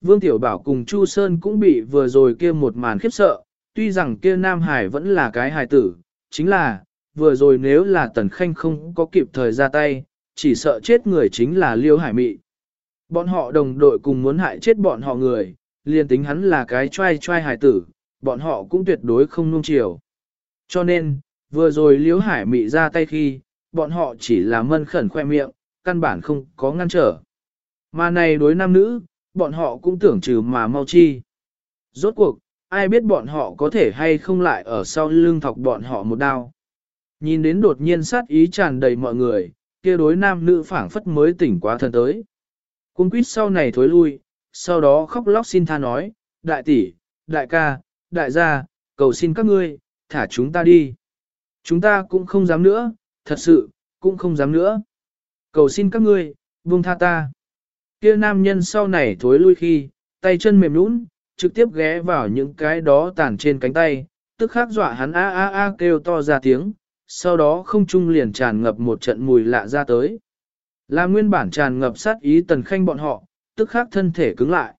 Vương Tiểu Bảo cùng Chu Sơn cũng bị vừa rồi kia một màn khiếp sợ, tuy rằng kia Nam Hải vẫn là cái hài tử, chính là, vừa rồi nếu là Tần Khanh không có kịp thời ra tay, chỉ sợ chết người chính là Liêu Hải Mị. Bọn họ đồng đội cùng muốn hại chết bọn họ người, liền tính hắn là cái trai trai hài tử, bọn họ cũng tuyệt đối không nung chiều. Cho nên, vừa rồi Liêu Hải Mị ra tay khi, bọn họ chỉ là mân khẩn khoe miệng, căn bản không có ngăn trở. Mà này đối nam nữ, bọn họ cũng tưởng trừ mà mau chi. Rốt cuộc, ai biết bọn họ có thể hay không lại ở sau lưng thọc bọn họ một đao. Nhìn đến đột nhiên sát ý tràn đầy mọi người, kia đối nam nữ phảng phất mới tỉnh quá thân tới. Cung quýt sau này thối lui, sau đó khóc lóc xin tha nói, đại tỷ, đại ca, đại gia, cầu xin các ngươi, thả chúng ta đi. Chúng ta cũng không dám nữa, thật sự, cũng không dám nữa. Cầu xin các ngươi, buông tha ta. Kia nam nhân sau này thối lui khi, tay chân mềm nũng, trực tiếp ghé vào những cái đó tàn trên cánh tay, tức khắc dọa hắn a a a kêu to ra tiếng, sau đó không trung liền tràn ngập một trận mùi lạ ra tới. Là nguyên bản tràn ngập sát ý tần khanh bọn họ, tức khắc thân thể cứng lại.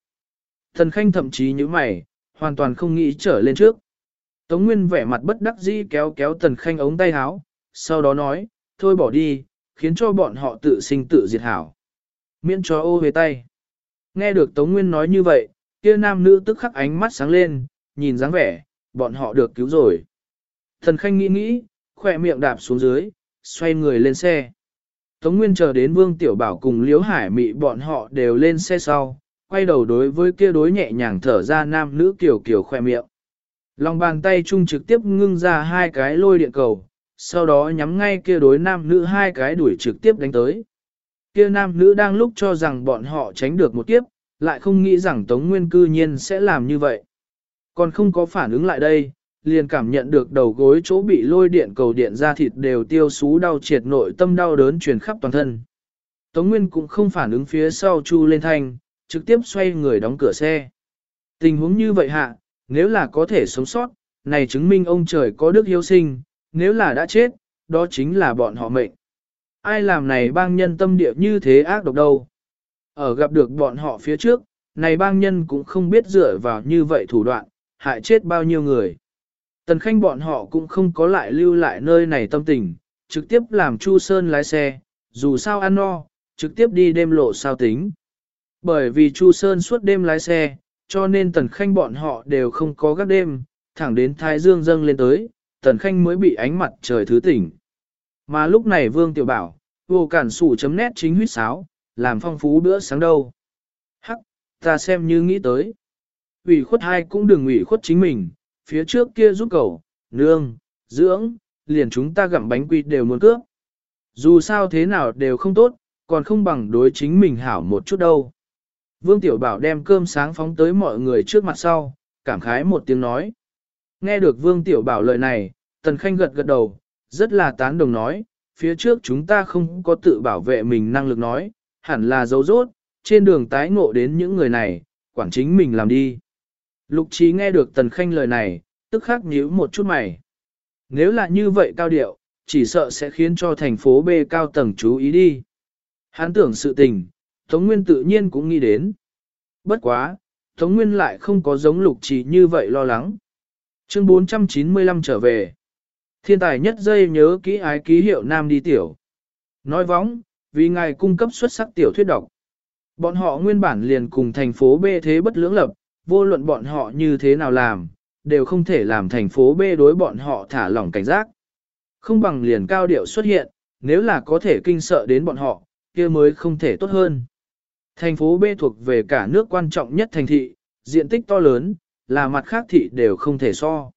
Tần khanh thậm chí như mày, hoàn toàn không nghĩ trở lên trước. Tống Nguyên vẻ mặt bất đắc dĩ kéo kéo tần khanh ống tay háo, sau đó nói, thôi bỏ đi, khiến cho bọn họ tự sinh tự diệt hảo. Miễn cho ô về tay. Nghe được Tống Nguyên nói như vậy, kia nam nữ tức khắc ánh mắt sáng lên, nhìn dáng vẻ, bọn họ được cứu rồi. Thần Khanh nghĩ nghĩ, khỏe miệng đạp xuống dưới, xoay người lên xe. Tống Nguyên chờ đến Vương Tiểu Bảo cùng Liễu Hải Mị bọn họ đều lên xe sau, quay đầu đối với kia đối nhẹ nhàng thở ra nam nữ kiểu kiểu khỏe miệng. Lòng bàn tay chung trực tiếp ngưng ra hai cái lôi điện cầu, sau đó nhắm ngay kia đối nam nữ hai cái đuổi trực tiếp đánh tới. Kia nam nữ đang lúc cho rằng bọn họ tránh được một kiếp, lại không nghĩ rằng Tống Nguyên cư nhiên sẽ làm như vậy. Còn không có phản ứng lại đây, liền cảm nhận được đầu gối chỗ bị lôi điện cầu điện ra thịt đều tiêu xú đau triệt nội tâm đau đớn truyền khắp toàn thân. Tống Nguyên cũng không phản ứng phía sau chu lên thanh, trực tiếp xoay người đóng cửa xe. Tình huống như vậy hạ, nếu là có thể sống sót, này chứng minh ông trời có đức hiếu sinh, nếu là đã chết, đó chính là bọn họ mệnh. Ai làm này bang nhân tâm địa như thế ác độc đâu. Ở gặp được bọn họ phía trước, này bang nhân cũng không biết dựa vào như vậy thủ đoạn, hại chết bao nhiêu người. Tần khanh bọn họ cũng không có lại lưu lại nơi này tâm tình, trực tiếp làm Chu Sơn lái xe, dù sao ăn no, trực tiếp đi đêm lộ sao tính. Bởi vì Chu Sơn suốt đêm lái xe, cho nên tần khanh bọn họ đều không có gác đêm, thẳng đến Thái Dương dâng lên tới, tần khanh mới bị ánh mặt trời thứ tỉnh. Mà lúc này Vương Tiểu Bảo, vô cản sủ chấm nét chính huyết sáo, làm phong phú bữa sáng đâu. Hắc, ta xem như nghĩ tới. ủy khuất hai cũng đừng ủy khuất chính mình, phía trước kia giúp cầu, nương, dưỡng, liền chúng ta gặm bánh quy đều muốn cướp. Dù sao thế nào đều không tốt, còn không bằng đối chính mình hảo một chút đâu. Vương Tiểu Bảo đem cơm sáng phóng tới mọi người trước mặt sau, cảm khái một tiếng nói. Nghe được Vương Tiểu Bảo lời này, Tần Khanh gật gật đầu, rất là tán đồng nói, phía trước chúng ta không có tự bảo vệ mình năng lực nói, hẳn là dấu rốt, trên đường tái ngộ đến những người này, quản chính mình làm đi. Lục trí nghe được Tần Khanh lời này, tức khắc nhíu một chút mày. Nếu là như vậy cao điệu, chỉ sợ sẽ khiến cho thành phố B cao tầng chú ý đi. Hắn tưởng sự tình, Tống Nguyên tự nhiên cũng nghĩ đến. Bất quá, Tống Nguyên lại không có giống lục trí như vậy lo lắng. Chương 495 trở về. Thiên tài nhất dây nhớ kỹ ái ký hiệu nam đi tiểu. Nói vóng, vì ngài cung cấp xuất sắc tiểu thuyết độc. Bọn họ nguyên bản liền cùng thành phố B thế bất lưỡng lập, vô luận bọn họ như thế nào làm, đều không thể làm thành phố B đối bọn họ thả lỏng cảnh giác. Không bằng liền cao điệu xuất hiện, nếu là có thể kinh sợ đến bọn họ, kia mới không thể tốt hơn. Thành phố B thuộc về cả nước quan trọng nhất thành thị, diện tích to lớn, là mặt khác thị đều không thể so.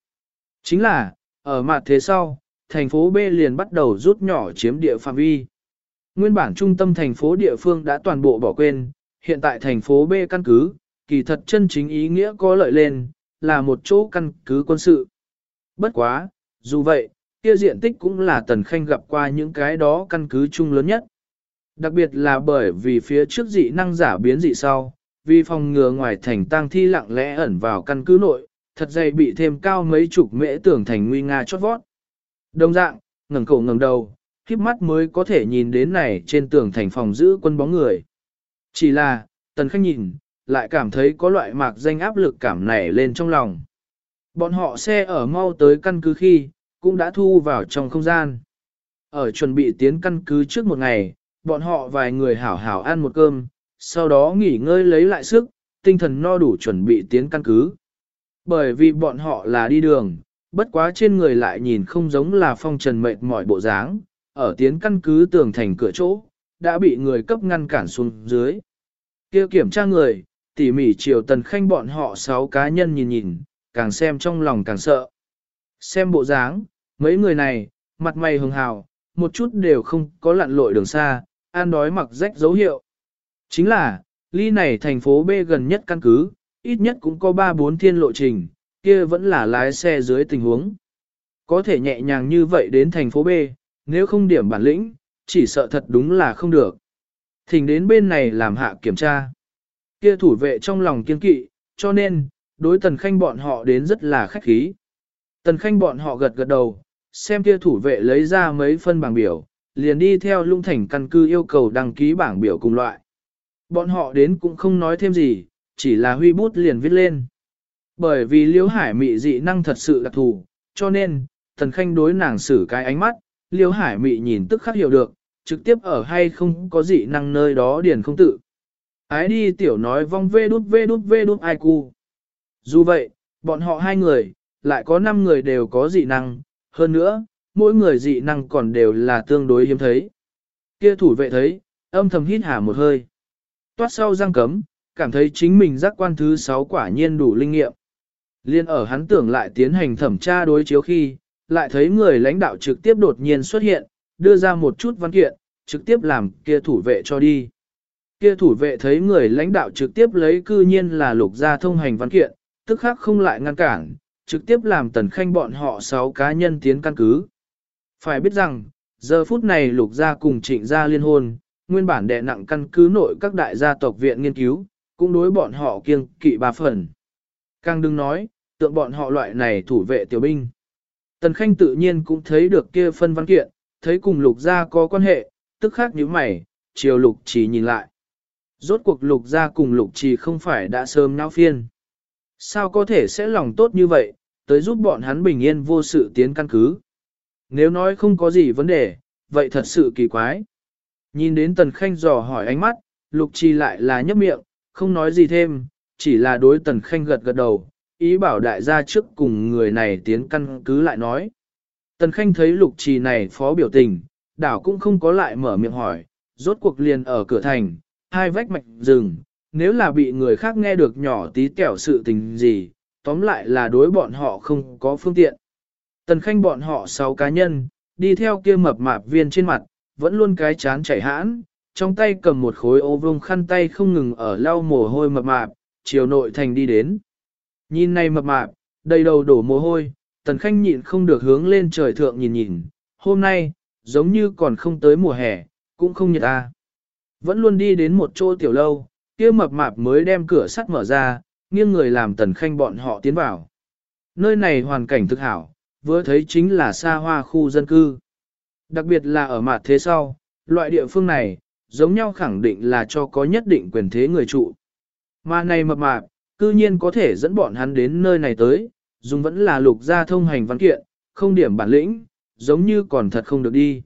Chính là, ở mặt thế sau, thành phố B liền bắt đầu rút nhỏ chiếm địa phạm vi. Nguyên bản trung tâm thành phố địa phương đã toàn bộ bỏ quên, hiện tại thành phố B căn cứ, kỳ thật chân chính ý nghĩa có lợi lên, là một chỗ căn cứ quân sự. Bất quá, dù vậy, kia diện tích cũng là tần khanh gặp qua những cái đó căn cứ chung lớn nhất. Đặc biệt là bởi vì phía trước dị năng giả biến dị sau, vì phòng ngừa ngoài thành tang thi lặng lẽ ẩn vào căn cứ nội, thật dày bị thêm cao mấy chục mễ tưởng thành nguy nga chót vót. Đồng dạng, ngẩng cổ ngẩng đầu, khiếp mắt mới có thể nhìn đến này trên tường thành phòng giữ quân bóng người. Chỉ là, tần khách nhìn, lại cảm thấy có loại mạc danh áp lực cảm nảy lên trong lòng. Bọn họ xe ở mau tới căn cứ khi, cũng đã thu vào trong không gian. Ở chuẩn bị tiến căn cứ trước một ngày, bọn họ vài người hảo hảo ăn một cơm, sau đó nghỉ ngơi lấy lại sức, tinh thần no đủ chuẩn bị tiến căn cứ. Bởi vì bọn họ là đi đường, bất quá trên người lại nhìn không giống là phong trần mệt mỏi bộ dáng, ở tiến căn cứ tường thành cửa chỗ, đã bị người cấp ngăn cản xuống dưới. kia kiểm tra người, tỉ mỉ chiều tần khanh bọn họ sáu cá nhân nhìn nhìn, càng xem trong lòng càng sợ. Xem bộ dáng, mấy người này, mặt mày hường hào, một chút đều không có lặn lội đường xa, an đói mặc rách dấu hiệu. Chính là, ly này thành phố B gần nhất căn cứ, ít nhất cũng có 3-4 thiên lộ trình, kia vẫn là lái xe dưới tình huống. Có thể nhẹ nhàng như vậy đến thành phố B, nếu không điểm bản lĩnh, chỉ sợ thật đúng là không được. Thỉnh đến bên này làm hạ kiểm tra. Kia thủ vệ trong lòng kiên kỵ, cho nên, đối tần khanh bọn họ đến rất là khách khí. Tần khanh bọn họ gật gật đầu, xem kia thủ vệ lấy ra mấy phân bảng biểu, liền đi theo lung thành căn cứ yêu cầu đăng ký bảng biểu cùng loại. Bọn họ đến cũng không nói thêm gì, chỉ là huy bút liền viết lên. Bởi vì liễu hải mị dị năng thật sự đặc thù, cho nên, thần khanh đối nàng xử cái ánh mắt, liễu hải mị nhìn tức khắc hiểu được, trực tiếp ở hay không có dị năng nơi đó điền không tự. Ái đi tiểu nói vong vê đút vê đút vê đút ai cu. Dù vậy, bọn họ hai người, lại có năm người đều có dị năng, hơn nữa, mỗi người dị năng còn đều là tương đối hiếm thấy. Kia thủ vệ thấy, âm thầm hít hà một hơi. Toát sau răng cấm, cảm thấy chính mình giác quan thứ sáu quả nhiên đủ linh nghiệm. Liên ở hắn tưởng lại tiến hành thẩm tra đối chiếu khi, lại thấy người lãnh đạo trực tiếp đột nhiên xuất hiện, đưa ra một chút văn kiện, trực tiếp làm kia thủ vệ cho đi. Kia thủ vệ thấy người lãnh đạo trực tiếp lấy cư nhiên là lục gia thông hành văn kiện, tức khắc không lại ngăn cản, trực tiếp làm tần khanh bọn họ sáu cá nhân tiến căn cứ. Phải biết rằng, giờ phút này lục gia cùng trịnh gia liên hôn, nguyên bản đệ nặng căn cứ nội các đại gia tộc viện nghiên cứu, cũng đối bọn họ kiêng kỵ ba phần. Càng đừng nói, tượng bọn họ loại này thủ vệ tiểu binh. Tần Khanh tự nhiên cũng thấy được kia phân văn kiện, thấy cùng lục gia có quan hệ, tức khác như mày, chiều lục chỉ nhìn lại. Rốt cuộc lục gia cùng lục trì không phải đã sớm náo phiên. Sao có thể sẽ lòng tốt như vậy, tới giúp bọn hắn bình yên vô sự tiến căn cứ. Nếu nói không có gì vấn đề, vậy thật sự kỳ quái. Nhìn đến Tần Khanh dò hỏi ánh mắt, Lục Trì lại là nhấp miệng, không nói gì thêm, chỉ là đối Tần Khanh gật gật đầu, ý bảo đại gia trước cùng người này tiến căn cứ lại nói. Tần Khanh thấy Lục Trì này phó biểu tình, đảo cũng không có lại mở miệng hỏi, rốt cuộc liền ở cửa thành, hai vách mạch rừng, nếu là bị người khác nghe được nhỏ tí kẻo sự tình gì, tóm lại là đối bọn họ không có phương tiện. Tần Khanh bọn họ sáu cá nhân, đi theo kia mập mạp viên trên mặt, vẫn luôn cái chán chảy hãn, trong tay cầm một khối ô vuông khăn tay không ngừng ở lau mồ hôi mập mạp, chiều nội thành đi đến. Nhìn này mập mạp, đầy đầu đổ mồ hôi, tần khanh nhịn không được hướng lên trời thượng nhìn nhìn, hôm nay, giống như còn không tới mùa hè, cũng không nhiệt ta. Vẫn luôn đi đến một chỗ tiểu lâu, kia mập mạp mới đem cửa sắt mở ra, nghiêng người làm tần khanh bọn họ tiến vào. Nơi này hoàn cảnh thực hảo, vừa thấy chính là xa hoa khu dân cư. Đặc biệt là ở mặt thế sau, loại địa phương này, giống nhau khẳng định là cho có nhất định quyền thế người trụ. Mà này mập mạp, cư nhiên có thể dẫn bọn hắn đến nơi này tới, dùng vẫn là lục gia thông hành văn kiện, không điểm bản lĩnh, giống như còn thật không được đi.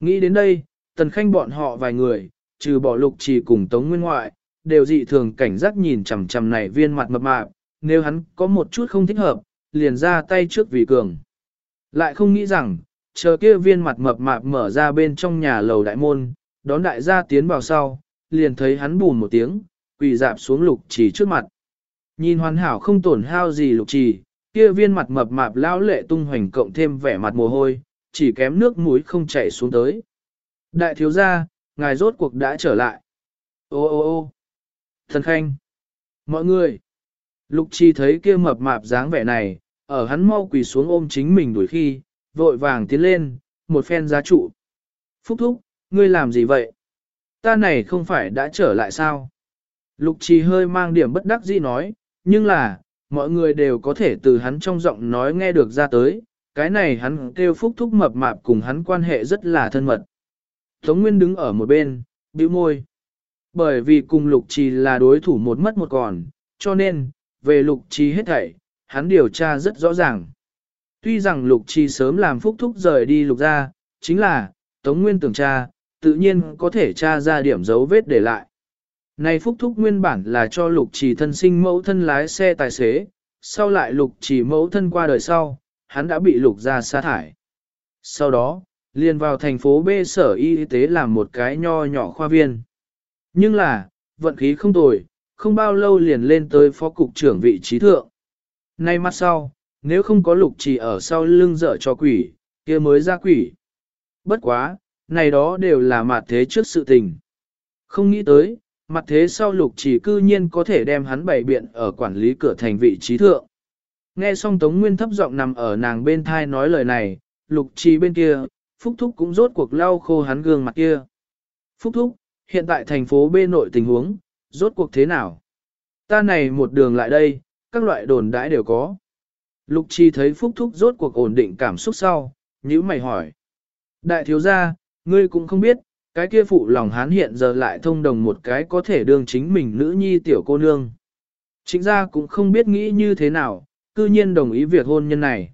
Nghĩ đến đây, tần khanh bọn họ vài người, trừ bỏ lục trì cùng tống nguyên ngoại, đều dị thường cảnh giác nhìn chằm chằm này viên mặt mập mạp, nếu hắn có một chút không thích hợp, liền ra tay trước vì cường. Lại không nghĩ rằng, chờ kia viên mặt mập mạp mở ra bên trong nhà lầu đại môn, đón đại gia tiến vào sau, liền thấy hắn bùn một tiếng, quỳ dạp xuống lục trì trước mặt. Nhìn hoàn hảo không tổn hao gì lục trì, kia viên mặt mập mạp lão lệ tung hoành cộng thêm vẻ mặt mồ hôi, chỉ kém nước mũi không chảy xuống tới. Đại thiếu gia, ngài rốt cuộc đã trở lại. Ô ô ô thần khanh. Mọi người. Lục trì thấy kia mập mạp dáng vẻ này, ở hắn mau quỳ xuống ôm chính mình đuổi khi, vội vàng tiến lên, một phen giá trụ. Phúc thúc, ngươi làm gì vậy? Ta này không phải đã trở lại sao? Lục trì hơi mang điểm bất đắc dĩ nói, nhưng là, mọi người đều có thể từ hắn trong giọng nói nghe được ra tới, cái này hắn kêu phúc thúc mập mạp cùng hắn quan hệ rất là thân mật. Tống Nguyên đứng ở một bên, bĩu môi. Bởi vì cùng lục trì là đối thủ một mất một còn, cho nên, về lục trì hết thảy, hắn điều tra rất rõ ràng. Tuy rằng lục trì sớm làm phúc thúc rời đi lục ra, chính là, Tống Nguyên tưởng tra, tự nhiên có thể tra ra điểm dấu vết để lại. Này phúc thúc nguyên bản là cho lục trì thân sinh mẫu thân lái xe tài xế, sau lại lục trì mẫu thân qua đời sau, hắn đã bị lục ra sa thải. Sau đó, liền vào thành phố B sở y tế làm một cái nho nhỏ khoa viên. Nhưng là, vận khí không tồi, không bao lâu liền lên tới phó cục trưởng vị trí thượng. Nay mắt sau, nếu không có lục trì ở sau lưng dở cho quỷ, kia mới ra quỷ. Bất quá, này đó đều là mặt thế trước sự tình. Không nghĩ tới, mặt thế sau lục trì cư nhiên có thể đem hắn bày biện ở quản lý cửa thành vị trí thượng. Nghe xong Tống Nguyên thấp giọng nằm ở nàng bên thai nói lời này, lục trì bên kia, Phúc Thúc cũng rốt cuộc lau khô hắn gương mặt kia. Phúc Thúc, hiện tại thành phố B nội tình huống, rốt cuộc thế nào? Ta này một đường lại đây, các loại đồn đãi đều có. Lục trì thấy Phúc Thúc rốt cuộc ổn định cảm xúc sau, nhữ mày hỏi. Đại thiếu gia, ngươi cũng không biết, cái kia phụ lòng hán hiện giờ lại thông đồng một cái có thể đương chính mình nữ nhi tiểu cô nương. Chính ra cũng không biết nghĩ như thế nào, cư nhiên đồng ý việc hôn nhân này.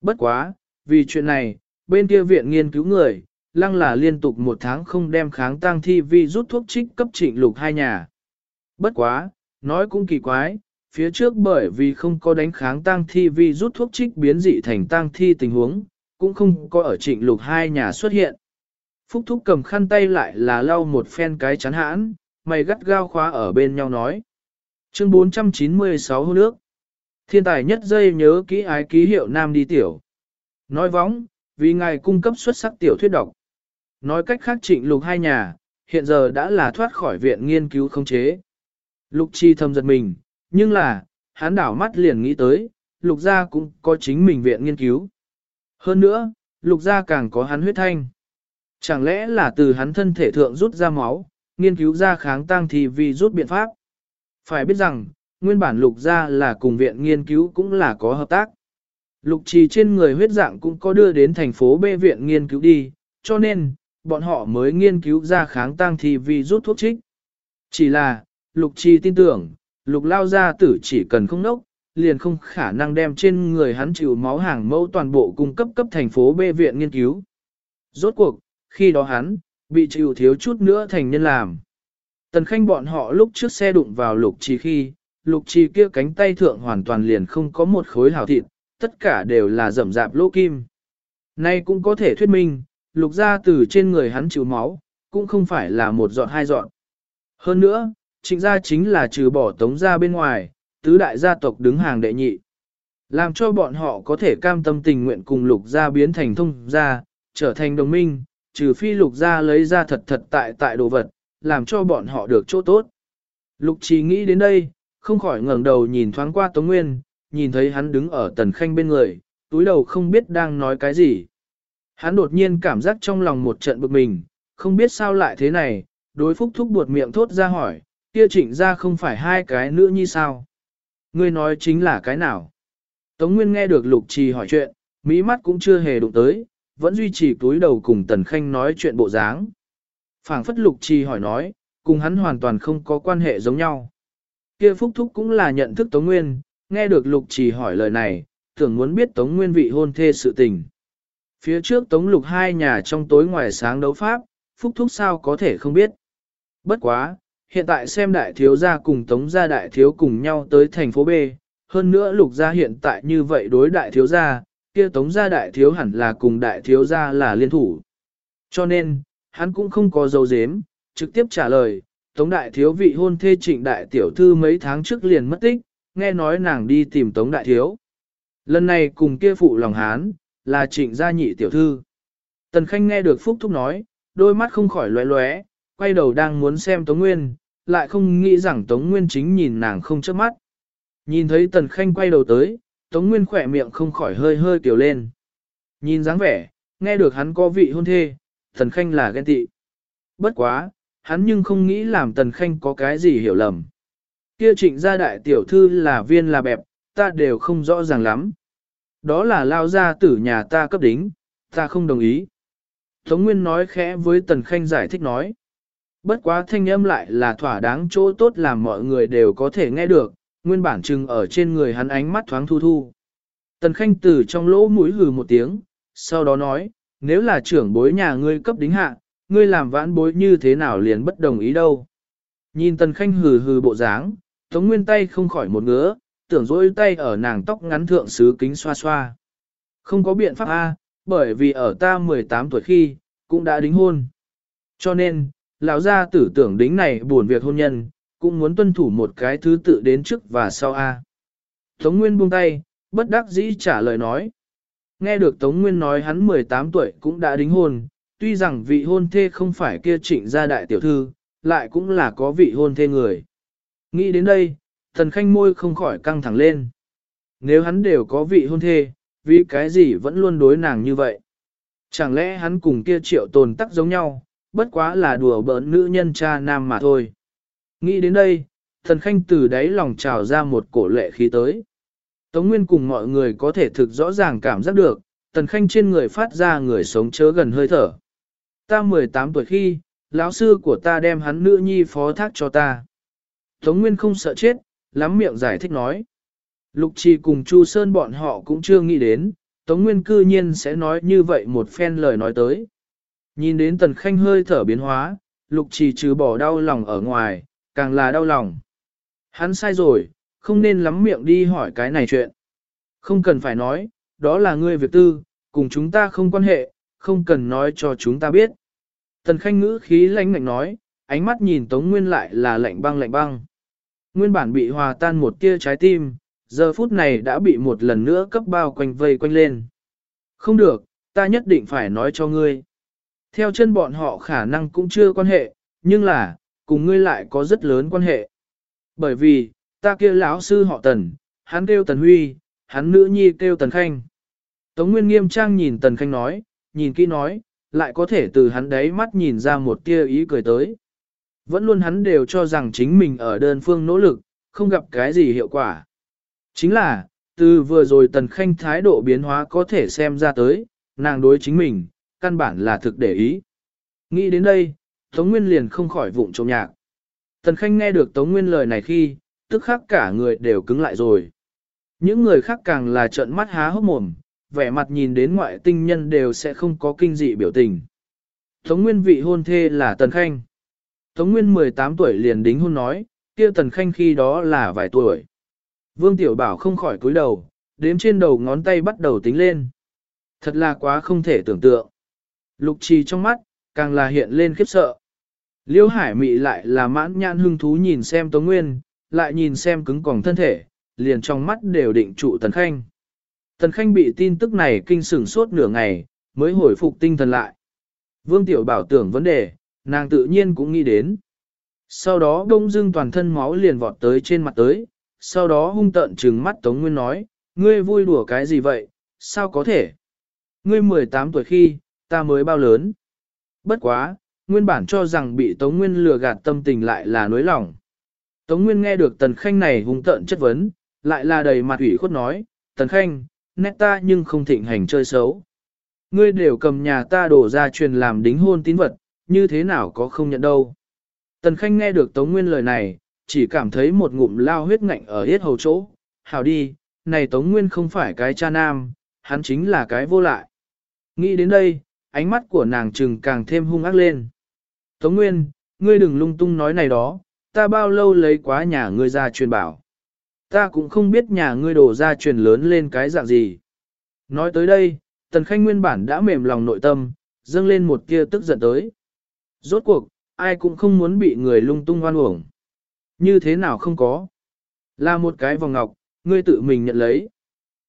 Bất quá, vì chuyện này, bên kia viện nghiên cứu người, lăng là liên tục một tháng không đem kháng tăng thi vi rút thuốc trích cấp trịnh lục hai nhà. Bất quá, nói cũng kỳ quái, phía trước bởi vì không có đánh kháng tăng thi vi rút thuốc trích biến dị thành tăng thi tình huống, cũng không có ở trịnh lục hai nhà xuất hiện. Phúc Thúc cầm khăn tay lại là lau một phen cái chán hãn, mày gắt gao khóa ở bên nhau nói. Chương 496 hôn nước. Thiên tài nhất dây nhớ kỹ ái ký hiệu nam đi tiểu. Nói vóng, vì ngài cung cấp xuất sắc tiểu thuyết độc. Nói cách khác trịnh lục hai nhà, hiện giờ đã là thoát khỏi viện nghiên cứu không chế. Lục chi thầm giật mình, nhưng là, hắn đảo mắt liền nghĩ tới, lục gia cũng có chính mình viện nghiên cứu. Hơn nữa, lục gia càng có hắn huyết thanh. Chẳng lẽ là từ hắn thân thể thượng rút ra máu, nghiên cứu ra kháng tăng thì vì rút biện pháp. Phải biết rằng, nguyên bản lục gia là cùng viện nghiên cứu cũng là có hợp tác. Lục trì trên người huyết dạng cũng có đưa đến thành phố B viện nghiên cứu đi, cho nên, bọn họ mới nghiên cứu ra kháng tăng thì vì rút thuốc trích. Chỉ là, lục trì tin tưởng, lục lao gia tử chỉ cần không nốc, liền không khả năng đem trên người hắn chịu máu hàng mẫu toàn bộ cung cấp cấp thành phố B viện nghiên cứu. Rốt cuộc, khi đó hắn, bị chịu thiếu chút nữa thành nhân làm. Tần khanh bọn họ lúc trước xe đụng vào lục trì khi, lục trì kia cánh tay thượng hoàn toàn liền không có một khối hảo thịt, tất cả đều là rậm rạp lỗ kim. Nay cũng có thể thuyết minh, lục ra từ trên người hắn chịu máu, cũng không phải là một dọn hai dọn. Hơn nữa, trịnh gia chính là trừ bỏ tống gia bên ngoài, tứ đại gia tộc đứng hàng đệ nhị. Làm cho bọn họ có thể cam tâm tình nguyện cùng lục gia biến thành thông gia, trở thành đồng minh, trừ phi lục gia lấy ra thật thật tại tại đồ vật, làm cho bọn họ được chỗ tốt. Lục trì nghĩ đến đây, không khỏi ngẩng đầu nhìn thoáng qua Tống Nguyên, nhìn thấy hắn đứng ở tần khanh bên người, túi đầu không biết đang nói cái gì. Hắn đột nhiên cảm giác trong lòng một trận bực mình, không biết sao lại thế này, đối phúc thúc buột miệng thốt ra hỏi, kia trịnh ra không phải hai cái nữa như sao? Ngươi nói chính là cái nào? Tống Nguyên nghe được lục trì hỏi chuyện, mỹ mắt cũng chưa hề đụng tới, vẫn duy trì túi đầu cùng tần khanh nói chuyện bộ dáng. phảng phất lục trì hỏi nói, cùng hắn hoàn toàn không có quan hệ giống nhau. Kia phúc thúc cũng là nhận thức Tống Nguyên, nghe được lục trì hỏi lời này, tưởng muốn biết Tống Nguyên vị hôn thê sự tình. Phía trước Tống Lục hai nhà trong tối ngoài sáng đấu pháp, Phúc Thúc sao có thể không biết. Bất quá, hiện tại xem đại thiếu gia cùng Tống gia đại thiếu cùng nhau tới thành phố B, hơn nữa Lục gia hiện tại như vậy đối đại thiếu gia, kia Tống gia đại thiếu hẳn là cùng đại thiếu gia là liên thủ. Cho nên, hắn cũng không có dấu dếm, trực tiếp trả lời, Tống đại thiếu vị hôn thê trịnh đại tiểu thư mấy tháng trước liền mất tích, nghe nói nàng đi tìm Tống đại thiếu. Lần này cùng kia phụ lòng hán, là trịnh gia nhị tiểu thư. Tần Khanh nghe được Phúc Thúc nói, đôi mắt không khỏi lóe lóe, quay đầu đang muốn xem Tống Nguyên, lại không nghĩ rằng Tống Nguyên chính nhìn nàng không chớp mắt. Nhìn thấy Tần Khanh quay đầu tới, Tống Nguyên khỏe miệng không khỏi hơi hơi kiểu lên. Nhìn dáng vẻ, nghe được hắn có vị hôn thê, Tần Khanh là ghen tị. Bất quá, hắn nhưng không nghĩ làm Tần Khanh có cái gì hiểu lầm. Kia trịnh gia đại tiểu thư là viên là bẹp, ta đều không rõ ràng lắm. Đó là lao ra tử nhà ta cấp đính, ta không đồng ý. Tống Nguyên nói khẽ với Tần Khanh giải thích nói. Bất quá thanh âm lại là thỏa đáng chỗ tốt làm mọi người đều có thể nghe được, nguyên bản trừng ở trên người hắn ánh mắt thoáng thu thu. Tần Khanh từ trong lỗ mũi hừ một tiếng, sau đó nói, nếu là trưởng bối nhà ngươi cấp đính hạ, ngươi làm vãn bối như thế nào liền bất đồng ý đâu. Nhìn Tần Khanh hừ hừ bộ dáng, Tống Nguyên tay không khỏi một ngứa, tưởng dỗi tay ở nàng tóc ngắn thượng sứ kính xoa xoa. Không có biện pháp A, bởi vì ở ta 18 tuổi khi, cũng đã đính hôn. Cho nên, lão gia tử tưởng đính này buồn việc hôn nhân, cũng muốn tuân thủ một cái thứ tự đến trước và sau A. Tống Nguyên buông tay, bất đắc dĩ trả lời nói. Nghe được Tống Nguyên nói hắn 18 tuổi cũng đã đính hôn, tuy rằng vị hôn thê không phải kia trịnh gia đại tiểu thư, lại cũng là có vị hôn thê người. Nghĩ đến đây, thần khanh môi không khỏi căng thẳng lên. Nếu hắn đều có vị hôn thê, vì cái gì vẫn luôn đối nàng như vậy? Chẳng lẽ hắn cùng kia triệu tồn tắc giống nhau, bất quá là đùa bỡn nữ nhân cha nam mà thôi. Nghĩ đến đây, thần khanh từ đáy lòng trào ra một cổ lệ khí tới. Tống Nguyên cùng mọi người có thể thực rõ ràng cảm giác được, tần khanh trên người phát ra người sống chớ gần hơi thở. Ta 18 tuổi khi, lão sư của ta đem hắn nữ nhi phó thác cho ta. Tống Nguyên không sợ chết, lắm miệng giải thích nói. Lục trì cùng Chu Sơn bọn họ cũng chưa nghĩ đến, Tống Nguyên cư nhiên sẽ nói như vậy một phen lời nói tới. Nhìn đến tần khanh hơi thở biến hóa, lục trì trừ bỏ đau lòng ở ngoài, càng là đau lòng. Hắn sai rồi, không nên lắm miệng đi hỏi cái này chuyện. Không cần phải nói, đó là ngươi việc tư, cùng chúng ta không quan hệ, không cần nói cho chúng ta biết. Tần khanh ngữ khí lãnh lạnh nói, ánh mắt nhìn Tống Nguyên lại là lạnh băng lạnh băng. Nguyên bản bị hòa tan một tia trái tim, giờ phút này đã bị một lần nữa cấp bao quanh vây quanh lên. Không được, ta nhất định phải nói cho ngươi. Theo chân bọn họ khả năng cũng chưa quan hệ, nhưng là, cùng ngươi lại có rất lớn quan hệ. Bởi vì, ta kia lão sư họ Tần, hắn kêu Tần Huy, hắn nữ nhi kêu Tần Khanh. Tống Nguyên nghiêm trang nhìn Tần Khanh nói, nhìn kỹ nói, lại có thể từ hắn đấy mắt nhìn ra một tia ý cười tới. Vẫn luôn hắn đều cho rằng chính mình ở đơn phương nỗ lực, không gặp cái gì hiệu quả. Chính là, từ vừa rồi Tần Khanh thái độ biến hóa có thể xem ra tới, nàng đối chính mình, căn bản là thực để ý. Nghĩ đến đây, Tống Nguyên liền không khỏi vụng trộm nhạc. Tần Khanh nghe được Tống Nguyên lời này khi, tức khắc cả người đều cứng lại rồi. Những người khác càng là trợn mắt há hốc mồm, vẻ mặt nhìn đến ngoại tinh nhân đều sẽ không có kinh dị biểu tình. Tống Nguyên vị hôn thê là Tần Khanh. Tống Nguyên 18 tuổi liền đính hôn nói, kia Tần Khanh khi đó là vài tuổi. Vương Tiểu Bảo không khỏi cúi đầu, đếm trên đầu ngón tay bắt đầu tính lên. Thật là quá không thể tưởng tượng. Lục trì trong mắt, càng là hiện lên khiếp sợ. Liêu Hải Mị lại là mãn nhãn hưng thú nhìn xem Tống Nguyên, lại nhìn xem cứng còng thân thể, liền trong mắt đều định trụ Tần Khanh. Tần Khanh bị tin tức này kinh sửng sốt nửa ngày, mới hồi phục tinh thần lại. Vương Tiểu Bảo tưởng vấn đề, nàng tự nhiên cũng nghĩ đến. Sau đó đông dưng toàn thân máu liền vọt tới trên mặt tới, sau đó hung tợn trừng mắt Tống Nguyên nói, ngươi vui đùa cái gì vậy, sao có thể? Ngươi 18 tuổi khi, ta mới bao lớn. Bất quá, nguyên bản cho rằng bị Tống Nguyên lừa gạt tâm tình lại là nối lòng. Tống Nguyên nghe được Tần Khanh này hung tợn chất vấn, lại là đầy mặt ủy khuất nói, Tần Khanh, nét ta nhưng không thịnh hành chơi xấu. Ngươi đều cầm nhà ta đổ ra truyền làm đính hôn tín vật, như thế nào có không nhận đâu. Tần Khanh nghe được Tống Nguyên lời này, chỉ cảm thấy một ngụm lao huyết ngạnh ở hết hầu chỗ. Hảo đi, này Tống Nguyên không phải cái cha nam, hắn chính là cái vô lại. Nghĩ đến đây, ánh mắt của nàng trừng càng thêm hung ác lên. Tống Nguyên, ngươi đừng lung tung nói này đó, ta bao lâu lấy quá nhà ngươi ra truyền bảo. Ta cũng không biết nhà ngươi đổ ra truyền lớn lên cái dạng gì. Nói tới đây, Tần Khanh nguyên bản đã mềm lòng nội tâm, dâng lên một kia tức giận tới. Rốt cuộc, ai cũng không muốn bị người lung tung hoan uổng. Như thế nào không có? Là một cái vòng ngọc, ngươi tự mình nhận lấy.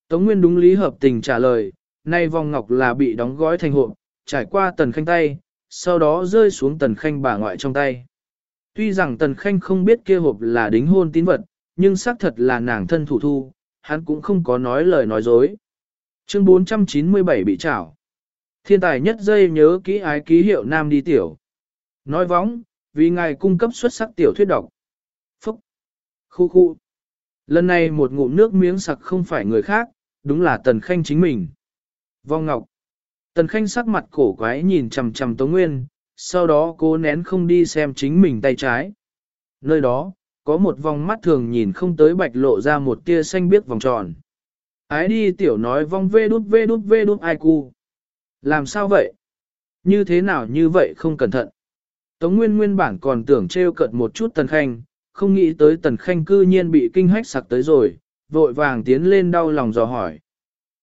Tống Nguyên đúng lý hợp tình trả lời, nay vòng ngọc là bị đóng gói thành hộp, trải qua tần khanh tay, sau đó rơi xuống tần khanh bà ngoại trong tay. Tuy rằng tần khanh không biết kia hộp là đính hôn tín vật, nhưng xác thật là nàng thân thủ thu, hắn cũng không có nói lời nói dối. Chương 497 bị trảo. Thiên tài nhất dây nhớ kỹ ái ký hiệu nam đi tiểu. Nói vóng, vì ngài cung cấp xuất sắc tiểu thuyết độc. Phúc. Khu khu. Lần này một ngụm nước miếng sặc không phải người khác, đúng là Tần Khanh chính mình. Vong Ngọc. Tần Khanh sắc mặt cổ quái nhìn chằm chằm Tống Nguyên, sau đó cố nén không đi xem chính mình tay trái. Nơi đó, có một vòng mắt thường nhìn không tới bạch lộ ra một tia xanh biếc vòng tròn. Ái đi tiểu nói vong vê đút vê đút vê đút ai cu. Làm sao vậy? Như thế nào như vậy không cẩn thận? Tống Nguyên nguyên bản còn tưởng trêu cận một chút Tần Khanh, không nghĩ tới Tần Khanh cư nhiên bị kinh hách sặc tới rồi, vội vàng tiến lên đau lòng dò hỏi.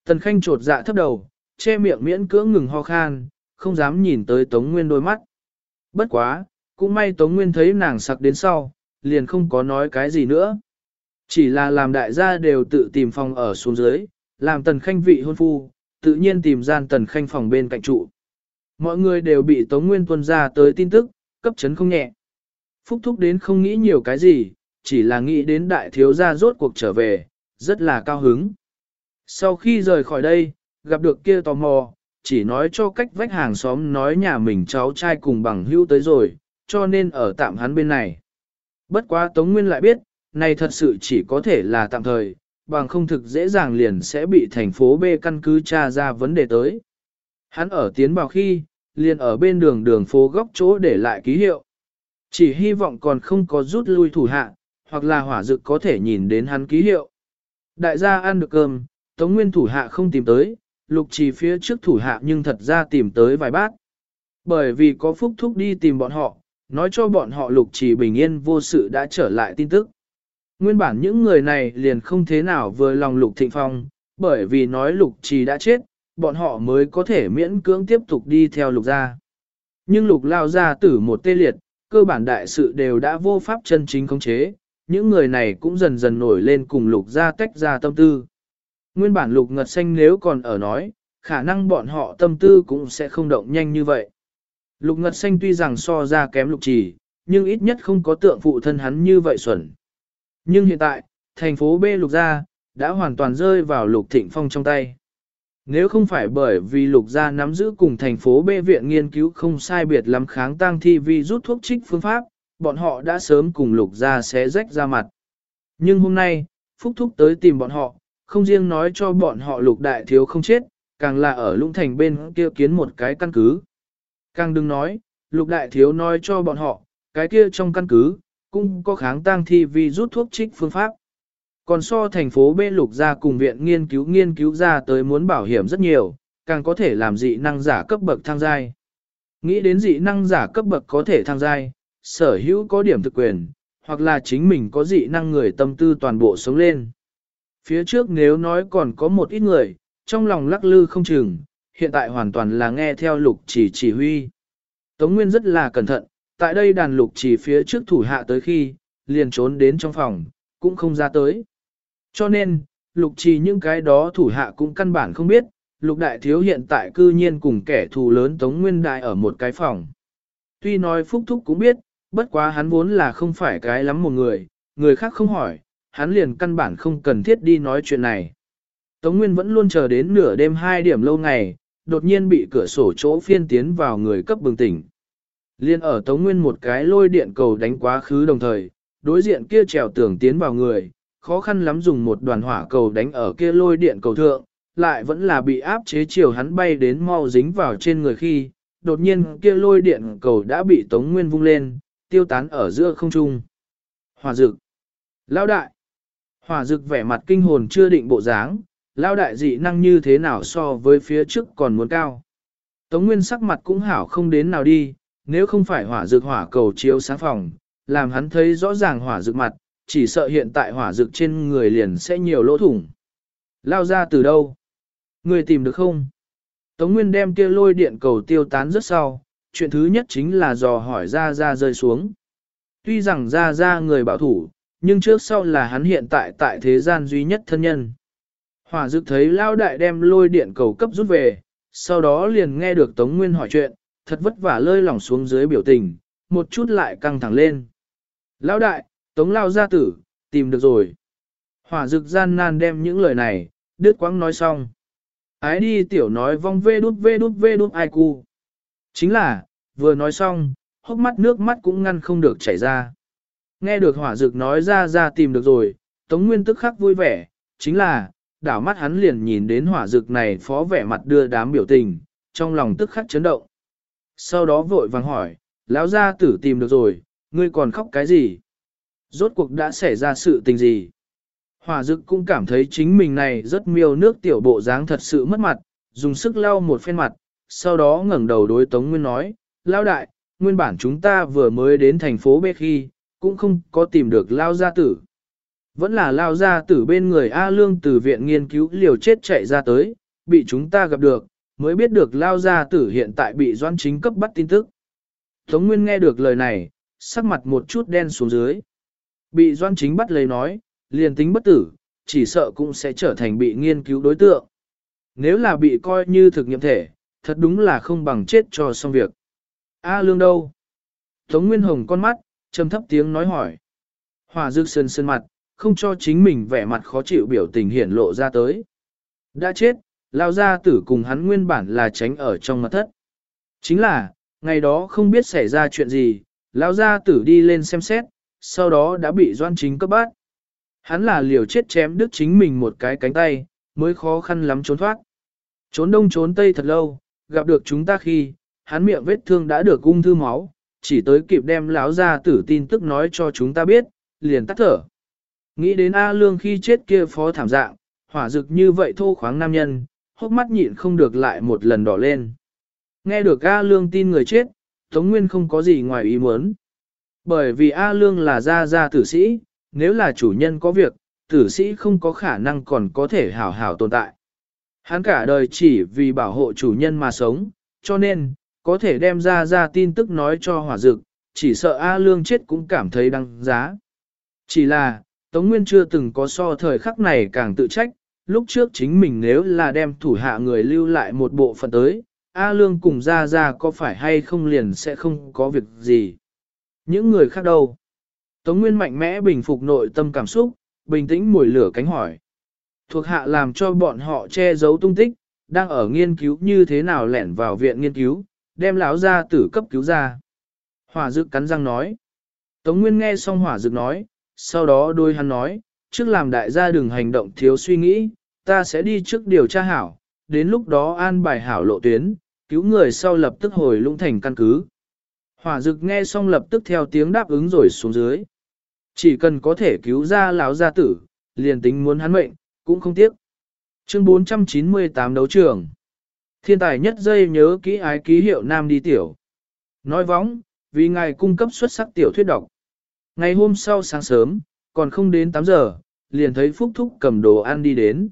Tần Khanh trột dạ thấp đầu, che miệng miễn cưỡng ngừng ho khan, không dám nhìn tới Tống Nguyên đôi mắt. Bất quá, cũng may Tống Nguyên thấy nàng sặc đến sau, liền không có nói cái gì nữa. Chỉ là làm đại gia đều tự tìm phòng ở xuống dưới, làm Tần Khanh vị hôn phu, tự nhiên tìm gian Tần Khanh phòng bên cạnh trụ. Mọi người đều bị Tống Nguyên tuân ra tới tin tức, cấp chấn không nhẹ. Phúc thúc đến không nghĩ nhiều cái gì, chỉ là nghĩ đến đại thiếu gia rốt cuộc trở về, rất là cao hứng. Sau khi rời khỏi đây, gặp được kia tò mò, chỉ nói cho cách vách hàng xóm nói nhà mình cháu trai cùng bằng hữu tới rồi, cho nên ở tạm hắn bên này. Bất quá Tống Nguyên lại biết, này thật sự chỉ có thể là tạm thời, bằng không thực dễ dàng liền sẽ bị thành phố B căn cứ tra ra vấn đề tới. Hắn ở tiến vào khi, liền ở bên đường đường phố góc chỗ để lại ký hiệu. Chỉ hy vọng còn không có rút lui thủ hạ, hoặc là hỏa dực có thể nhìn đến hắn ký hiệu. Đại gia ăn được cơm, Tống Nguyên thủ hạ không tìm tới, lục trì phía trước thủ hạ nhưng thật ra tìm tới vài bát. Bởi vì có phúc thúc đi tìm bọn họ, nói cho bọn họ lục trì bình yên vô sự đã trở lại tin tức. Nguyên bản những người này liền không thế nào vừa lòng lục thịnh phong, bởi vì nói lục trì đã chết, bọn họ mới có thể miễn cưỡng tiếp tục đi theo lục gia. Nhưng lục lao ra tử một tê liệt, cơ bản đại sự đều đã vô pháp chân chính khống chế, những người này cũng dần dần nổi lên cùng lục gia tách ra tâm tư. Nguyên bản lục ngật xanh nếu còn ở nói, khả năng bọn họ tâm tư cũng sẽ không động nhanh như vậy. Lục ngật xanh tuy rằng so ra kém lục trì, nhưng ít nhất không có tượng phụ thân hắn như vậy xuẩn. Nhưng hiện tại, thành phố B lục gia, đã hoàn toàn rơi vào lục thịnh phong trong tay. Nếu không phải bởi vì lục gia nắm giữ cùng thành phố B viện nghiên cứu không sai biệt lắm kháng tăng thi vi rút thuốc trích phương pháp, bọn họ đã sớm cùng lục gia sẽ rách ra mặt. Nhưng hôm nay, Phúc Thúc tới tìm bọn họ, không riêng nói cho bọn họ lục đại thiếu không chết, càng là ở lũng thành bên kia kiến một cái căn cứ. Càng đừng nói, lục đại thiếu nói cho bọn họ, cái kia trong căn cứ, cũng có kháng tăng thi vi rút thuốc trích phương pháp. Còn so thành phố B lục ra cùng viện nghiên cứu nghiên cứu ra tới muốn bảo hiểm rất nhiều, càng có thể làm dị năng giả cấp bậc thăng giai. Nghĩ đến dị năng giả cấp bậc có thể thăng giai, sở hữu có điểm thực quyền, hoặc là chính mình có dị năng người tâm tư toàn bộ sống lên. Phía trước nếu nói còn có một ít người, trong lòng lắc lư không chừng, hiện tại hoàn toàn là nghe theo lục chỉ chỉ huy. Tống Nguyên rất là cẩn thận, tại đây đàn lục chỉ phía trước thủ hạ tới khi, liền trốn đến trong phòng, cũng không ra tới. Cho nên, lục trì những cái đó thủ hạ cũng căn bản không biết, lục đại thiếu hiện tại cư nhiên cùng kẻ thù lớn Tống Nguyên Đại ở một cái phòng. Tuy nói Phúc Thúc cũng biết, bất quá hắn vốn là không phải cái lắm một người, người khác không hỏi, hắn liền căn bản không cần thiết đi nói chuyện này. Tống Nguyên vẫn luôn chờ đến nửa đêm hai điểm lâu ngày, đột nhiên bị cửa sổ chỗ phiên tiến vào người cấp bừng tỉnh. Liên ở Tống Nguyên một cái lôi điện cầu đánh quá khứ đồng thời, đối diện kia trèo tường tiến vào người, khó khăn lắm dùng một đoàn hỏa cầu đánh ở kia lôi điện cầu thượng, lại vẫn là bị áp chế chiều hắn bay đến mau dính vào trên người khi, đột nhiên kia lôi điện cầu đã bị Tống Nguyên vung lên, tiêu tán ở giữa không trung. Hỏa dực. Lão đại. Hỏa dực vẻ mặt kinh hồn chưa định bộ dáng, lao đại dị năng như thế nào so với phía trước còn muốn cao. Tống Nguyên sắc mặt cũng hảo không đến nào đi, nếu không phải hỏa Dược hỏa cầu chiếu sáng phòng, làm hắn thấy rõ ràng hỏa Dược mặt, chỉ sợ hiện tại hỏa Dược trên người liền sẽ nhiều lỗ thủng. Lao ra từ đâu? Người tìm được không? Tống Nguyên đem kia lôi điện cầu tiêu tán rất sau, chuyện thứ nhất chính là dò hỏi ra ra rơi xuống. Tuy rằng ra ra người bảo thủ, nhưng trước sau là hắn hiện tại tại thế gian duy nhất thân nhân. Hỏa dực thấy Lao Đại đem lôi điện cầu cấp rút về, sau đó liền nghe được Tống Nguyên hỏi chuyện, thật vất vả lơi lỏng xuống dưới biểu tình, một chút lại căng thẳng lên. Lão Đại, Tống lao gia tử, tìm được rồi. Hỏa dực gian nan đem những lời này, đứt quãng nói xong. Ái đi tiểu nói vong vê đút vê đút vê đút ai cu. Chính là, vừa nói xong, hốc mắt nước mắt cũng ngăn không được chảy ra. Nghe được hỏa dực nói ra ra tìm được rồi, Tống Nguyên tức khắc vui vẻ, chính là, đảo mắt hắn liền nhìn đến hỏa dực này phó vẻ mặt đưa đám biểu tình, trong lòng tức khắc chấn động. Sau đó vội vàng hỏi, lão gia tử tìm được rồi, ngươi còn khóc cái gì? Rốt cuộc đã xảy ra sự tình gì? Hỏa dực cũng cảm thấy chính mình này rất miêu nước tiểu bộ dáng thật sự mất mặt, dùng sức lau một phen mặt, sau đó ngẩng đầu đối Tống Nguyên nói, lão đại, nguyên bản chúng ta vừa mới đến thành phố Bê Khi, cũng không có tìm được Lao gia tử. Vẫn là Lao gia tử bên người A Lương từ viện nghiên cứu liều chết chạy ra tới, bị chúng ta gặp được, mới biết được Lao gia tử hiện tại bị doan chính cấp bắt tin tức. Tống Nguyên nghe được lời này, sắc mặt một chút đen xuống dưới. Bị doan chính bắt lấy nói, liền tính bất tử, chỉ sợ cũng sẽ trở thành bị nghiên cứu đối tượng. Nếu là bị coi như thực nghiệm thể, thật đúng là không bằng chết cho xong việc. A lương đâu? Tống Nguyên Hồng con mắt, trầm thấp tiếng nói hỏi. Hòa dược sơn sơn mặt, không cho chính mình vẻ mặt khó chịu biểu tình hiển lộ ra tới. Đã chết, lao ra tử cùng hắn nguyên bản là tránh ở trong mặt thất. Chính là, ngày đó không biết xảy ra chuyện gì, lao ra tử đi lên xem xét, sau đó đã bị doan chính cấp bát. Hắn là liều chết chém đứt chính mình một cái cánh tay, mới khó khăn lắm trốn thoát. Trốn đông trốn tây thật lâu, gặp được chúng ta khi, hắn miệng vết thương đã được ung thư máu, chỉ tới kịp đem lão ra tử tin tức nói cho chúng ta biết, liền tắt thở. Nghĩ đến A Lương khi chết kia phó thảm dạng, hỏa dực như vậy thô khoáng nam nhân, hốc mắt nhịn không được lại một lần đỏ lên. Nghe được A Lương tin người chết, Tống Nguyên không có gì ngoài ý muốn. Bởi vì A Lương là gia gia tử sĩ, nếu là chủ nhân có việc, tử sĩ không có khả năng còn có thể hảo hảo tồn tại. Hắn cả đời chỉ vì bảo hộ chủ nhân mà sống, cho nên, có thể đem ra ra tin tức nói cho hỏa dực, chỉ sợ A Lương chết cũng cảm thấy đăng giá. Chỉ là, Tống Nguyên chưa từng có so thời khắc này càng tự trách, lúc trước chính mình nếu là đem thủ hạ người lưu lại một bộ phận tới, A Lương cùng ra ra có phải hay không liền sẽ không có việc gì. Những người khác đâu? Tống Nguyên mạnh mẽ bình phục nội tâm cảm xúc, bình tĩnh mùi lửa cánh hỏi. Thuộc hạ làm cho bọn họ che giấu tung tích, đang ở nghiên cứu như thế nào lẻn vào viện nghiên cứu, đem lão gia tử cấp cứu ra. Hỏa dực cắn răng nói. Tống Nguyên nghe xong hỏa dực nói, sau đó đôi hắn nói, trước làm đại gia đừng hành động thiếu suy nghĩ, ta sẽ đi trước điều tra hảo, đến lúc đó an bài hảo lộ tuyến, cứu người sau lập tức hồi lũng thành căn cứ. Hỏa dực nghe xong lập tức theo tiếng đáp ứng rồi xuống dưới. Chỉ cần có thể cứu ra lão gia tử, liền tính muốn hắn mệnh, cũng không tiếc. Chương 498 đấu trường. Thiên tài nhất dây nhớ kỹ ái ký hiệu nam đi tiểu. Nói vóng, vì ngài cung cấp xuất sắc tiểu thuyết độc. Ngày hôm sau sáng sớm, còn không đến 8 giờ, liền thấy Phúc Thúc cầm đồ ăn đi đến.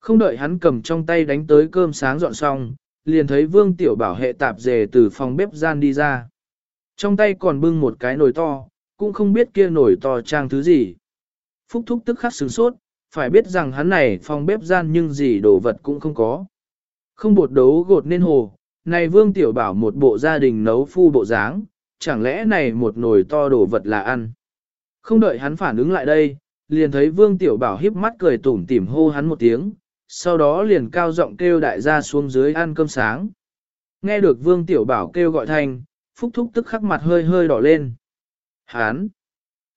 Không đợi hắn cầm trong tay đánh tới cơm sáng dọn xong, liền thấy Vương Tiểu Bảo hệ tạp dề từ phòng bếp gian đi ra. Trong tay còn bưng một cái nồi to, cũng không biết kia nồi to trang thứ gì. Phúc Thúc tức khắc sửng sốt, phải biết rằng hắn này phòng bếp gian nhưng gì đồ vật cũng không có. Không bột đấu gột nên hồ, này Vương Tiểu Bảo một bộ gia đình nấu phu bộ dáng, chẳng lẽ này một nồi to đồ vật là ăn. Không đợi hắn phản ứng lại đây, liền thấy Vương Tiểu Bảo híp mắt cười tủm tỉm hô hắn một tiếng, sau đó liền cao giọng kêu đại gia xuống dưới ăn cơm sáng. Nghe được Vương Tiểu Bảo kêu gọi thành, Phúc Thúc tức khắc mặt hơi hơi đỏ lên. Hán!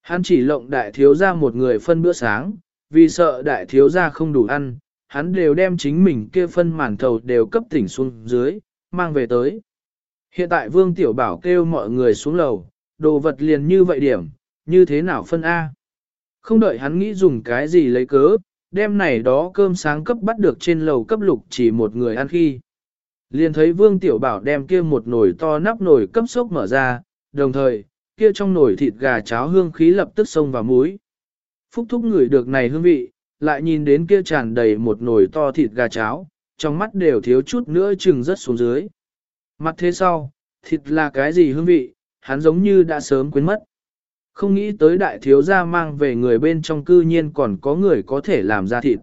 Hắn chỉ lộng đại thiếu ra một người phân bữa sáng, vì sợ đại thiếu ra không đủ ăn, hắn đều đem chính mình kia phân màn thầu đều cấp tỉnh xuống dưới, mang về tới. Hiện tại Vương Tiểu Bảo kêu mọi người xuống lầu, đồ vật liền như vậy điểm, như thế nào phân A. Không đợi hắn nghĩ dùng cái gì lấy cớ, đem này đó cơm sáng cấp bắt được trên lầu cấp lục chỉ một người ăn khi. Liền thấy Vương Tiểu Bảo đem kia một nồi to nắp nồi cấp sốc mở ra, đồng thời, kia trong nồi thịt gà cháo hương khí lập tức xông vào muối. Phúc thúc ngửi được này hương vị, lại nhìn đến kia tràn đầy một nồi to thịt gà cháo, trong mắt đều thiếu chút nữa chừng rất xuống dưới. Mặt thế sau, thịt là cái gì hương vị, hắn giống như đã sớm quên mất. Không nghĩ tới đại thiếu gia mang về người bên trong cư nhiên còn có người có thể làm ra thịt.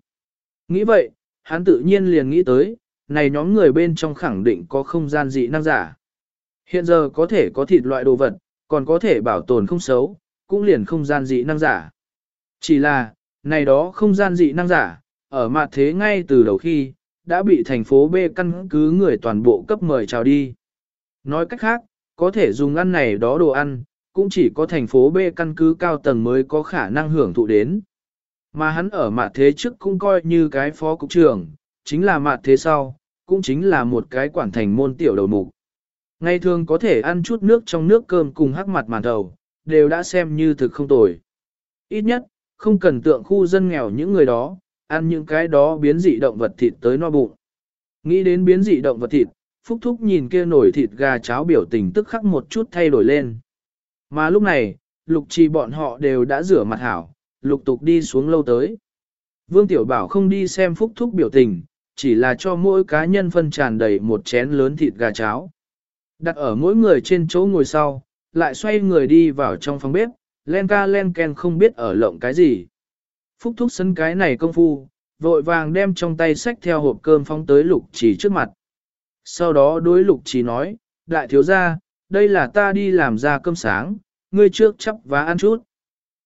Nghĩ vậy, hắn tự nhiên liền nghĩ tới, này nhóm người bên trong khẳng định có không gian dị năng giả. Hiện giờ có thể có thịt loại đồ vật, còn có thể bảo tồn không xấu, cũng liền không gian dị năng giả. Chỉ là, này đó không gian dị năng giả, ở mặt thế ngay từ đầu khi, đã bị thành phố B căn cứ người toàn bộ cấp mời chào đi. Nói cách khác, có thể dùng ăn này đó đồ ăn, cũng chỉ có thành phố B căn cứ cao tầng mới có khả năng hưởng thụ đến. Mà hắn ở mặt thế trước cũng coi như cái phó cục trưởng, chính là mặt thế sau, cũng chính là một cái quản thành môn tiểu đầu mục. Ngày thường có thể ăn chút nước trong nước cơm cùng hắc mặt màn đầu đều đã xem như thực không tồi. Ít nhất, không cần tượng khu dân nghèo những người đó, ăn những cái đó biến dị động vật thịt tới no bụng. Nghĩ đến biến dị động vật thịt, Phúc Thúc nhìn kia nổi thịt gà cháo biểu tình tức khắc một chút thay đổi lên. Mà lúc này, lục trì bọn họ đều đã rửa mặt hảo, lục tục đi xuống lâu tới. Vương Tiểu Bảo không đi xem Phúc Thúc biểu tình, chỉ là cho mỗi cá nhân phân tràn đầy một chén lớn thịt gà cháo. Đặt ở mỗi người trên chỗ ngồi sau, lại xoay người đi vào trong phòng bếp, len ca len ken không biết ở lộng cái gì. Phúc Thúc sân cái này công phu, vội vàng đem trong tay sách theo hộp cơm phóng tới lục trì trước mặt. Sau đó đối lục trì nói, đại thiếu gia, đây là ta đi làm ra cơm sáng, ngươi trước chấp và ăn chút.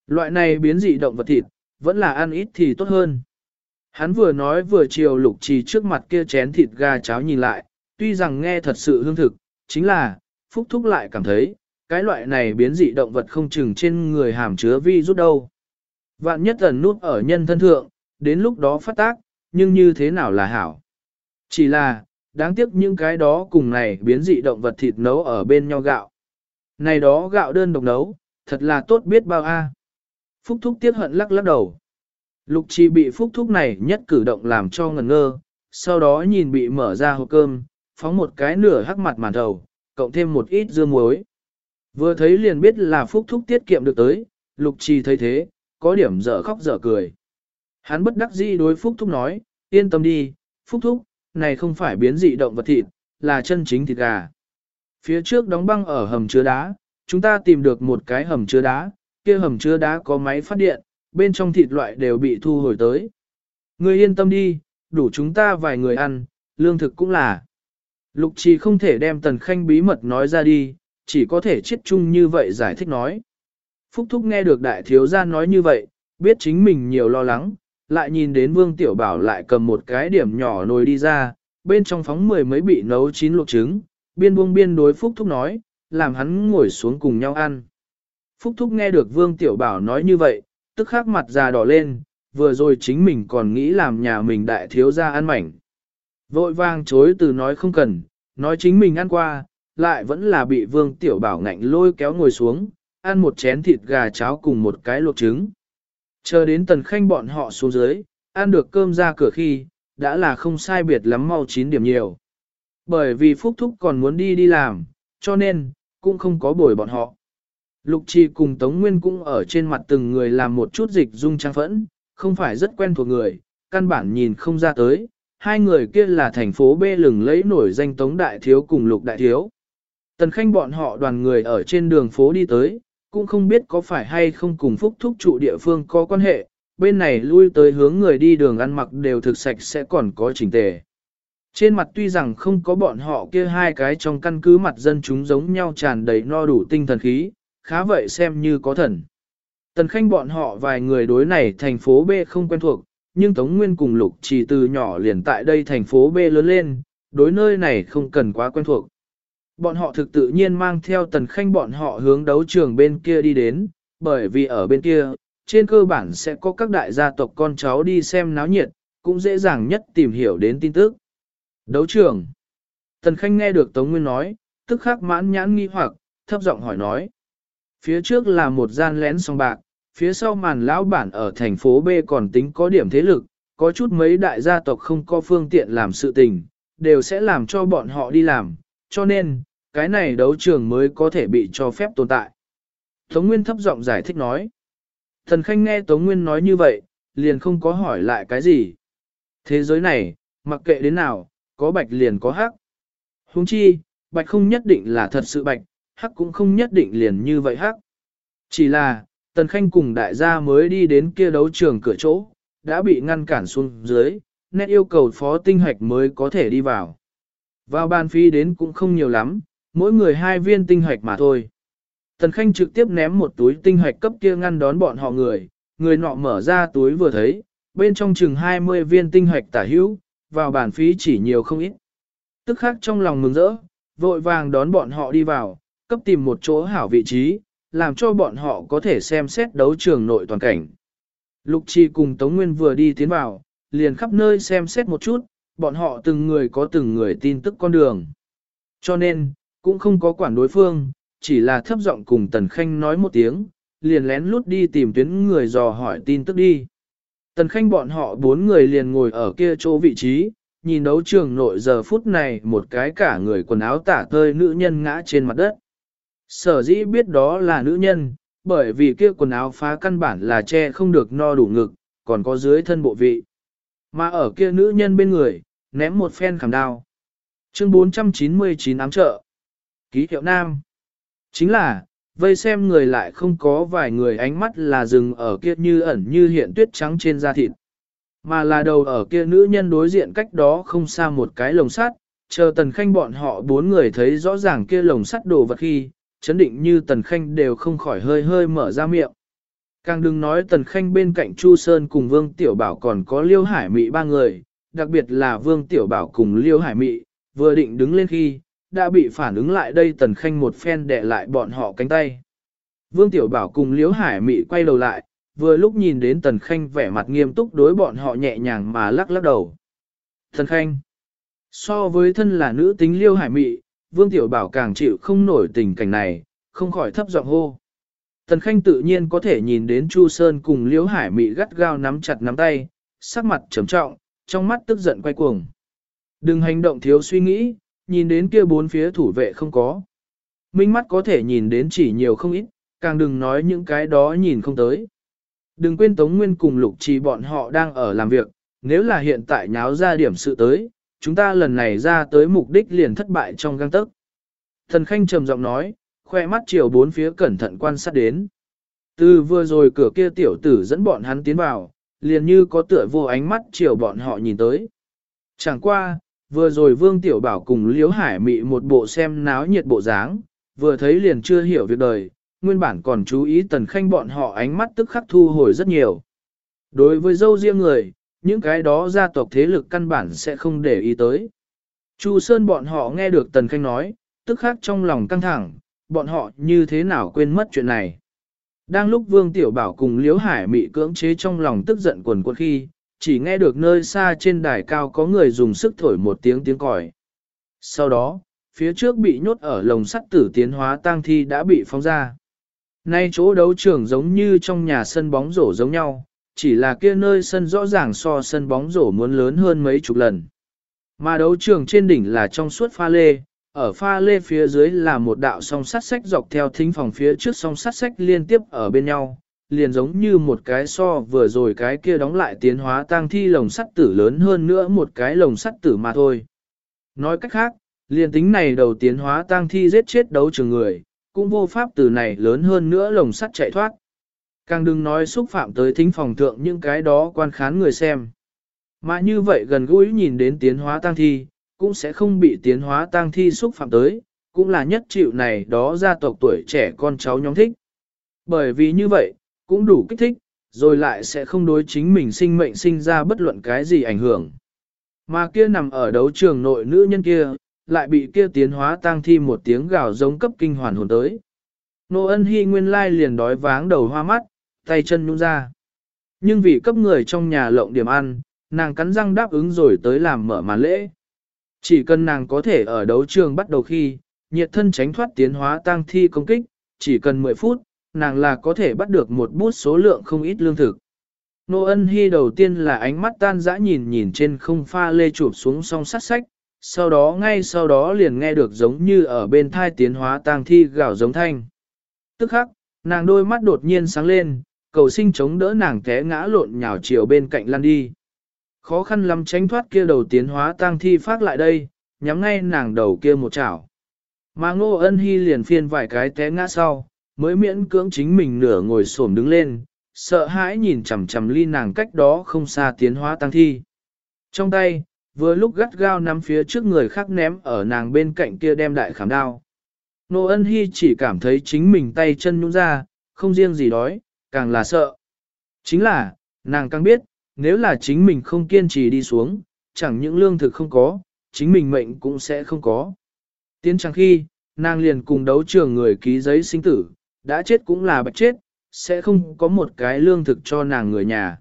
Loại này biến dị động vật thịt, vẫn là ăn ít thì tốt hơn. Hắn vừa nói vừa chiều lục trì trước mặt kia chén thịt gà cháo nhìn lại, tuy rằng nghe thật sự hương thực, chính là, Phúc Thúc lại cảm thấy, cái loại này biến dị động vật không chừng trên người hàm chứa vi rút đâu. Vạn nhất ẩn nút ở nhân thân thượng, đến lúc đó phát tác, nhưng như thế nào là hảo. Chỉ là, đáng tiếc những cái đó cùng này biến dị động vật thịt nấu ở bên nhau gạo. Này đó gạo đơn độc nấu, thật là tốt biết bao a. Phúc Thúc tiếc hận lắc lắc đầu. Lục Chi bị Phúc Thúc này nhất cử động làm cho ngần ngơ, sau đó nhìn bị mở ra hộp cơm, phóng một cái nửa hắc mặt màn đầu, cộng thêm một ít dưa muối. Vừa thấy liền biết là Phúc Thúc tiết kiệm được tới, Lục trì thấy thế, có điểm dở khóc dở cười. Hắn bất đắc dĩ đối Phúc Thúc nói, yên tâm đi, Phúc Thúc, này không phải biến dị động vật thịt, là chân chính thịt gà. Phía trước đóng băng ở hầm chứa đá, chúng ta tìm được một cái hầm chứa đá, kia hầm chứa đá có máy phát điện, bên trong thịt loại đều bị thu hồi tới. Người yên tâm đi, đủ chúng ta vài người ăn, lương thực cũng là. Lục trì không thể đem tần khanh bí mật nói ra đi, chỉ có thể chết chung như vậy giải thích nói. Phúc Thúc nghe được đại thiếu gia nói như vậy, biết chính mình nhiều lo lắng, lại nhìn đến Vương Tiểu Bảo lại cầm một cái điểm nhỏ nồi đi ra, bên trong phóng mười mấy bị nấu chín luộc trứng, biên buông biên đối Phúc Thúc nói, làm hắn ngồi xuống cùng nhau ăn. Phúc Thúc nghe được Vương Tiểu Bảo nói như vậy, tức khắc mặt già đỏ lên, vừa rồi chính mình còn nghĩ làm nhà mình đại thiếu gia ăn mảnh. Vội vang chối từ nói không cần, nói chính mình ăn qua, lại vẫn là bị Vương Tiểu Bảo ngạnh lôi kéo ngồi xuống, ăn một chén thịt gà cháo cùng một cái luộc trứng. Chờ đến tần khanh bọn họ xuống dưới, ăn được cơm ra cửa khi, đã là không sai biệt lắm mau chín điểm nhiều. Bởi vì Phúc Thúc còn muốn đi đi làm, cho nên, cũng không có bồi bọn họ. Lục Trì cùng Tống Nguyên cũng ở trên mặt từng người làm một chút dịch dung trang phẫn, không phải rất quen thuộc người, căn bản nhìn không ra tới. Hai người kia là thành phố B lừng lấy nổi danh Tống Đại Thiếu cùng Lục Đại Thiếu. Tần Khanh bọn họ đoàn người ở trên đường phố đi tới, cũng không biết có phải hay không cùng phúc thúc trụ địa phương có quan hệ, bên này lui tới hướng người đi đường ăn mặc đều thực sạch sẽ còn có chỉnh tề. Trên mặt tuy rằng không có bọn họ kia hai cái trong căn cứ mặt dân chúng giống nhau tràn đầy no đủ tinh thần khí, khá vậy xem như có thần. Tần khanh bọn họ vài người đối này thành phố B không quen thuộc, nhưng Tống Nguyên cùng Lục chỉ từ nhỏ liền tại đây thành phố B lớn lên, đối nơi này không cần quá quen thuộc. Bọn họ thực tự nhiên mang theo tần khanh bọn họ hướng đấu trường bên kia đi đến, bởi vì ở bên kia, trên cơ bản sẽ có các đại gia tộc con cháu đi xem náo nhiệt, cũng dễ dàng nhất tìm hiểu đến tin tức. Đấu trường. Tần khanh nghe được Tống Nguyên nói, tức khắc mãn nhãn nghi hoặc, thấp giọng hỏi nói. Phía trước là một gian lén song bạc, phía sau màn lão bản ở thành phố B còn tính có điểm thế lực, có chút mấy đại gia tộc không có phương tiện làm sự tình, đều sẽ làm cho bọn họ đi làm, cho nên, cái này đấu trường mới có thể bị cho phép tồn tại. Tống Nguyên thấp giọng giải thích nói. Thần Khanh nghe Tống Nguyên nói như vậy, liền không có hỏi lại cái gì. Thế giới này, mặc kệ đến nào, có bạch liền có hắc. Huống chi, bạch không nhất định là thật sự bạch, hắc cũng không nhất định liền như vậy hắc. Chỉ là, Tần Khanh cùng đại gia mới đi đến kia đấu trường cửa chỗ, đã bị ngăn cản xuống dưới, nét yêu cầu phó tinh hạch mới có thể đi vào. Vào bàn phi đến cũng không nhiều lắm, mỗi người hai viên tinh hạch mà thôi. Tần Khanh trực tiếp ném một túi tinh hạch cấp kia ngăn đón bọn họ người, người nọ mở ra túi vừa thấy, bên trong chừng 20 viên tinh hạch tả hữu, vào bản phí chỉ nhiều không ít. Tức khắc trong lòng mừng rỡ, vội vàng đón bọn họ đi vào, cấp tìm một chỗ hảo vị trí, làm cho bọn họ có thể xem xét đấu trường nội toàn cảnh. Lục Chi cùng Tống Nguyên vừa đi tiến vào, liền khắp nơi xem xét một chút, bọn họ từng người có từng người tin tức con đường. Cho nên, cũng không có quản đối phương, chỉ là thấp giọng cùng Tần Khanh nói một tiếng, liền lén lút đi tìm tuyến người dò hỏi tin tức đi. Tần Khanh bọn họ bốn người liền ngồi ở kia chỗ vị trí, nhìn đấu trường nội giờ phút này một cái cả người quần áo tả tơi nữ nhân ngã trên mặt đất. Sở dĩ biết đó là nữ nhân, bởi vì kia quần áo phá căn bản là che không được no đủ ngực, còn có dưới thân bộ vị. Mà ở kia nữ nhân bên người, ném một phen khảm đao. Chương 499 ám trợ. Ký hiệu nam. Chính là, vây xem người lại không có vài người ánh mắt là dừng ở kia như ẩn như hiện tuyết trắng trên da thịt. Mà là đầu ở kia nữ nhân đối diện cách đó không xa một cái lồng sắt, chờ tần khanh bọn họ bốn người thấy rõ ràng kia lồng sắt đồ vật khi, chấn định như tần khanh đều không khỏi hơi hơi mở ra miệng. Càng đừng nói tần khanh bên cạnh Chu Sơn cùng Vương Tiểu Bảo còn có Liêu Hải Mị ba người, đặc biệt là Vương Tiểu Bảo cùng Liêu Hải Mị, vừa định đứng lên khi, đã bị phản ứng lại đây tần khanh một phen đè lại bọn họ cánh tay. Vương Tiểu Bảo cùng liễu Hải Mị quay đầu lại, vừa lúc nhìn đến tần khanh vẻ mặt nghiêm túc đối bọn họ nhẹ nhàng mà lắc lắc đầu. Tần khanh, so với thân là nữ tính liễu Hải Mị, Vương Tiểu Bảo càng chịu không nổi tình cảnh này, không khỏi thấp giọng hô. Tần Khanh tự nhiên có thể nhìn đến Chu Sơn cùng Liễu Hải Mị gắt gao nắm chặt nắm tay, sắc mặt trầm trọng, trong mắt tức giận quay cuồng. Đừng hành động thiếu suy nghĩ, nhìn đến kia bốn phía thủ vệ không có. Minh mắt có thể nhìn đến chỉ nhiều không ít, càng đừng nói những cái đó nhìn không tới. Đừng quên Tống Nguyên cùng Lục Trì bọn họ đang ở làm việc, nếu là hiện tại nháo ra điểm sự tới, chúng ta lần này ra tới mục đích liền thất bại trong găng tấc. Thần Khanh trầm giọng nói, khoe mắt chiều bốn phía cẩn thận quan sát đến. Từ vừa rồi cửa kia tiểu tử dẫn bọn hắn tiến vào, liền như có tựa vô ánh mắt chiều bọn họ nhìn tới. Chẳng qua, vừa rồi Vương Tiểu Bảo cùng Liễu Hải Mị một bộ xem náo nhiệt bộ dáng, vừa thấy liền chưa hiểu việc đời, nguyên bản còn chú ý tần khanh bọn họ ánh mắt tức khắc thu hồi rất nhiều. Đối với dâu riêng người, những cái đó gia tộc thế lực căn bản sẽ không để ý tới. Chu Sơn bọn họ nghe được tần khanh nói, tức khắc trong lòng căng thẳng, bọn họ như thế nào quên mất chuyện này. Đang lúc Vương Tiểu Bảo cùng Liễu Hải Mị cưỡng chế trong lòng tức giận quần quật khi, chỉ nghe được nơi xa trên đài cao có người dùng sức thổi một tiếng tiếng còi. Sau đó, phía trước bị nhốt ở lồng sắt tử tiến hóa tang thi đã bị phóng ra. Nay chỗ đấu trường giống như trong nhà sân bóng rổ giống nhau, chỉ là kia nơi sân rõ ràng so sân bóng rổ muốn lớn hơn mấy chục lần. Mà đấu trường trên đỉnh là trong suốt pha lê, ở pha lê phía dưới là một đạo song sắt sách dọc theo thính phòng phía trước song sắt sách liên tiếp ở bên nhau, liền giống như một cái so vừa rồi cái kia đóng lại tiến hóa tang thi lồng sắt tử lớn hơn nữa một cái lồng sắt tử mà thôi. Nói cách khác, liền tính này đầu tiến hóa tang thi giết chết đấu trường người, cũng vô pháp từ này lớn hơn nữa lồng sắt chạy thoát. Càng đừng nói xúc phạm tới thính phòng thượng những cái đó quan khán người xem. Mà như vậy gần gũi nhìn đến tiến hóa tang thi, cũng sẽ không bị tiến hóa tang thi xúc phạm tới, cũng là nhất chịu này đó gia tộc tuổi trẻ con cháu nhóm thích. Bởi vì như vậy, cũng đủ kích thích, rồi lại sẽ không đối chính mình sinh mệnh sinh ra bất luận cái gì ảnh hưởng. Mà kia nằm ở đấu trường nội nữ nhân kia, lại bị kia tiến hóa tang thi một tiếng gào giống cấp kinh hoàn hồn tới. Nô ân hy nguyên lai liền đói váng đầu hoa mắt, tay chân nhung ra. Nhưng vì cấp người trong nhà lộng điểm ăn, nàng cắn răng đáp ứng rồi tới làm mở màn lễ. Chỉ cần nàng có thể ở đấu trường bắt đầu khi, nhiệt thân tránh thoát tiến hóa tăng thi công kích, chỉ cần 10 phút, nàng là có thể bắt được một bút số lượng không ít lương thực. Nô ân hy đầu tiên là ánh mắt tan dã nhìn nhìn trên không pha lê chụp xuống song sắt sách, sau đó ngay sau đó liền nghe được giống như ở bên thai tiến hóa tang thi gào giống thanh. Tức khắc, nàng đôi mắt đột nhiên sáng lên, cầu sinh chống đỡ nàng té ngã lộn nhào chiều bên cạnh lăn đi. Khó khăn lắm tránh thoát kia đầu tiến hóa tang thi phát lại đây, nhắm ngay nàng đầu kia một chảo. Mà ngô ân hy liền phiên vài cái té ngã sau, mới miễn cưỡng chính mình nửa ngồi xổm đứng lên, sợ hãi nhìn chằm chằm ly nàng cách đó không xa tiến hóa tăng thi. Trong tay, vừa lúc gắt gao nắm phía trước người khác ném ở nàng bên cạnh kia đem đại khảm đao. Nô ân hy chỉ cảm thấy chính mình tay chân nhũn ra, không riêng gì đói, càng là sợ. Chính là, nàng càng biết, nếu là chính mình không kiên trì đi xuống, chẳng những lương thực không có, chính mình mệnh cũng sẽ không có. Tiến chẳng khi, nàng liền cùng đấu trường người ký giấy sinh tử, đã chết cũng là bạch chết, sẽ không có một cái lương thực cho nàng người nhà.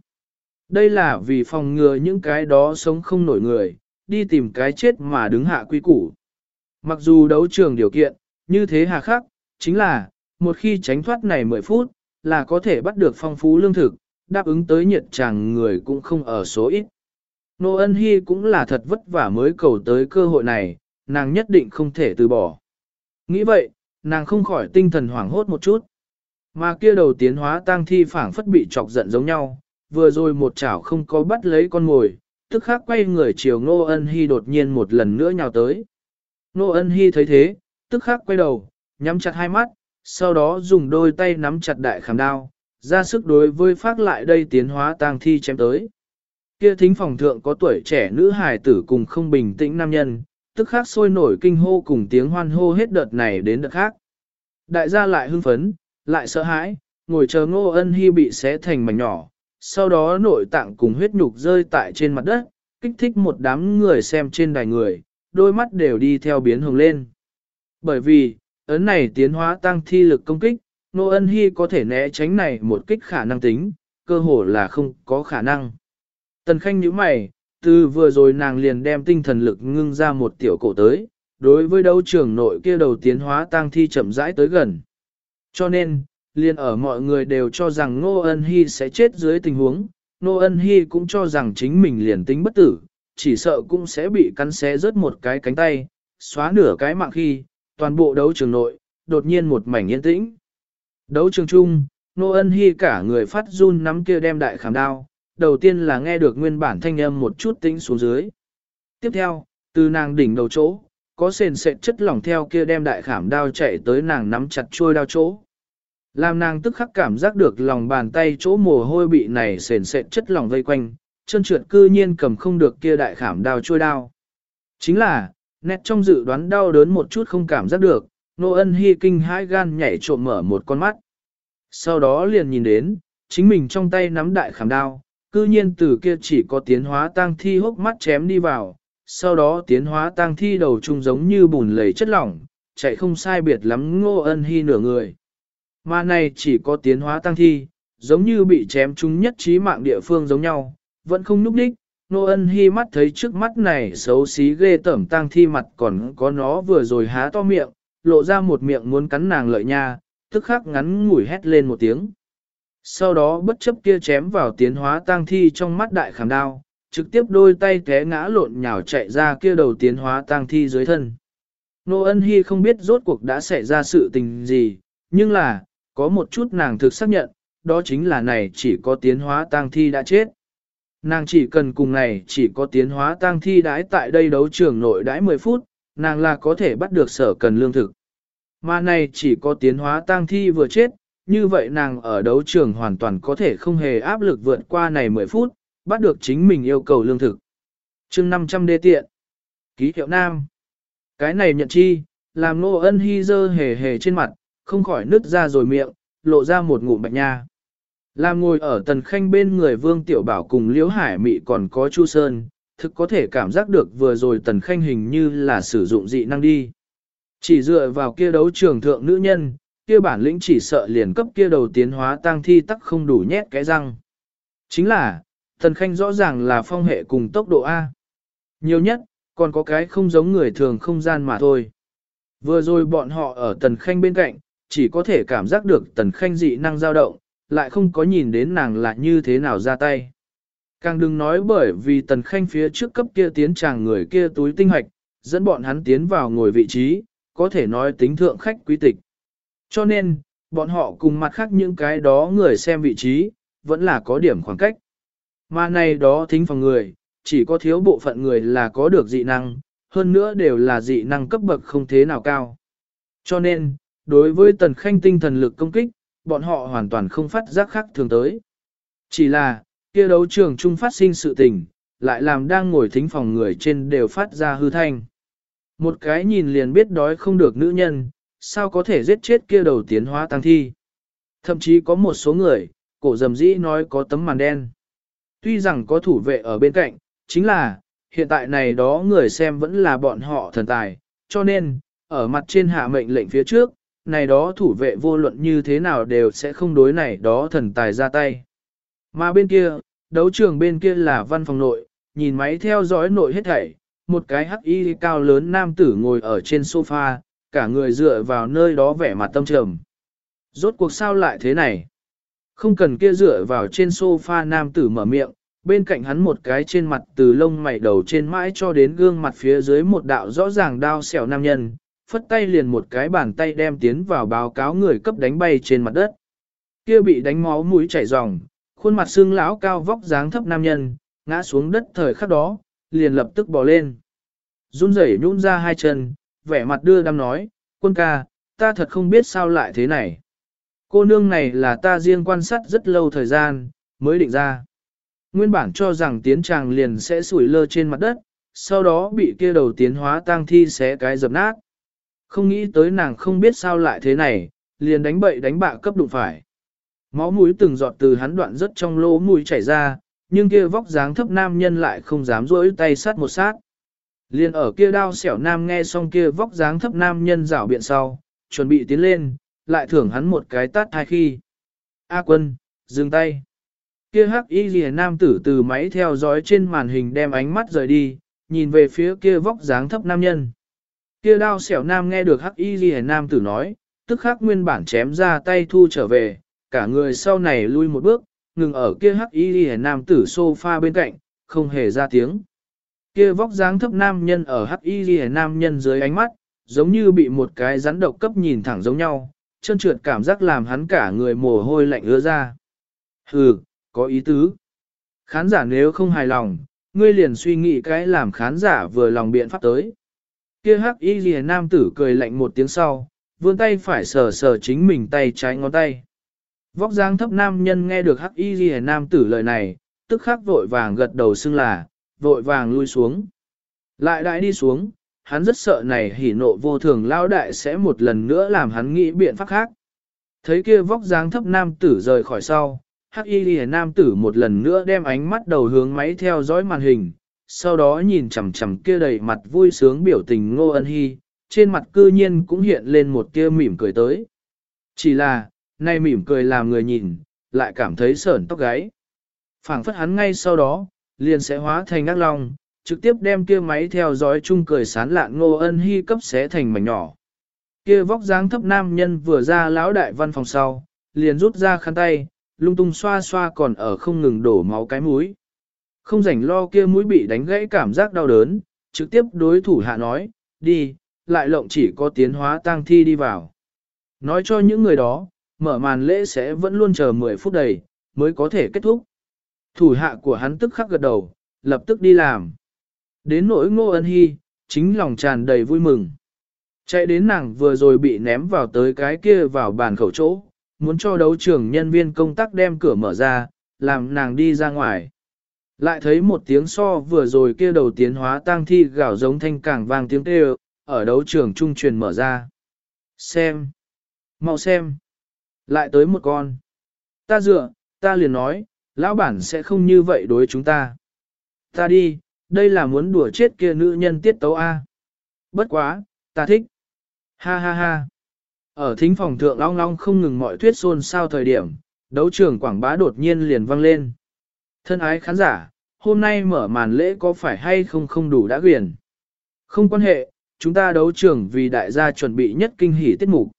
Đây là vì phòng ngừa những cái đó sống không nổi người, đi tìm cái chết mà đứng hạ quy củ. Mặc dù đấu trường điều kiện, như thế hà khắc, chính là, một khi tránh thoát này 10 phút, là có thể bắt được phong phú lương thực, đáp ứng tới nhiệt chàng người cũng không ở số ít. Nô ân hy cũng là thật vất vả mới cầu tới cơ hội này, nàng nhất định không thể từ bỏ. Nghĩ vậy, nàng không khỏi tinh thần hoảng hốt một chút. Mà kia đầu tiến hóa tang thi phảng phất bị chọc giận giống nhau, vừa rồi một chảo không có bắt lấy con mồi, tức khắc quay người chiều Nô Ân Hi đột nhiên một lần nữa nhào tới. Nô Ân Hi thấy thế, tức khắc quay đầu, nhắm chặt hai mắt, sau đó dùng đôi tay nắm chặt đại khảm đao, ra sức đối với phát lại đây tiến hóa tang thi chém tới. Kia thính phòng thượng có tuổi trẻ nữ hài tử cùng không bình tĩnh nam nhân, tức khắc sôi nổi kinh hô cùng tiếng hoan hô hết đợt này đến đợt khác. Đại gia lại hưng phấn, lại sợ hãi, ngồi chờ ngô ân hy bị xé thành mảnh nhỏ, sau đó nội tạng cùng huyết nhục rơi tại trên mặt đất, kích thích một đám người xem trên đài người, đôi mắt đều đi theo biến hồng lên. Bởi vì, ấn này tiến hóa tăng thi lực công kích, Nô Ân Hy có thể né tránh này một kích khả năng tính, cơ hồ là không có khả năng. Tần Khanh nhíu mày, từ vừa rồi nàng liền đem tinh thần lực ngưng ra một tiểu cổ tới, đối với đấu trường nội kia đầu tiến hóa tăng thi chậm rãi tới gần. Cho nên, liền ở mọi người đều cho rằng Nô Ân Hy sẽ chết dưới tình huống, Nô Ân Hy cũng cho rằng chính mình liền tính bất tử, chỉ sợ cũng sẽ bị cắn xé rớt một cái cánh tay, xóa nửa cái mạng khi, toàn bộ đấu trường nội, đột nhiên một mảnh yên tĩnh. Đấu trường chung, Nô Ân Hy cả người phát run nắm kia đem đại khảm đao, đầu tiên là nghe được nguyên bản thanh âm một chút tĩnh xuống dưới. Tiếp theo, từ nàng đỉnh đầu chỗ, có sền sệt chất lỏng theo kia đem đại khảm đao chạy tới nàng nắm chặt chuôi đao chỗ. Làm nàng tức khắc cảm giác được lòng bàn tay chỗ mồ hôi bị này sền sệt chất lỏng vây quanh, chân trượt cư nhiên cầm không được kia đại khảm đao chuôi đao. Chính là, nét trong dự đoán đau đớn một chút không cảm giác được, nô ân hy kinh hãi gan nhảy trộm mở một con mắt. Sau đó liền nhìn đến, chính mình trong tay nắm đại khảm đao, cư nhiên từ kia chỉ có tiến hóa tang thi hốc mắt chém đi vào, sau đó tiến hóa tang thi đầu trung giống như bùn lầy chất lỏng, chạy không sai biệt lắm ngô ân hy nửa người. Mà này chỉ có tiến hóa tang thi, giống như bị chém trúng nhất trí mạng địa phương giống nhau, vẫn không núp đích. Nô ân hy mắt thấy trước mắt này xấu xí ghê tởm tang thi mặt còn có nó vừa rồi há to miệng, lộ ra một miệng muốn cắn nàng lợi nha, tức khắc ngắn ngủi hét lên một tiếng. Sau đó bất chấp kia chém vào tiến hóa tang thi trong mắt đại khảm đao, trực tiếp đôi tay té ngã lộn nhào chạy ra kia đầu tiến hóa tang thi dưới thân. Nô ân hy không biết rốt cuộc đã xảy ra sự tình gì, nhưng là, có một chút nàng thực xác nhận, đó chính là này chỉ có tiến hóa tang thi đã chết. Nàng chỉ cần cùng này chỉ có tiến hóa tang thi đãi tại đây đấu trường nội đãi 10 phút, nàng là có thể bắt được sở cần lương thực. Mà này chỉ có tiến hóa tang thi vừa chết, như vậy nàng ở đấu trường hoàn toàn có thể không hề áp lực vượt qua này 10 phút, bắt được chính mình yêu cầu lương thực. chương 500 đê tiện. Ký hiệu nam. Cái này nhận chi, làm nô ân hy dơ hề hề trên mặt, không khỏi nứt ra rồi miệng, lộ ra một ngụm bạch nha. Làm ngồi ở tần khanh bên người vương tiểu bảo cùng liễu hải mị còn có chu sơn, thực có thể cảm giác được vừa rồi tần khanh hình như là sử dụng dị năng đi. Chỉ dựa vào kia đấu trường thượng nữ nhân, kia bản lĩnh chỉ sợ liền cấp kia đầu tiến hóa tang thi tắc không đủ nhét cái răng. Chính là, thần khanh rõ ràng là phong hệ cùng tốc độ A. Nhiều nhất, còn có cái không giống người thường không gian mà thôi. Vừa rồi bọn họ ở tần khanh bên cạnh, chỉ có thể cảm giác được tần khanh dị năng dao động, lại không có nhìn đến nàng là như thế nào ra tay. Càng đừng nói bởi vì tần khanh phía trước cấp kia tiến chàng người kia túi tinh hoạch, dẫn bọn hắn tiến vào ngồi vị trí, có thể nói tính thượng khách quý tịch. Cho nên, bọn họ cùng mặt khác những cái đó người xem vị trí, vẫn là có điểm khoảng cách. Mà này đó thính phòng người, chỉ có thiếu bộ phận người là có được dị năng, hơn nữa đều là dị năng cấp bậc không thế nào cao. Cho nên, đối với tần khanh tinh thần lực công kích, bọn họ hoàn toàn không phát giác khác thường tới. Chỉ là, kia đấu trường chung phát sinh sự tình, lại làm đang ngồi thính phòng người trên đều phát ra hư thanh. Một cái nhìn liền biết đói không được nữ nhân, sao có thể giết chết kia đầu tiến hóa tăng thi. Thậm chí có một số người, cổ dầm dĩ nói có tấm màn đen. Tuy rằng có thủ vệ ở bên cạnh, chính là, hiện tại này đó người xem vẫn là bọn họ thần tài, cho nên, ở mặt trên hạ mệnh lệnh phía trước, này đó thủ vệ vô luận như thế nào đều sẽ không đối này đó thần tài ra tay. Mà bên kia, đấu trường bên kia là văn phòng nội, nhìn máy theo dõi nội hết thảy, một cái hắc y cao lớn nam tử ngồi ở trên sofa, cả người dựa vào nơi đó vẻ mặt tâm trầm. Rốt cuộc sao lại thế này? Không cần kia dựa vào trên sofa nam tử mở miệng, bên cạnh hắn một cái trên mặt từ lông mày đầu trên mãi cho đến gương mặt phía dưới một đạo rõ ràng đao xẻo nam nhân, phất tay liền một cái bàn tay đem tiến vào báo cáo người cấp đánh bay trên mặt đất. Kia bị đánh máu mũi chảy ròng, khuôn mặt xương lão cao vóc dáng thấp nam nhân, ngã xuống đất thời khắc đó, liền lập tức bò lên. Run rẩy nhún ra hai chân, vẻ mặt đưa đăm nói, quân ca, ta thật không biết sao lại thế này. Cô nương này là ta riêng quan sát rất lâu thời gian, mới định ra. Nguyên bản cho rằng tiến tràng liền sẽ sủi lơ trên mặt đất, sau đó bị kia đầu tiến hóa tang thi xé cái dập nát. Không nghĩ tới nàng không biết sao lại thế này, liền đánh bậy đánh bạ cấp đụng phải. Máu mũi từng giọt từ hắn đoạn rất trong lỗ mũi chảy ra, nhưng kia vóc dáng thấp nam nhân lại không dám rỗi tay sát một sát. Liền ở kia đao xẻo nam nghe xong kia vóc dáng thấp nam nhân rảo biện sau, chuẩn bị tiến lên, lại thưởng hắn một cái tát hai khi. A quân, dừng tay. Kia hắc y lìa nam tử từ máy theo dõi trên màn hình đem ánh mắt rời đi, nhìn về phía kia vóc dáng thấp nam nhân. Kia đao xẻo nam nghe được hắc y lìa nam tử nói, tức khắc nguyên bản chém ra tay thu trở về, cả người sau này lui một bước, ngừng ở kia hắc y lìa nam tử sofa bên cạnh, không hề ra tiếng. Kia vóc dáng thấp nam nhân ở hắc y ghi nam nhân dưới ánh mắt, giống như bị một cái rắn độc cấp nhìn thẳng giống nhau, chân trượt cảm giác làm hắn cả người mồ hôi lạnh ứa ra. Hừ, có ý tứ. Khán giả nếu không hài lòng, ngươi liền suy nghĩ cái làm khán giả vừa lòng biện pháp tới. Kia hắc y ghi nam tử cười lạnh một tiếng sau, vươn tay phải sờ sờ chính mình tay trái ngón tay. Vóc dáng thấp nam nhân nghe được hắc y ghi nam tử lời này, tức khắc vội vàng gật đầu xưng là, vội vàng lui xuống. Lại đại đi xuống, hắn rất sợ này hỉ nộ vô thường lao đại sẽ một lần nữa làm hắn nghĩ biện pháp khác. Thấy kia vóc dáng thấp nam tử rời khỏi sau, hắc y lìa nam tử một lần nữa đem ánh mắt đầu hướng máy theo dõi màn hình, sau đó nhìn chằm chằm kia đầy mặt vui sướng biểu tình ngô ân hy, trên mặt cư nhiên cũng hiện lên một tia mỉm cười tới. Chỉ là, nay mỉm cười làm người nhìn, lại cảm thấy sởn tóc gáy. phảng phất hắn ngay sau đó, liền sẽ hóa thành ác long, trực tiếp đem kia máy theo dõi chung cười sán lạn ngô ân hy cấp xé thành mảnh nhỏ. Kia vóc dáng thấp nam nhân vừa ra lão đại văn phòng sau, liền rút ra khăn tay, lung tung xoa xoa còn ở không ngừng đổ máu cái mũi. Không rảnh lo kia mũi bị đánh gãy cảm giác đau đớn, trực tiếp đối thủ hạ nói, đi, lại lộng chỉ có tiến hóa tang thi đi vào. Nói cho những người đó, mở màn lễ sẽ vẫn luôn chờ 10 phút đầy, mới có thể kết thúc. Thủ hạ của hắn tức khắc gật đầu, lập tức đi làm. Đến nỗi ngô ân hy, chính lòng tràn đầy vui mừng. Chạy đến nàng vừa rồi bị ném vào tới cái kia vào bàn khẩu chỗ, muốn cho đấu trưởng nhân viên công tác đem cửa mở ra, làm nàng đi ra ngoài. Lại thấy một tiếng so vừa rồi kia đầu tiến hóa tang thi gạo giống thanh càng vang tiếng kêu, ở đấu trường trung truyền mở ra. Xem! mau xem! Lại tới một con. Ta dựa, ta liền nói, lão bản sẽ không như vậy đối chúng ta. Ta đi, đây là muốn đùa chết kia nữ nhân tiết tấu A. Bất quá, ta thích. Ha ha ha. Ở thính phòng thượng long long không ngừng mọi thuyết xôn sao thời điểm, đấu trường quảng bá đột nhiên liền vang lên. Thân ái khán giả, hôm nay mở màn lễ có phải hay không không đủ đã quyền. Không quan hệ, chúng ta đấu trường vì đại gia chuẩn bị nhất kinh hỉ tiết mục.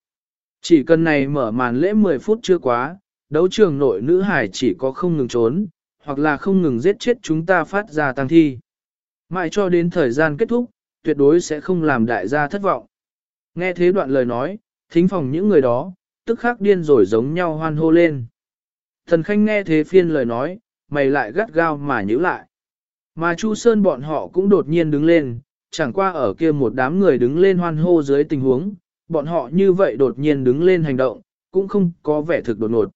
Chỉ cần này mở màn lễ 10 phút chưa quá, đấu trường nội nữ hải chỉ có không ngừng trốn, hoặc là không ngừng giết chết chúng ta phát ra tăng thi. Mãi cho đến thời gian kết thúc, tuyệt đối sẽ không làm đại gia thất vọng. Nghe thế đoạn lời nói, thính phòng những người đó, tức khắc điên rồi giống nhau hoan hô lên. Thần Khanh nghe thế phiên lời nói, mày lại gắt gao mà nhíu lại. Mà Chu Sơn bọn họ cũng đột nhiên đứng lên, chẳng qua ở kia một đám người đứng lên hoan hô dưới tình huống, bọn họ như vậy đột nhiên đứng lên hành động, cũng không có vẻ thực đột ngột.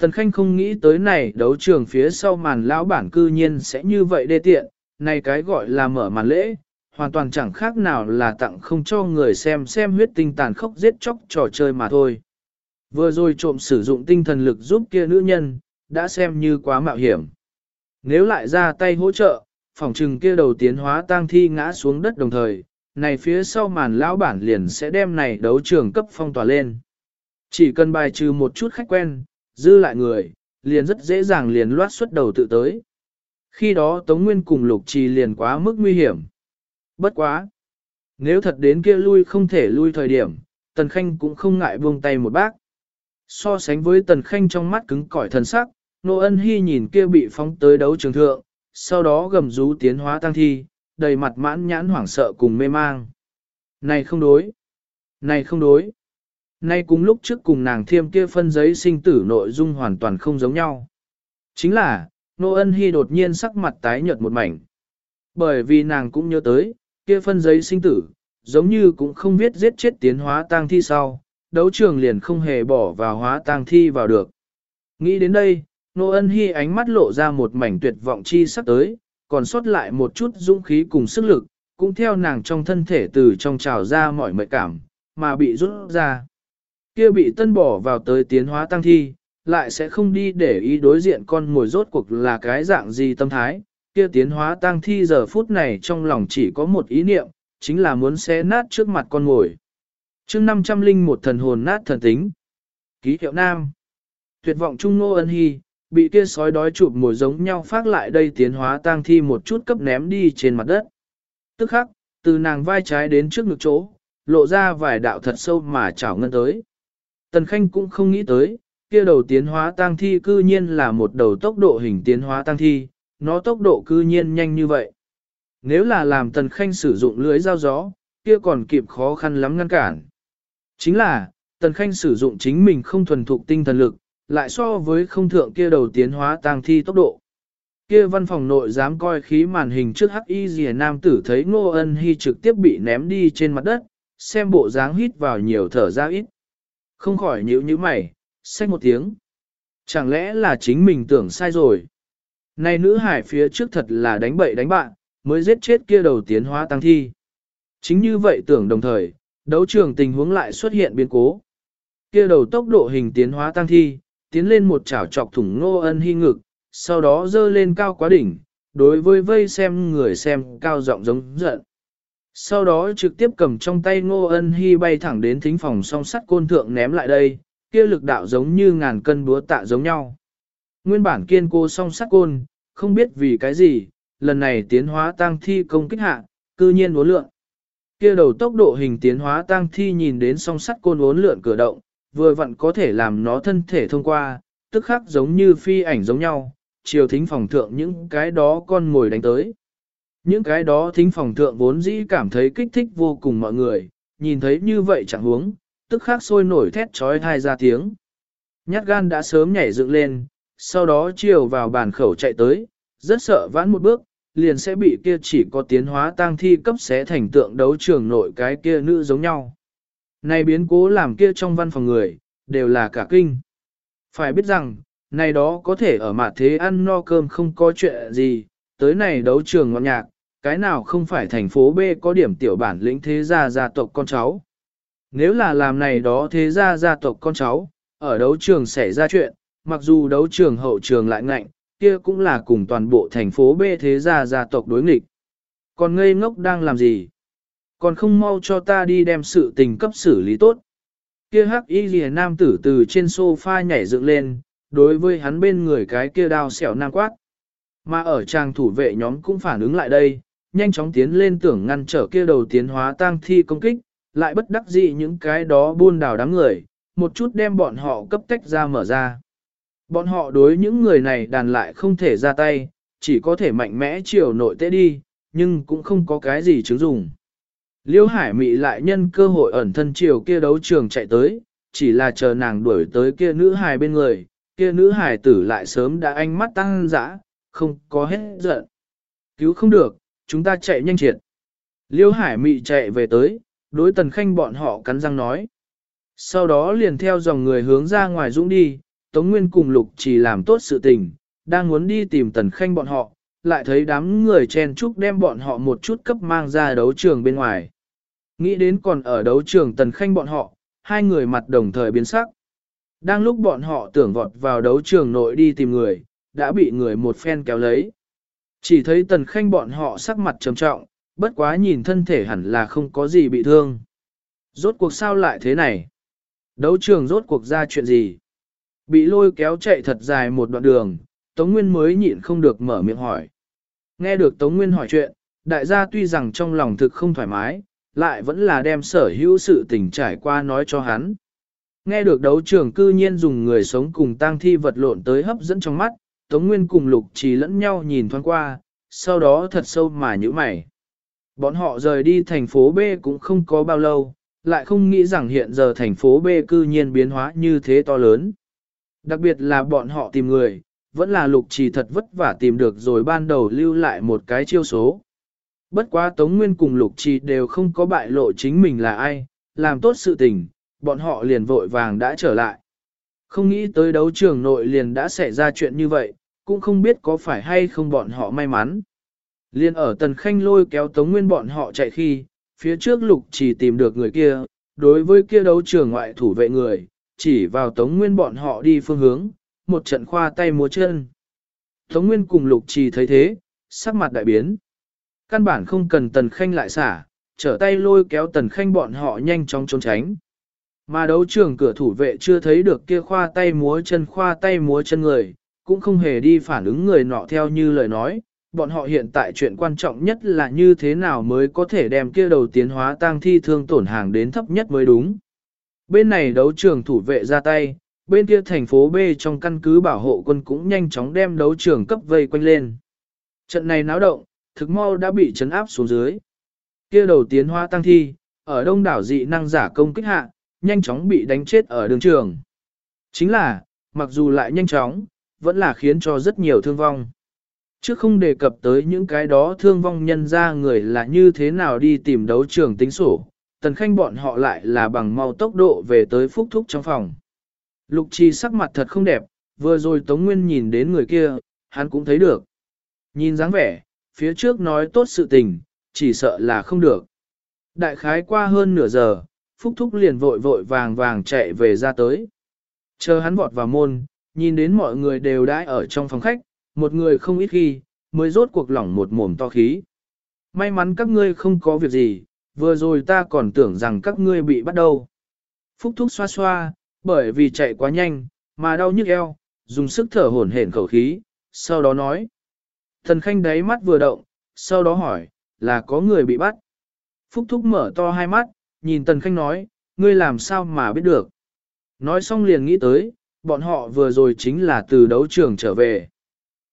Tần Khanh không nghĩ tới này đấu trường phía sau màn lão bản cư nhiên sẽ như vậy đê tiện, này cái gọi là mở màn lễ, hoàn toàn chẳng khác nào là tặng không cho người xem xem huyết tinh tàn khốc giết chóc trò chơi mà thôi. Vừa rồi trộm sử dụng tinh thần lực giúp kia nữ nhân, đã xem như quá mạo hiểm. Nếu lại ra tay hỗ trợ, phòng trừng kia đầu tiến hóa tang thi ngã xuống đất đồng thời, này phía sau màn lão bản liền sẽ đem này đấu trường cấp phong tỏa lên. Chỉ cần bài trừ một chút khách quen, dư lại người, liền rất dễ dàng liền loát xuất đầu tự tới. Khi đó Tống Nguyên cùng Lục Trì liền quá mức nguy hiểm. Bất quá. Nếu thật đến kia lui không thể lui thời điểm, Tần Khanh cũng không ngại buông tay một bác. So sánh với Tần Khanh trong mắt cứng cỏi thần sắc, Nô Ân Hy nhìn kia bị phóng tới đấu trường thượng, sau đó gầm rú tiến hóa tăng thi, đầy mặt mãn nhãn hoảng sợ cùng mê mang. Này không đối! Này không đối! Nay cùng lúc trước cùng nàng thiêm kia phân giấy sinh tử nội dung hoàn toàn không giống nhau. Chính là, Nô Ân Hy đột nhiên sắc mặt tái nhợt một mảnh. Bởi vì nàng cũng nhớ tới, kia phân giấy sinh tử, giống như cũng không biết giết chết tiến hóa tang thi sau, đấu trường liền không hề bỏ vào hóa tang thi vào được. Nghĩ đến đây, Nô Ân Hy ánh mắt lộ ra một mảnh tuyệt vọng chi sắp tới, còn sót lại một chút dũng khí cùng sức lực, cũng theo nàng trong thân thể từ trong trào ra mọi mệnh cảm, mà bị rút ra. Kia bị tân bỏ vào tới tiến hóa tăng thi, lại sẽ không đi để ý đối diện con ngồi rốt cuộc là cái dạng gì tâm thái. Kia tiến hóa tăng thi giờ phút này trong lòng chỉ có một ý niệm, chính là muốn xé nát trước mặt con ngồi. chương 500 linh một thần hồn nát thần tính. Ký hiệu nam. Tuyệt vọng trung ngô ân hy, bị kia sói đói chụp mồi giống nhau phát lại đây tiến hóa tang thi một chút cấp ném đi trên mặt đất. Tức khắc, từ nàng vai trái đến trước ngực chỗ, lộ ra vài đạo thật sâu mà chảo ngân tới. Tần Khanh cũng không nghĩ tới, kia đầu tiến hóa tang thi cư nhiên là một đầu tốc độ hình tiến hóa tang thi, nó tốc độ cư nhiên nhanh như vậy. Nếu là làm Tần Khanh sử dụng lưới dao gió, kia còn kịp khó khăn lắm ngăn cản. Chính là, Tần Khanh sử dụng chính mình không thuần thục tinh thần lực, lại so với không thượng kia đầu tiến hóa tang thi tốc độ. Kia văn phòng nội dám coi khí màn hình trước hắc y rìa nam tử thấy ngô ân hy trực tiếp bị ném đi trên mặt đất, xem bộ dáng hít vào nhiều thở ra ít. Không khỏi nhíu nhíu mày, xách một tiếng. Chẳng lẽ là chính mình tưởng sai rồi? Này nữ hải phía trước thật là đánh bậy đánh bạn, mới giết chết kia đầu tiến hóa tăng thi. Chính như vậy tưởng đồng thời, đấu trường tình huống lại xuất hiện biến cố. Kia đầu tốc độ hình tiến hóa tăng thi, tiến lên một chảo chọc thủng ngô ân hy ngực, sau đó dơ lên cao quá đỉnh, đối với vây xem người xem cao giọng giống giận. Sau đó trực tiếp cầm trong tay ngô ân hy bay thẳng đến thính phòng song sắt côn thượng ném lại đây, kia lực đạo giống như ngàn cân búa tạ giống nhau. Nguyên bản kiên cố song sắt côn, không biết vì cái gì, lần này tiến hóa tăng thi công kích hạ, cư nhiên uốn lượn. Kia đầu tốc độ hình tiến hóa tăng thi nhìn đến song sắt côn uốn lượn cửa động, vừa vặn có thể làm nó thân thể thông qua, tức khắc giống như phi ảnh giống nhau, chiều thính phòng thượng những cái đó con ngồi đánh tới. Những cái đó thính phòng thượng vốn dĩ cảm thấy kích thích vô cùng mọi người, nhìn thấy như vậy chẳng huống, tức khắc sôi nổi thét trói thai ra tiếng. Nhát gan đã sớm nhảy dựng lên, sau đó chiều vào bàn khẩu chạy tới, rất sợ vãn một bước, liền sẽ bị kia chỉ có tiến hóa tang thi cấp xé thành tượng đấu trường nội cái kia nữ giống nhau. Này biến cố làm kia trong văn phòng người, đều là cả kinh. Phải biết rằng, này đó có thể ở mặt thế ăn no cơm không có chuyện gì, tới này đấu trường ngọn nhạc, cái nào không phải thành phố B có điểm tiểu bản lĩnh thế gia gia tộc con cháu. Nếu là làm này đó thế gia gia tộc con cháu, ở đấu trường xảy ra chuyện, mặc dù đấu trường hậu trường lại ngạnh, kia cũng là cùng toàn bộ thành phố B thế gia gia tộc đối nghịch. Còn ngây ngốc đang làm gì? Còn không mau cho ta đi đem sự tình cấp xử lý tốt. Kia hắc y lìa nam tử từ trên sofa nhảy dựng lên, đối với hắn bên người cái kia đao xẻo nam quát. Mà ở trang thủ vệ nhóm cũng phản ứng lại đây, nhanh chóng tiến lên tưởng ngăn trở kia đầu tiến hóa tang thi công kích, lại bất đắc dĩ những cái đó buôn đào đám người, một chút đem bọn họ cấp tách ra mở ra. Bọn họ đối những người này đàn lại không thể ra tay, chỉ có thể mạnh mẽ chiều nội tế đi, nhưng cũng không có cái gì chứng dùng. Liêu Hải Mị lại nhân cơ hội ẩn thân chiều kia đấu trường chạy tới, chỉ là chờ nàng đuổi tới kia nữ hài bên người, kia nữ hài tử lại sớm đã ánh mắt tăng dã, không có hết giận. Cứu không được, chúng ta chạy nhanh triệt. Liêu Hải Mị chạy về tới, đối tần khanh bọn họ cắn răng nói. Sau đó liền theo dòng người hướng ra ngoài dũng đi, Tống Nguyên cùng Lục chỉ làm tốt sự tình, đang muốn đi tìm tần khanh bọn họ, lại thấy đám người chen chúc đem bọn họ một chút cấp mang ra đấu trường bên ngoài. Nghĩ đến còn ở đấu trường tần khanh bọn họ, hai người mặt đồng thời biến sắc. Đang lúc bọn họ tưởng vọt vào đấu trường nội đi tìm người, đã bị người một phen kéo lấy. Chỉ thấy tần khanh bọn họ sắc mặt trầm trọng, bất quá nhìn thân thể hẳn là không có gì bị thương. Rốt cuộc sao lại thế này? Đấu trường rốt cuộc ra chuyện gì? Bị lôi kéo chạy thật dài một đoạn đường, Tống Nguyên mới nhịn không được mở miệng hỏi. Nghe được Tống Nguyên hỏi chuyện, đại gia tuy rằng trong lòng thực không thoải mái, lại vẫn là đem sở hữu sự tình trải qua nói cho hắn. Nghe được đấu trường cư nhiên dùng người sống cùng tang thi vật lộn tới hấp dẫn trong mắt, Tống Nguyên cùng Lục Trì lẫn nhau nhìn thoáng qua, sau đó thật sâu mà nhíu mày. Bọn họ rời đi thành phố B cũng không có bao lâu, lại không nghĩ rằng hiện giờ thành phố B cư nhiên biến hóa như thế to lớn. Đặc biệt là bọn họ tìm người, vẫn là lục trì thật vất vả tìm được rồi ban đầu lưu lại một cái chiêu số. Bất quá Tống Nguyên cùng lục trì đều không có bại lộ chính mình là ai, làm tốt sự tình, bọn họ liền vội vàng đã trở lại. Không nghĩ tới đấu trường nội liền đã xảy ra chuyện như vậy, cũng không biết có phải hay không bọn họ may mắn. Liên ở tần khanh lôi kéo Tống Nguyên bọn họ chạy khi, phía trước lục chỉ tìm được người kia, đối với kia đấu trường ngoại thủ vệ người, chỉ vào Tống Nguyên bọn họ đi phương hướng, một trận khoa tay múa chân. Tống Nguyên cùng lục trì thấy thế, sắc mặt đại biến. Căn bản không cần tần khanh lại xả, trở tay lôi kéo tần khanh bọn họ nhanh chóng trốn tránh. Mà đấu trường cửa thủ vệ chưa thấy được kia khoa tay múa chân khoa tay múa chân người, cũng không hề đi phản ứng người nọ theo như lời nói, bọn họ hiện tại chuyện quan trọng nhất là như thế nào mới có thể đem kia đầu tiến hóa tang thi thương tổn hàng đến thấp nhất mới đúng. Bên này đấu trường thủ vệ ra tay, bên kia thành phố B trong căn cứ bảo hộ quân cũng nhanh chóng đem đấu trường cấp vây quanh lên. Trận này náo động, thực mau đã bị chấn áp xuống dưới. Kia đầu tiến hóa tăng thi, ở đông đảo dị năng giả công kích hạ, nhanh chóng bị đánh chết ở đường trường. Chính là, mặc dù lại nhanh chóng, vẫn là khiến cho rất nhiều thương vong. Chứ không đề cập tới những cái đó thương vong nhân ra người là như thế nào đi tìm đấu trường tính sổ, tần khanh bọn họ lại là bằng mau tốc độ về tới phúc thúc trong phòng. Lục trì sắc mặt thật không đẹp, vừa rồi Tống Nguyên nhìn đến người kia, hắn cũng thấy được. Nhìn dáng vẻ, phía trước nói tốt sự tình, chỉ sợ là không được. Đại khái qua hơn nửa giờ, Phúc Thúc liền vội vội vàng vàng chạy về ra tới. Chờ hắn vọt vào môn, nhìn đến mọi người đều đãi ở trong phòng khách, một người không ít khi, mới rốt cuộc lỏng một mồm to khí. May mắn các ngươi không có việc gì, vừa rồi ta còn tưởng rằng các ngươi bị bắt đầu. Phúc Thúc xoa xoa, bởi vì chạy quá nhanh, mà đau nhức eo, dùng sức thở hổn hển khẩu khí, sau đó nói. Thần khanh đáy mắt vừa động, sau đó hỏi, là có người bị bắt. Phúc Thúc mở to hai mắt, nhìn Tần Khanh nói, ngươi làm sao mà biết được. Nói xong liền nghĩ tới, bọn họ vừa rồi chính là từ đấu trường trở về.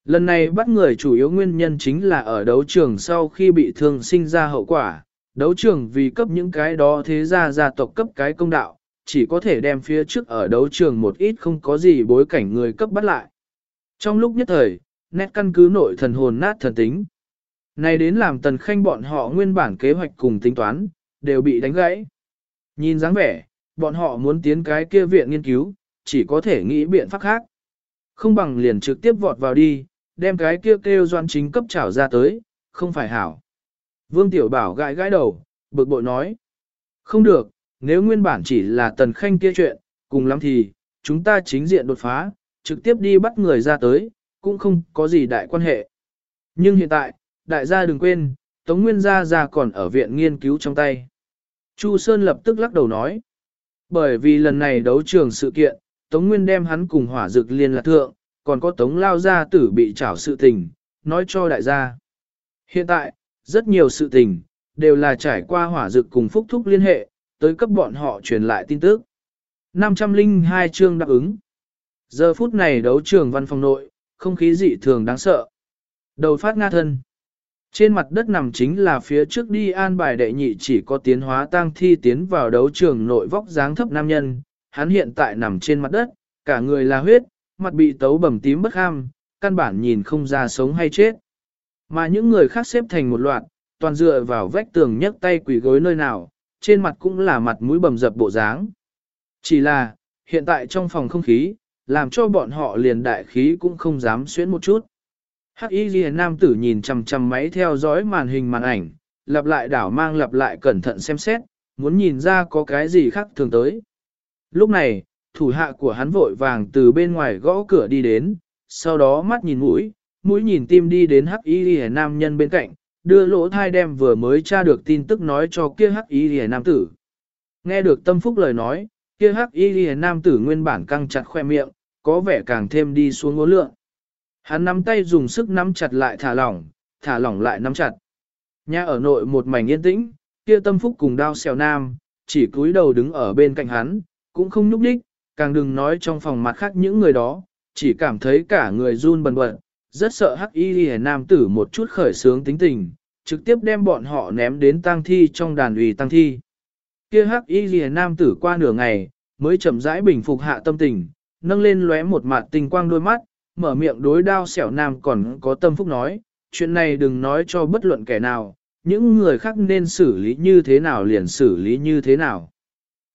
Lần này bắt người chủ yếu nguyên nhân chính là ở đấu trường sau khi bị thương sinh ra hậu quả. Đấu trường vì cấp những cái đó thế ra gia tộc cấp cái công đạo, chỉ có thể đem phía trước ở đấu trường một ít không có gì bối cảnh người cấp bắt lại. Trong lúc nhất thời, nét căn cứ nội thần hồn nát thần tính. Này đến làm tần khanh bọn họ nguyên bản kế hoạch cùng tính toán, đều bị đánh gãy. Nhìn dáng vẻ, bọn họ muốn tiến cái kia viện nghiên cứu, chỉ có thể nghĩ biện pháp khác. Không bằng liền trực tiếp vọt vào đi, đem cái kia kêu, kêu doan chính cấp trảo ra tới, không phải hảo. Vương Tiểu Bảo gãi gãi đầu, bực bội nói. Không được, nếu nguyên bản chỉ là tần khanh kia chuyện, cùng lắm thì, chúng ta chính diện đột phá, trực tiếp đi bắt người ra tới, cũng không có gì đại quan hệ. Nhưng hiện tại, đại gia đừng quên, Tống Nguyên Gia Gia còn ở viện nghiên cứu trong tay. Chu Sơn lập tức lắc đầu nói. Bởi vì lần này đấu trường sự kiện, Tống Nguyên đem hắn cùng hỏa dực liên lạc thượng, còn có Tống Lao Gia tử bị trảo sự tình, nói cho đại gia. Hiện tại, rất nhiều sự tình, đều là trải qua hỏa dực cùng phúc thúc liên hệ, tới cấp bọn họ truyền lại tin tức. 502 chương đáp ứng. Giờ phút này đấu trường văn phòng nội, không khí dị thường đáng sợ. Đầu phát nga thân. Trên mặt đất nằm chính là phía trước đi an bài đệ nhị chỉ có tiến hóa tang thi tiến vào đấu trường nội vóc dáng thấp nam nhân, hắn hiện tại nằm trên mặt đất, cả người là huyết, mặt bị tấu bầm tím bất ham, căn bản nhìn không ra sống hay chết. Mà những người khác xếp thành một loạt, toàn dựa vào vách tường nhấc tay quỳ gối nơi nào, trên mặt cũng là mặt mũi bầm dập bộ dáng. Chỉ là, hiện tại trong phòng không khí, làm cho bọn họ liền đại khí cũng không dám xuyến một chút. Hắc y liền nam tử nhìn chằm chằm máy theo dõi màn hình màn ảnh, lặp lại đảo mang lặp lại cẩn thận xem xét, muốn nhìn ra có cái gì khác thường tới. Lúc này, thủ hạ của hắn vội vàng từ bên ngoài gõ cửa đi đến, sau đó mắt nhìn mũi, mũi nhìn tim đi đến hắc y lìa nam nhân bên cạnh, đưa lỗ thai đem vừa mới tra được tin tức nói cho kia hắc y lìa nam tử. Nghe được tâm phúc lời nói, kia hắc y lìa nam tử nguyên bản căng chặt khoe miệng, có vẻ càng thêm đi xuống ngố lượng. Hắn nắm tay dùng sức nắm chặt lại thả lỏng, thả lỏng lại nắm chặt. Nhà ở nội một mảnh yên tĩnh, kia tâm phúc cùng đao xèo nam, chỉ cúi đầu đứng ở bên cạnh hắn, cũng không nhúc đích, càng đừng nói trong phòng mặt khác những người đó, chỉ cảm thấy cả người run bần bật, rất sợ hắc y ghi nam tử một chút khởi sướng tính tình, trực tiếp đem bọn họ ném đến tang thi trong đàn ủy tang thi. Kia hắc y ghi nam tử qua nửa ngày, mới chậm rãi bình phục hạ tâm tình, nâng lên lóe một mặt tình quang đôi mắt, mở miệng đối đao xẻo nam còn có tâm phúc nói, chuyện này đừng nói cho bất luận kẻ nào, những người khác nên xử lý như thế nào liền xử lý như thế nào.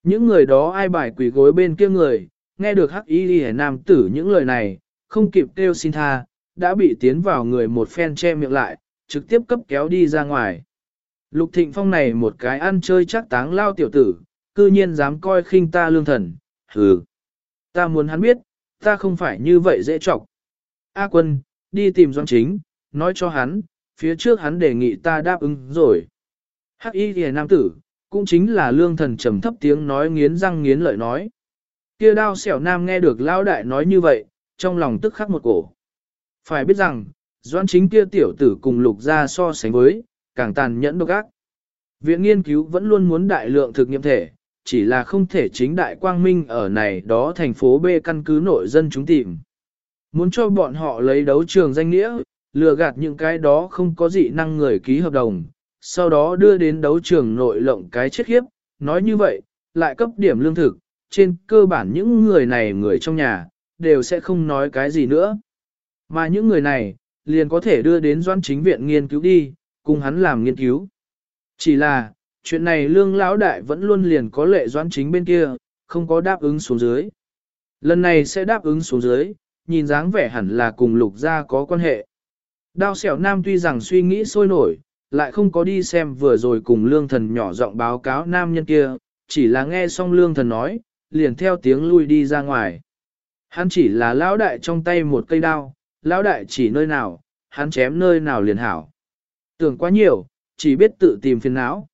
Những người đó ai bài quỷ gối bên kia người, nghe được hắc y ghi nam tử những lời này, không kịp kêu xin tha, đã bị tiến vào người một phen che miệng lại, trực tiếp cấp kéo đi ra ngoài. Lục Thịnh Phong này một cái ăn chơi chắc táng lao tiểu tử, cư nhiên dám coi khinh ta lương thần, hừ. Ta muốn hắn biết, ta không phải như vậy dễ trọc. A quân, đi tìm Doan Chính, nói cho hắn, phía trước hắn đề nghị ta đáp ứng rồi. Hắc y kìa nam tử, cũng chính là lương thần trầm thấp tiếng nói nghiến răng nghiến lợi nói. Kia đao xẻo nam nghe được lao đại nói như vậy, trong lòng tức khắc một cổ. Phải biết rằng, doan chính kia tiểu tử cùng lục ra so sánh với, càng tàn nhẫn độc ác. Viện nghiên cứu vẫn luôn muốn đại lượng thực nghiệm thể, chỉ là không thể chính đại quang minh ở này đó thành phố B căn cứ nội dân chúng tìm. Muốn cho bọn họ lấy đấu trường danh nghĩa, lừa gạt những cái đó không có dị năng người ký hợp đồng, sau đó đưa đến đấu trường nội lộng cái chết khiếp, nói như vậy, lại cấp điểm lương thực, trên cơ bản những người này người trong nhà, đều sẽ không nói cái gì nữa. Mà những người này, liền có thể đưa đến doan chính viện nghiên cứu đi, cùng hắn làm nghiên cứu. Chỉ là, chuyện này lương lão đại vẫn luôn liền có lệ doan chính bên kia, không có đáp ứng xuống dưới. Lần này sẽ đáp ứng xuống dưới, nhìn dáng vẻ hẳn là cùng lục gia có quan hệ. Đao xẻo nam tuy rằng suy nghĩ sôi nổi, lại không có đi xem vừa rồi cùng lương thần nhỏ giọng báo cáo nam nhân kia, chỉ là nghe xong lương thần nói, liền theo tiếng lui đi ra ngoài. Hắn chỉ là lão đại trong tay một cây đao, lão đại chỉ nơi nào, hắn chém nơi nào liền hảo. Tưởng quá nhiều, chỉ biết tự tìm phiền não.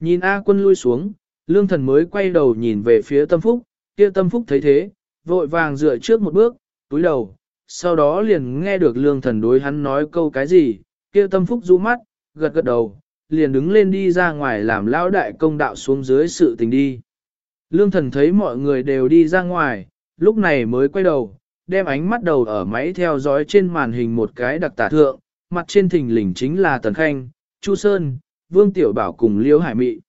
Nhìn A quân lui xuống, lương thần mới quay đầu nhìn về phía tâm phúc, kia tâm phúc thấy thế, vội vàng dựa trước một bước, túi đầu, sau đó liền nghe được lương thần đối hắn nói câu cái gì, kia tâm phúc rũ mắt, gật gật đầu, liền đứng lên đi ra ngoài làm lão đại công đạo xuống dưới sự tình đi. Lương thần thấy mọi người đều đi ra ngoài, lúc này mới quay đầu, đem ánh mắt đầu ở máy theo dõi trên màn hình một cái đặc tả thượng, mặt trên thình lình chính là Tần Khanh, Chu Sơn, Vương Tiểu Bảo cùng Liêu Hải Mị.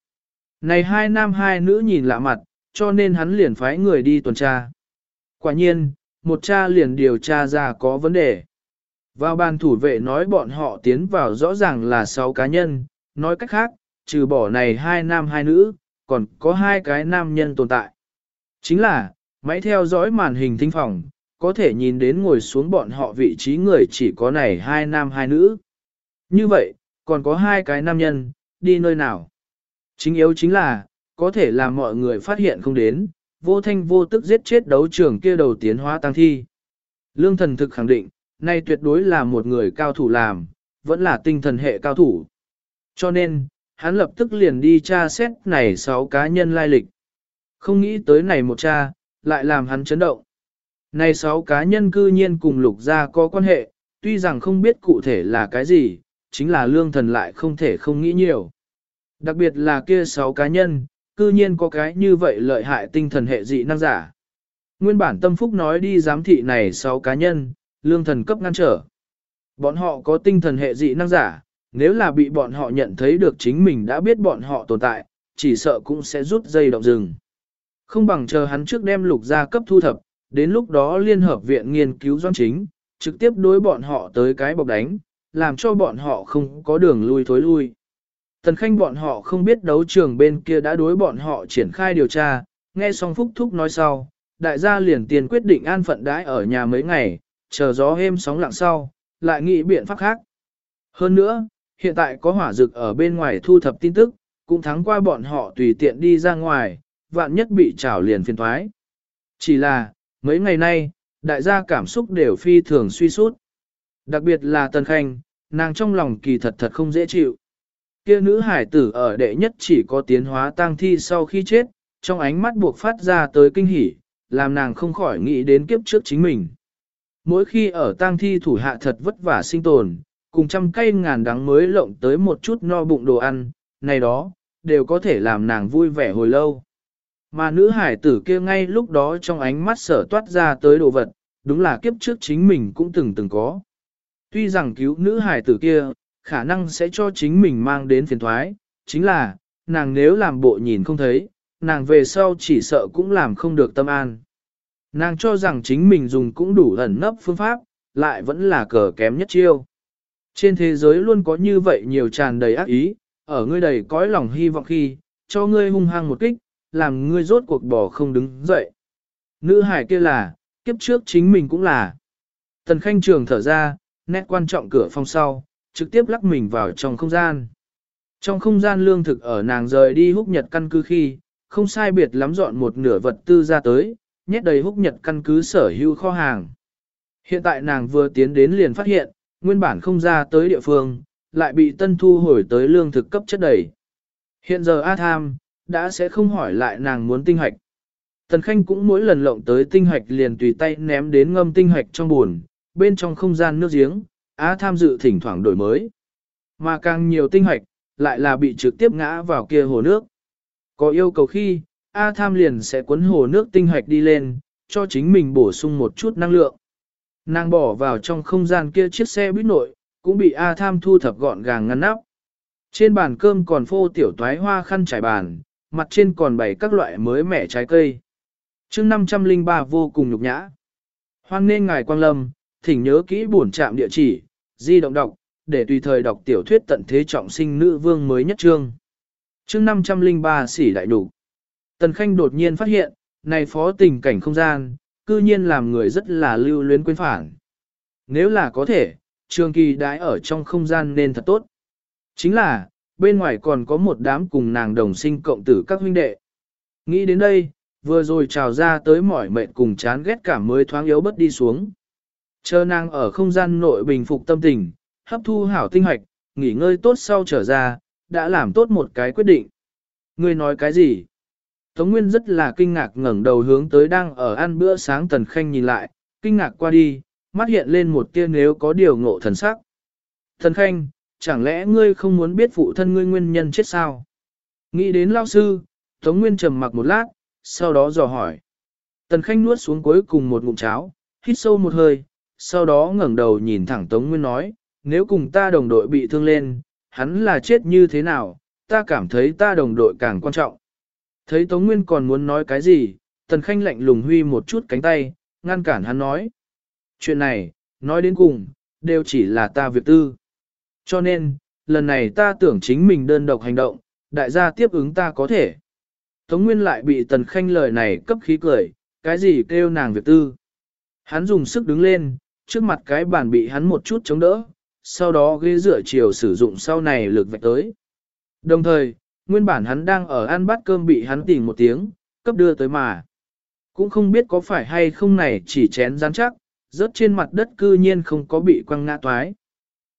Này hai nam hai nữ nhìn lạ mặt, cho nên hắn liền phái người đi tuần tra. Quả nhiên, một cha liền điều tra ra có vấn đề. Vào bàn thủ vệ nói bọn họ tiến vào rõ ràng là 6 cá nhân, nói cách khác, trừ bỏ này hai nam hai nữ, còn có hai cái nam nhân tồn tại. Chính là, máy theo dõi màn hình thính phòng, có thể nhìn đến ngồi xuống bọn họ vị trí người chỉ có này hai nam hai nữ. Như vậy, còn có hai cái nam nhân, đi nơi nào? Chính yếu chính là, có thể làm mọi người phát hiện không đến, vô thanh vô tức giết chết đấu trưởng kia đầu tiến hóa tăng thi. Lương thần thực khẳng định, nay tuyệt đối là một người cao thủ làm, vẫn là tinh thần hệ cao thủ. Cho nên, hắn lập tức liền đi tra xét này sáu cá nhân lai lịch. Không nghĩ tới này một cha, lại làm hắn chấn động. Này sáu cá nhân cư nhiên cùng lục gia có quan hệ, tuy rằng không biết cụ thể là cái gì, chính là lương thần lại không thể không nghĩ nhiều. Đặc biệt là kia sáu cá nhân, cư nhiên có cái như vậy lợi hại tinh thần hệ dị năng giả. Nguyên bản tâm phúc nói đi giám thị này sáu cá nhân, lương thần cấp ngăn trở. Bọn họ có tinh thần hệ dị năng giả, nếu là bị bọn họ nhận thấy được chính mình đã biết bọn họ tồn tại, chỉ sợ cũng sẽ rút dây động rừng. Không bằng chờ hắn trước đem lục gia cấp thu thập, đến lúc đó liên hợp viện nghiên cứu doan chính, trực tiếp đối bọn họ tới cái bọc đánh, làm cho bọn họ không có đường lui thối lui. Tần Khanh bọn họ không biết đấu trường bên kia đã đối bọn họ triển khai điều tra, nghe xong Phúc Thúc nói sau, đại gia liền tiền quyết định an phận đãi ở nhà mấy ngày, chờ gió êm sóng lặng sau, lại nghĩ biện pháp khác. Hơn nữa, hiện tại có hỏa dực ở bên ngoài thu thập tin tức, cũng thắng qua bọn họ tùy tiện đi ra ngoài, vạn nhất bị trảo liền phiền thoái. Chỉ là, mấy ngày nay, đại gia cảm xúc đều phi thường suy sút. Đặc biệt là Tần Khanh, nàng trong lòng kỳ thật thật không dễ chịu. Kia nữ hải tử ở đệ nhất chỉ có tiến hóa tang thi sau khi chết, trong ánh mắt buộc phát ra tới kinh hỉ, làm nàng không khỏi nghĩ đến kiếp trước chính mình. Mỗi khi ở tang thi thủ hạ thật vất vả sinh tồn, cùng trăm cây ngàn đắng mới lộng tới một chút no bụng đồ ăn, này đó, đều có thể làm nàng vui vẻ hồi lâu. Mà nữ hải tử kia ngay lúc đó trong ánh mắt sở toát ra tới đồ vật, đúng là kiếp trước chính mình cũng từng từng có. Tuy rằng cứu nữ hải tử kia, khả năng sẽ cho chính mình mang đến phiền thoái, chính là, nàng nếu làm bộ nhìn không thấy, nàng về sau chỉ sợ cũng làm không được tâm an. Nàng cho rằng chính mình dùng cũng đủ ẩn nấp phương pháp, lại vẫn là cờ kém nhất chiêu. Trên thế giới luôn có như vậy nhiều tràn đầy ác ý, ở ngươi đầy cõi lòng hy vọng khi, cho ngươi hung hăng một kích, làm ngươi rốt cuộc bỏ không đứng dậy. Nữ hải kia là, kiếp trước chính mình cũng là. Tần Khanh Trường thở ra, nét quan trọng cửa phòng sau, trực tiếp lắc mình vào trong không gian. Trong không gian lương thực ở nàng rời đi húc nhật căn cứ khi, không sai biệt lắm dọn một nửa vật tư ra tới, nhét đầy húc nhật căn cứ sở hữu kho hàng. Hiện tại nàng vừa tiến đến liền phát hiện, nguyên bản không ra tới địa phương, lại bị tân thu hồi tới lương thực cấp chất đầy. Hiện giờ A Tham, đã sẽ không hỏi lại nàng muốn tinh hoạch. Tần Khanh cũng mỗi lần lộng tới tinh hoạch liền tùy tay ném đến ngâm tinh hoạch trong buồn, bên trong không gian nước giếng, A Tham dự thỉnh thoảng đổi mới. Mà càng nhiều tinh hoạch, lại là bị trực tiếp ngã vào kia hồ nước. Có yêu cầu khi, A Tham liền sẽ cuốn hồ nước tinh hoạch đi lên, cho chính mình bổ sung một chút năng lượng. Nàng bỏ vào trong không gian kia chiếc xe buýt nội, cũng bị A Tham thu thập gọn gàng ngăn nắp. Trên bàn cơm còn phô tiểu toái hoa khăn trải bàn, mặt trên còn bày các loại mới mẻ trái cây. chương 503 vô cùng nhục nhã. Hoan nên ngài quang lâm, thỉnh nhớ kỹ bổn trạm địa chỉ, di động đọc, để tùy thời đọc tiểu thuyết tận thế trọng sinh nữ vương mới nhất trương. chương 503 xỉ đại đủ. Tần Khanh đột nhiên phát hiện, này phó tình cảnh không gian, cư nhiên làm người rất là lưu luyến quên phản. Nếu là có thể, trường kỳ đãi ở trong không gian nên thật tốt. Chính là, bên ngoài còn có một đám cùng nàng đồng sinh cộng tử các huynh đệ. Nghĩ đến đây, vừa rồi trào ra tới mỏi mệt cùng chán ghét cảm mới thoáng yếu bất đi xuống. Chờ nàng ở không gian nội bình phục tâm tình, hấp thu hảo tinh hoạch, nghỉ ngơi tốt sau trở ra, đã làm tốt một cái quyết định. Ngươi nói cái gì? Tống Nguyên rất là kinh ngạc ngẩng đầu hướng tới đang ở ăn bữa sáng Tần Khanh nhìn lại, kinh ngạc qua đi, mắt hiện lên một tia nếu có điều ngộ thần sắc. Tần Khanh, chẳng lẽ ngươi không muốn biết phụ thân ngươi nguyên nhân chết sao? Nghĩ đến lao sư, Tống Nguyên trầm mặc một lát, sau đó dò hỏi. Tần Khanh nuốt xuống cuối cùng một ngụm cháo, hít sâu một hơi, sau đó ngẩng đầu nhìn thẳng Tống Nguyên nói, nếu cùng ta đồng đội bị thương lên, hắn là chết như thế nào, ta cảm thấy ta đồng đội càng quan trọng. Thấy Tống Nguyên còn muốn nói cái gì, Tần Khanh lạnh lùng huy một chút cánh tay, ngăn cản hắn nói. Chuyện này, nói đến cùng, đều chỉ là ta việc tư. Cho nên, lần này ta tưởng chính mình đơn độc hành động, đại gia tiếp ứng ta có thể. Tống Nguyên lại bị Tần Khanh lời này cấp khí cười, cái gì kêu nàng việc tư. Hắn dùng sức đứng lên, trước mặt cái bàn bị hắn một chút chống đỡ, sau đó ghế dựa chiều sử dụng sau này lực vạch tới. Đồng thời, nguyên bản hắn đang ở ăn bát cơm bị hắn tỉnh một tiếng, cấp đưa tới mà. Cũng không biết có phải hay không này chỉ chén rắn chắc, rớt trên mặt đất cư nhiên không có bị quăng ngã toái.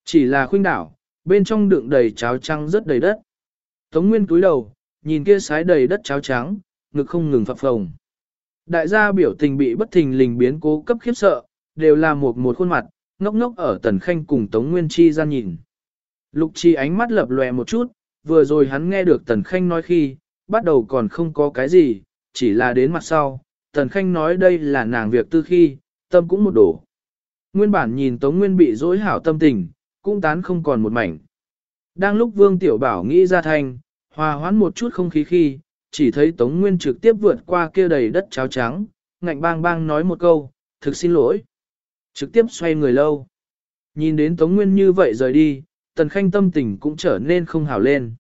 Chỉ là khuynh đảo, bên trong đựng đầy cháo trắng rất đầy đất. Tống Nguyên túi đầu, nhìn kia sái đầy đất cháo trắng, ngực không ngừng phập phồng. Đại gia biểu tình bị bất thình lình biến cố cấp khiếp sợ, đều là một một khuôn mặt, ngốc ngốc ở tần khanh cùng Tống Nguyên Chi ra nhìn. Lục Chi ánh mắt lập lòe một chút, vừa rồi hắn nghe được tần khanh nói khi, bắt đầu còn không có cái gì, chỉ là đến mặt sau, tần khanh nói đây là nàng việc tư khi, tâm cũng một đổ. Nguyên bản nhìn Tống Nguyên bị dối hảo tâm tình, cũng tán không còn một mảnh. Đang lúc Vương Tiểu Bảo nghĩ ra thành, hòa hoãn một chút không khí khi, chỉ thấy Tống Nguyên trực tiếp vượt qua kia đầy đất cháo trắng, ngạnh bang bang nói một câu, thực xin lỗi. Trực tiếp xoay người lâu. Nhìn đến Tống Nguyên như vậy rời đi, Tần Khanh tâm tình cũng trở nên không hào lên.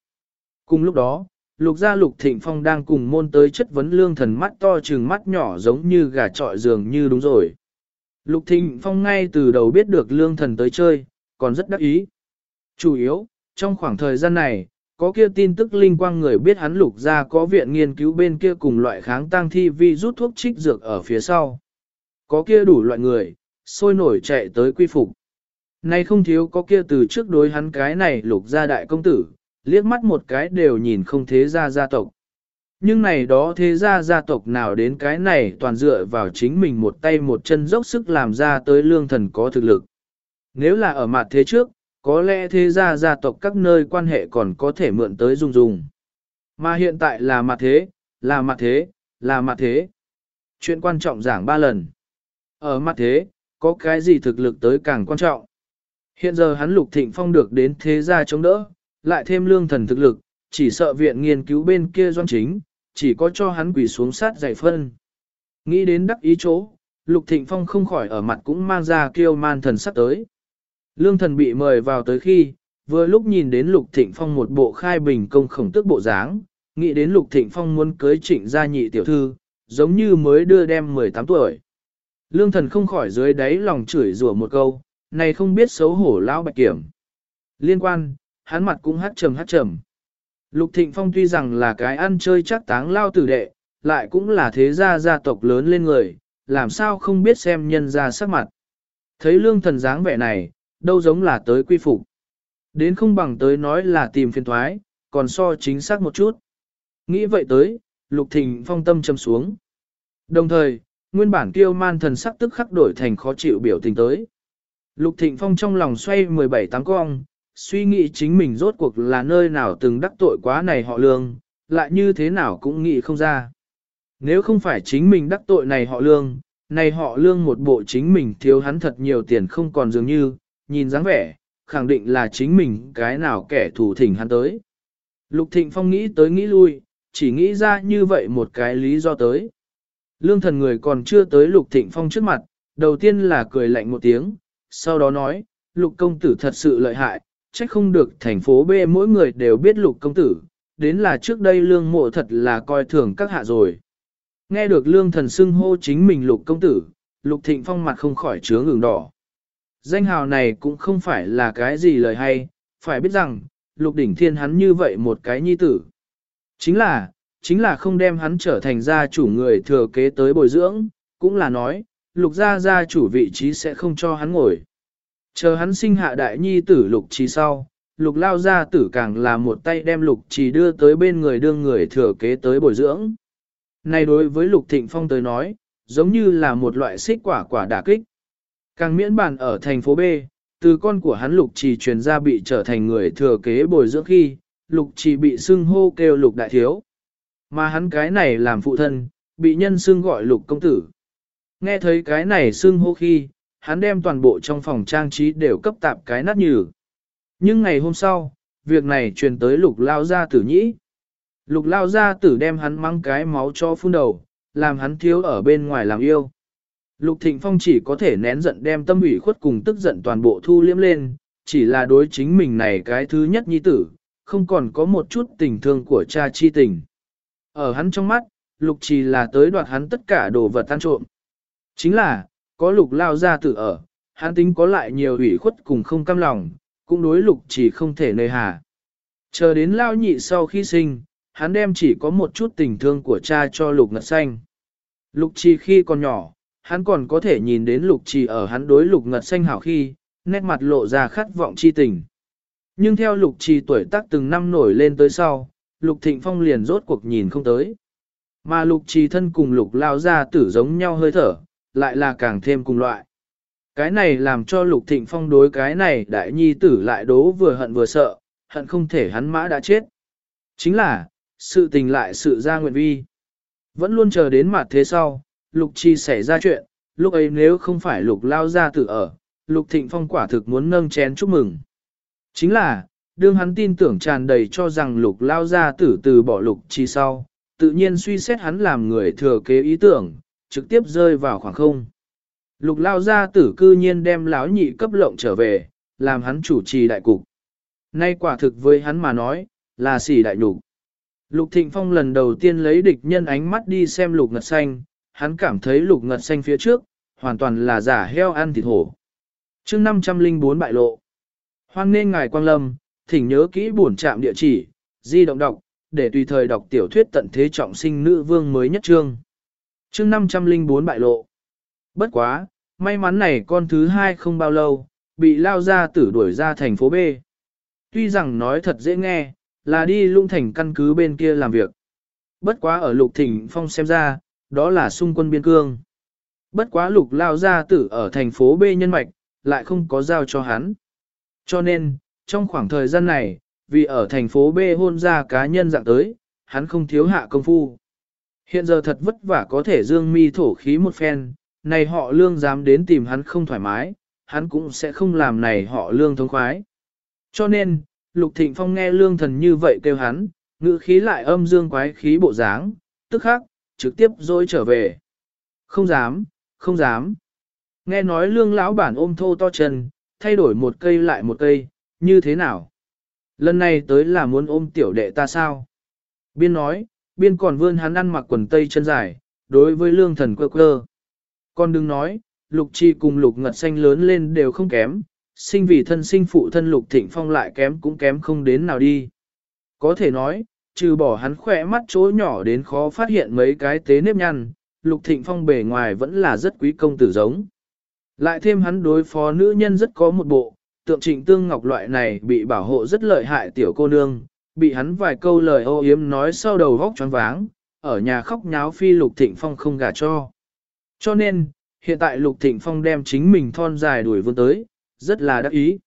Cùng lúc đó, Lục gia Lục Thịnh Phong đang cùng môn tới chất vấn lương thần mắt to trừng mắt nhỏ giống như gà trọi giường như đúng rồi. Lục Thịnh Phong ngay từ đầu biết được lương thần tới chơi, còn rất đắc ý. Chủ yếu, trong khoảng thời gian này, có kia tin tức linh quang người biết hắn lục Gia có viện nghiên cứu bên kia cùng loại kháng tăng thi vi rút thuốc trích dược ở phía sau. Có kia đủ loại người, sôi nổi chạy tới quy phục. Nay không thiếu có kia từ trước đối hắn cái này lục gia đại công tử, liếc mắt một cái đều nhìn không thế gia gia tộc. Nhưng này đó thế gia gia tộc nào đến cái này toàn dựa vào chính mình một tay một chân dốc sức làm ra tới lương thần có thực lực. Nếu là ở mặt thế trước, có lẽ thế gia gia tộc các nơi quan hệ còn có thể mượn tới dùng dùng. Mà hiện tại là mặt thế, là mặt thế, là mặt thế. Chuyện quan trọng giảng ba lần. Ở mặt thế, có cái gì thực lực tới càng quan trọng. Hiện giờ hắn lục thịnh phong được đến thế gia chống đỡ, lại thêm lương thần thực lực, chỉ sợ viện nghiên cứu bên kia doanh chính, chỉ có cho hắn quỷ xuống sát giải phân. Nghĩ đến đắc ý chỗ, lục thịnh phong không khỏi ở mặt cũng mang ra kêu man thần sắp tới. Lương thần bị mời vào tới khi, vừa lúc nhìn đến lục thịnh phong một bộ khai bình công khổng tức bộ dáng, nghĩ đến lục thịnh phong muốn cưới trịnh gia nhị tiểu thư, giống như mới đưa đem 18 tuổi. Lương thần không khỏi dưới đáy lòng chửi rủa một câu, này không biết xấu hổ lão bạch kiểm. Liên quan, hắn mặt cũng hát trầm hát trầm. Lục Thịnh Phong tuy rằng là cái ăn chơi chắc táng lao tử đệ, lại cũng là thế gia gia tộc lớn lên người, làm sao không biết xem nhân ra sắc mặt. Thấy lương thần dáng vẻ này, đâu giống là tới quy phục. Đến không bằng tới nói là tìm phiền thoái, còn so chính xác một chút. Nghĩ vậy tới, Lục Thịnh Phong tâm châm xuống. Đồng thời, nguyên bản kiêu man thần sắc tức khắc đổi thành khó chịu biểu tình tới. Lục Thịnh Phong trong lòng xoay 17 tám cong, suy nghĩ chính mình rốt cuộc là nơi nào từng đắc tội quá này họ lương, lại như thế nào cũng nghĩ không ra. Nếu không phải chính mình đắc tội này họ lương, này họ lương một bộ chính mình thiếu hắn thật nhiều tiền không còn dường như, nhìn dáng vẻ, khẳng định là chính mình cái nào kẻ thù thỉnh hắn tới. Lục Thịnh Phong nghĩ tới nghĩ lui, chỉ nghĩ ra như vậy một cái lý do tới. Lương thần người còn chưa tới Lục Thịnh Phong trước mặt, đầu tiên là cười lạnh một tiếng, sau đó nói, Lục công tử thật sự lợi hại, trách không được thành phố B mỗi người đều biết Lục công tử, đến là trước đây lương mộ thật là coi thường các hạ rồi. Nghe được lương thần xưng hô chính mình Lục công tử, Lục Thịnh Phong mặt không khỏi chướng ngừng đỏ. Danh hào này cũng không phải là cái gì lời hay, phải biết rằng, Lục Đỉnh Thiên hắn như vậy một cái nhi tử. Chính là, chính là không đem hắn trở thành gia chủ người thừa kế tới bồi dưỡng, cũng là nói, lục gia gia chủ vị trí sẽ không cho hắn ngồi. Chờ hắn sinh hạ đại nhi tử lục trì sau, lục lao gia tử càng là một tay đem lục trì đưa tới bên người đương người thừa kế tới bồi dưỡng. Này đối với lục thịnh phong tới nói, giống như là một loại xích quả quả đả kích. Càng miễn bàn ở thành phố B, từ con của hắn lục trì truyền ra bị trở thành người thừa kế bồi dưỡng khi, lục trì bị xưng hô kêu lục đại thiếu. Mà hắn cái này làm phụ thân, bị nhân xưng gọi lục công tử. Nghe thấy cái này xưng hô khi, hắn đem toàn bộ trong phòng trang trí đều cấp tạp cái nát nhừ. Nhưng ngày hôm sau, việc này truyền tới lục lao gia tử nhĩ. Lục lao gia tử đem hắn mang cái máu cho phun đầu, làm hắn thiếu ở bên ngoài làm yêu. Lục Thịnh Phong chỉ có thể nén giận đem tâm ủy khuất cùng tức giận toàn bộ thu liếm lên, chỉ là đối chính mình này cái thứ nhất nhi tử, không còn có một chút tình thương của cha chi tình. Ở hắn trong mắt, lục trì là tới đoạt hắn tất cả đồ vật tan trộm. Chính là, có lục lao ra tử ở, hắn tính có lại nhiều ủy khuất cùng không cam lòng, cũng đối lục chỉ không thể nơi hà. Chờ đến lao nhị sau khi sinh, hắn đem chỉ có một chút tình thương của cha cho lục ngật xanh. Lục trì khi còn nhỏ, hắn còn có thể nhìn đến lục trì ở hắn đối lục ngật xanh hảo khi, nét mặt lộ ra khát vọng chi tình. Nhưng theo lục trì tuổi tác từng năm nổi lên tới sau, lục thịnh phong liền rốt cuộc nhìn không tới. Mà lục trì thân cùng lục lao ra tử giống nhau hơi thở, lại là càng thêm cùng loại. Cái này làm cho lục thịnh phong đối cái này đại nhi tử lại đố vừa hận vừa sợ, hận không thể hắn mã đã chết. Chính là, sự tình lại sự ra nguyện vi. Vẫn luôn chờ đến mặt thế sau, lục chi xảy ra chuyện, lúc ấy nếu không phải lục lao ra tử ở, lục thịnh phong quả thực muốn nâng chén chúc mừng. Chính là, đương hắn tin tưởng tràn đầy cho rằng lục lao ra tử từ bỏ lục chi sau, tự nhiên suy xét hắn làm người thừa kế ý tưởng, trực tiếp rơi vào khoảng không. Lục lao ra tử cư nhiên đem lão nhị cấp lộng trở về, làm hắn chủ trì đại cục. Nay quả thực với hắn mà nói, là xỉ đại nhục. Lục Thịnh Phong lần đầu tiên lấy địch nhân ánh mắt đi xem lục ngật xanh, hắn cảm thấy lục ngật xanh phía trước, hoàn toàn là giả heo ăn thịt hổ. chương 504 bại lộ. Hoan nên ngài quang lâm, thỉnh nhớ kỹ bổn trạm địa chỉ, di động đọc, để tùy thời đọc tiểu thuyết tận thế trọng sinh nữ vương mới nhất trương chương 504 bại lộ. Bất quá, may mắn này con thứ hai không bao lâu, bị lao ra tử đuổi ra thành phố B. Tuy rằng nói thật dễ nghe, là đi lung thành căn cứ bên kia làm việc. Bất quá ở lục thỉnh phong xem ra, đó là xung quân biên cương. Bất quá lục lao ra tử ở thành phố B nhân mạch, lại không có giao cho hắn. Cho nên, trong khoảng thời gian này, vì ở thành phố B hôn ra cá nhân dạng tới, hắn không thiếu hạ công phu. Hiện giờ thật vất vả có thể dương mi thổ khí một phen, này họ lương dám đến tìm hắn không thoải mái, hắn cũng sẽ không làm này họ lương thống khoái. Cho nên, Lục Thịnh Phong nghe lương thần như vậy kêu hắn, ngữ khí lại âm dương quái khí bộ dáng, tức khắc, trực tiếp dối trở về. Không dám, không dám. Nghe nói lương lão bản ôm thô to chân, thay đổi một cây lại một cây, như thế nào? Lần này tới là muốn ôm tiểu đệ ta sao? Biên nói, biên còn vươn hắn ăn mặc quần tây chân dài, đối với lương thần quơ quơ. Con đừng nói, lục chi cùng lục ngật xanh lớn lên đều không kém, sinh vì thân sinh phụ thân lục thịnh phong lại kém cũng kém không đến nào đi. Có thể nói, trừ bỏ hắn khỏe mắt chỗ nhỏ đến khó phát hiện mấy cái tế nếp nhăn, lục thịnh phong bề ngoài vẫn là rất quý công tử giống. Lại thêm hắn đối phó nữ nhân rất có một bộ, tượng trịnh tương ngọc loại này bị bảo hộ rất lợi hại tiểu cô nương, bị hắn vài câu lời ô yếm nói sau đầu góc choáng váng, ở nhà khóc nháo phi lục thịnh phong không gả cho. Cho nên, hiện tại lục thịnh phong đem chính mình thon dài đuổi vươn tới, rất là đắc ý.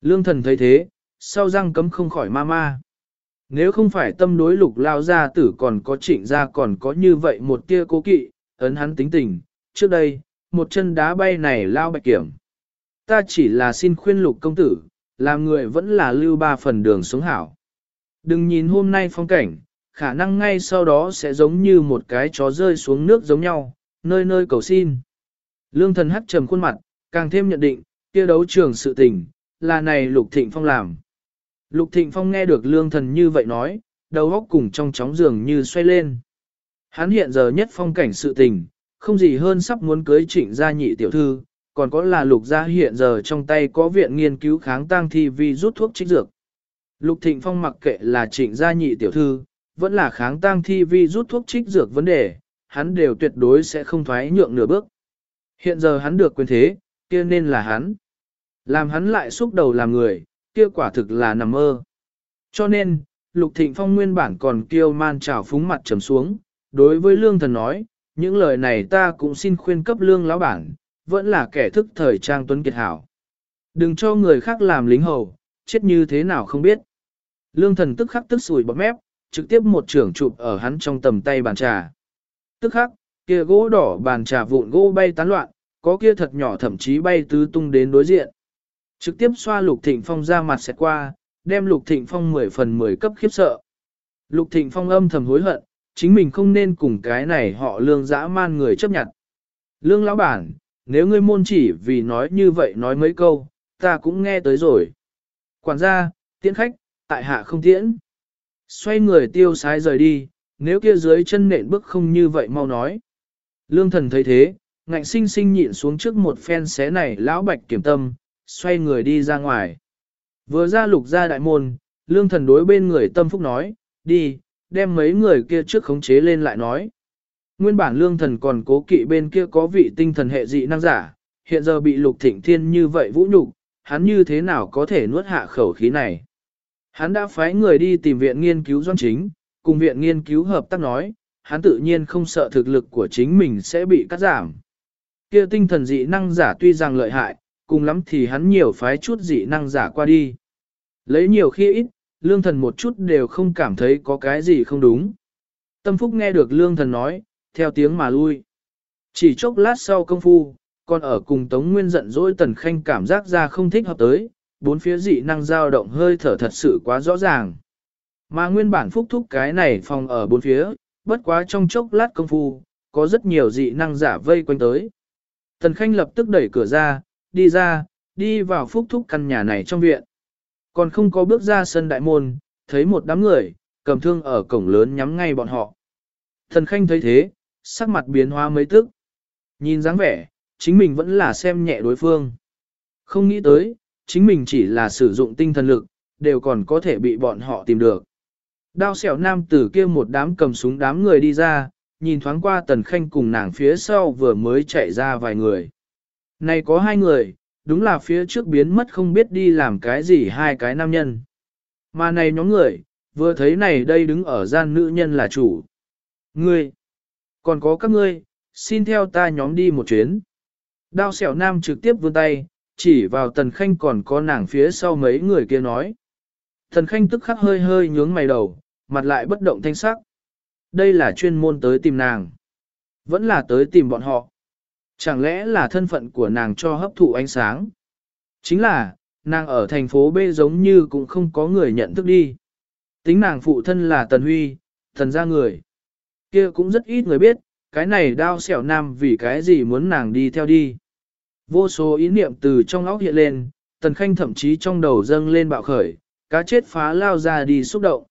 Lương thần thấy thế, sau răng cấm không khỏi ma ma. Nếu không phải tâm đối lục lao gia tử còn có trịnh gia còn có như vậy một tia cố kỵ, ấn hắn tính tình, trước đây, một chân đá bay này lao bạch kiểm. Ta chỉ là xin khuyên lục công tử, làm người vẫn là lưu ba phần đường sống hảo. Đừng nhìn hôm nay phong cảnh, khả năng ngay sau đó sẽ giống như một cái chó rơi xuống nước giống nhau, nơi nơi cầu xin. Lương thần hắt trầm khuôn mặt, càng thêm nhận định, kia đấu trường sự tình, là này Lục Thịnh Phong làm. Lục Thịnh Phong nghe được lương thần như vậy nói, đầu óc cùng trong chóng giường như xoay lên. Hắn hiện giờ nhất phong cảnh sự tình, không gì hơn sắp muốn cưới trịnh gia nhị tiểu thư, còn có là lục gia hiện giờ trong tay có viện nghiên cứu kháng tang thi vi rút thuốc trích dược. Lục Thịnh Phong mặc kệ là trịnh gia nhị tiểu thư, vẫn là kháng tang thi vi rút thuốc trích dược vấn đề, hắn đều tuyệt đối sẽ không thoái nhượng nửa bước. Hiện giờ hắn được quyền thế, kia nên là hắn. Làm hắn lại xúc đầu làm người, kia quả thực là nằm mơ. Cho nên, Lục Thịnh Phong nguyên bản còn kêu man trào phúng mặt trầm xuống, đối với lương thần nói, những lời này ta cũng xin khuyên cấp lương lão bản, vẫn là kẻ thức thời trang tuấn kiệt hảo. Đừng cho người khác làm lính hầu, chết như thế nào không biết. Lương thần tức khắc tức sùi bọt mép, trực tiếp một trưởng chụp ở hắn trong tầm tay bàn trà. Tức khắc, kia gỗ đỏ bàn trà vụn gỗ bay tán loạn, có kia thật nhỏ thậm chí bay tứ tung đến đối diện. Trực tiếp xoa Lục Thịnh Phong ra mặt xẹt qua, đem Lục Thịnh Phong 10 phần 10 cấp khiếp sợ. Lục Thịnh Phong âm thầm hối hận, chính mình không nên cùng cái này họ lương dã man người chấp nhận. Lương lão bản, nếu ngươi môn chỉ vì nói như vậy nói mấy câu, ta cũng nghe tới rồi. Quản gia, tiễn khách, tại hạ không tiễn. Xoay người tiêu sái rời đi, nếu kia dưới chân nện bước không như vậy mau nói. Lương thần thấy thế, ngạnh sinh sinh nhịn xuống trước một phen xé này lão bạch kiểm tâm, xoay người đi ra ngoài. Vừa ra lục ra đại môn, lương thần đối bên người tâm phúc nói, đi, đem mấy người kia trước khống chế lên lại nói. Nguyên bản lương thần còn cố kỵ bên kia có vị tinh thần hệ dị năng giả, hiện giờ bị lục thịnh thiên như vậy vũ nhục, hắn như thế nào có thể nuốt hạ khẩu khí này. Hắn đã phái người đi tìm viện nghiên cứu doanh chính, cùng viện nghiên cứu hợp tác nói, hắn tự nhiên không sợ thực lực của chính mình sẽ bị cắt giảm. Kia tinh thần dị năng giả tuy rằng lợi hại, cùng lắm thì hắn nhiều phái chút dị năng giả qua đi. Lấy nhiều khi ít, lương thần một chút đều không cảm thấy có cái gì không đúng. Tâm phúc nghe được lương thần nói, theo tiếng mà lui. Chỉ chốc lát sau công phu, còn ở cùng Tống Nguyên giận dỗi Tần Khanh cảm giác ra không thích hợp tới, bốn phía dị năng dao động hơi thở thật sự quá rõ ràng. Mà nguyên bản phúc thúc cái này phòng ở bốn phía, bất quá trong chốc lát công phu, có rất nhiều dị năng giả vây quanh tới. Tần Khanh lập tức đẩy cửa ra, đi ra, đi vào phúc thúc căn nhà này trong viện. Còn không có bước ra sân đại môn, thấy một đám người, cầm thương ở cổng lớn nhắm ngay bọn họ. Thần Khanh thấy thế, sắc mặt biến hóa mấy tức. Nhìn dáng vẻ, chính mình vẫn là xem nhẹ đối phương. Không nghĩ tới, chính mình chỉ là sử dụng tinh thần lực, đều còn có thể bị bọn họ tìm được. Đao xẻo nam tử kia một đám cầm súng đám người đi ra, nhìn thoáng qua tần khanh cùng nàng phía sau vừa mới chạy ra vài người. Này có hai người, đúng là phía trước biến mất không biết đi làm cái gì hai cái nam nhân. Mà này nhóm người, vừa thấy này đây đứng ở gian nữ nhân là chủ. Ngươi, còn có các ngươi, xin theo ta nhóm đi một chuyến. Đao xẻo nam trực tiếp vươn tay, chỉ vào tần khanh còn có nàng phía sau mấy người kia nói. Tần khanh tức khắc hơi hơi nhướng mày đầu, mặt lại bất động thanh sắc. Đây là chuyên môn tới tìm nàng. Vẫn là tới tìm bọn họ. Chẳng lẽ là thân phận của nàng cho hấp thụ ánh sáng? Chính là, nàng ở thành phố B giống như cũng không có người nhận thức đi. Tính nàng phụ thân là Tần Huy, thần gia người. kia cũng rất ít người biết, cái này đao xẻo nam vì cái gì muốn nàng đi theo đi. Vô số ý niệm từ trong óc hiện lên, Tần Khanh thậm chí trong đầu dâng lên bạo khởi, cá chết phá lao ra đi xúc động.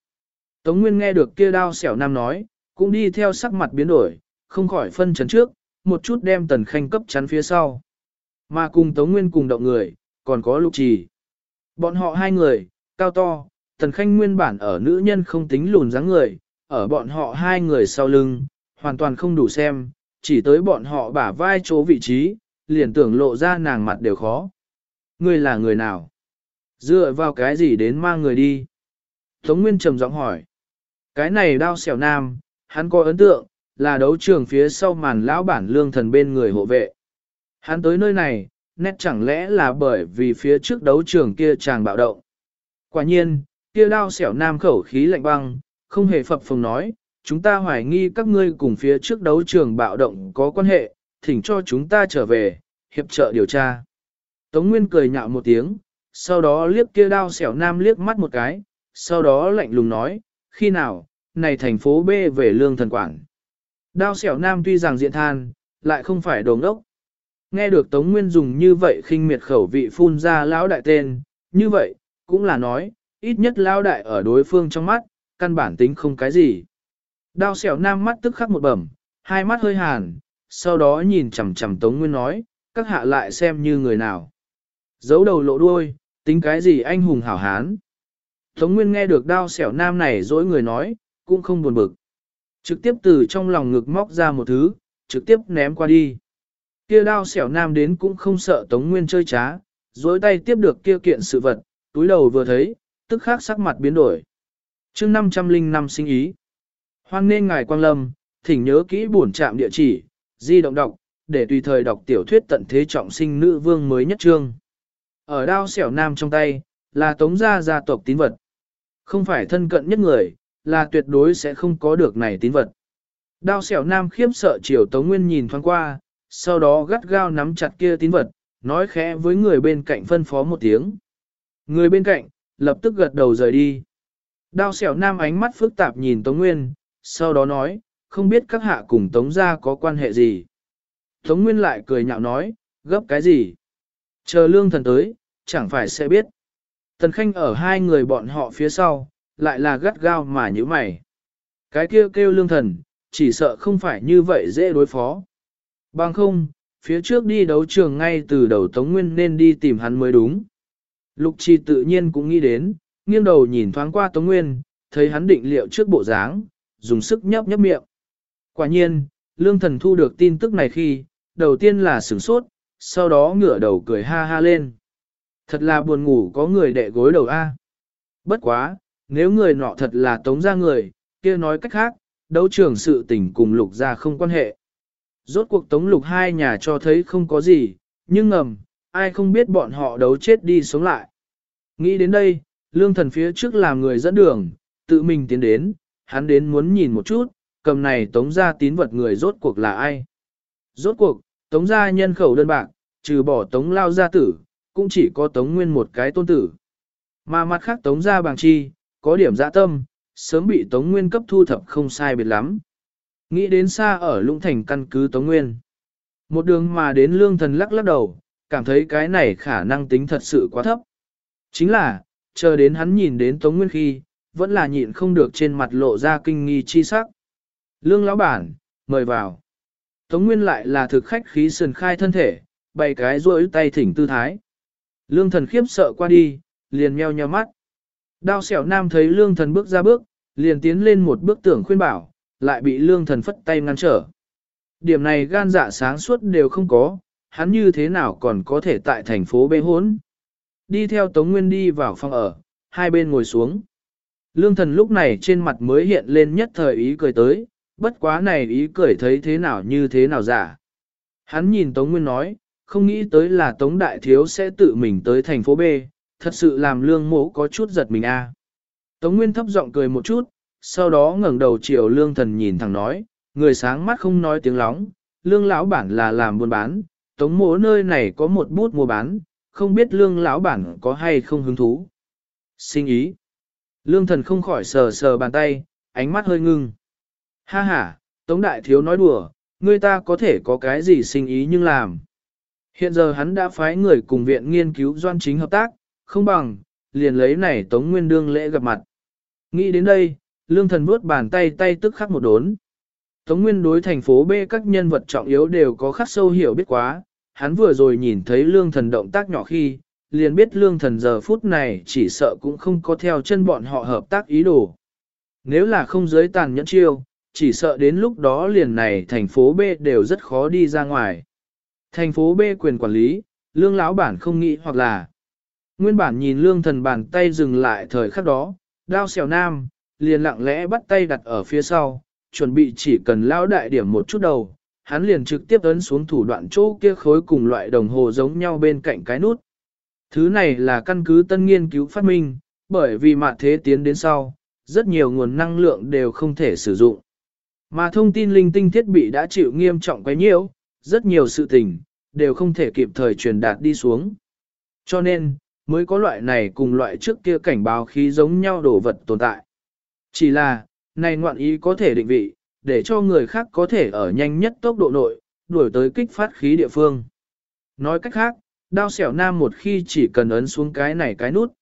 Tống Nguyên nghe được kia đao xẻo nam nói, cũng đi theo sắc mặt biến đổi, không khỏi phân chấn trước, một chút đem Tần Khanh cấp chắn phía sau. Mà cùng Tống Nguyên cùng động người, còn có lục trì. Bọn họ hai người, cao to, Tần Khanh nguyên bản ở nữ nhân không tính lùn dáng người, ở bọn họ hai người sau lưng, hoàn toàn không đủ xem, chỉ tới bọn họ bả vai chỗ vị trí, liền tưởng lộ ra nàng mặt đều khó. Ngươi là người nào? Dựa vào cái gì đến mang người đi? Tống Nguyên trầm giọng hỏi. Cái này đao xẻo nam, hắn có ấn tượng, là đấu trường phía sau màn lão bản lương thần bên người hộ vệ. Hắn tới nơi này, nét chẳng lẽ là bởi vì phía trước đấu trường kia chàng bạo động. Quả nhiên, kia đao xẻo nam khẩu khí lạnh băng, không hề phập phồng nói, chúng ta hoài nghi các ngươi cùng phía trước đấu trường bạo động có quan hệ, thỉnh cho chúng ta trở về, hiệp trợ điều tra. Tống Nguyên cười nhạo một tiếng, sau đó liếc kia đao xẻo nam liếc mắt một cái, sau đó lạnh lùng nói, khi nào, này thành phố B về lương thần quản. Đao xẻo nam tuy rằng diện than, lại không phải đồ ngốc. Nghe được Tống Nguyên dùng như vậy khinh miệt khẩu vị phun ra lão đại tên, như vậy, cũng là nói, ít nhất lão đại ở đối phương trong mắt, căn bản tính không cái gì. Đao xẻo nam mắt tức khắc một bẩm, hai mắt hơi hàn, sau đó nhìn chằm chằm Tống Nguyên nói, các hạ lại xem như người nào. Giấu đầu lộ đuôi, tính cái gì anh hùng hảo hán. Tống Nguyên nghe được đao xẻo nam này dối người nói, cũng không buồn bực. Trực tiếp từ trong lòng ngực móc ra một thứ, trực tiếp ném qua đi. Kia đao xẻo nam đến cũng không sợ Tống Nguyên chơi trá, dối tay tiếp được kia kiện sự vật, túi đầu vừa thấy, tức khắc sắc mặt biến đổi. chương 505 sinh ý. Hoan nên ngài quang lâm, thỉnh nhớ kỹ bổn trạm địa chỉ, di động đọc, để tùy thời đọc tiểu thuyết tận thế trọng sinh nữ vương mới nhất trương. Ở đao xẻo nam trong tay, là tống gia gia tộc tín vật. Không phải thân cận nhất người, là tuyệt đối sẽ không có được này tín vật. Đao xẻo nam khiếp sợ chiều tống nguyên nhìn thoáng qua, sau đó gắt gao nắm chặt kia tín vật, nói khẽ với người bên cạnh phân phó một tiếng. Người bên cạnh, lập tức gật đầu rời đi. Đao xẻo nam ánh mắt phức tạp nhìn Tống Nguyên, sau đó nói, không biết các hạ cùng Tống gia có quan hệ gì. Tống Nguyên lại cười nhạo nói, gấp cái gì? Chờ lương thần tới, chẳng phải sẽ biết. Tần Khanh ở hai người bọn họ phía sau, lại là gắt gao mà như mày. Cái kia kêu, kêu lương thần, chỉ sợ không phải như vậy dễ đối phó. Bằng không, phía trước đi đấu trường ngay từ đầu Tống Nguyên nên đi tìm hắn mới đúng. Lục Chi tự nhiên cũng nghĩ đến, nghiêng đầu nhìn thoáng qua Tống Nguyên, thấy hắn định liệu trước bộ dáng, dùng sức nhấp nhấp miệng. Quả nhiên, lương thần thu được tin tức này khi, đầu tiên là sửng sốt, sau đó ngửa đầu cười ha ha lên. Thật là buồn ngủ có người đệ gối đầu A. Bất quá, nếu người nọ thật là tống ra người, kia nói cách khác, đấu trường sự tình cùng lục ra không quan hệ. Rốt cuộc tống lục hai nhà cho thấy không có gì, nhưng ngầm, ai không biết bọn họ đấu chết đi sống lại. Nghĩ đến đây, lương thần phía trước làm người dẫn đường, tự mình tiến đến, hắn đến muốn nhìn một chút, cầm này tống ra tín vật người rốt cuộc là ai. Rốt cuộc, tống gia nhân khẩu đơn bạc, trừ bỏ tống lao gia tử, cũng chỉ có tống nguyên một cái tôn tử. Mà mặt khác tống gia bằng chi, có điểm dạ tâm, sớm bị tống nguyên cấp thu thập không sai biệt lắm. Nghĩ đến xa ở lũng thành căn cứ tống nguyên. Một đường mà đến lương thần lắc lắc đầu, cảm thấy cái này khả năng tính thật sự quá thấp. Chính là, chờ đến hắn nhìn đến tống nguyên khi, vẫn là nhịn không được trên mặt lộ ra kinh nghi chi sắc. Lương lão bản, mời vào. Tống Nguyên lại là thực khách khí sườn khai thân thể, bày cái rối tay thỉnh tư thái. Lương thần khiếp sợ qua đi, liền meo nheo mắt. Đao xẻo nam thấy lương thần bước ra bước, liền tiến lên một bước tưởng khuyên bảo, lại bị lương thần phất tay ngăn trở. Điểm này gan dạ sáng suốt đều không có, hắn như thế nào còn có thể tại thành phố bê hốn. Đi theo Tống Nguyên đi vào phòng ở, hai bên ngồi xuống. Lương thần lúc này trên mặt mới hiện lên nhất thời ý cười tới, bất quá này ý cười thấy thế nào như thế nào giả. Hắn nhìn Tống Nguyên nói, không nghĩ tới là Tống Đại Thiếu sẽ tự mình tới thành phố B, thật sự làm lương mộ có chút giật mình a. Tống Nguyên thấp giọng cười một chút, sau đó ngẩng đầu chiều lương thần nhìn thẳng nói, người sáng mắt không nói tiếng lóng, lương lão bản là làm buôn bán, tống mỗ nơi này có một bút mua bán, không biết lương lão bản có hay không hứng thú. Xin ý. Lương thần không khỏi sờ sờ bàn tay, ánh mắt hơi ngưng. Ha ha, tống đại thiếu nói đùa, người ta có thể có cái gì sinh ý nhưng làm. Hiện giờ hắn đã phái người cùng viện nghiên cứu doan chính hợp tác, không bằng, liền lấy này tống nguyên đương lễ gặp mặt. Nghĩ đến đây, lương thần vuốt bàn tay tay tức khắc một đốn. Tống Nguyên đối thành phố B các nhân vật trọng yếu đều có khắc sâu hiểu biết quá, hắn vừa rồi nhìn thấy lương thần động tác nhỏ khi, liền biết lương thần giờ phút này chỉ sợ cũng không có theo chân bọn họ hợp tác ý đồ. Nếu là không giới tàn nhẫn chiêu, chỉ sợ đến lúc đó liền này thành phố B đều rất khó đi ra ngoài. Thành phố B quyền quản lý, lương lão bản không nghĩ hoặc là nguyên bản nhìn lương thần bàn tay dừng lại thời khắc đó, đao xèo nam, liền lặng lẽ bắt tay đặt ở phía sau, chuẩn bị chỉ cần lão đại điểm một chút đầu, hắn liền trực tiếp ấn xuống thủ đoạn chỗ kia khối cùng loại đồng hồ giống nhau bên cạnh cái nút. Thứ này là căn cứ tân nghiên cứu phát minh, bởi vì mạng thế tiến đến sau, rất nhiều nguồn năng lượng đều không thể sử dụng. Mà thông tin linh tinh thiết bị đã chịu nghiêm trọng quấy nhiễu, rất nhiều sự tình, đều không thể kịp thời truyền đạt đi xuống. Cho nên, mới có loại này cùng loại trước kia cảnh báo khí giống nhau đồ vật tồn tại. Chỉ là, này ngoạn ý có thể định vị, để cho người khác có thể ở nhanh nhất tốc độ nội, đuổi tới kích phát khí địa phương. Nói cách khác, đao xẻo nam một khi chỉ cần ấn xuống cái này cái nút.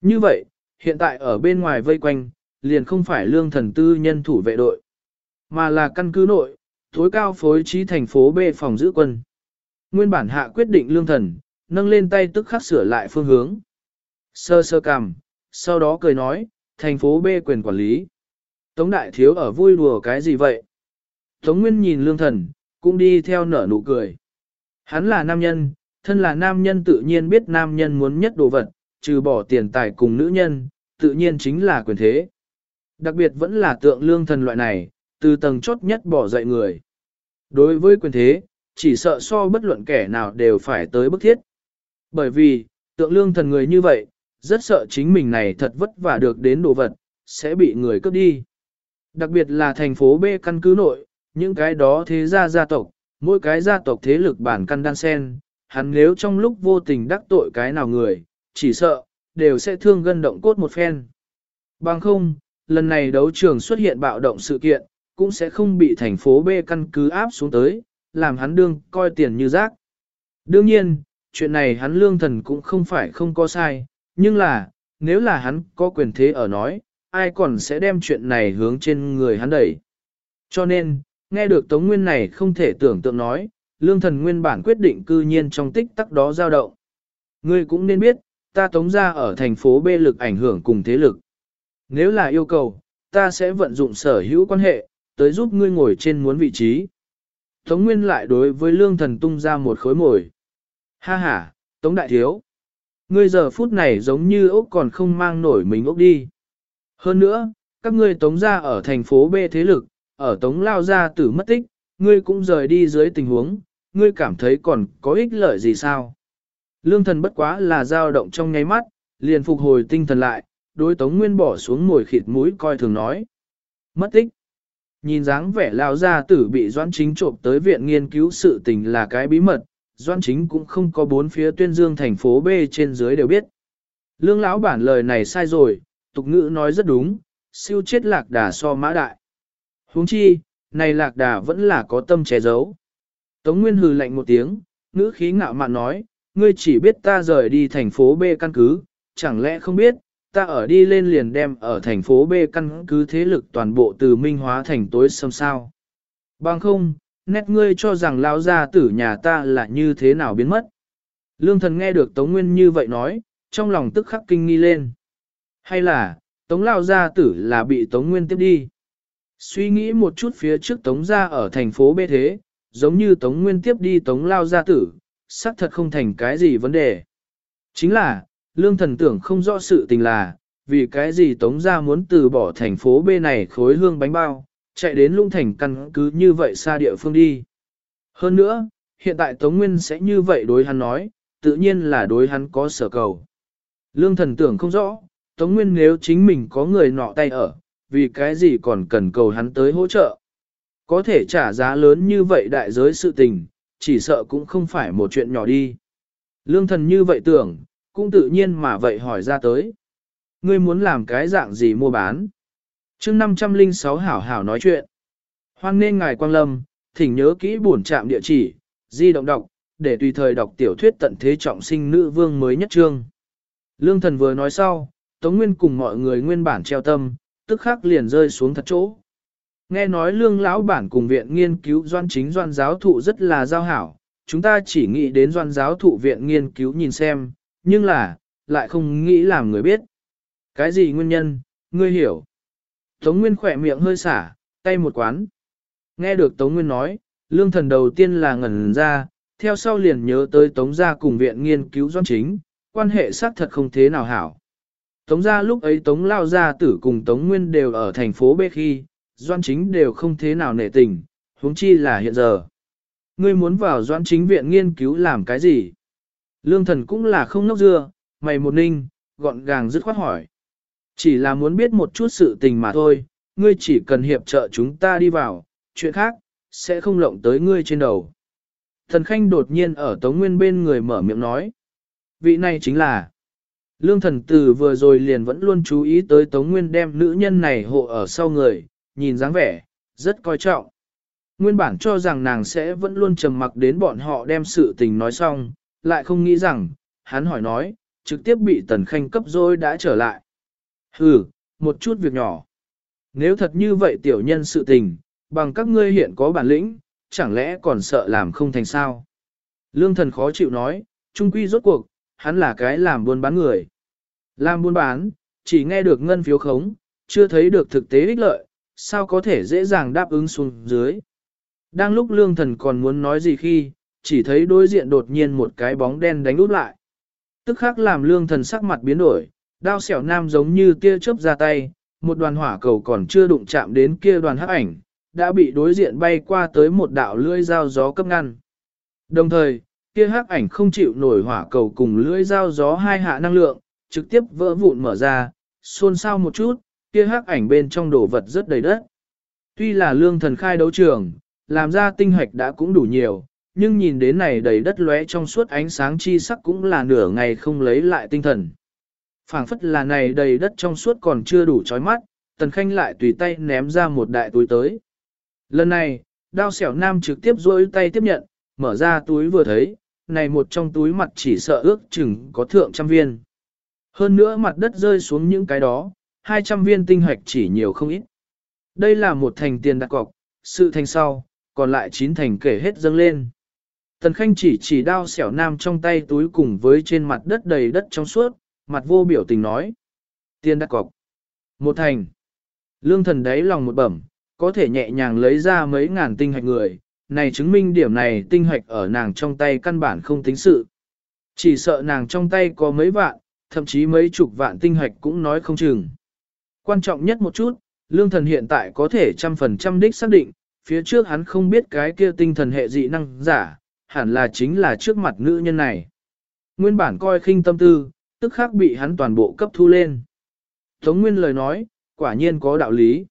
Như vậy, hiện tại ở bên ngoài vây quanh, liền không phải lương thần tư nhân thủ vệ đội, mà là căn cứ nội, tối cao phối trí thành phố B phòng giữ quân. Nguyên bản hạ quyết định lương thần, nâng lên tay tức khắc sửa lại phương hướng. Sơ sơ cằm, sau đó cười nói, thành phố B quyền quản lý. Tống đại thiếu ở vui đùa cái gì vậy? Tống Nguyên nhìn lương thần, cũng đi theo nở nụ cười. Hắn là nam nhân, thân là nam nhân tự nhiên biết nam nhân muốn nhất đồ vật, trừ bỏ tiền tài cùng nữ nhân, tự nhiên chính là quyền thế. Đặc biệt vẫn là tượng lương thần loại này, từ tầng chốt nhất bỏ dậy người. Đối với quyền thế, chỉ sợ so bất luận kẻ nào đều phải tới bức thiết. Bởi vì, tượng lương thần người như vậy, rất sợ chính mình này thật vất vả được đến đồ vật, sẽ bị người cướp đi. Đặc biệt là thành phố B căn cứ nội, những cái đó thế gia gia tộc, mỗi cái gia tộc thế lực bản căn đan sen, hắn nếu trong lúc vô tình đắc tội cái nào người, chỉ sợ, đều sẽ thương gân động cốt một phen. Bằng không, lần này đấu trường xuất hiện bạo động sự kiện, cũng sẽ không bị thành phố B căn cứ áp xuống tới, làm hắn đương coi tiền như rác. Đương nhiên, chuyện này hắn lương thần cũng không phải không có sai, nhưng là, nếu là hắn có quyền thế ở nói, ai còn sẽ đem chuyện này hướng trên người hắn đẩy. Cho nên, nghe được Tống Nguyên này không thể tưởng tượng nói, lương thần nguyên bản quyết định cư nhiên trong tích tắc đó dao động. Ngươi cũng nên biết, ta tống ra ở thành phố B lực ảnh hưởng cùng thế lực. Nếu là yêu cầu, ta sẽ vận dụng sở hữu quan hệ, tới giúp ngươi ngồi trên muốn vị trí. Tống Nguyên lại đối với lương thần tung ra một khối mồi. Ha ha, Tống Đại Thiếu. Ngươi giờ phút này giống như ốc còn không mang nổi mình ốc đi. Hơn nữa, các ngươi tống ra ở thành phố B thế lực, ở tống lao ra tử mất tích, ngươi cũng rời đi dưới tình huống, ngươi cảm thấy còn có ích lợi gì sao? Lương thần bất quá là dao động trong nháy mắt, liền phục hồi tinh thần lại, đối tống nguyên bỏ xuống mồi khịt mũi coi thường nói. Mất tích. Nhìn dáng vẻ lao gia tử bị doãn chính trộm tới viện nghiên cứu sự tình là cái bí mật, doãn chính cũng không có bốn phía tuyên dương thành phố B trên dưới đều biết. Lương lão bản lời này sai rồi, tục ngữ nói rất đúng, siêu chết lạc đà so mã đại. huống chi, này lạc đà vẫn là có tâm che giấu. Tống Nguyên hừ lạnh một tiếng, ngữ khí ngạo mạn nói, ngươi chỉ biết ta rời đi thành phố B căn cứ, chẳng lẽ không biết, ta ở đi lên liền đem ở thành phố B căn cứ thế lực toàn bộ từ minh hóa thành tối xâm sao. Bằng không, nét ngươi cho rằng lão gia tử nhà ta là như thế nào biến mất. Lương thần nghe được Tống Nguyên như vậy nói, trong lòng tức khắc kinh nghi lên. Hay là, Tống Lao Gia Tử là bị Tống Nguyên tiếp đi? Suy nghĩ một chút phía trước Tống Gia ở thành phố bê thế, giống như Tống Nguyên tiếp đi Tống Lao Gia Tử, xác thật không thành cái gì vấn đề. Chính là, lương thần tưởng không rõ sự tình là, vì cái gì Tống Gia muốn từ bỏ thành phố B này khối hương bánh bao, chạy đến lung thành căn cứ như vậy xa địa phương đi. Hơn nữa, hiện tại Tống Nguyên sẽ như vậy đối hắn nói, tự nhiên là đối hắn có sở cầu. Lương thần tưởng không rõ, Tống Nguyên nếu chính mình có người nọ tay ở, vì cái gì còn cần cầu hắn tới hỗ trợ. Có thể trả giá lớn như vậy đại giới sự tình, chỉ sợ cũng không phải một chuyện nhỏ đi. Lương thần như vậy tưởng, cũng tự nhiên mà vậy hỏi ra tới. Ngươi muốn làm cái dạng gì mua bán? chương 506 hảo hảo nói chuyện. Hoan nên ngài quang lâm, thỉnh nhớ kỹ bổn trạm địa chỉ, di động đọc, để tùy thời đọc tiểu thuyết tận thế trọng sinh nữ vương mới nhất trương. Lương thần vừa nói sau, Tống Nguyên cùng mọi người nguyên bản treo tâm, tức khắc liền rơi xuống thật chỗ. Nghe nói lương lão bản cùng viện nghiên cứu doan chính doan giáo thụ rất là giao hảo, chúng ta chỉ nghĩ đến doan giáo thụ viện nghiên cứu nhìn xem, nhưng là, lại không nghĩ làm người biết. Cái gì nguyên nhân, ngươi hiểu. Tống Nguyên khỏe miệng hơi xả, tay một quán. Nghe được Tống Nguyên nói, lương thần đầu tiên là ngẩn ra, theo sau liền nhớ tới Tống gia cùng viện nghiên cứu doan chính, quan hệ xác thật không thế nào hảo. Tống gia lúc ấy Tống lao gia tử cùng Tống Nguyên đều ở thành phố B khi, doan chính đều không thế nào nể tình, huống chi là hiện giờ. Ngươi muốn vào doan chính viện nghiên cứu làm cái gì? Lương thần cũng là không nốc dưa, mày một ninh, gọn gàng dứt khoát hỏi. Chỉ là muốn biết một chút sự tình mà thôi, ngươi chỉ cần hiệp trợ chúng ta đi vào, chuyện khác, sẽ không lộng tới ngươi trên đầu. Thần Khanh đột nhiên ở Tống Nguyên bên người mở miệng nói. Vị này chính là Lương thần tử vừa rồi liền vẫn luôn chú ý tới Tống Nguyên đem nữ nhân này hộ ở sau người, nhìn dáng vẻ, rất coi trọng. Nguyên bản cho rằng nàng sẽ vẫn luôn trầm mặc đến bọn họ đem sự tình nói xong, lại không nghĩ rằng, hắn hỏi nói, trực tiếp bị Tần Khanh cấp rồi đã trở lại. Hừ, một chút việc nhỏ. Nếu thật như vậy tiểu nhân sự tình, bằng các ngươi hiện có bản lĩnh, chẳng lẽ còn sợ làm không thành sao? Lương thần khó chịu nói, trung quy rốt cuộc, hắn là cái làm buôn bán người. Làm buôn bán, chỉ nghe được ngân phiếu khống, chưa thấy được thực tế ích lợi, sao có thể dễ dàng đáp ứng xuống dưới. Đang lúc lương thần còn muốn nói gì khi, chỉ thấy đối diện đột nhiên một cái bóng đen đánh út lại. Tức khắc làm lương thần sắc mặt biến đổi, đao xẻo nam giống như tia chớp ra tay, một đoàn hỏa cầu còn chưa đụng chạm đến kia đoàn hắc ảnh, đã bị đối diện bay qua tới một đạo lưỡi dao gió cấp ngăn. Đồng thời, kia hắc ảnh không chịu nổi hỏa cầu cùng lưỡi dao gió hai hạ năng lượng, trực tiếp vỡ vụn mở ra, xôn xao một chút, kia hắc ảnh bên trong đồ vật rất đầy đất. Tuy là lương thần khai đấu trường, làm ra tinh hạch đã cũng đủ nhiều, nhưng nhìn đến này đầy đất lóe trong suốt ánh sáng chi sắc cũng là nửa ngày không lấy lại tinh thần. phảng phất là này đầy đất trong suốt còn chưa đủ chói mắt, tần khanh lại tùy tay ném ra một đại túi tới. Lần này, đao xẻo nam trực tiếp rôi tay tiếp nhận, mở ra túi vừa thấy, này một trong túi mặt chỉ sợ ước chừng có thượng trăm viên. Hơn nữa mặt đất rơi xuống những cái đó, 200 viên tinh hoạch chỉ nhiều không ít. Đây là một thành tiền đặt cọc, sự thành sau, còn lại chín thành kể hết dâng lên. Tần Khanh chỉ chỉ đao xẻo nam trong tay túi cùng với trên mặt đất đầy đất trong suốt, mặt vô biểu tình nói. Tiền đặt cọc. Một thành. Lương thần đáy lòng một bẩm, có thể nhẹ nhàng lấy ra mấy ngàn tinh hạch người, này chứng minh điểm này tinh hạch ở nàng trong tay căn bản không tính sự. Chỉ sợ nàng trong tay có mấy vạn, thậm chí mấy chục vạn tinh hạch cũng nói không chừng. Quan trọng nhất một chút, lương thần hiện tại có thể trăm phần trăm đích xác định, phía trước hắn không biết cái kia tinh thần hệ dị năng giả, hẳn là chính là trước mặt nữ nhân này. Nguyên bản coi khinh tâm tư, tức khắc bị hắn toàn bộ cấp thu lên. Tống Nguyên lời nói, quả nhiên có đạo lý.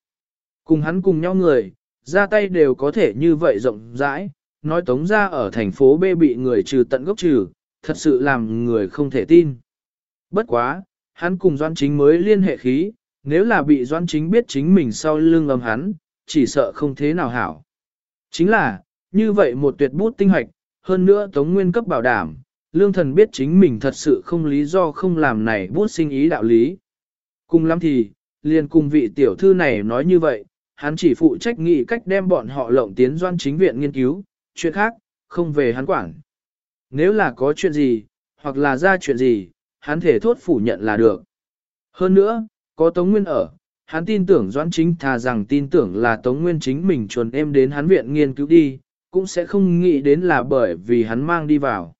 Cùng hắn cùng nhau người, ra tay đều có thể như vậy rộng rãi, nói Tống ra ở thành phố B bị người trừ tận gốc trừ, thật sự làm người không thể tin. Bất quá, hắn cùng Doan Chính mới liên hệ khí, nếu là bị Doan Chính biết chính mình sau lưng âm hắn, chỉ sợ không thế nào hảo. Chính là, như vậy một tuyệt bút tinh hoạch, hơn nữa Tống Nguyên cấp bảo đảm, lương thần biết chính mình thật sự không lý do không làm này bút sinh ý đạo lý. Cùng lắm thì, liền cùng vị tiểu thư này nói như vậy, hắn chỉ phụ trách nghị cách đem bọn họ lộng tiến doan chính viện nghiên cứu, chuyện khác, không về hắn quản. Nếu là có chuyện gì, hoặc là ra chuyện gì, hắn thể thốt phủ nhận là được. Hơn nữa, có Tống Nguyên ở, hắn tin tưởng Doãn Chính thà rằng tin tưởng là Tống Nguyên chính mình chuẩn em đến hắn viện nghiên cứu đi, cũng sẽ không nghĩ đến là bởi vì hắn mang đi vào.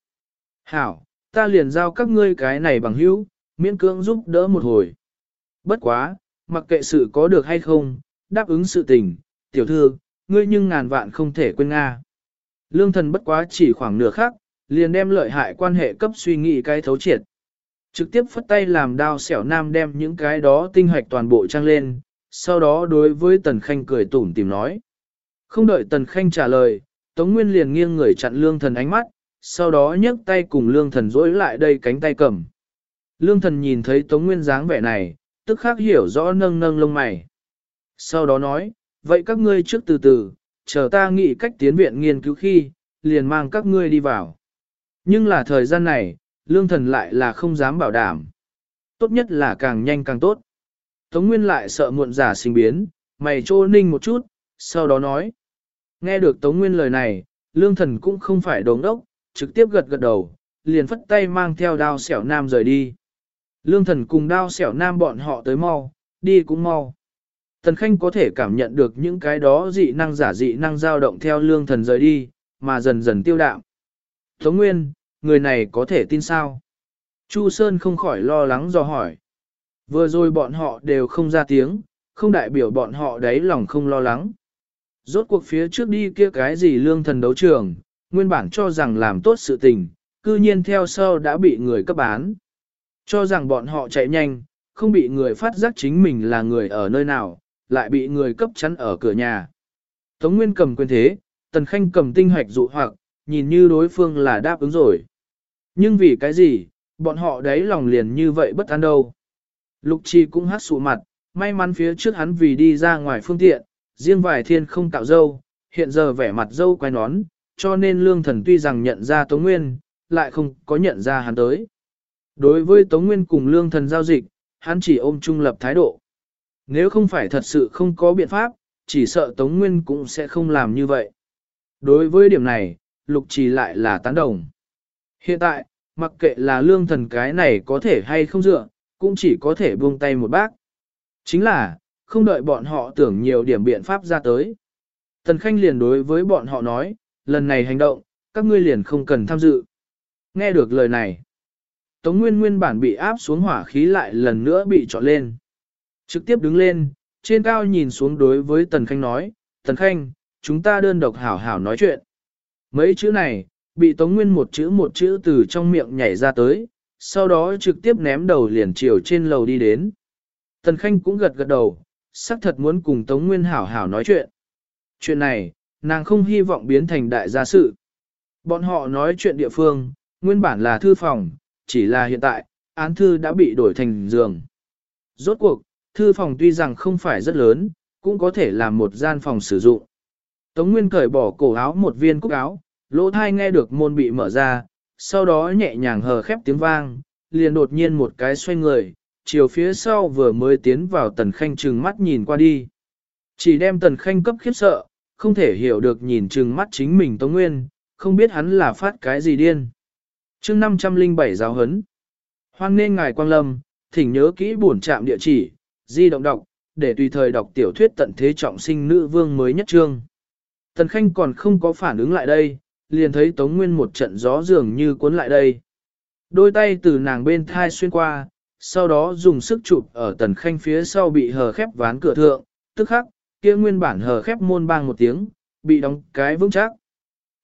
Hảo, ta liền giao các ngươi cái này bằng hữu, miễn cưỡng giúp đỡ một hồi. Bất quá, mặc kệ sự có được hay không, đáp ứng sự tình, tiểu thư, ngươi nhưng ngàn vạn không thể quên Nga. Lương thần bất quá chỉ khoảng nửa khắc, liền đem lợi hại quan hệ cấp suy nghĩ cái thấu triệt. Trực tiếp phất tay làm đao xẻo nam đem những cái đó tinh hoạch toàn bộ trang lên, sau đó đối với Tần Khanh cười tủm tìm nói. Không đợi Tần Khanh trả lời, Tống Nguyên liền nghiêng người chặn lương thần ánh mắt, sau đó nhấc tay cùng lương thần dối lại đây cánh tay cầm. Lương thần nhìn thấy Tống Nguyên dáng vẻ này, tức khắc hiểu rõ nâng nâng lông mày. Sau đó nói, vậy các ngươi trước từ từ, chờ ta nghĩ cách tiến viện nghiên cứu khi, liền mang các ngươi đi vào. Nhưng là thời gian này, lương thần lại là không dám bảo đảm. Tốt nhất là càng nhanh càng tốt. Tống Nguyên lại sợ muộn giả sinh biến, mày trô ninh một chút, sau đó nói. Nghe được Tống Nguyên lời này, lương thần cũng không phải đống đốc, trực tiếp gật gật đầu, liền phất tay mang theo đao xẻo nam rời đi. Lương thần cùng đao xẻo nam bọn họ tới mau, đi cũng mau. Tần Khanh có thể cảm nhận được những cái đó dị năng giả dị năng dao động theo lương thần rời đi, mà dần dần tiêu đạm. Tống Nguyên, người này có thể tin sao? Chu Sơn không khỏi lo lắng do hỏi. Vừa rồi bọn họ đều không ra tiếng, không đại biểu bọn họ đấy lòng không lo lắng. Rốt cuộc phía trước đi kia cái gì lương thần đấu trường, nguyên bản cho rằng làm tốt sự tình, cư nhiên theo sau đã bị người cấp bán. Cho rằng bọn họ chạy nhanh, không bị người phát giác chính mình là người ở nơi nào, lại bị người cấp chắn ở cửa nhà. Tống Nguyên cầm quyền thế, Tần Khanh cầm tinh hoạch dụ hoặc, nhìn như đối phương là đáp ứng rồi. Nhưng vì cái gì, bọn họ đấy lòng liền như vậy bất an đâu. Lục Chi cũng hát sụ mặt, may mắn phía trước hắn vì đi ra ngoài phương tiện, riêng vài thiên không tạo dâu, hiện giờ vẻ mặt dâu quay nón, cho nên lương thần tuy rằng nhận ra Tống Nguyên, lại không có nhận ra hắn tới. Đối với Tống Nguyên cùng lương thần giao dịch, hắn chỉ ôm trung lập thái độ. Nếu không phải thật sự không có biện pháp, chỉ sợ Tống Nguyên cũng sẽ không làm như vậy. Đối với điểm này, Lục Trì lại là tán đồng. Hiện tại, mặc kệ là lương thần cái này có thể hay không dựa, cũng chỉ có thể buông tay một bác. Chính là, không đợi bọn họ tưởng nhiều điểm biện pháp ra tới. Tần Khanh liền đối với bọn họ nói, lần này hành động, các ngươi liền không cần tham dự. Nghe được lời này, Tống Nguyên nguyên bản bị áp xuống hỏa khí lại lần nữa bị trọn lên. Trực tiếp đứng lên, trên cao nhìn xuống đối với Tần Khanh nói, Tần Khanh, chúng ta đơn độc hảo hảo nói chuyện. Mấy chữ này, bị Tống Nguyên một chữ một chữ từ trong miệng nhảy ra tới, sau đó trực tiếp ném đầu liền chiều trên lầu đi đến. Tần Khanh cũng gật gật đầu, xác thật muốn cùng Tống Nguyên hảo hảo nói chuyện. Chuyện này, nàng không hy vọng biến thành đại gia sự. Bọn họ nói chuyện địa phương, nguyên bản là thư phòng, chỉ là hiện tại, án thư đã bị đổi thành giường. Rốt cuộc, thư phòng tuy rằng không phải rất lớn, cũng có thể là một gian phòng sử dụng. Tống Nguyên cởi bỏ cổ áo một viên cúc áo, lỗ thai nghe được môn bị mở ra, sau đó nhẹ nhàng hờ khép tiếng vang, liền đột nhiên một cái xoay người, chiều phía sau vừa mới tiến vào tần khanh trừng mắt nhìn qua đi. Chỉ đem tần khanh cấp khiếp sợ, không thể hiểu được nhìn trừng mắt chính mình Tống Nguyên, không biết hắn là phát cái gì điên. chương 507 giáo hấn. Hoan nên ngài quang lâm, thỉnh nhớ kỹ buồn trạm địa chỉ, di động đọc, để tùy thời đọc tiểu thuyết tận thế trọng sinh nữ vương mới nhất trương. Tần Khanh còn không có phản ứng lại đây, liền thấy Tống Nguyên một trận gió dường như cuốn lại đây. Đôi tay từ nàng bên thai xuyên qua, sau đó dùng sức chụp ở Tần Khanh phía sau bị hờ khép ván cửa thượng, tức khắc, kia nguyên bản hờ khép môn bang một tiếng, bị đóng cái vững chắc.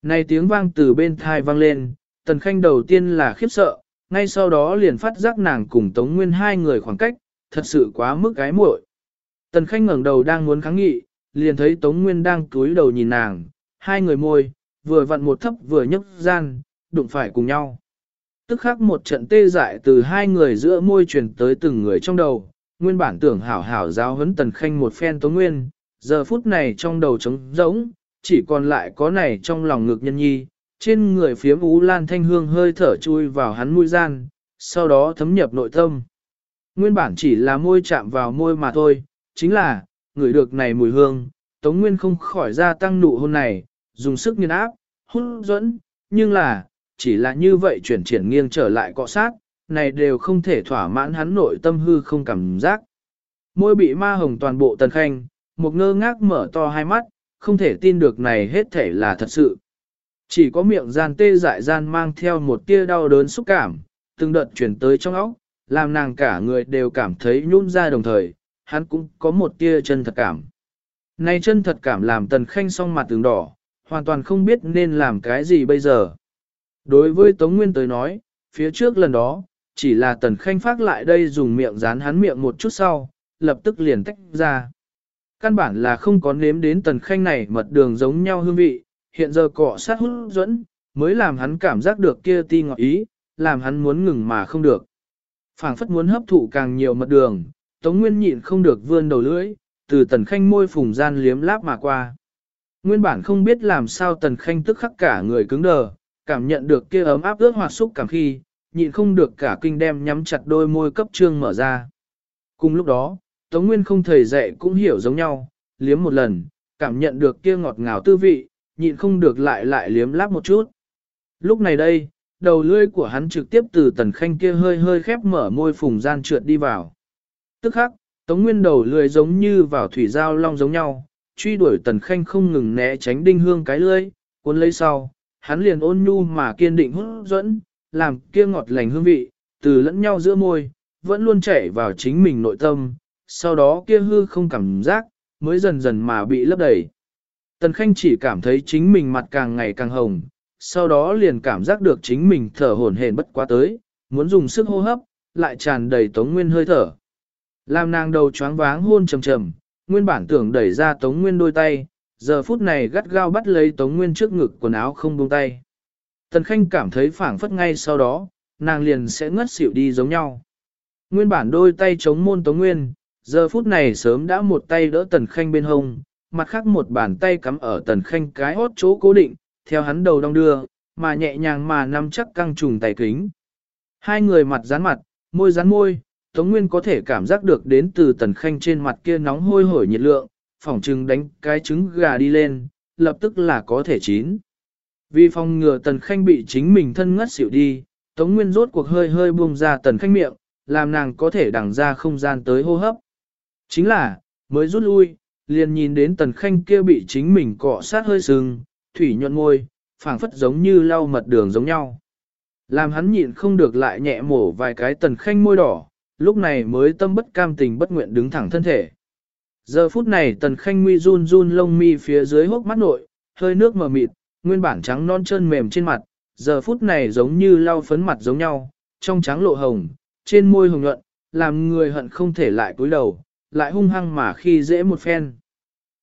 Này tiếng vang từ bên thai vang lên, Tần Khanh đầu tiên là khiếp sợ, ngay sau đó liền phát giác nàng cùng Tống Nguyên hai người khoảng cách, thật sự quá mức gái muội. Tần Khanh ngẩng đầu đang muốn kháng nghị, liền thấy Tống Nguyên đang cúi đầu nhìn nàng, hai người môi, vừa vặn một thấp vừa nhấc gian, đụng phải cùng nhau. Tức khắc một trận tê dại từ hai người giữa môi truyền tới từng người trong đầu, nguyên bản tưởng hảo hảo giáo huấn Tần Khanh một phen Tống Nguyên, giờ phút này trong đầu trống rỗng, chỉ còn lại có này trong lòng ngực nhân nhi, trên người phía ú lan thanh hương hơi thở chui vào hắn mũi gian, sau đó thấm nhập nội tâm. Nguyên bản chỉ là môi chạm vào môi mà thôi, chính là, người được này mùi hương, Tống Nguyên không khỏi ra tăng nụ hôn này, dùng sức nghiên áp, hút dẫn, nhưng là, chỉ là như vậy chuyển triển nghiêng trở lại cọ sát, này đều không thể thỏa mãn hắn nội tâm hư không cảm giác. Môi bị ma hồng toàn bộ tần khanh, một ngơ ngác mở to hai mắt, không thể tin được này hết thể là thật sự. Chỉ có miệng gian tê dại gian mang theo một tia đau đớn xúc cảm, từng đợt chuyển tới trong óc, làm nàng cả người đều cảm thấy nhún ra đồng thời, hắn cũng có một tia chân thật cảm. Này chân thật cảm làm tần khanh song mặt tường đỏ, hoàn toàn không biết nên làm cái gì bây giờ. Đối với Tống Nguyên tới nói, phía trước lần đó, chỉ là Tần Khanh phát lại đây dùng miệng dán hắn miệng một chút sau, lập tức liền tách ra. Căn bản là không có nếm đến Tần Khanh này mật đường giống nhau hương vị, hiện giờ cọ sát hút dẫn, mới làm hắn cảm giác được kia ti ngọt ý, làm hắn muốn ngừng mà không được. phảng phất muốn hấp thụ càng nhiều mật đường, Tống Nguyên nhịn không được vươn đầu lưỡi, từ Tần Khanh môi phùng gian liếm láp mà qua. Nguyên bản không biết làm sao Tần Khanh tức khắc cả người cứng đờ, cảm nhận được kia ấm áp ướt hoạt xúc cảm khi, nhịn không được cả kinh đem nhắm chặt đôi môi cấp trương mở ra. Cùng lúc đó, Tống Nguyên không thầy dạy cũng hiểu giống nhau, liếm một lần, cảm nhận được kia ngọt ngào tư vị, nhịn không được lại lại liếm láp một chút. Lúc này đây, đầu lưỡi của hắn trực tiếp từ tần khanh kia hơi hơi khép mở môi phùng gian trượt đi vào. Tức khắc, Tống Nguyên đầu lưỡi giống như vào thủy giao long giống nhau, truy đuổi tần khanh không ngừng né tránh đinh hương cái lưỡi, cuốn lấy sau, hắn liền ôn nhu mà kiên định hút dẫn, làm kia ngọt lành hương vị, từ lẫn nhau giữa môi, vẫn luôn chảy vào chính mình nội tâm, sau đó kia hư không cảm giác, mới dần dần mà bị lấp đầy. Tần Khanh chỉ cảm thấy chính mình mặt càng ngày càng hồng, sau đó liền cảm giác được chính mình thở hổn hển bất quá tới, muốn dùng sức hô hấp, lại tràn đầy Tống Nguyên hơi thở. Làm nàng đầu choáng váng hôn trầm trầm, nguyên bản tưởng đẩy ra Tống Nguyên đôi tay, giờ phút này gắt gao bắt lấy Tống Nguyên trước ngực quần áo không buông tay. Tần Khanh cảm thấy phảng phất ngay sau đó, nàng liền sẽ ngất xỉu đi giống nhau. Nguyên bản đôi tay chống môn Tống Nguyên, giờ phút này sớm đã một tay đỡ Tần Khanh bên hông, mặt khác một bàn tay cắm ở Tần Khanh cái hốt chỗ cố định, theo hắn đầu đong đưa, mà nhẹ nhàng mà nắm chắc căng trùng tay kính. Hai người mặt dán mặt, môi dán môi, Tống Nguyên có thể cảm giác được đến từ Tần Khanh trên mặt kia nóng hôi hổi nhiệt lượng, phỏng trừng đánh cái trứng gà đi lên, lập tức là có thể chín. Vì phòng ngừa Tần Khanh bị chính mình thân ngất xỉu đi, Tống Nguyên rốt cuộc hơi hơi buông ra Tần Khanh miệng, làm nàng có thể đằng ra không gian tới hô hấp. Chính là, mới rút lui, liền nhìn đến Tần Khanh kia bị chính mình cọ sát hơi sưng, thủy nhuận môi, phảng phất giống như lau mật đường giống nhau. Làm hắn nhịn không được lại nhẹ mổ vài cái Tần Khanh môi đỏ, lúc này mới tâm bất cam tình bất nguyện đứng thẳng thân thể. Giờ phút này Tần Khanh nguy run run lông mi phía dưới hốc mắt nội, hơi nước mờ mịt, nguyên bản trắng non chân mềm trên mặt, giờ phút này giống như lau phấn mặt giống nhau, trong trắng lộ hồng, trên môi hồng nhuận, làm người hận không thể lại cúi đầu, lại hung hăng mà khi dễ một phen.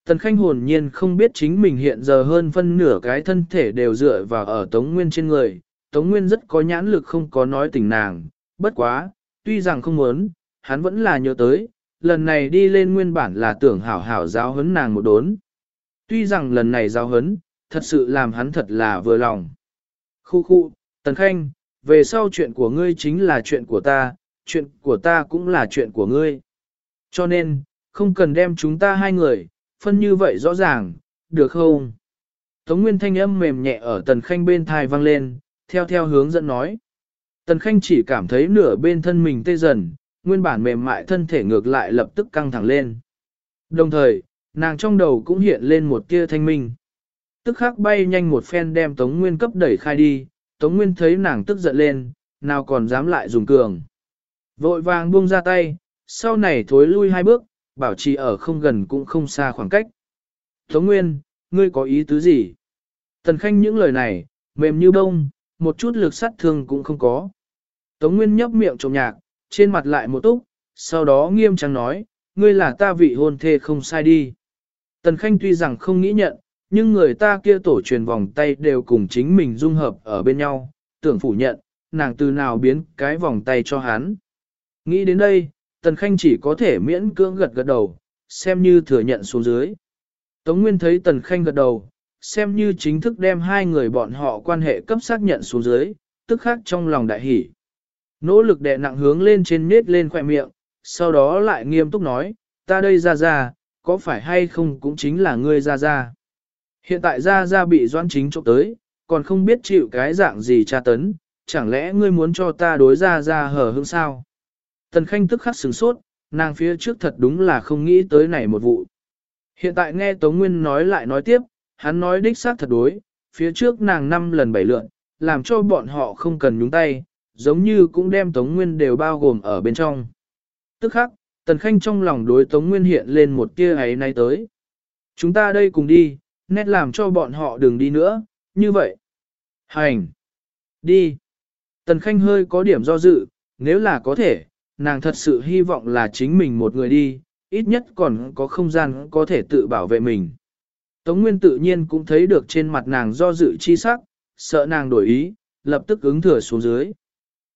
Tần Khanh hồn nhiên không biết chính mình hiện giờ hơn phân nửa cái thân thể đều dựa vào ở Tống Nguyên trên người, Tống Nguyên rất có nhãn lực không có nói tình nàng, bất quá, tuy rằng không muốn, hắn vẫn là nhớ tới, lần này đi lên nguyên bản là tưởng hảo hảo giáo huấn nàng một đốn. Tuy rằng lần này giáo huấn, thật sự làm hắn thật là vừa lòng. Khu khu, Tần Khanh, về sau chuyện của ngươi chính là chuyện của ta, chuyện của ta cũng là chuyện của ngươi. Cho nên, không cần đem chúng ta hai người, phân như vậy rõ ràng, được không? Tống Nguyên thanh âm mềm nhẹ ở Tần Khanh bên thai vang lên, theo theo hướng dẫn nói. Tần Khanh chỉ cảm thấy nửa bên thân mình tê dần, nguyên bản mềm mại thân thể ngược lại lập tức căng thẳng lên. Đồng thời, nàng trong đầu cũng hiện lên một tia thanh minh. Tức khắc bay nhanh một phen đem Tống Nguyên cấp đẩy khai đi, Tống Nguyên thấy nàng tức giận lên, nào còn dám lại dùng cường. Vội vàng buông ra tay, sau này thối lui hai bước, bảo trì ở không gần cũng không xa khoảng cách. Tống Nguyên, ngươi có ý tứ gì? Tần Khanh những lời này, mềm như bông, một chút lực sát thương cũng không có. Tống Nguyên nhấp miệng trộm nhạc, trên mặt lại một túc, sau đó nghiêm trang nói, ngươi là ta vị hôn thê không sai đi. Tần Khanh tuy rằng không nghĩ nhận, nhưng người ta kia tổ truyền vòng tay đều cùng chính mình dung hợp ở bên nhau, tưởng phủ nhận, nàng từ nào biến cái vòng tay cho hắn. Nghĩ đến đây, Tần Khanh chỉ có thể miễn cưỡng gật gật đầu, xem như thừa nhận xuống dưới. Tống Nguyên thấy Tần Khanh gật đầu, xem như chính thức đem hai người bọn họ quan hệ cấp xác nhận xuống dưới, tức khác trong lòng đại hỷ. Nỗ lực đè nặng hướng lên trên nết lên khỏe miệng, sau đó lại nghiêm túc nói, ta đây ra ra, có phải hay không cũng chính là ngươi ra ra. Hiện tại ra ra bị doan chính trộm tới, còn không biết chịu cái dạng gì tra tấn, chẳng lẽ ngươi muốn cho ta đối ra ra hở hững sao? Tần Khanh tức khắc sửng sốt, nàng phía trước thật đúng là không nghĩ tới này một vụ. Hiện tại nghe Tống Nguyên nói lại nói tiếp, hắn nói đích xác thật đối, phía trước nàng năm lần bảy lượn, làm cho bọn họ không cần nhúng tay, giống như cũng đem Tống Nguyên đều bao gồm ở bên trong. Tức khắc, Tần Khanh trong lòng đối Tống Nguyên hiện lên một tia ấy nay tới. Chúng ta đây cùng đi, nét làm cho bọn họ đừng đi nữa, như vậy. Hành! Đi! Tần Khanh hơi có điểm do dự, nếu là có thể, nàng thật sự hy vọng là chính mình một người đi, ít nhất còn có không gian có thể tự bảo vệ mình. Tống Nguyên tự nhiên cũng thấy được trên mặt nàng do dự chi sắc, sợ nàng đổi ý, lập tức ứng thừa xuống dưới.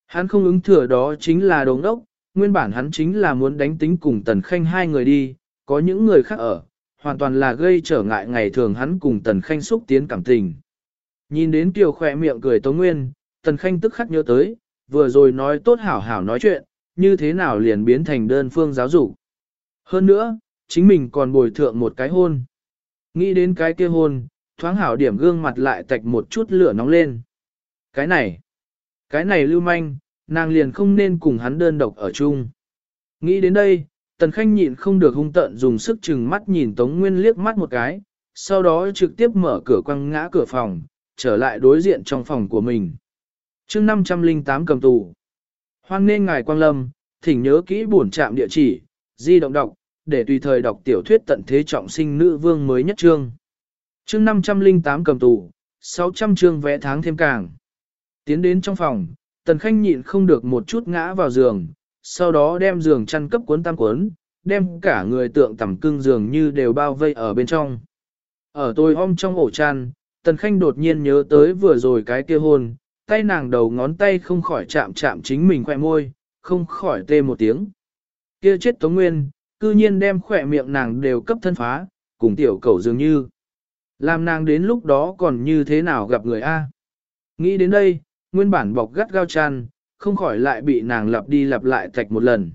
Hắn không ứng thừa đó chính là đồng ốc, nguyên bản hắn chính là muốn đánh tính cùng Tần Khanh hai người đi, có những người khác ở, hoàn toàn là gây trở ngại ngày thường hắn cùng Tần Khanh xúc tiến cảm tình. Nhìn đến Kiều khỏe miệng cười Tống Nguyên, Tần Khanh tức khắc nhớ tới, vừa rồi nói tốt hảo hảo nói chuyện, như thế nào liền biến thành đơn phương giáo dục. Hơn nữa, chính mình còn bồi thượng một cái hôn. Nghĩ đến cái kia hôn, thoáng hảo điểm gương mặt lại tạch một chút lửa nóng lên. Cái này, cái này lưu manh, nàng liền không nên cùng hắn đơn độc ở chung. Nghĩ đến đây, Tần Khanh nhịn không được hung tận dùng sức chừng mắt nhìn Tống Nguyên liếc mắt một cái, sau đó trực tiếp mở cửa quăng ngã cửa phòng, trở lại đối diện trong phòng của mình. chương 508 cầm tù. Hoan nên ngài quang lâm, thỉnh nhớ kỹ bổn trạm địa chỉ, di động đọc, để tùy thời đọc tiểu thuyết tận thế trọng sinh nữ vương mới nhất trương. chương 508 cầm tù, 600 chương vẽ tháng thêm càng. Tiến đến trong phòng, Tần Khanh nhịn không được một chút ngã vào giường, sau đó đem giường chăn cấp cuốn tam cuốn, đem cả người tượng tầm cưng giường như đều bao vây ở bên trong. Ở tôi ôm trong ổ chăn, Tần Khanh đột nhiên nhớ tới vừa rồi cái kia hôn, tay nàng đầu ngón tay không khỏi chạm chạm chính mình khỏe môi, không khỏi tê một tiếng. Kia chết Tống Nguyên, cư nhiên đem khỏe miệng nàng đều cấp thân phá, cùng tiểu cầu dường như. Làm nàng đến lúc đó còn như thế nào gặp người A. Nghĩ đến đây, nguyên bản bọc gắt gao chăn, không khỏi lại bị nàng lặp đi lặp lại tạch một lần.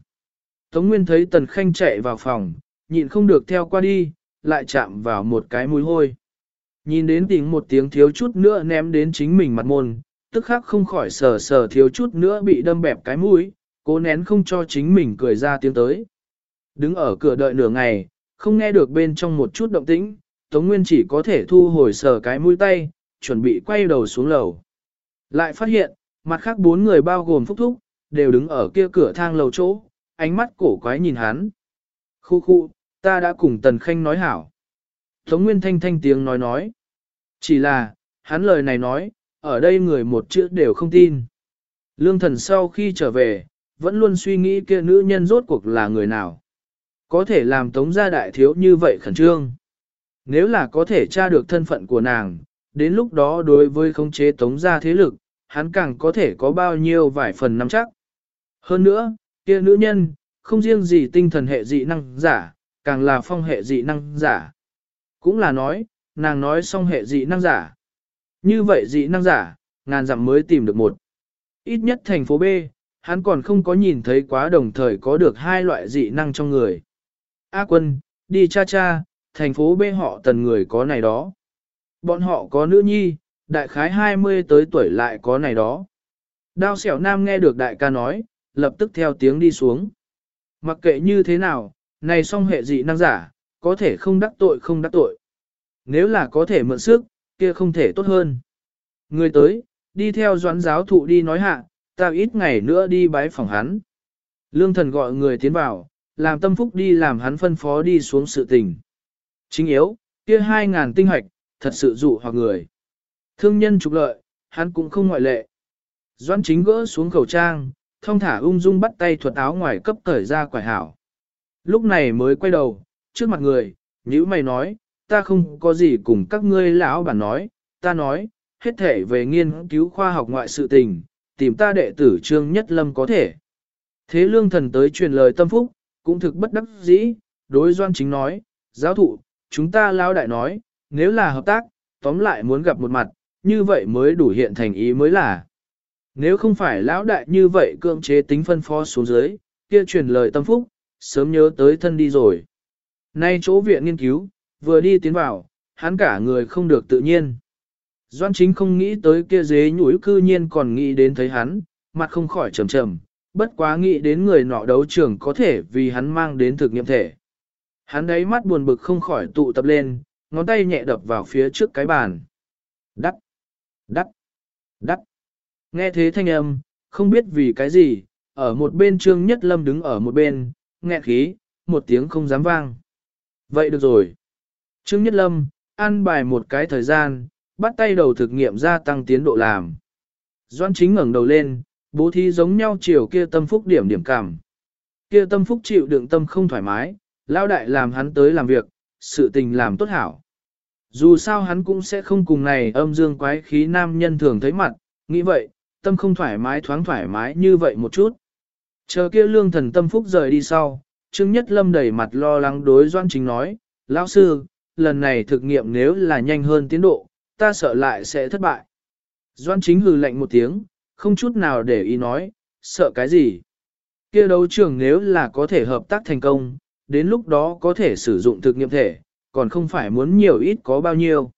Tống Nguyên thấy Tần Khanh chạy vào phòng, nhịn không được theo qua đi, lại chạm vào một cái mũi hôi. Nhìn đến tiếng một tiếng thiếu chút nữa ném đến chính mình mặt môn, tức khắc không khỏi sờ sờ thiếu chút nữa bị đâm bẹp cái mũi, cố nén không cho chính mình cười ra tiếng tới. Đứng ở cửa đợi nửa ngày, không nghe được bên trong một chút động tĩnh, Tống Nguyên chỉ có thể thu hồi sờ cái mũi tay, chuẩn bị quay đầu xuống lầu. Lại phát hiện, mặt khác bốn người bao gồm Phúc Thúc, đều đứng ở kia cửa thang lầu chỗ, ánh mắt cổ quái nhìn hắn. Khu khu, ta đã cùng Tần Khanh nói hảo. Tống Nguyên thanh thanh tiếng nói nói. Chỉ là, hắn lời này nói, ở đây người một chữ đều không tin. Lương thần sau khi trở về, vẫn luôn suy nghĩ kia nữ nhân rốt cuộc là người nào. Có thể làm tống gia đại thiếu như vậy khẩn trương. Nếu là có thể tra được thân phận của nàng, đến lúc đó đối với khống chế tống gia thế lực, hắn càng có thể có bao nhiêu vài phần nắm chắc. Hơn nữa, kia nữ nhân, không riêng gì tinh thần hệ dị năng giả, càng là phong hệ dị năng giả. Cũng là nói, nàng nói xong hệ dị năng giả. Như vậy dị năng giả, ngàn dặm mới tìm được một. Ít nhất thành phố B, hắn còn không có nhìn thấy quá đồng thời có được hai loại dị năng trong người. A quân, đi cha cha, thành phố B họ tần người có này đó. Bọn họ có nữ nhi, đại khái 20 tới tuổi lại có này đó. Đao xẻo nam nghe được đại ca nói, lập tức theo tiếng đi xuống. Mặc kệ như thế nào, này song hệ dị năng giả, có thể không đắc tội không đắc tội. Nếu là có thể mượn sức, kia không thể tốt hơn. Người tới, đi theo doãn giáo thụ đi nói hạ, ta ít ngày nữa đi bái phòng hắn. Lương thần gọi người tiến vào, làm tâm phúc đi làm hắn phân phó đi xuống sự tình. Chính yếu, kia hai ngàn tinh hoạch, thật sự dụ hoặc người. Thương nhân trục lợi, hắn cũng không ngoại lệ. Doãn chính gỡ xuống khẩu trang, thông thả ung dung bắt tay thuật áo ngoài cấp cởi ra quải hảo. Lúc này mới quay đầu, trước mặt người, nhữ mày nói, ta không có gì cùng các ngươi lão bản nói, ta nói, hết thể về nghiên cứu khoa học ngoại sự tình, tìm ta đệ tử Trương Nhất Lâm có thể. Thế lương thần tới truyền lời tâm phúc, cũng thực bất đắc dĩ, đối doan chính nói, giáo thụ, chúng ta lão đại nói, nếu là hợp tác, tóm lại muốn gặp một mặt, như vậy mới đủ hiện thành ý mới là. Nếu không phải lão đại như vậy cưỡng chế tính phân phó xuống dưới, kia truyền lời tâm phúc, sớm nhớ tới thân đi rồi. Nay chỗ viện nghiên cứu, vừa đi tiến vào, hắn cả người không được tự nhiên. Doan chính không nghĩ tới kia dế nhũi cư nhiên còn nghĩ đến thấy hắn, mặt không khỏi trầm trầm, bất quá nghĩ đến người nọ đấu trường có thể vì hắn mang đến thực nghiệm thể. Hắn đấy mắt buồn bực không khỏi tụ tập lên, ngón tay nhẹ đập vào phía trước cái bàn. Đắc, đắc, đắc. Nghe thế thanh âm, không biết vì cái gì, ở một bên trương nhất lâm đứng ở một bên, nghe khí, một tiếng không dám vang. Vậy được rồi. Trương Nhất Lâm, an bài một cái thời gian, bắt tay đầu thực nghiệm gia tăng tiến độ làm. Doan chính ngẩng đầu lên, bố thí giống nhau chiều kia tâm phúc điểm điểm cảm. Kia tâm phúc chịu đựng tâm không thoải mái, lao đại làm hắn tới làm việc, sự tình làm tốt hảo. Dù sao hắn cũng sẽ không cùng này âm dương quái khí nam nhân thường thấy mặt, nghĩ vậy, tâm không thoải mái thoáng thoải mái như vậy một chút. Chờ kia lương thần tâm phúc rời đi sau, Trương Nhất Lâm đẩy mặt lo lắng đối Doan Chính nói, lão sư, lần này thực nghiệm nếu là nhanh hơn tiến độ, ta sợ lại sẽ thất bại. Doan Chính hừ lạnh một tiếng, không chút nào để ý nói, sợ cái gì. Kia đấu trường nếu là có thể hợp tác thành công, đến lúc đó có thể sử dụng thực nghiệm thể, còn không phải muốn nhiều ít có bao nhiêu.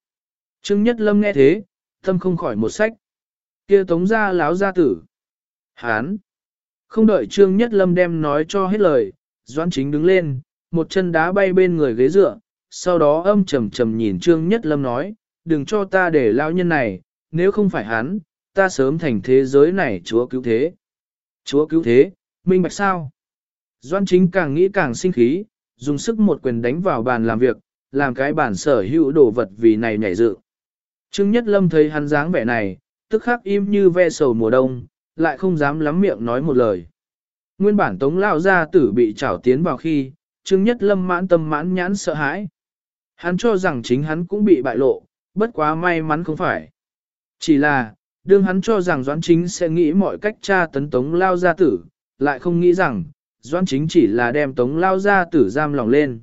Trương Nhất Lâm nghe thế, tâm không khỏi một sách. Kia tống ra láo gia tử. Hán. Không đợi Trương Nhất Lâm đem nói cho hết lời, Doãn Chính đứng lên, một chân đá bay bên người ghế dựa, sau đó âm trầm trầm nhìn Trương Nhất Lâm nói, đừng cho ta để lao nhân này, nếu không phải hắn, ta sớm thành thế giới này chúa cứu thế. Chúa cứu thế, minh bạch sao? Doan chính càng nghĩ càng sinh khí, dùng sức một quyền đánh vào bàn làm việc, làm cái bản sở hữu đồ vật vì này nhảy dự. Trương Nhất Lâm thấy hắn dáng vẻ này, tức khắc im như ve sầu mùa đông, lại không dám lắm miệng nói một lời. Nguyên bản tống lao gia tử bị trảo tiến vào khi, Trương Nhất Lâm mãn tâm mãn nhãn sợ hãi. Hắn cho rằng chính hắn cũng bị bại lộ, bất quá may mắn không phải. Chỉ là, đương hắn cho rằng Doãn Chính sẽ nghĩ mọi cách tra tấn tống lao gia tử, lại không nghĩ rằng, Doãn Chính chỉ là đem tống lao gia tử giam lòng lên.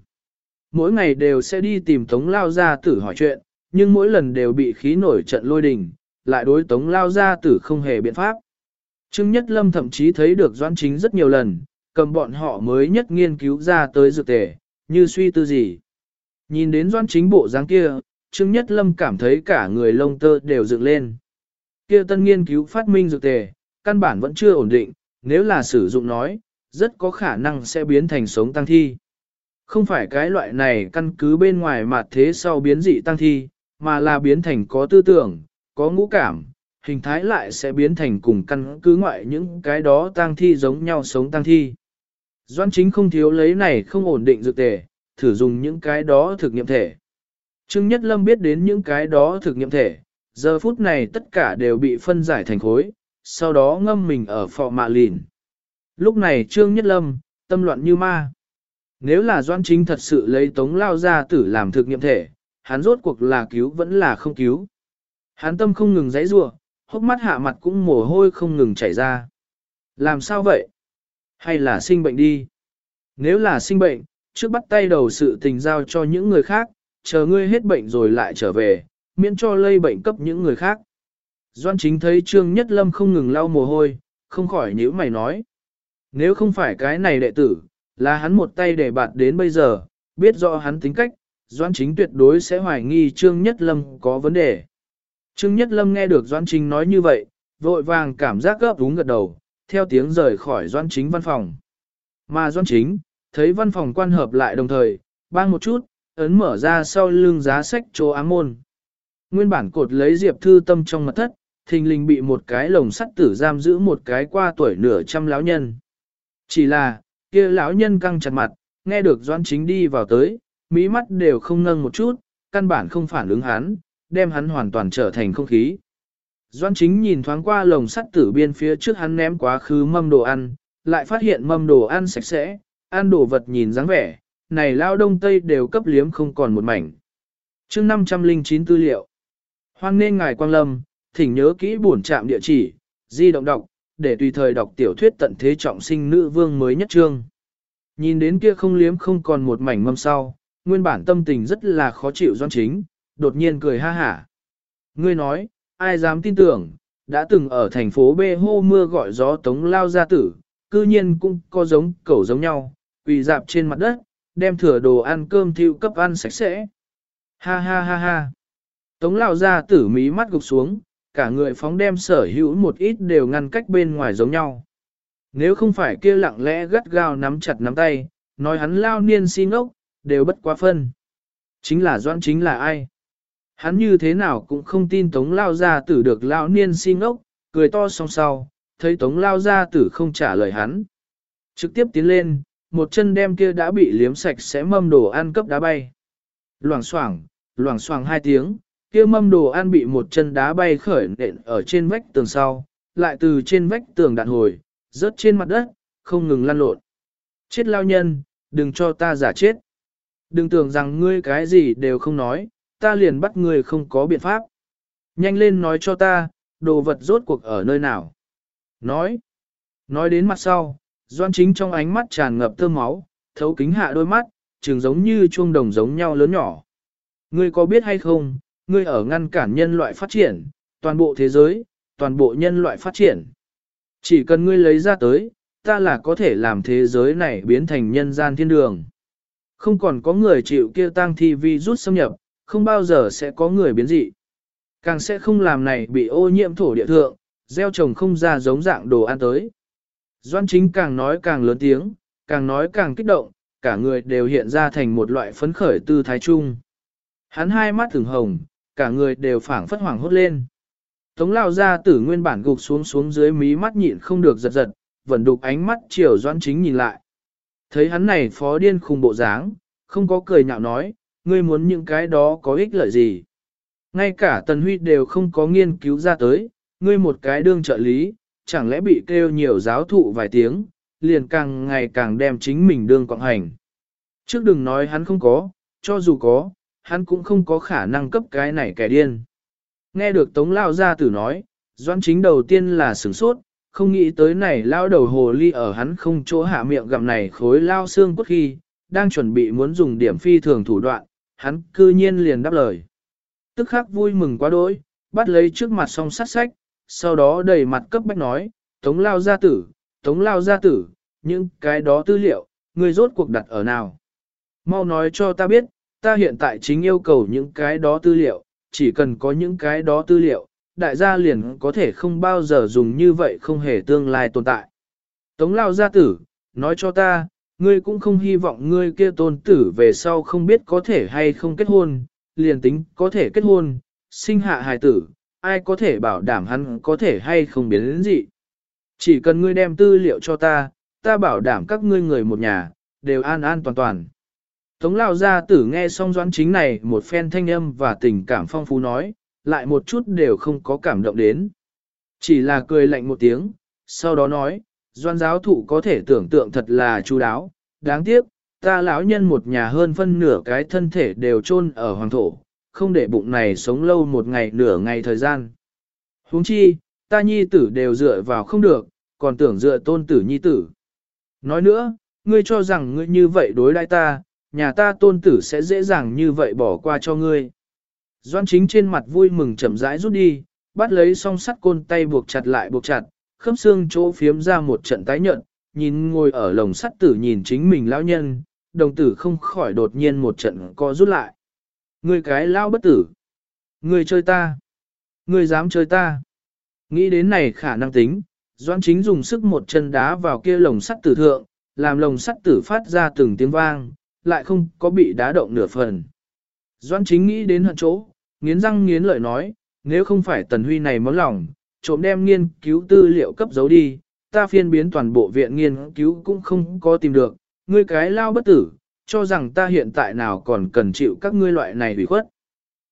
Mỗi ngày đều sẽ đi tìm tống lao gia tử hỏi chuyện, nhưng mỗi lần đều bị khí nổi trận lôi đình, lại đối tống lao gia tử không hề biện pháp. Trương Nhất Lâm thậm chí thấy được Doãn Chính rất nhiều lần, cầm bọn họ mới nhất nghiên cứu ra tới dược tề, như suy tư gì. Nhìn đến Doãn Chính bộ dáng kia, Trương Nhất Lâm cảm thấy cả người lông tơ đều dựng lên. Kia tân nghiên cứu phát minh dược tề, căn bản vẫn chưa ổn định, nếu là sử dụng nói, rất có khả năng sẽ biến thành sống tăng thi. Không phải cái loại này căn cứ bên ngoài mặt thế sau biến dị tăng thi, mà là biến thành có tư tưởng, có ngũ cảm, hình thái lại sẽ biến thành cùng căn cứ ngoại những cái đó tăng thi giống nhau sống tăng thi. Doan chính không thiếu lấy này không ổn định dược tề, thử dùng những cái đó thực nghiệm thể. Trương Nhất Lâm biết đến những cái đó thực nghiệm thể, giờ phút này tất cả đều bị phân giải thành khối, sau đó ngâm mình ở phò mạ lìn. Lúc này Trương Nhất Lâm, tâm loạn như ma. Nếu là Doan Chính thật sự lấy tống lao ra tử làm thực nghiệm thể, hắn rốt cuộc là cứu vẫn là không cứu. Hắn tâm không ngừng giãy rủa, hốc mắt hạ mặt cũng mồ hôi không ngừng chảy ra. Làm sao vậy? Hay là sinh bệnh đi? Nếu là sinh bệnh, trước bắt tay đầu sự tình giao cho những người khác, chờ ngươi hết bệnh rồi lại trở về, miễn cho lây bệnh cấp những người khác. Doan chính thấy Trương Nhất Lâm không ngừng lau mồ hôi, không khỏi nhíu mày nói. Nếu không phải cái này đệ tử, là hắn một tay để bạt đến bây giờ, biết rõ hắn tính cách, Doan chính tuyệt đối sẽ hoài nghi Trương Nhất Lâm có vấn đề. Trương Nhất Lâm nghe được Doan Chính nói như vậy, vội vàng cảm giác gấp đúng gật đầu, theo tiếng rời khỏi Doan Chính văn phòng. Mà Doan Chính, thấy văn phòng quan hợp lại đồng thời, bang một chút, ấn mở ra sau lưng giá sách chỗ ám môn. Nguyên bản cột lấy Diệp Thư Tâm trong mặt thất, thình lình bị một cái lồng sắt tử giam giữ một cái qua tuổi nửa trăm lão nhân. Chỉ là, kia lão nhân căng chặt mặt, nghe được Doan Chính đi vào tới, mí mắt đều không nâng một chút, căn bản không phản ứng hắn, đem hắn hoàn toàn trở thành không khí. Doan chính nhìn thoáng qua lồng sắt tử biên phía trước hắn ném quá khứ mâm đồ ăn, lại phát hiện mâm đồ ăn sạch sẽ, ăn đồ vật nhìn dáng vẻ, này lao đông tây đều cấp liếm không còn một mảnh. chương 509 tư liệu. Hoan nên ngài quang lâm, thỉnh nhớ kỹ bổn trạm địa chỉ, di động đọc, để tùy thời đọc tiểu thuyết tận thế trọng sinh nữ vương mới nhất trương. Nhìn đến kia không liếm không còn một mảnh mâm sau, nguyên bản tâm tình rất là khó chịu doan chính, đột nhiên cười ha hả. Ngươi nói, ai dám tin tưởng, đã từng ở thành phố B hô mưa gọi gió tống lao gia tử, cư nhiên cũng có giống cẩu giống nhau, quỳ dạp trên mặt đất, đem thừa đồ ăn cơm thiêu cấp ăn sạch sẽ. Ha ha ha ha. Tống lao gia tử mí mắt gục xuống, cả người phóng đem sở hữu một ít đều ngăn cách bên ngoài giống nhau. Nếu không phải kia lặng lẽ gắt gao nắm chặt nắm tay, nói hắn lao niên si ngốc, đều bất quá phân. Chính là doãn chính là ai? Hắn như thế nào cũng không tin Tống Lao Gia Tử được lao niên si ngốc, cười to song sau, thấy Tống Lao Gia Tử không trả lời hắn. Trực tiếp tiến lên, một chân đem kia đã bị liếm sạch sẽ mâm đồ ăn cấp đá bay. Loảng xoảng, loảng xoảng hai tiếng, kia mâm đồ ăn bị một chân đá bay khởi nện ở trên vách tường sau, lại từ trên vách tường đạn hồi, rớt trên mặt đất, không ngừng lăn lộn. Chết lao nhân, đừng cho ta giả chết. Đừng tưởng rằng ngươi cái gì đều không nói, ta liền bắt ngươi không có biện pháp. Nhanh lên nói cho ta, đồ vật rốt cuộc ở nơi nào. Nói. Nói đến mặt sau, doan chính trong ánh mắt tràn ngập thơm máu, thấu kính hạ đôi mắt, trường giống như chuông đồng giống nhau lớn nhỏ. Ngươi có biết hay không, ngươi ở ngăn cản nhân loại phát triển, toàn bộ thế giới, toàn bộ nhân loại phát triển. Chỉ cần ngươi lấy ra tới, ta là có thể làm thế giới này biến thành nhân gian thiên đường. Không còn có người chịu kia tăng thi vi rút xâm nhập, không bao giờ sẽ có người biến dị. Càng sẽ không làm này bị ô nhiễm thổ địa thượng, gieo trồng không ra giống dạng đồ ăn tới. Doan chính càng nói càng lớn tiếng, càng nói càng kích động, cả người đều hiện ra thành một loại phấn khởi tư thái chung. Hắn hai mắt thường hồng, cả người đều phảng phất hoảng hốt lên. Tống lao ra tử nguyên bản gục xuống xuống dưới mí mắt nhịn không được giật giật, vẫn đục ánh mắt chiều doan chính nhìn lại. Thấy hắn này phó điên khùng bộ dáng, không có cười nhạo nói, ngươi muốn những cái đó có ích lợi gì. Ngay cả Tần Huy đều không có nghiên cứu ra tới, ngươi một cái đương trợ lý, chẳng lẽ bị kêu nhiều giáo thụ vài tiếng, liền càng ngày càng đem chính mình đương quạng hành. Trước đừng nói hắn không có, cho dù có, hắn cũng không có khả năng cấp cái này kẻ điên. Nghe được Tống Lao Gia Tử nói, Doãn chính đầu tiên là sửng sốt, không nghĩ tới này lao đầu hồ ly ở hắn không chỗ hạ miệng gặm này khối lao xương cốt khi, đang chuẩn bị muốn dùng điểm phi thường thủ đoạn, hắn cư nhiên liền đáp lời. Tức khắc vui mừng quá đỗi, bắt lấy trước mặt song sát sách, sau đó đầy mặt cấp bách nói, Tống Lao Gia Tử, Tống Lao Gia Tử, những cái đó tư liệu, người rốt cuộc đặt ở nào? Mau nói cho ta biết, ta hiện tại chính yêu cầu những cái đó tư liệu, chỉ cần có những cái đó tư liệu, đại gia liền có thể không bao giờ dùng như vậy không hề tương lai tồn tại. Tống lao gia tử, nói cho ta, ngươi cũng không hy vọng ngươi kia tôn tử về sau không biết có thể hay không kết hôn, liền tính có thể kết hôn, sinh hạ hài tử, ai có thể bảo đảm hắn có thể hay không biến đến gì. Chỉ cần ngươi đem tư liệu cho ta, ta bảo đảm các ngươi người một nhà, đều an an toàn toàn. Tống lao gia tử nghe xong doãn chính này một phen thanh âm và tình cảm phong phú nói, lại một chút đều không có cảm động đến. Chỉ là cười lạnh một tiếng, sau đó nói, doan giáo thụ có thể tưởng tượng thật là chu đáo, đáng tiếc, ta lão nhân một nhà hơn phân nửa cái thân thể đều chôn ở hoàng thổ, không để bụng này sống lâu một ngày nửa ngày thời gian. huống chi, ta nhi tử đều dựa vào không được, còn tưởng dựa tôn tử nhi tử. Nói nữa, ngươi cho rằng ngươi như vậy đối đãi ta, nhà ta tôn tử sẽ dễ dàng như vậy bỏ qua cho ngươi. Doan chính trên mặt vui mừng chậm rãi rút đi, bắt lấy song sắt côn tay buộc chặt lại buộc chặt, khớp xương chỗ phiếm ra một trận tái nhợt, nhìn ngồi ở lồng sắt tử nhìn chính mình lão nhân, đồng tử không khỏi đột nhiên một trận co rút lại. Ngươi cái lao bất tử. ngươi chơi ta. ngươi dám chơi ta. Nghĩ đến này khả năng tính, Doan chính dùng sức một chân đá vào kia lồng sắt tử thượng, làm lồng sắt tử phát ra từng tiếng vang, lại không có bị đá động nửa phần. Doan chính nghĩ đến hận chỗ, nghiến răng nghiến lợi nói, nếu không phải tần huy này món lòng, trộm đem nghiên cứu tư liệu cấp giấu đi, ta phiên biến toàn bộ viện nghiên cứu cũng không có tìm được, ngươi cái lao bất tử, cho rằng ta hiện tại nào còn cần chịu các ngươi loại này hủy khuất.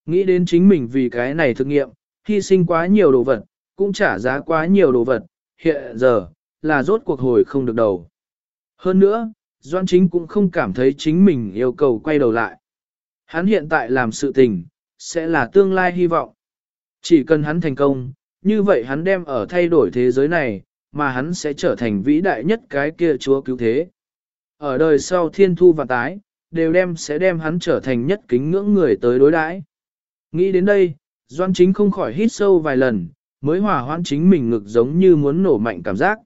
Nghĩ đến chính mình vì cái này thực nghiệm, hy sinh quá nhiều đồ vật, cũng trả giá quá nhiều đồ vật, hiện giờ, là rốt cuộc hồi không được đầu. Hơn nữa, Doan Chính cũng không cảm thấy chính mình yêu cầu quay đầu lại. Hắn hiện tại làm sự tình, sẽ là tương lai hy vọng. Chỉ cần hắn thành công, như vậy hắn đem ở thay đổi thế giới này, mà hắn sẽ trở thành vĩ đại nhất cái kia chúa cứu thế. Ở đời sau thiên thu và tái, đều đem sẽ đem hắn trở thành nhất kính ngưỡng người tới đối đãi. Nghĩ đến đây, Doan Chính không khỏi hít sâu vài lần, mới hòa hoãn chính mình ngực giống như muốn nổ mạnh cảm giác.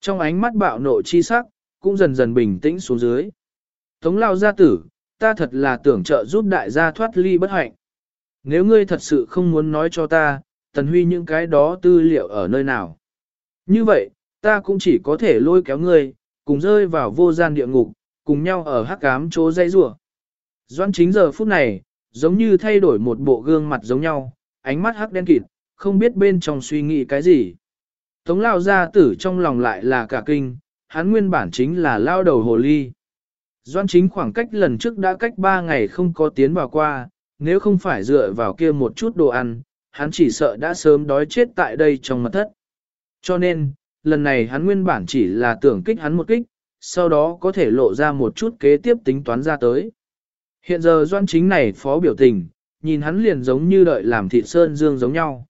Trong ánh mắt bạo nộ chi sắc, cũng dần dần bình tĩnh xuống dưới. Tống lao gia tử, ta thật là tưởng trợ giúp đại gia thoát ly bất hạnh. Nếu ngươi thật sự không muốn nói cho ta, tần huy những cái đó tư liệu ở nơi nào. Như vậy, ta cũng chỉ có thể lôi kéo ngươi, cùng rơi vào vô gian địa ngục, cùng nhau ở hắc cám chỗ dây rủa. Doan chính giờ phút này, giống như thay đổi một bộ gương mặt giống nhau, ánh mắt hắc đen kịt, không biết bên trong suy nghĩ cái gì. Tống lao gia tử trong lòng lại là cả kinh, hắn nguyên bản chính là lao đầu hồ ly. Doan chính khoảng cách lần trước đã cách 3 ngày không có tiến vào qua, nếu không phải dựa vào kia một chút đồ ăn, hắn chỉ sợ đã sớm đói chết tại đây trong mật thất. Cho nên, lần này hắn nguyên bản chỉ là tưởng kích hắn một kích, sau đó có thể lộ ra một chút kế tiếp tính toán ra tới. Hiện giờ doan chính này phó biểu tình, nhìn hắn liền giống như đợi làm thịt sơn dương giống nhau.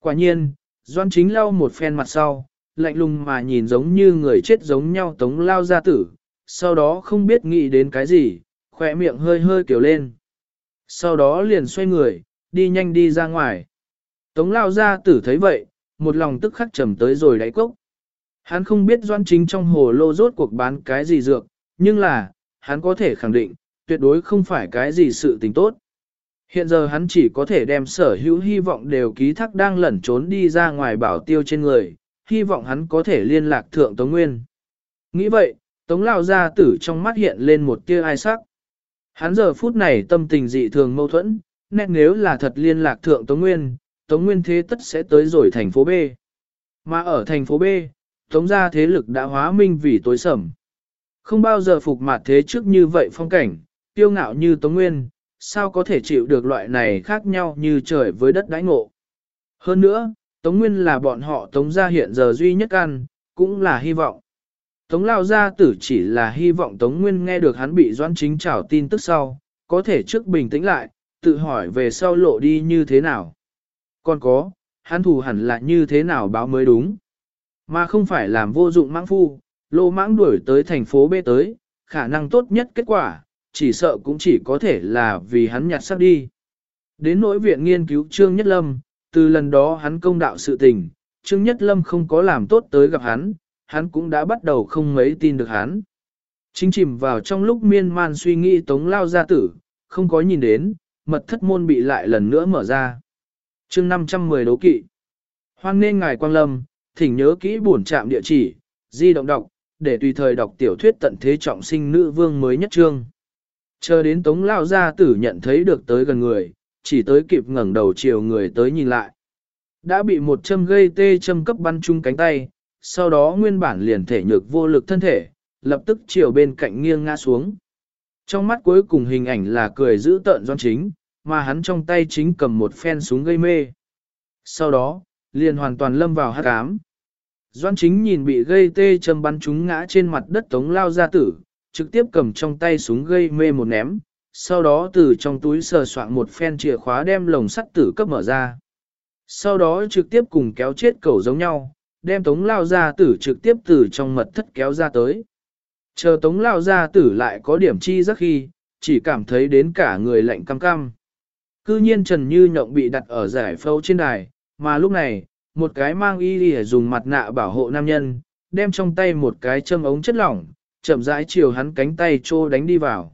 Quả nhiên, doan chính lau một phen mặt sau, lạnh lùng mà nhìn giống như người chết giống nhau tống lao ra tử, sau đó không biết nghĩ đến cái gì, khỏe miệng hơi hơi kiểu lên. Sau đó liền xoay người, đi nhanh đi ra ngoài. Tống lao ra tử thấy vậy, một lòng tức khắc trầm tới rồi đáy cốc. Hắn không biết doan chính trong hồ lô rốt cuộc bán cái gì dược, nhưng là, hắn có thể khẳng định, tuyệt đối không phải cái gì sự tình tốt. Hiện giờ hắn chỉ có thể đem sở hữu hy vọng đều ký thác đang lẩn trốn đi ra ngoài bảo tiêu trên người, hy vọng hắn có thể liên lạc thượng Tống Nguyên. Nghĩ vậy, Tống Lao Gia Tử trong mắt hiện lên một tia ai sắc. Hắn giờ phút này tâm tình dị thường mâu thuẫn, nét nếu là thật liên lạc thượng Tống Nguyên, Tống Nguyên thế tất sẽ tới rồi thành phố B. Mà ở thành phố B, Tống gia thế lực đã hóa minh vì tối sầm. Không bao giờ phục mặt thế trước như vậy phong cảnh, tiêu ngạo như Tống Nguyên, sao có thể chịu được loại này khác nhau như trời với đất đãi ngộ. Hơn nữa, Tống Nguyên là bọn họ Tống gia hiện giờ duy nhất ăn, cũng là hy vọng. Tống Lao Gia tử chỉ là hy vọng Tống Nguyên nghe được hắn bị Doan chính trảo tin tức sau, có thể trước bình tĩnh lại, tự hỏi về sau lộ đi như thế nào. Còn có, hắn thù hẳn là như thế nào báo mới đúng. Mà không phải làm vô dụng mãng phu, lô mãng đuổi tới thành phố B tới, khả năng tốt nhất kết quả, chỉ sợ cũng chỉ có thể là vì hắn nhặt sắc đi. Đến nỗi viện nghiên cứu Trương Nhất Lâm, từ lần đó hắn công đạo sự tình, Trương Nhất Lâm không có làm tốt tới gặp hắn, hắn cũng đã bắt đầu không mấy tin được hắn. Chính chìm vào trong lúc miên man suy nghĩ tống lao gia tử, không có nhìn đến, mật thất môn bị lại lần nữa mở ra. chương 510 đấu kỵ. Hoan nên ngài quang lâm, thỉnh nhớ kỹ buồn trạm địa chỉ, di động đọc, để tùy thời đọc tiểu thuyết tận thế trọng sinh nữ vương mới nhất trương. Chờ đến tống lao gia tử nhận thấy được tới gần người, chỉ tới kịp ngẩng đầu chiều người tới nhìn lại. Đã bị một châm gây tê châm cấp bắn chung cánh tay, sau đó nguyên bản liền thể nhược vô lực thân thể, lập tức chiều bên cạnh nghiêng ngã xuống. Trong mắt cuối cùng hình ảnh là cười giữ tợn doan chính, mà hắn trong tay chính cầm một phen súng gây mê. Sau đó, liền hoàn toàn lâm vào hát ám. Doan chính nhìn bị gây tê châm bắn trúng ngã trên mặt đất tống lao ra tử, trực tiếp cầm trong tay súng gây mê một ném, sau đó từ trong túi sờ soạn một phen chìa khóa đem lồng sắt tử cấp mở ra. Sau đó trực tiếp cùng kéo chết cẩu giống nhau, đem tống lao ra tử trực tiếp từ trong mật thất kéo ra tới. Chờ tống lao ra tử lại có điểm chi rất khi, chỉ cảm thấy đến cả người lạnh cam cam. Cư nhiên Trần Như Nhộng bị đặt ở giải phâu trên đài, mà lúc này, một cái mang y lìa dùng mặt nạ bảo hộ nam nhân, đem trong tay một cái châm ống chất lỏng, chậm rãi chiều hắn cánh tay trô đánh đi vào.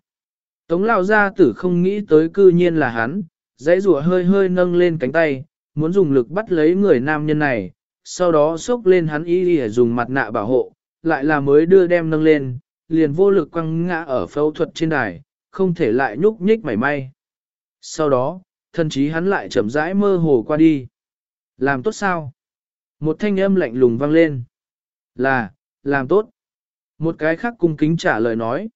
Tống lao gia tử không nghĩ tới cư nhiên là hắn, dãy rùa hơi hơi nâng lên cánh tay, muốn dùng lực bắt lấy người nam nhân này, sau đó xốc lên hắn y để dùng mặt nạ bảo hộ, lại là mới đưa đem nâng lên, liền vô lực quăng ngã ở phẫu thuật trên đài, không thể lại nhúc nhích mảy may. Sau đó, thân chí hắn lại chậm rãi mơ hồ qua đi. Làm tốt sao? Một thanh âm lạnh lùng vang lên. Là, làm tốt. Một cái khác cung kính trả lời nói.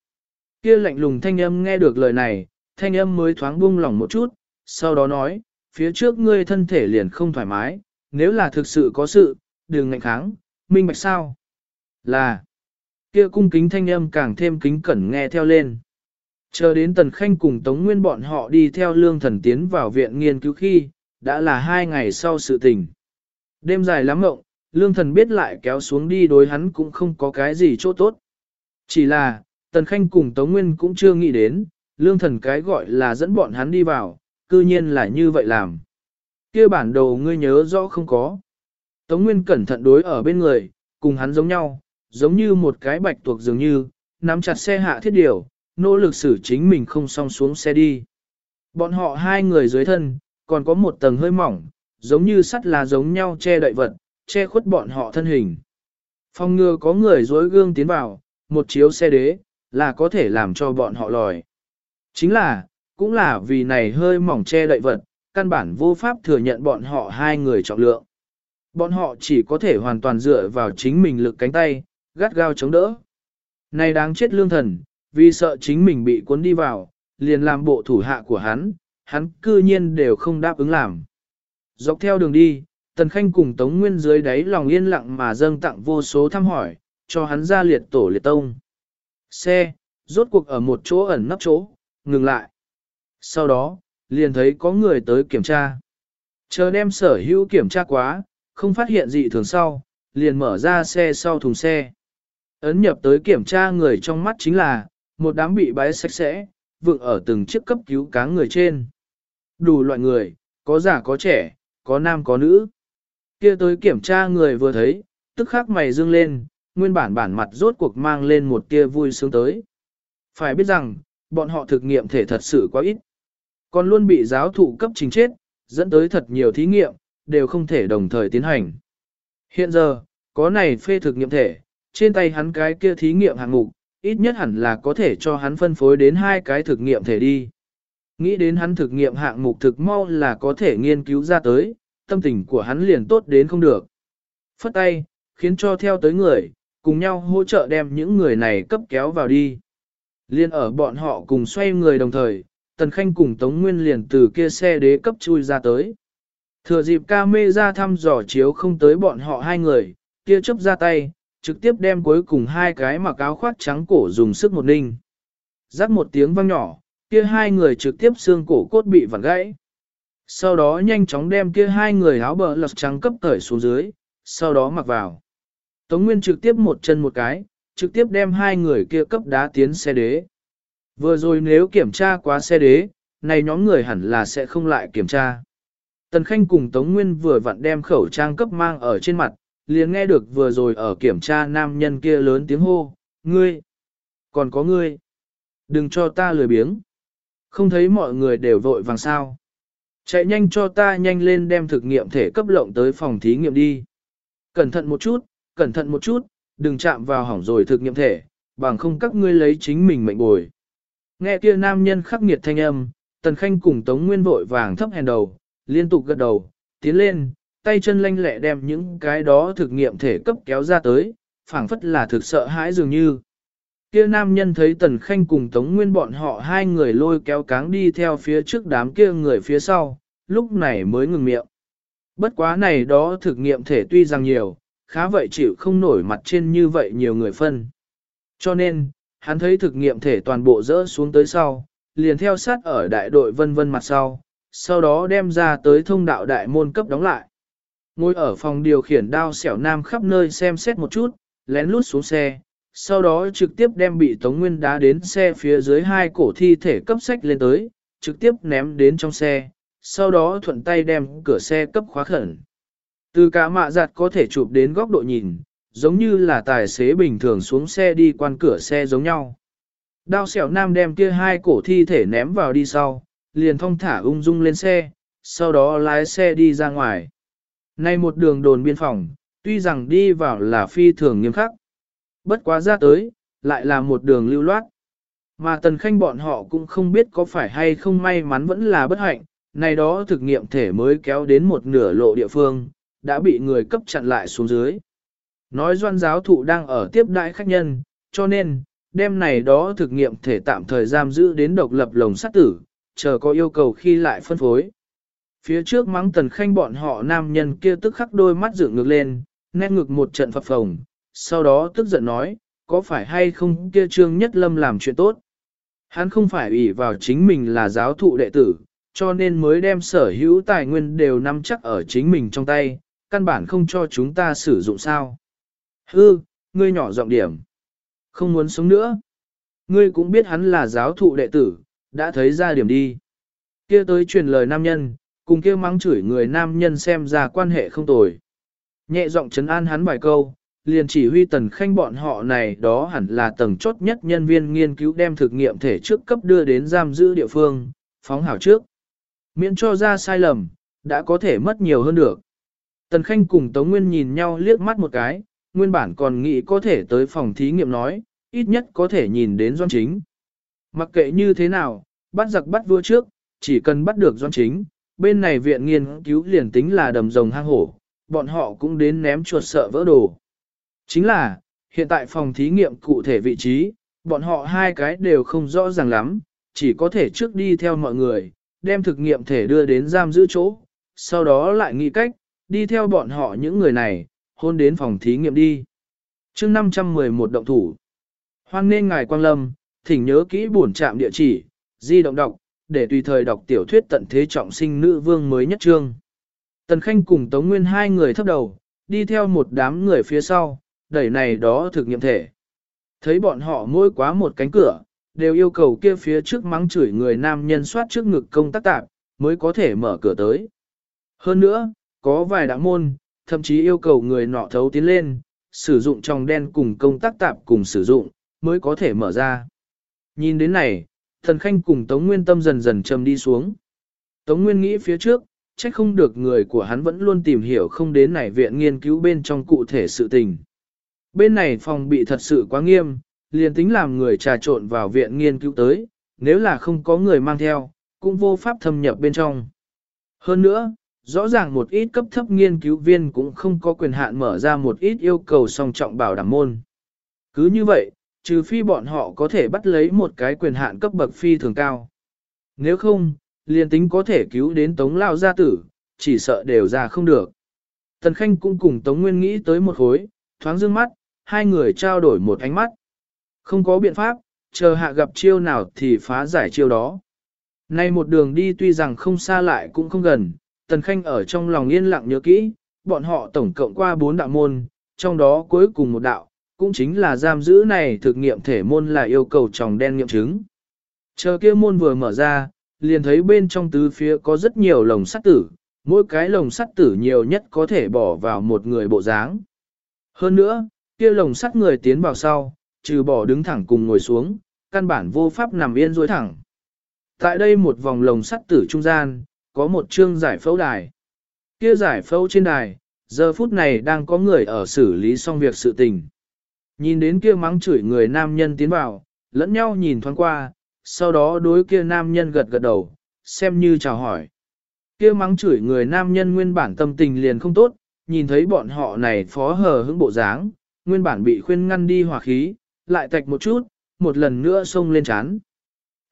Kia lạnh lùng thanh âm nghe được lời này, thanh âm mới thoáng buông lỏng một chút, sau đó nói, phía trước ngươi thân thể liền không thoải mái, nếu là thực sự có sự, đừng ngạnh kháng, minh bạch sao? Là, kia cung kính thanh âm càng thêm kính cẩn nghe theo lên. Chờ đến Tần Khanh cùng Tống Nguyên bọn họ đi theo lương thần tiến vào viện nghiên cứu khi, đã là hai ngày sau sự tình. Đêm dài lắm mộng, lương thần biết lại kéo xuống đi đối hắn cũng không có cái gì chỗ tốt. Chỉ là, Tần Khanh cùng Tống Nguyên cũng chưa nghĩ đến, lương thần cái gọi là dẫn bọn hắn đi vào, cư nhiên là như vậy làm. kia bản đồ ngươi nhớ rõ không có. Tống Nguyên cẩn thận đối ở bên người, cùng hắn giống nhau, giống như một cái bạch tuộc dường như, nắm chặt xe hạ thiết điều, nỗ lực xử chính mình không song xuống xe đi. Bọn họ hai người dưới thân, còn có một tầng hơi mỏng, giống như sắt là giống nhau che đậy vật, che khuất bọn họ thân hình. Phong ngừa có người dối gương tiến vào, một chiếu xe đế, là có thể làm cho bọn họ lòi. Chính là, cũng là vì này hơi mỏng che đậy vật, căn bản vô pháp thừa nhận bọn họ hai người trọng lượng. Bọn họ chỉ có thể hoàn toàn dựa vào chính mình lực cánh tay, gắt gao chống đỡ. Này đáng chết lương thần, vì sợ chính mình bị cuốn đi vào, liền làm bộ thủ hạ của hắn, hắn cư nhiên đều không đáp ứng làm. Dọc theo đường đi, Tần Khanh cùng Tống Nguyên dưới đáy lòng yên lặng mà dâng tặng vô số thăm hỏi, cho hắn ra liệt tổ liệt tông. Xe, rốt cuộc ở một chỗ ẩn nấp chỗ, ngừng lại. Sau đó, liền thấy có người tới kiểm tra. Chờ đem sở hữu kiểm tra quá, không phát hiện gì thường sau, liền mở ra xe sau thùng xe. Ấn nhập tới kiểm tra người trong mắt chính là, một đám bị bái sạch sẽ, vượng ở từng chiếc cấp cứu cá người trên. Đủ loại người, có già có trẻ, có nam có nữ. Kia tới kiểm tra người vừa thấy, tức khắc mày dương lên, nguyên bản bản mặt rốt cuộc mang lên một tia vui sướng tới. Phải biết rằng, bọn họ thực nghiệm thể thật sự quá ít. Còn luôn bị giáo thụ cấp trình chết, dẫn tới thật nhiều thí nghiệm, đều không thể đồng thời tiến hành. Hiện giờ, có này phê thực nghiệm thể, trên tay hắn cái kia thí nghiệm hạng mục, ít nhất hẳn là có thể cho hắn phân phối đến hai cái thực nghiệm thể đi. Nghĩ đến hắn thực nghiệm hạng mục thực mau là có thể nghiên cứu ra tới, tâm tình của hắn liền tốt đến không được. Phất tay, khiến cho theo tới người, cùng nhau hỗ trợ đem những người này cấp kéo vào đi. Liên ở bọn họ cùng xoay người đồng thời, Tần Khanh cùng Tống Nguyên liền từ kia xe đế cấp chui ra tới. Thừa dịp ca mê ra thăm dò chiếu không tới bọn họ hai người, kia chấp ra tay, trực tiếp đem cuối cùng hai cái mặc áo khoác trắng cổ dùng sức một ninh. Rắc một tiếng vang nhỏ, kia hai người trực tiếp xương cổ cốt bị vặn gãy. Sau đó nhanh chóng đem kia hai người áo bờ lật trắng cấp cởi xuống dưới, sau đó mặc vào. Tống Nguyên trực tiếp một chân một cái, trực tiếp đem hai người kia cấp đá tiến xe đế. Vừa rồi nếu kiểm tra quá xe đế, này nhóm người hẳn là sẽ không lại kiểm tra. Tần Khanh cùng Tống Nguyên vừa vặn đem khẩu trang cấp mang ở trên mặt, liền nghe được vừa rồi ở kiểm tra nam nhân kia lớn tiếng hô, ngươi, còn có ngươi, đừng cho ta lười biếng. Không thấy mọi người đều vội vàng sao. Chạy nhanh cho ta nhanh lên đem thực nghiệm thể cấp lộng tới phòng thí nghiệm đi. Cẩn thận một chút, cẩn thận một chút, đừng chạm vào hỏng rồi thực nghiệm thể, bằng không các ngươi lấy chính mình mệnh bồi. Nghe kia nam nhân khắc nghiệt thanh âm, Tần Khanh cùng Tống Nguyên vội vàng thấp hèn đầu, liên tục gật đầu, tiến lên, tay chân lanh lẹ đem những cái đó thực nghiệm thể cấp kéo ra tới, phảng phất là thực sợ hãi dường như. Kia nam nhân thấy Tần Khanh cùng Tống Nguyên bọn họ hai người lôi kéo cáng đi theo phía trước đám kia người phía sau, lúc này mới ngừng miệng. Bất quá này đó thực nghiệm thể tuy rằng nhiều, khá vậy chịu không nổi mặt trên như vậy nhiều người phân. Cho nên, hắn thấy thực nghiệm thể toàn bộ rỡ xuống tới sau, liền theo sát ở đại đội vân vân mặt sau, sau đó đem ra tới thông đạo đại môn cấp đóng lại. Ngồi ở phòng điều khiển đao xẻo nam khắp nơi xem xét một chút, lén lút xuống xe, sau đó trực tiếp đem bị Tống Nguyên đá đến xe phía dưới hai cổ thi thể cấp sách lên tới, trực tiếp ném đến trong xe, sau đó thuận tay đem cửa xe cấp khóa khẩn. Từ cả mạ giặt có thể chụp đến góc độ nhìn, giống như là tài xế bình thường xuống xe đi quan cửa xe giống nhau. Đao xẻo nam đem kia hai cổ thi thể ném vào đi sau, liền thong thả ung dung lên xe, sau đó lái xe đi ra ngoài. Nay một đường đồn biên phòng, tuy rằng đi vào là phi thường nghiêm khắc. Bất quá ra tới, lại là một đường lưu loát. Mà tần khanh bọn họ cũng không biết có phải hay không may mắn vẫn là bất hạnh, này đó thực nghiệm thể mới kéo đến một nửa lộ địa phương, đã bị người cấp chặn lại xuống dưới. Nói doan giáo thụ đang ở tiếp đại khách nhân, cho nên, đêm này đó thực nghiệm thể tạm thời giam giữ đến độc lập lồng sát tử, chờ có yêu cầu khi lại phân phối. Phía trước mắng tần khanh bọn họ nam nhân kia tức khắc đôi mắt dựng ngược lên, nét ngực một trận phập phồng, sau đó tức giận nói, có phải hay không kia trương nhất lâm làm chuyện tốt. Hắn không phải ủy vào chính mình là giáo thụ đệ tử, cho nên mới đem sở hữu tài nguyên đều nắm chắc ở chính mình trong tay, căn bản không cho chúng ta sử dụng sao. Hư, ngươi nhỏ giọng điểm. Không muốn sống nữa. Ngươi cũng biết hắn là giáo thụ đệ tử, đã thấy ra điểm đi. Kia tới truyền lời nam nhân, cùng kia mắng chửi người nam nhân xem ra quan hệ không tồi. Nhẹ giọng trấn an hắn vài câu, liền chỉ huy tần khanh bọn họ này đó hẳn là tầng chốt nhất nhân viên nghiên cứu đem thực nghiệm thể trước cấp đưa đến giam giữ địa phương, phóng hảo trước. Miễn cho ra sai lầm, đã có thể mất nhiều hơn được. Tần Khanh cùng Tống Nguyên nhìn nhau liếc mắt một cái, nguyên bản còn nghĩ có thể tới phòng thí nghiệm nói, ít nhất có thể nhìn đến Doan Chính. Mặc kệ như thế nào, bắt giặc bắt vua trước, chỉ cần bắt được Doan Chính, bên này viện nghiên cứu liền tính là đầm rồng hang hổ, bọn họ cũng đến ném chuột sợ vỡ đồ. Chính là, hiện tại phòng thí nghiệm cụ thể vị trí, bọn họ hai cái đều không rõ ràng lắm, chỉ có thể trước đi theo mọi người, đem thực nghiệm thể đưa đến giam giữ chỗ, sau đó lại nghĩ cách, đi theo bọn họ những người này, hôn đến phòng thí nghiệm đi. chương 511 động thủ. Hoan nên ngài Quang Lâm, thỉnh nhớ kỹ buồn trạm địa chỉ, di động đọc, để tùy thời đọc tiểu thuyết tận thế trọng sinh nữ vương mới nhất trương. Tần Khanh cùng Tống Nguyên hai người thấp đầu, đi theo một đám người phía sau, đẩy này đó thực nghiệm thể. Thấy bọn họ mỗi quá một cánh cửa, đều yêu cầu kia phía trước mắng chửi người nam nhân soát trước ngực công tác tạp, mới có thể mở cửa tới. Hơn nữa, có vài đạo môn, thậm chí yêu cầu người nọ thấu tiến lên, sử dụng trong đen cùng công tác tạp cùng sử dụng, mới có thể mở ra. Nhìn đến này, thần khanh cùng Tống Nguyên tâm dần dần trầm đi xuống. Tống Nguyên nghĩ phía trước, trách không được người của hắn vẫn luôn tìm hiểu không đến này viện nghiên cứu bên trong cụ thể sự tình. Bên này phòng bị thật sự quá nghiêm, liền tính làm người trà trộn vào viện nghiên cứu tới, nếu là không có người mang theo, cũng vô pháp thâm nhập bên trong. Hơn nữa, rõ ràng một ít cấp thấp nghiên cứu viên cũng không có quyền hạn mở ra một ít yêu cầu song trọng bảo đảm môn. Cứ như vậy, trừ phi bọn họ có thể bắt lấy một cái quyền hạn cấp bậc phi thường cao. Nếu không, liền tính có thể cứu đến Tống Lao gia tử, chỉ sợ đều ra không được. Tần Khanh cũng cùng Tống Nguyên nghĩ tới một khối, thoáng dương mắt, hai người trao đổi một ánh mắt. Không có biện pháp, chờ hạ gặp chiêu nào thì phá giải chiêu đó. Nay một đường đi tuy rằng không xa lại cũng không gần, Tần Khanh ở trong lòng yên lặng nhớ kỹ, bọn họ tổng cộng qua bốn đạo môn, trong đó cuối cùng một đạo, cũng chính là giam giữ này thực nghiệm thể môn là yêu cầu tròng đen nghiệm chứng. Chờ kia môn vừa mở ra, liền thấy bên trong tứ phía có rất nhiều lồng sắt tử, mỗi cái lồng sắt tử nhiều nhất có thể bỏ vào một người bộ dáng. Hơn nữa, kia lồng sắt người tiến vào sau, trừ bỏ đứng thẳng cùng ngồi xuống, căn bản vô pháp nằm yên dối thẳng. Tại đây một vòng lồng sắt tử trung gian, có một chương giải phẫu đài. Kia giải phẫu trên đài, giờ phút này đang có người ở xử lý xong việc sự tình. Nhìn đến kia mắng chửi người nam nhân tiến vào, lẫn nhau nhìn thoáng qua, sau đó đối kia nam nhân gật gật đầu, xem như chào hỏi. Kia mắng chửi người nam nhân nguyên bản tâm tình liền không tốt, nhìn thấy bọn họ này phó hờ hững bộ dáng, nguyên bản bị khuyên ngăn đi hòa khí, lại tạch một chút, một lần nữa xông lên chán.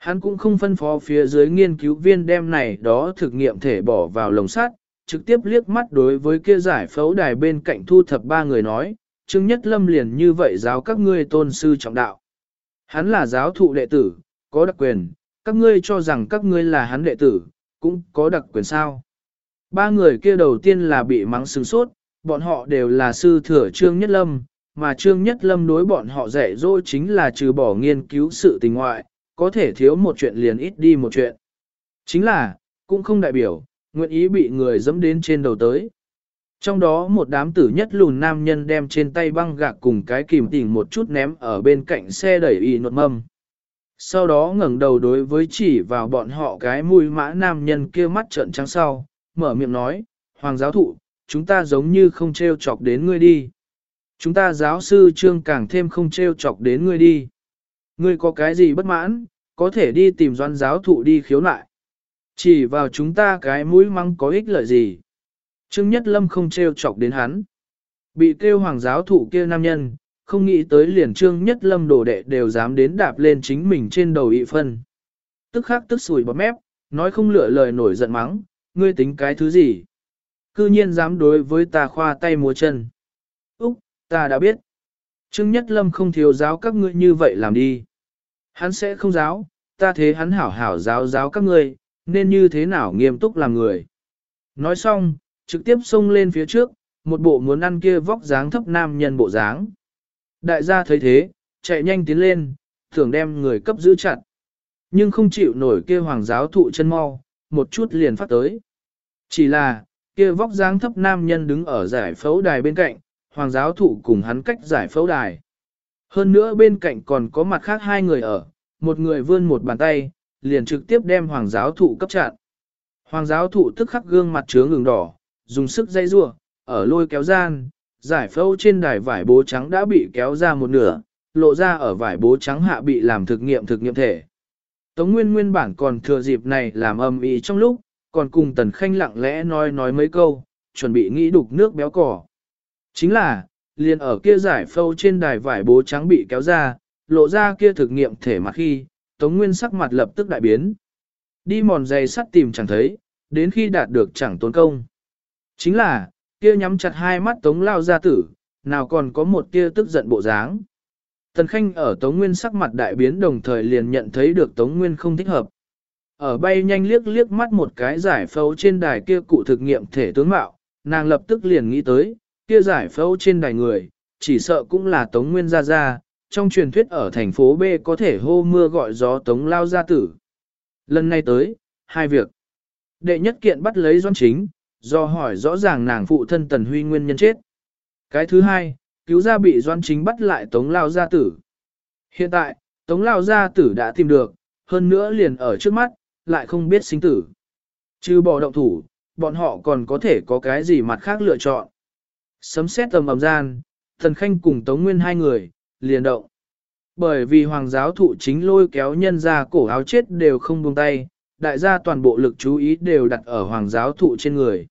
Hắn cũng không phân phó phía dưới nghiên cứu viên đem này đó thực nghiệm thể bỏ vào lồng sắt, trực tiếp liếc mắt đối với kia giải phẫu đài bên cạnh thu thập ba người nói, Trương Nhất Lâm liền như vậy giáo các ngươi tôn sư trọng đạo. Hắn là giáo thụ đệ tử, có đặc quyền, các ngươi cho rằng các ngươi là hắn đệ tử, cũng có đặc quyền sao. Ba người kia đầu tiên là bị mắng sừng sốt, bọn họ đều là sư thừa Trương Nhất Lâm, mà Trương Nhất Lâm đối bọn họ dạy dỗ chính là trừ bỏ nghiên cứu sự tình ngoại, có thể thiếu một chuyện liền ít đi một chuyện. Chính là, cũng không đại biểu, nguyện ý bị người dẫm đến trên đầu tới. Trong đó một đám tử nhất lùn nam nhân đem trên tay băng gạc cùng cái kìm tỉnh một chút ném ở bên cạnh xe đẩy y nột mâm. Sau đó ngẩng đầu đối với chỉ vào bọn họ cái mùi mã nam nhân kia mắt trợn trắng sau, mở miệng nói, Hoàng giáo thụ, chúng ta giống như không treo chọc đến ngươi đi. Chúng ta giáo sư trương càng thêm không treo chọc đến ngươi đi. Ngươi có cái gì bất mãn, có thể đi tìm doan giáo thụ đi khiếu nại. Chỉ vào chúng ta cái mũi măng có ích lợi gì. Trương Nhất Lâm không treo chọc đến hắn. Bị kêu hoàng giáo thụ kia nam nhân, không nghĩ tới liền Trương Nhất Lâm đổ đệ đều dám đến đạp lên chính mình trên đầu ị phân. Tức khắc tức sùi bọt mép, nói không lựa lời nổi giận mắng, ngươi tính cái thứ gì. Cư nhiên dám đối với ta khoa tay múa chân. Úc, ta đã biết. Trương Nhất Lâm không thiếu giáo các ngươi như vậy làm đi. Hắn sẽ không giáo, ta thế hắn hảo hảo giáo giáo các ngươi, nên như thế nào nghiêm túc làm người. Nói xong, trực tiếp xông lên phía trước, một bộ muốn ăn kia vóc dáng thấp nam nhân bộ dáng. Đại gia thấy thế, chạy nhanh tiến lên, thường đem người cấp giữ chặt. Nhưng không chịu nổi kia hoàng giáo thụ chân mau, một chút liền phát tới. Chỉ là, kia vóc dáng thấp nam nhân đứng ở giải phẫu đài bên cạnh, hoàng giáo thụ cùng hắn cách giải phẫu đài. Hơn nữa bên cạnh còn có mặt khác hai người ở, một người vươn một bàn tay, liền trực tiếp đem hoàng giáo thụ cấp chặn. Hoàng giáo thụ tức khắc gương mặt trướng ngừng đỏ, dùng sức dây rua, ở lôi kéo gian, giải phẫu trên đài vải bố trắng đã bị kéo ra một nửa, lộ ra ở vải bố trắng hạ bị làm thực nghiệm thực nghiệm thể. Tống Nguyên nguyên bản còn thừa dịp này làm âm ý trong lúc, còn cùng Tần Khanh lặng lẽ nói nói mấy câu, chuẩn bị nghĩ đục nước béo cỏ. Chính là, liền ở kia giải phâu trên đài vải bố trắng bị kéo ra, lộ ra kia thực nghiệm thể mặt khi, Tống Nguyên sắc mặt lập tức đại biến. Đi mòn dày sắt tìm chẳng thấy, đến khi đạt được chẳng tốn công. Chính là, kia nhắm chặt hai mắt tống lao gia tử, nào còn có một kia tức giận bộ dáng. Tần Khanh ở Tống Nguyên sắc mặt đại biến đồng thời liền nhận thấy được Tống Nguyên không thích hợp. Ở bay nhanh liếc liếc mắt một cái giải phẫu trên đài kia cụ thực nghiệm thể tướng mạo, nàng lập tức liền nghĩ tới, kia giải phẫu trên đài người, chỉ sợ cũng là Tống Nguyên Gia Gia, trong truyền thuyết ở thành phố B có thể hô mưa gọi gió Tống Lao Gia Tử. Lần này tới, hai việc. Đệ nhất kiện bắt lấy doan chính, do hỏi rõ ràng nàng phụ thân Tần Huy nguyên nhân chết. Cái thứ hai, cứu ra bị doan chính bắt lại Tống Lao Gia Tử. Hiện tại, Tống Lao Gia Tử đã tìm được, hơn nữa liền ở trước mắt, lại không biết sinh tử. Trừ bỏ động thủ, bọn họ còn có thể có cái gì mặt khác lựa chọn. Sấm xét tầm ầm gian, thần khanh cùng Tống Nguyên hai người, liền động. Bởi vì hoàng giáo thụ chính lôi kéo nhân ra cổ áo chết đều không buông tay, đại gia toàn bộ lực chú ý đều đặt ở hoàng giáo thụ trên người.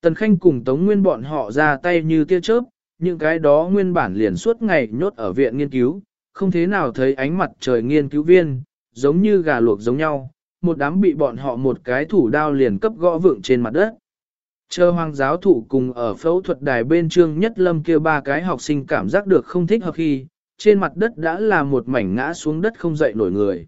Tần Khanh cùng Tống Nguyên bọn họ ra tay như tia chớp, những cái đó nguyên bản liền suốt ngày nhốt ở viện nghiên cứu, không thế nào thấy ánh mặt trời nghiên cứu viên, giống như gà luộc giống nhau, một đám bị bọn họ một cái thủ đao liền cấp gõ vượng trên mặt đất. Chờ hoàng giáo thụ cùng ở phẫu thuật đài bên trương nhất lâm kia ba cái học sinh cảm giác được không thích hợp khi, trên mặt đất đã là một mảnh ngã xuống đất không dậy nổi người.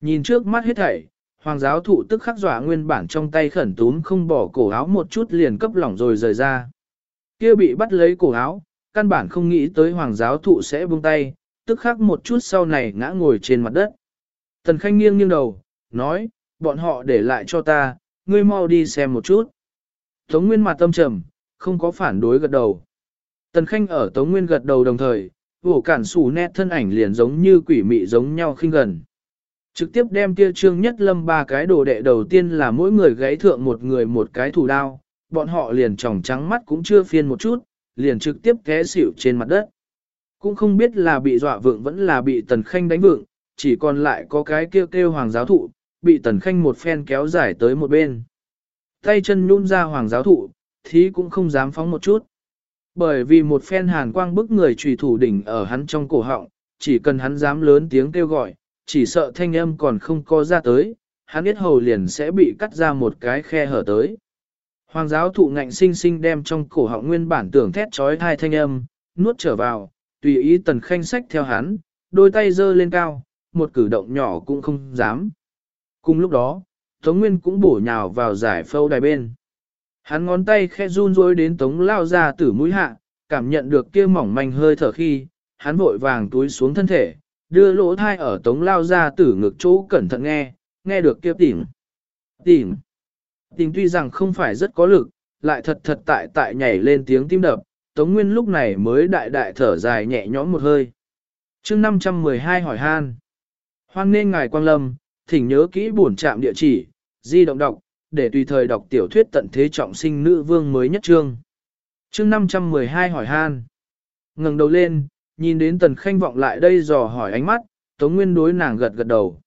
Nhìn trước mắt hết thảy, hoàng giáo thụ tức khắc dọa nguyên bản trong tay khẩn túm không bỏ cổ áo một chút liền cấp lỏng rồi rời ra. Kia bị bắt lấy cổ áo, căn bản không nghĩ tới hoàng giáo thụ sẽ buông tay, tức khắc một chút sau này ngã ngồi trên mặt đất. Tần Khanh nghiêng nghiêng đầu, nói, bọn họ để lại cho ta, ngươi mau đi xem một chút. Tống Nguyên mặt tâm trầm, không có phản đối gật đầu. Tần Khanh ở Tống Nguyên gật đầu đồng thời, vổ cản sủ nét thân ảnh liền giống như quỷ mị giống nhau khinh gần. Trực tiếp đem kia trương nhất lâm ba cái đồ đệ đầu tiên là mỗi người gãy thượng một người một cái thủ đao, bọn họ liền tròng trắng mắt cũng chưa phiên một chút, liền trực tiếp té xỉu trên mặt đất. Cũng không biết là bị dọa vượng vẫn là bị tần khanh đánh vượng, chỉ còn lại có cái kêu kêu hoàng giáo thụ, bị tần khanh một phen kéo dài tới một bên. Tay chân nhún ra hoàng giáo thụ, thí cũng không dám phóng một chút. Bởi vì một phen hàn quang bức người trùy thủ đỉnh ở hắn trong cổ họng, chỉ cần hắn dám lớn tiếng kêu gọi, chỉ sợ thanh âm còn không có ra tới, hắn biết hầu liền sẽ bị cắt ra một cái khe hở tới. Hoàng giáo thụ ngạnh sinh sinh đem trong cổ họng nguyên bản tưởng thét trói thai thanh âm, nuốt trở vào, tùy ý tần khanh sách theo hắn, đôi tay giơ lên cao, một cử động nhỏ cũng không dám. Cùng lúc đó, Tống Nguyên cũng bổ nhào vào giải phâu đài bên. Hắn ngón tay khẽ run rối đến Tống lao ra tử mũi hạ, cảm nhận được kia mỏng manh hơi thở khi, hắn vội vàng túi xuống thân thể, đưa lỗ thai ở Tống lao ra tử ngực chỗ cẩn thận nghe, nghe được kia tỉnh. Tỉnh. Tỉnh tuy rằng không phải rất có lực, lại thật thật tại tại nhảy lên tiếng tim đập, Tống Nguyên lúc này mới đại đại thở dài nhẹ nhõm một hơi. chương 512 hỏi han. Hoan nên ngài quang lâm, thỉnh nhớ kỹ bổn trạm địa chỉ, di động đọc, để tùy thời đọc tiểu thuyết tận thế trọng sinh nữ vương mới nhất trương. chương 512 hỏi han. ngẩng đầu lên, nhìn đến Tần Khanh vọng lại đây dò hỏi ánh mắt, Tống Nguyên đối nàng gật gật đầu.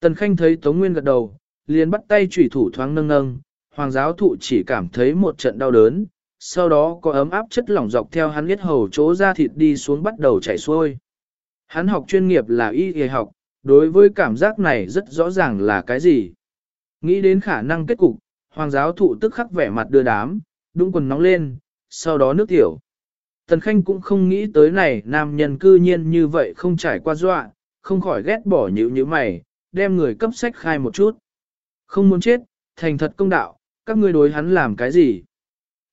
Tần Khanh thấy Tống Nguyên gật đầu, liền bắt tay chủy thủ thoáng nâng nâng, hoàng giáo thụ chỉ cảm thấy một trận đau đớn, sau đó có ấm áp chất lỏng dọc theo hắn liết hầu chỗ ra thịt đi xuống bắt đầu chảy xuôi. Hắn học chuyên nghiệp là y y học, đối với cảm giác này rất rõ ràng là cái gì. Nghĩ đến khả năng kết cục, hoàng giáo thụ tức khắc vẻ mặt đưa đám, đúng quần nóng lên, sau đó nước tiểu. Tần Khanh cũng không nghĩ tới này nam nhân cư nhiên như vậy không trải qua dọa, không khỏi ghét bỏ nhữ như mày, đem người cấp sách khai một chút. Không muốn chết, thành thật công đạo, các ngươi đối hắn làm cái gì?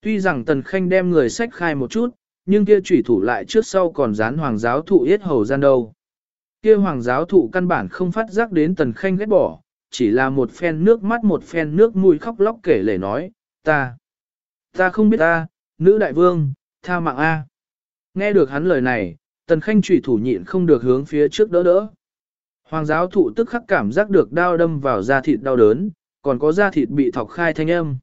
Tuy rằng Tần Khanh đem người sách khai một chút, nhưng kia chủy thủ lại trước sau còn dán hoàng giáo thụ yết hầu gian đâu. Kia hoàng giáo thụ căn bản không phát giác đến Tần Khanh ghét bỏ, chỉ là một phen nước mắt một phen nước mũi khóc lóc kể lể nói, ta, ta không biết ta, nữ đại vương, tha mạng A. Nghe được hắn lời này, tần khanh trùy thủ nhịn không được hướng phía trước đỡ đỡ. Hoàng giáo thụ tức khắc cảm giác được đau đâm vào da thịt đau đớn, còn có da thịt bị thọc khai thanh âm.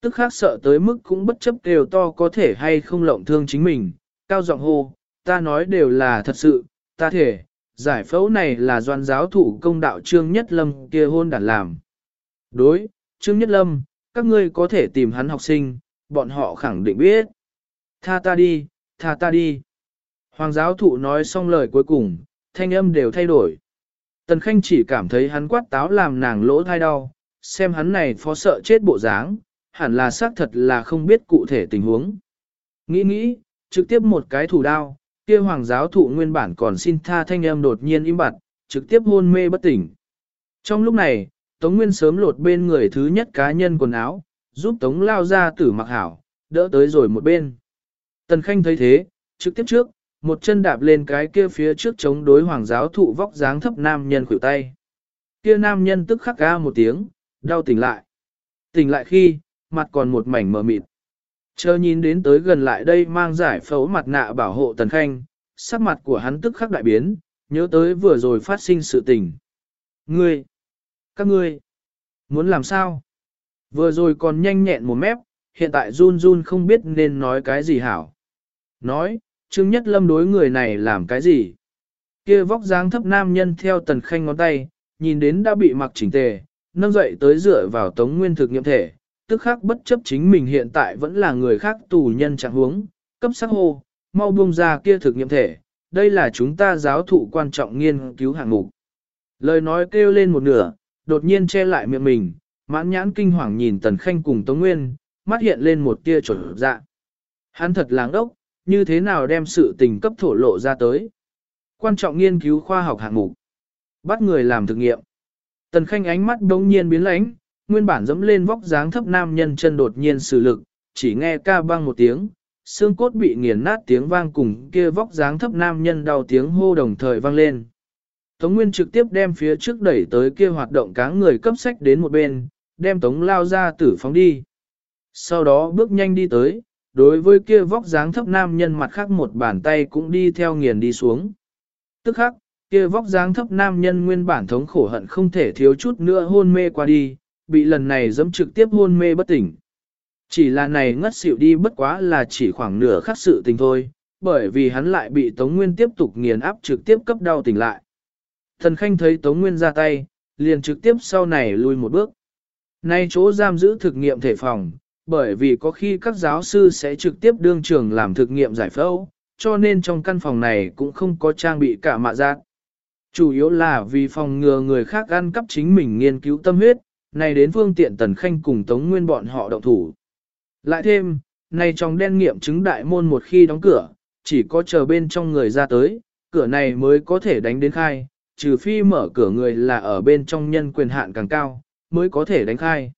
Tức khắc sợ tới mức cũng bất chấp đều to có thể hay không lộng thương chính mình, cao giọng hô, ta nói đều là thật sự, ta thể, giải phẫu này là doan giáo thủ công đạo Trương Nhất Lâm kia hôn đản làm. Đối, Trương Nhất Lâm, các ngươi có thể tìm hắn học sinh, bọn họ khẳng định biết. Tha ta đi, tha ta đi. Hoàng giáo thụ nói xong lời cuối cùng, thanh âm đều thay đổi. Tần Khanh chỉ cảm thấy hắn quát táo làm nàng lỗ thai đau, xem hắn này phó sợ chết bộ dáng, hẳn là xác thật là không biết cụ thể tình huống. Nghĩ nghĩ, trực tiếp một cái thủ đao, kia hoàng giáo thụ nguyên bản còn xin tha thanh âm đột nhiên im bặt, trực tiếp hôn mê bất tỉnh. Trong lúc này, Tống Nguyên sớm lột bên người thứ nhất cá nhân quần áo, giúp Tống lao ra tử mặc hảo, đỡ tới rồi một bên. Tần Khanh thấy thế, trực tiếp trước, một chân đạp lên cái kia phía trước chống đối hoàng giáo thụ vóc dáng thấp nam nhân khuỷu tay. Kia nam nhân tức khắc ga một tiếng, đau tỉnh lại. Tỉnh lại khi, mặt còn một mảnh mờ mịt. Chờ nhìn đến tới gần lại đây mang giải phẫu mặt nạ bảo hộ Tần Khanh, sắc mặt của hắn tức khắc đại biến, nhớ tới vừa rồi phát sinh sự tình. Ngươi! Các ngươi! Muốn làm sao? Vừa rồi còn nhanh nhẹn một mép, hiện tại run run không biết nên nói cái gì hảo. Nói, Trương Nhất Lâm đối người này làm cái gì? Kia vóc dáng thấp nam nhân theo Tần Khanh ngón tay, nhìn đến đã bị mặc chỉnh tề, nâng dậy tới dựa vào tống nguyên thực nghiệm thể, tức khắc bất chấp chính mình hiện tại vẫn là người khác tù nhân trạng huống, cấp sắc hô, mau buông ra kia thực nghiệm thể, đây là chúng ta giáo thụ quan trọng nghiên cứu hạng mục. Lời nói kêu lên một nửa, đột nhiên che lại miệng mình, mãn nhãn kinh hoàng nhìn Tần Khanh cùng Tống Nguyên, mắt hiện lên một tia trở dạ. Hắn thật láng đốc, như thế nào đem sự tình cấp thổ lộ ra tới. Quan trọng nghiên cứu khoa học hạng mục. Bắt người làm thực nghiệm. Tần Khanh ánh mắt đống nhiên biến lãnh, nguyên bản dẫm lên vóc dáng thấp nam nhân chân đột nhiên sử lực, chỉ nghe ca băng một tiếng, xương cốt bị nghiền nát tiếng vang cùng kia vóc dáng thấp nam nhân đau tiếng hô đồng thời vang lên. Tống Nguyên trực tiếp đem phía trước đẩy tới kia hoạt động cá người cấp sách đến một bên, đem Tống lao ra tử phóng đi. Sau đó bước nhanh đi tới, đối với kia vóc dáng thấp nam nhân mặt khác một bàn tay cũng đi theo nghiền đi xuống. Tức khắc, kia vóc dáng thấp nam nhân nguyên bản thống khổ hận không thể thiếu chút nữa hôn mê qua đi, bị lần này dẫm trực tiếp hôn mê bất tỉnh. Chỉ là này ngất xỉu đi bất quá là chỉ khoảng nửa khắc sự tình thôi, bởi vì hắn lại bị Tống Nguyên tiếp tục nghiền áp trực tiếp cấp đau tỉnh lại. Thần Khanh thấy Tống Nguyên ra tay, liền trực tiếp sau này lui một bước. Nay chỗ giam giữ thực nghiệm thể phòng, bởi vì có khi các giáo sư sẽ trực tiếp đương trường làm thực nghiệm giải phẫu, cho nên trong căn phòng này cũng không có trang bị cả mạ giác. Chủ yếu là vì phòng ngừa người khác ăn cắp chính mình nghiên cứu tâm huyết, này đến phương tiện tần khanh cùng tống nguyên bọn họ động thủ. Lại thêm, này trong đen nghiệm chứng đại môn một khi đóng cửa, chỉ có chờ bên trong người ra tới, cửa này mới có thể đánh đến khai, trừ phi mở cửa người là ở bên trong nhân quyền hạn càng cao, mới có thể đánh khai.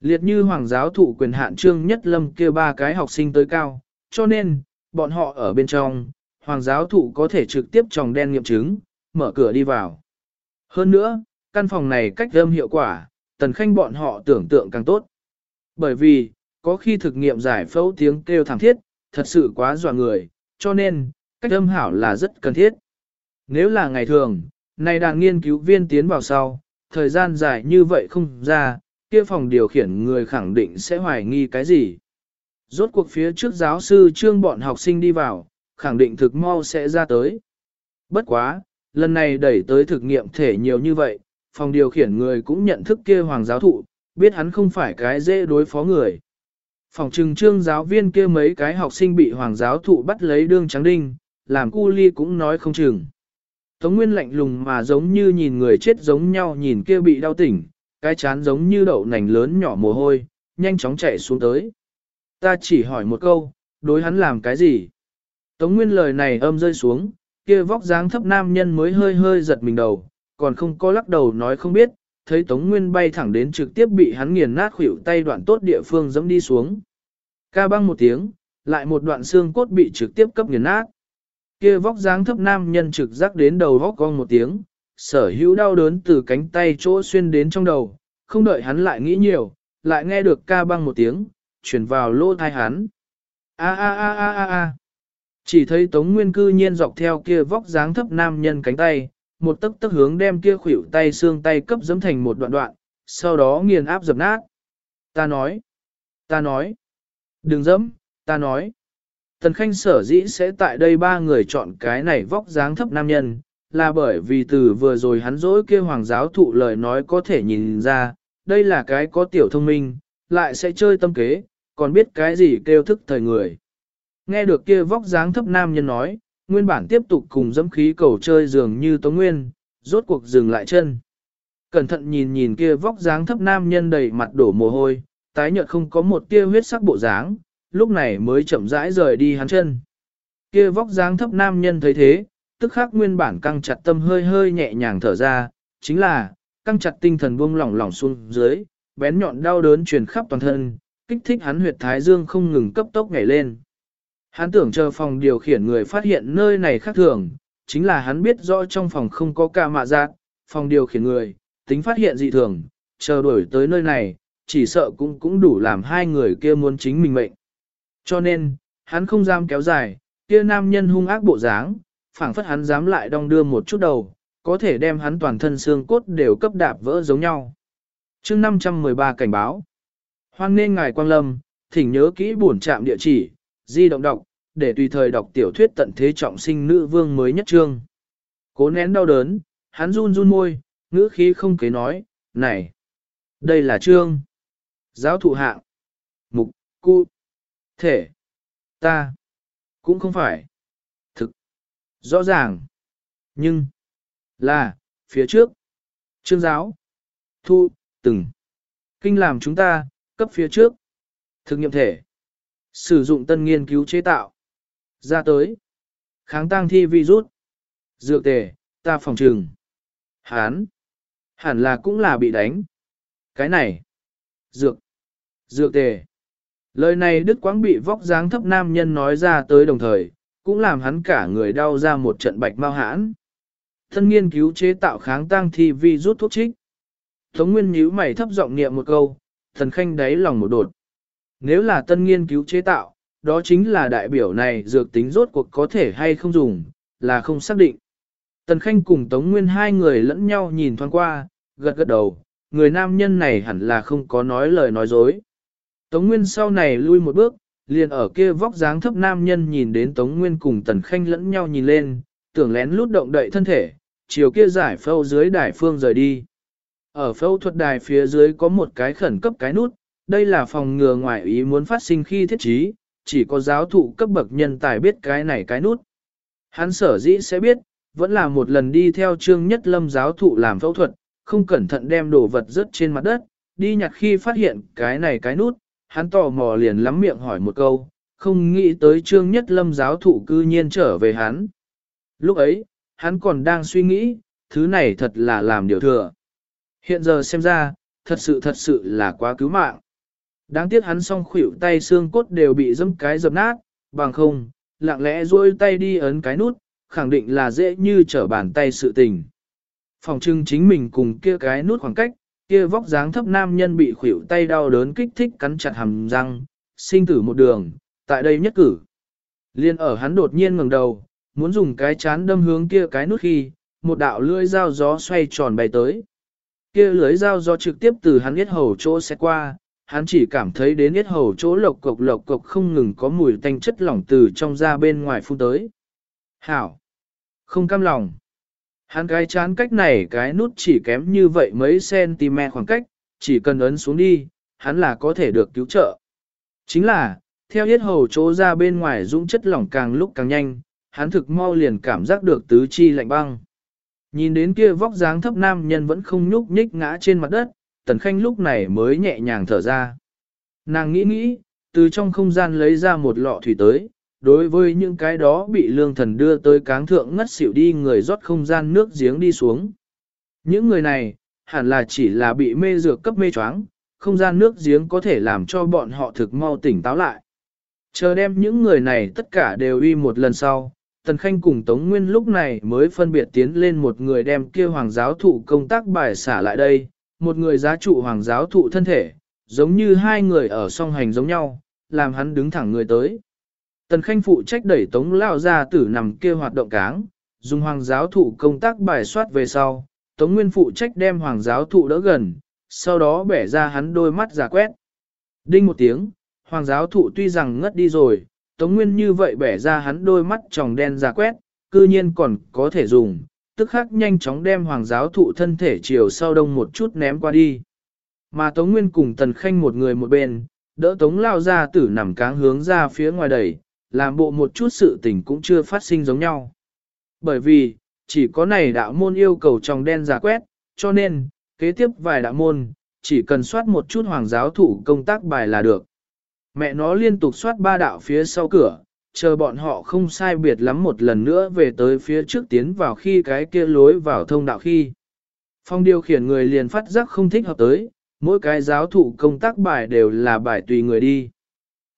Liệt như hoàng giáo thụ quyền hạn trương nhất lâm kia ba cái học sinh tới cao, cho nên, bọn họ ở bên trong, hoàng giáo thụ có thể trực tiếp tròng đen nghiệm chứng, mở cửa đi vào. Hơn nữa, căn phòng này cách âm hiệu quả, tần khanh bọn họ tưởng tượng càng tốt. Bởi vì, có khi thực nghiệm giải phẫu tiếng kêu thảm thiết, thật sự quá dọa người, cho nên, cách âm hảo là rất cần thiết. Nếu là ngày thường, này đàn nghiên cứu viên tiến vào sau, thời gian dài như vậy không ra, kia phòng điều khiển người khẳng định sẽ hoài nghi cái gì. Rốt cuộc phía trước giáo sư trương bọn học sinh đi vào, khẳng định thực mau sẽ ra tới. Bất quá, lần này đẩy tới thực nghiệm thể nhiều như vậy, phòng điều khiển người cũng nhận thức kia hoàng giáo thụ, biết hắn không phải cái dễ đối phó người. Phòng trừng trương giáo viên kia mấy cái học sinh bị hoàng giáo thụ bắt lấy đương trắng đinh, làm cu ly cũng nói không chừng. Tống Nguyên lạnh lùng mà giống như nhìn người chết giống nhau nhìn kia bị đau tỉnh, cái chán giống như đậu nành lớn nhỏ mồ hôi, nhanh chóng chạy xuống tới. Ta chỉ hỏi một câu, đối hắn làm cái gì? Tống Nguyên lời này âm rơi xuống, kia vóc dáng thấp nam nhân mới hơi hơi giật mình đầu, còn không có lắc đầu nói không biết, thấy Tống Nguyên bay thẳng đến trực tiếp bị hắn nghiền nát khuỷu tay đoạn tốt địa phương dẫm đi xuống. Ca băng một tiếng, lại một đoạn xương cốt bị trực tiếp cấp nghiền nát. Kia vóc dáng thấp nam nhân trực giác đến đầu vóc cong một tiếng, sở hữu đau đớn từ cánh tay chỗ xuyên đến trong đầu, không đợi hắn lại nghĩ nhiều, lại nghe được ca băng một tiếng, chuyển vào lỗ thai hắn. A a a a a a. Chỉ thấy Tống Nguyên cư nhiên dọc theo kia vóc dáng thấp nam nhân cánh tay, một tấc tấc hướng đem kia khuỷu tay xương tay cấp dẫm thành một đoạn đoạn, sau đó nghiền áp dập nát. Ta nói, ta nói, đừng dẫm, ta nói. Tần Khanh sở dĩ sẽ tại đây ba người chọn cái này vóc dáng thấp nam nhân, là bởi vì từ vừa rồi hắn dỗi kia hoàng giáo thụ lời nói có thể nhìn ra, đây là cái có tiểu thông minh, lại sẽ chơi tâm kế, còn biết cái gì kêu thức thời người. Nghe được kia vóc dáng thấp nam nhân nói, nguyên bản tiếp tục cùng dẫm khí cầu chơi dường như Tống Nguyên, rốt cuộc dừng lại chân. Cẩn thận nhìn nhìn kia vóc dáng thấp nam nhân đầy mặt đổ mồ hôi, tái nhợt không có một tia huyết sắc bộ dáng, lúc này mới chậm rãi rời đi hắn chân. Kia vóc dáng thấp nam nhân thấy thế, tức khắc nguyên bản căng chặt tâm hơi hơi nhẹ nhàng thở ra, chính là, căng chặt tinh thần buông lỏng lỏng xuống dưới, bén nhọn đau đớn truyền khắp toàn thân, kích thích hắn huyệt thái dương không ngừng cấp tốc nhảy lên. Hắn tưởng chờ phòng điều khiển người phát hiện nơi này khác thường, chính là hắn biết rõ trong phòng không có ca mạ giác, phòng điều khiển người, tính phát hiện dị thường, chờ đổi tới nơi này, chỉ sợ cũng cũng đủ làm hai người kia muốn chính mình mệnh. Cho nên, hắn không dám kéo dài, kia nam nhân hung ác bộ dáng, phảng phất hắn dám lại đong đưa một chút đầu, có thể đem hắn toàn thân xương cốt đều cấp đạp vỡ giống nhau. chương 513 cảnh báo. Hoan nên ngài quang lâm, thỉnh nhớ kỹ bổn trạm địa chỉ, di động đọc, để tùy thời đọc tiểu thuyết tận thế trọng sinh nữ vương mới nhất trương. Cố nén đau đớn, hắn run run môi, ngữ khí không kế nói, này, đây là trương. Giáo thụ hạng, mục, cu, thể, ta, cũng không phải, thực, rõ ràng, nhưng, là, phía trước, trương giáo, thu, từng, kinh làm chúng ta, cấp phía trước, thực nghiệm thể, sử dụng tân nghiên cứu chế tạo, ra tới, kháng tăng thi virus, dược tề, ta phòng trừng, hán, hẳn là cũng là bị đánh, cái này, dược, dược tề. Lời này Đức Quáng bị vóc dáng thấp nam nhân nói ra tới đồng thời, cũng làm hắn cả người đau ra một trận bạch mau hãn. Thân nghiên cứu chế tạo kháng tăng thi vi rút thuốc trích. Tống Nguyên nhíu mày thấp giọng niệm một câu, thần khanh đáy lòng một đột. Nếu là tân nghiên cứu chế tạo, đó chính là đại biểu này dược tính rốt cuộc có thể hay không dùng, là không xác định. Tần Khanh cùng Tống Nguyên hai người lẫn nhau nhìn thoáng qua, gật gật đầu, người nam nhân này hẳn là không có nói lời nói dối. Tống Nguyên sau này lui một bước, liền ở kia vóc dáng thấp nam nhân nhìn đến Tống Nguyên cùng Tần Khanh lẫn nhau nhìn lên, tưởng lén lút động đậy thân thể, chiều kia giải phâu dưới đài phương rời đi. Ở phẫu thuật đài phía dưới có một cái khẩn cấp cái nút, đây là phòng ngừa ngoại ý muốn phát sinh khi thiết trí, chỉ có giáo thụ cấp bậc nhân tài biết cái này cái nút. Hắn sở dĩ sẽ biết, vẫn là một lần đi theo trương nhất lâm giáo thụ làm phẫu thuật, không cẩn thận đem đồ vật rớt trên mặt đất, đi nhặt khi phát hiện cái này cái nút, hắn tò mò liền lắm miệng hỏi một câu, không nghĩ tới trương nhất lâm giáo thụ cư nhiên trở về hắn. Lúc ấy, hắn còn đang suy nghĩ, thứ này thật là làm điều thừa. Hiện giờ xem ra, thật sự thật sự là quá cứu mạng. Đáng tiếc hắn song khuỷu tay xương cốt đều bị dâm cái dập nát, bằng không, lặng lẽ duỗi tay đi ấn cái nút, khẳng định là dễ như trở bàn tay sự tình. Phòng trưng chính mình cùng kia cái nút khoảng cách, kia vóc dáng thấp nam nhân bị khuỷu tay đau đớn kích thích cắn chặt hàm răng, sinh tử một đường, tại đây nhất cử. Liên ở hắn đột nhiên ngẩng đầu, muốn dùng cái chán đâm hướng kia cái nút khi, một đạo lưỡi dao gió xoay tròn bay tới. Kia lưỡi dao gió trực tiếp từ hắn yết hầu chỗ sẽ qua, hắn chỉ cảm thấy đến yết hầu chỗ lộc cộc lộc cộc không ngừng có mùi tanh chất lỏng từ trong ra bên ngoài phun tới. Hảo! Không cam lòng. Hắn cái chán cách này cái nút chỉ kém như vậy mấy cm khoảng cách, chỉ cần ấn xuống đi, hắn là có thể được cứu trợ. Chính là, theo yết hầu chỗ ra bên ngoài dũng chất lỏng càng lúc càng nhanh, hắn thực mau liền cảm giác được tứ chi lạnh băng. Nhìn đến kia vóc dáng thấp nam nhân vẫn không nhúc nhích ngã trên mặt đất, tần khanh lúc này mới nhẹ nhàng thở ra. Nàng nghĩ nghĩ, từ trong không gian lấy ra một lọ thủy tới, đối với những cái đó bị lương thần đưa tới cáng thượng ngất xỉu đi người rót không gian nước giếng đi xuống. Những người này, hẳn là chỉ là bị mê dược cấp mê choáng, không gian nước giếng có thể làm cho bọn họ thực mau tỉnh táo lại. Chờ đem những người này tất cả đều uy một lần sau, Tần Khanh cùng Tống Nguyên lúc này mới phân biệt tiến lên một người đem kia hoàng giáo thụ công tác bài xả lại đây, một người giá trụ hoàng giáo thụ thân thể, giống như hai người ở song hành giống nhau, làm hắn đứng thẳng người tới. Tần Khanh phụ trách đẩy Tống Lao ra tử nằm kia hoạt động cáng, dùng hoàng giáo thụ công tác bài soát về sau, Tống Nguyên phụ trách đem hoàng giáo thụ đỡ gần, sau đó bẻ ra hắn đôi mắt giả quét. Đinh một tiếng, hoàng giáo thụ tuy rằng ngất đi rồi, Tống Nguyên như vậy bẻ ra hắn đôi mắt tròng đen giả quét, cư nhiên còn có thể dùng, tức khắc nhanh chóng đem hoàng giáo thụ thân thể chiều sau đông một chút ném qua đi. Mà Tống Nguyên cùng Tần Khanh một người một bên, đỡ Tống Lao ra tử nằm cáng hướng ra phía ngoài đẩy, làm bộ một chút sự tình cũng chưa phát sinh giống nhau. Bởi vì, chỉ có này đạo môn yêu cầu trong đen giả quét, cho nên, kế tiếp vài đạo môn, chỉ cần soát một chút hoàng giáo thủ công tác bài là được. Mẹ nó liên tục soát ba đạo phía sau cửa, chờ bọn họ không sai biệt lắm một lần nữa về tới phía trước tiến vào khi cái kia lối vào thông đạo khi. Phong điều khiển người liền phát giác không thích hợp tới, mỗi cái giáo thụ công tác bài đều là bài tùy người đi.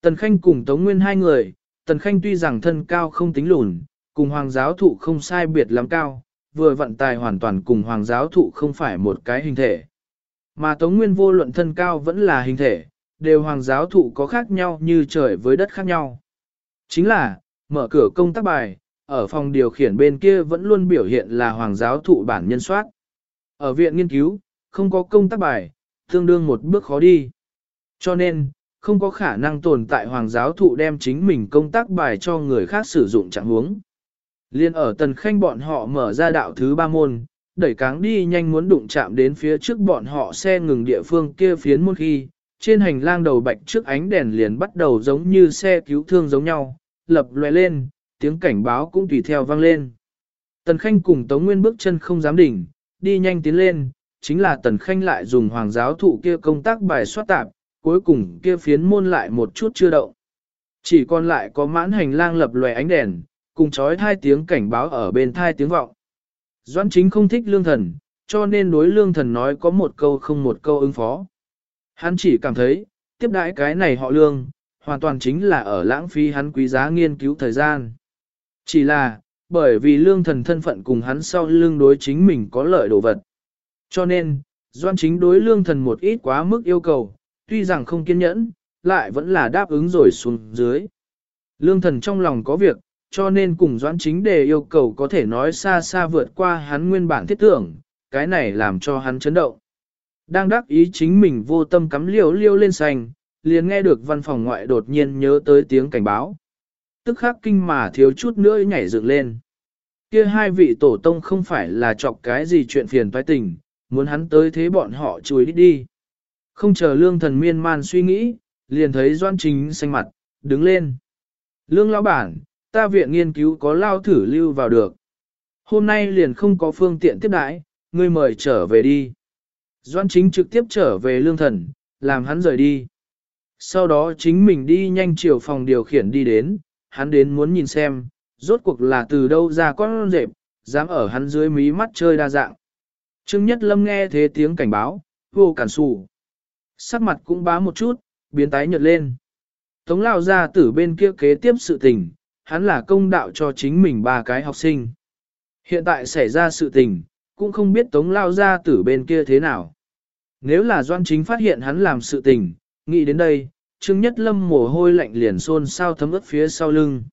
Tần Khanh cùng Tống Nguyên hai người, Tần Khanh tuy rằng thân cao không tính lùn, cùng hoàng giáo thụ không sai biệt lắm cao, vừa vận tài hoàn toàn cùng hoàng giáo thụ không phải một cái hình thể. Mà Tống Nguyên vô luận thân cao vẫn là hình thể, đều hoàng giáo thụ có khác nhau như trời với đất khác nhau. Chính là, mở cửa công tác bài, ở phòng điều khiển bên kia vẫn luôn biểu hiện là hoàng giáo thụ bản nhân soát. Ở viện nghiên cứu, không có công tác bài, tương đương một bước khó đi. Cho nên, không có khả năng tồn tại hoàng giáo thụ đem chính mình công tác bài cho người khác sử dụng chẳng huống. Liên ở tần khanh bọn họ mở ra đạo thứ ba môn, đẩy cáng đi nhanh muốn đụng chạm đến phía trước bọn họ xe ngừng địa phương kia phiến môn khi, trên hành lang đầu bạch trước ánh đèn liền bắt đầu giống như xe cứu thương giống nhau, lập loè lên, tiếng cảnh báo cũng tùy theo vang lên. Tần Khanh cùng Tống Nguyên bước chân không dám đỉnh, đi nhanh tiến lên, chính là Tần Khanh lại dùng hoàng giáo thụ kia công tác bài soát tạp, cuối cùng kia phiến môn lại một chút chưa động. Chỉ còn lại có mãn hành lang lập loè ánh đèn, cùng chói hai tiếng cảnh báo ở bên thai tiếng vọng. Doãn chính không thích lương thần, cho nên đối lương thần nói có một câu không một câu ứng phó. Hắn chỉ cảm thấy, tiếp đãi cái này họ lương, hoàn toàn chính là ở lãng phí hắn quý giá nghiên cứu thời gian. Chỉ là, bởi vì lương thần thân phận cùng hắn sau lương đối chính mình có lợi đồ vật. Cho nên, doan chính đối lương thần một ít quá mức yêu cầu, tuy rằng không kiên nhẫn, lại vẫn là đáp ứng rồi xuống dưới. Lương thần trong lòng có việc, cho nên cùng doãn chính đề yêu cầu có thể nói xa xa vượt qua hắn nguyên bản thiết tưởng, cái này làm cho hắn chấn động. Đang đắc ý chính mình vô tâm cắm liêu liêu lên xanh, liền nghe được văn phòng ngoại đột nhiên nhớ tới tiếng cảnh báo. Tức khắc kinh mà thiếu chút nữa nhảy dựng lên. Kia hai vị tổ tông không phải là chọc cái gì chuyện phiền toái tình, muốn hắn tới thế bọn họ chùi đi đi. Không chờ lương thần miên man suy nghĩ, liền thấy doan chính xanh mặt, đứng lên. Lương lão bản, ta viện nghiên cứu có lao thử lưu vào được. Hôm nay liền không có phương tiện tiếp đãi, ngươi mời trở về đi. Doan chính trực tiếp trở về lương thần, làm hắn rời đi. Sau đó chính mình đi nhanh chiều phòng điều khiển đi đến, hắn đến muốn nhìn xem, rốt cuộc là từ đâu ra con rệp, dám ở hắn dưới mí mắt chơi đa dạng. Trương Nhất Lâm nghe thế tiếng cảnh báo, vô cản sủ. Sắc mặt cũng bá một chút, biến tái nhợt lên. Tống lao ra tử bên kia kế tiếp sự tình, hắn là công đạo cho chính mình ba cái học sinh. Hiện tại xảy ra sự tình, cũng không biết tống lao ra tử bên kia thế nào. Nếu là doan chính phát hiện hắn làm sự tình, nghĩ đến đây, Trương Nhất Lâm mồ hôi lạnh liền xôn sao thấm ướt phía sau lưng.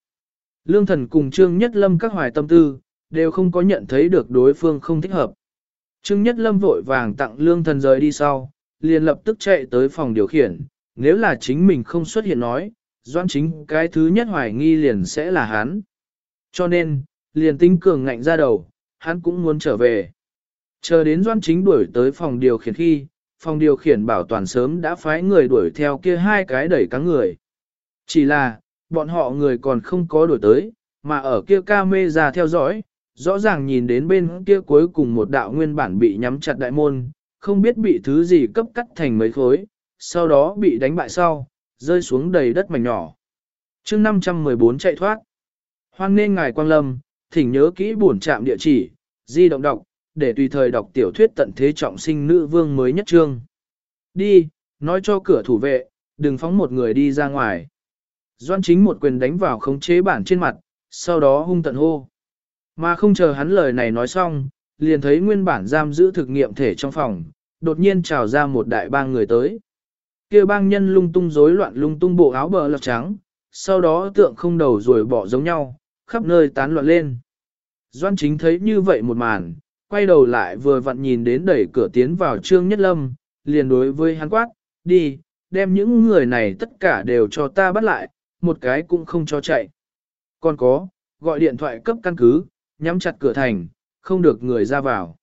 Lương thần cùng Trương Nhất Lâm các hoài tâm tư, đều không có nhận thấy được đối phương không thích hợp. Trương Nhất Lâm vội vàng tặng lương thần rời đi sau, liền lập tức chạy tới phòng điều khiển, nếu là chính mình không xuất hiện nói, doan chính cái thứ nhất hoài nghi liền sẽ là hắn. Cho nên, liền tinh cường ngạnh ra đầu, hắn cũng muốn trở về. Chờ đến doan chính đuổi tới phòng điều khiển khi, phòng điều khiển bảo toàn sớm đã phái người đuổi theo kia hai cái đẩy cá người. Chỉ là, bọn họ người còn không có đuổi tới, mà ở kia ca mê ra theo dõi, rõ ràng nhìn đến bên kia cuối cùng một đạo nguyên bản bị nhắm chặt đại môn, không biết bị thứ gì cấp cắt thành mấy khối, sau đó bị đánh bại sau, rơi xuống đầy đất mảnh nhỏ. chương 514 chạy thoát. Hoan nên ngài quang lâm, thỉnh nhớ kỹ bổn trạm địa chỉ, di động đọc, để tùy thời đọc tiểu thuyết tận thế trọng sinh nữ vương mới nhất trương. Đi, nói cho cửa thủ vệ, đừng phóng một người đi ra ngoài. Doan chính một quyền đánh vào khống chế bản trên mặt, sau đó hung tận hô. Mà không chờ hắn lời này nói xong, liền thấy nguyên bản giam giữ thực nghiệm thể trong phòng, đột nhiên trào ra một đại bang người tới. kia bang nhân lung tung rối loạn lung tung bộ áo bờ lọc trắng, sau đó tượng không đầu rồi bỏ giống nhau, khắp nơi tán loạn lên. Doan chính thấy như vậy một màn, quay đầu lại vừa vặn nhìn đến đẩy cửa tiến vào Trương Nhất Lâm, liền đối với hắn quát, đi, đem những người này tất cả đều cho ta bắt lại, một cái cũng không cho chạy. Còn có, gọi điện thoại cấp căn cứ, nhắm chặt cửa thành, không được người ra vào.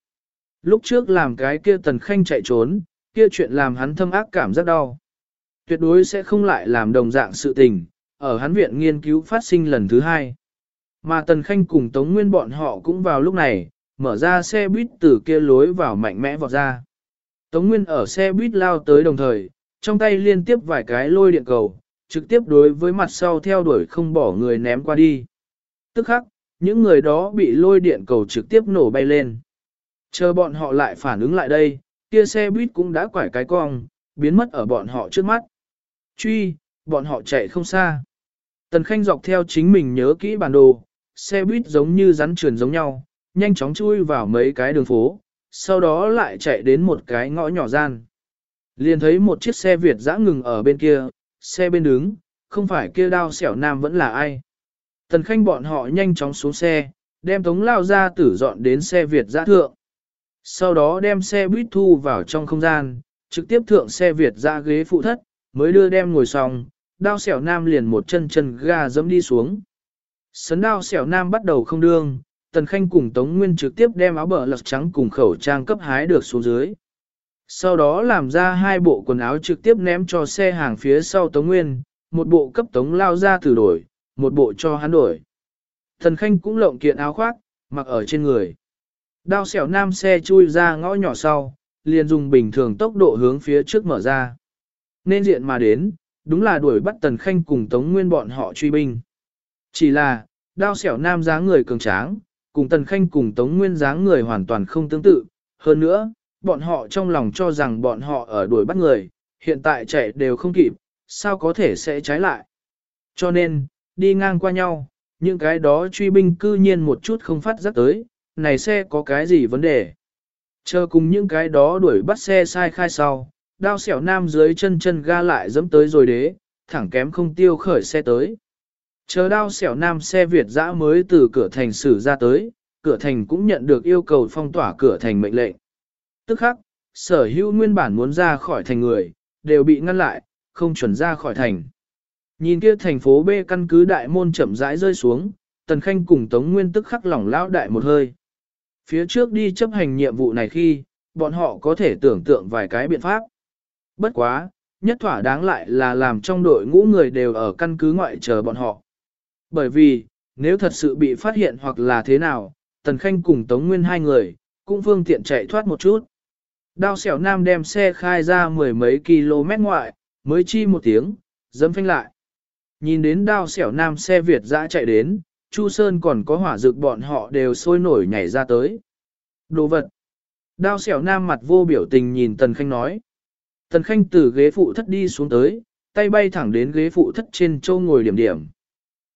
Lúc trước làm cái kia tần khanh chạy trốn, kia chuyện làm hắn thâm ác cảm rất đau. Tuyệt đối sẽ không lại làm đồng dạng sự tình, ở hắn viện nghiên cứu phát sinh lần thứ hai. Mà Tần Khanh cùng Tống Nguyên bọn họ cũng vào lúc này, mở ra xe buýt từ kia lối vào mạnh mẽ vọt ra. Tống Nguyên ở xe buýt lao tới đồng thời, trong tay liên tiếp vài cái lôi điện cầu, trực tiếp đối với mặt sau theo đuổi không bỏ người ném qua đi. Tức khắc, những người đó bị lôi điện cầu trực tiếp nổ bay lên. Chờ bọn họ lại phản ứng lại đây, kia xe buýt cũng đã quải cái cong, biến mất ở bọn họ trước mắt. Truy, bọn họ chạy không xa. Tần Khanh dọc theo chính mình nhớ kỹ bản đồ, xe buýt giống như rắn trườn giống nhau, nhanh chóng chui vào mấy cái đường phố, sau đó lại chạy đến một cái ngõ nhỏ gian. Liền thấy một chiếc xe Việt dã ngừng ở bên kia, xe bên đứng, không phải kia đao xẻo nam vẫn là ai. Tần Khanh bọn họ nhanh chóng xuống xe, đem tống lao ra tử dọn đến xe Việt dã thượng. Sau đó đem xe buýt thu vào trong không gian, trực tiếp thượng xe Việt ra ghế phụ thất, mới đưa đem ngồi xong, đao xẻo nam liền một chân chân ga dẫm đi xuống. Sấn đao xẻo nam bắt đầu không đương, Tần Khanh cùng Tống Nguyên trực tiếp đem áo bờ lật trắng cùng khẩu trang cấp hái được xuống dưới. Sau đó làm ra hai bộ quần áo trực tiếp ném cho xe hàng phía sau Tống Nguyên, một bộ cấp Tống lao ra thử đổi, một bộ cho hắn đổi. Tần Khanh cũng lộng kiện áo khoác, mặc ở trên người. Đao xẻo nam xe chui ra ngõ nhỏ sau, liền dùng bình thường tốc độ hướng phía trước mở ra. Nên diện mà đến, đúng là đuổi bắt Tần Khanh cùng Tống Nguyên bọn họ truy binh. Chỉ là, đao xẻo nam dáng người cường tráng, cùng Tần Khanh cùng Tống Nguyên dáng người hoàn toàn không tương tự. Hơn nữa, bọn họ trong lòng cho rằng bọn họ ở đuổi bắt người, hiện tại chạy đều không kịp, sao có thể sẽ trái lại. Cho nên, đi ngang qua nhau, những cái đó truy binh cư nhiên một chút không phát giác tới, này xe có cái gì vấn đề. Chờ cùng những cái đó đuổi bắt xe sai khai sau, đao xẻo nam dưới chân chân ga lại dẫm tới rồi đế, thẳng kém không tiêu khởi xe tới. Chờ đao xẻo nam xe Việt dã mới từ cửa thành xử ra tới, cửa thành cũng nhận được yêu cầu phong tỏa cửa thành mệnh lệnh. Tức khắc, sở hữu nguyên bản muốn ra khỏi thành người, đều bị ngăn lại, không chuẩn ra khỏi thành. Nhìn kia thành phố B căn cứ đại môn chậm rãi rơi xuống, Tần Khanh cùng Tống Nguyên tức khắc lỏng lão đại một hơi. Phía trước đi chấp hành nhiệm vụ này khi, bọn họ có thể tưởng tượng vài cái biện pháp. Bất quá, nhất thỏa đáng lại là làm trong đội ngũ người đều ở căn cứ ngoại chờ bọn họ. Bởi vì, nếu thật sự bị phát hiện hoặc là thế nào, Tần Khanh cùng Tống Nguyên hai người, cũng phương tiện chạy thoát một chút. Đao xẻo nam đem xe khai ra mười mấy km ngoại, mới chi một tiếng, dấm phanh lại. Nhìn đến đao xẻo nam xe Việt dã chạy đến, Chu Sơn còn có hỏa dược bọn họ đều sôi nổi nhảy ra tới. Đồ vật. Đao xẻo nam mặt vô biểu tình nhìn Tần Khanh nói. Tần Khanh từ ghế phụ thất đi xuống tới, tay bay thẳng đến ghế phụ thất trên châu ngồi điểm điểm.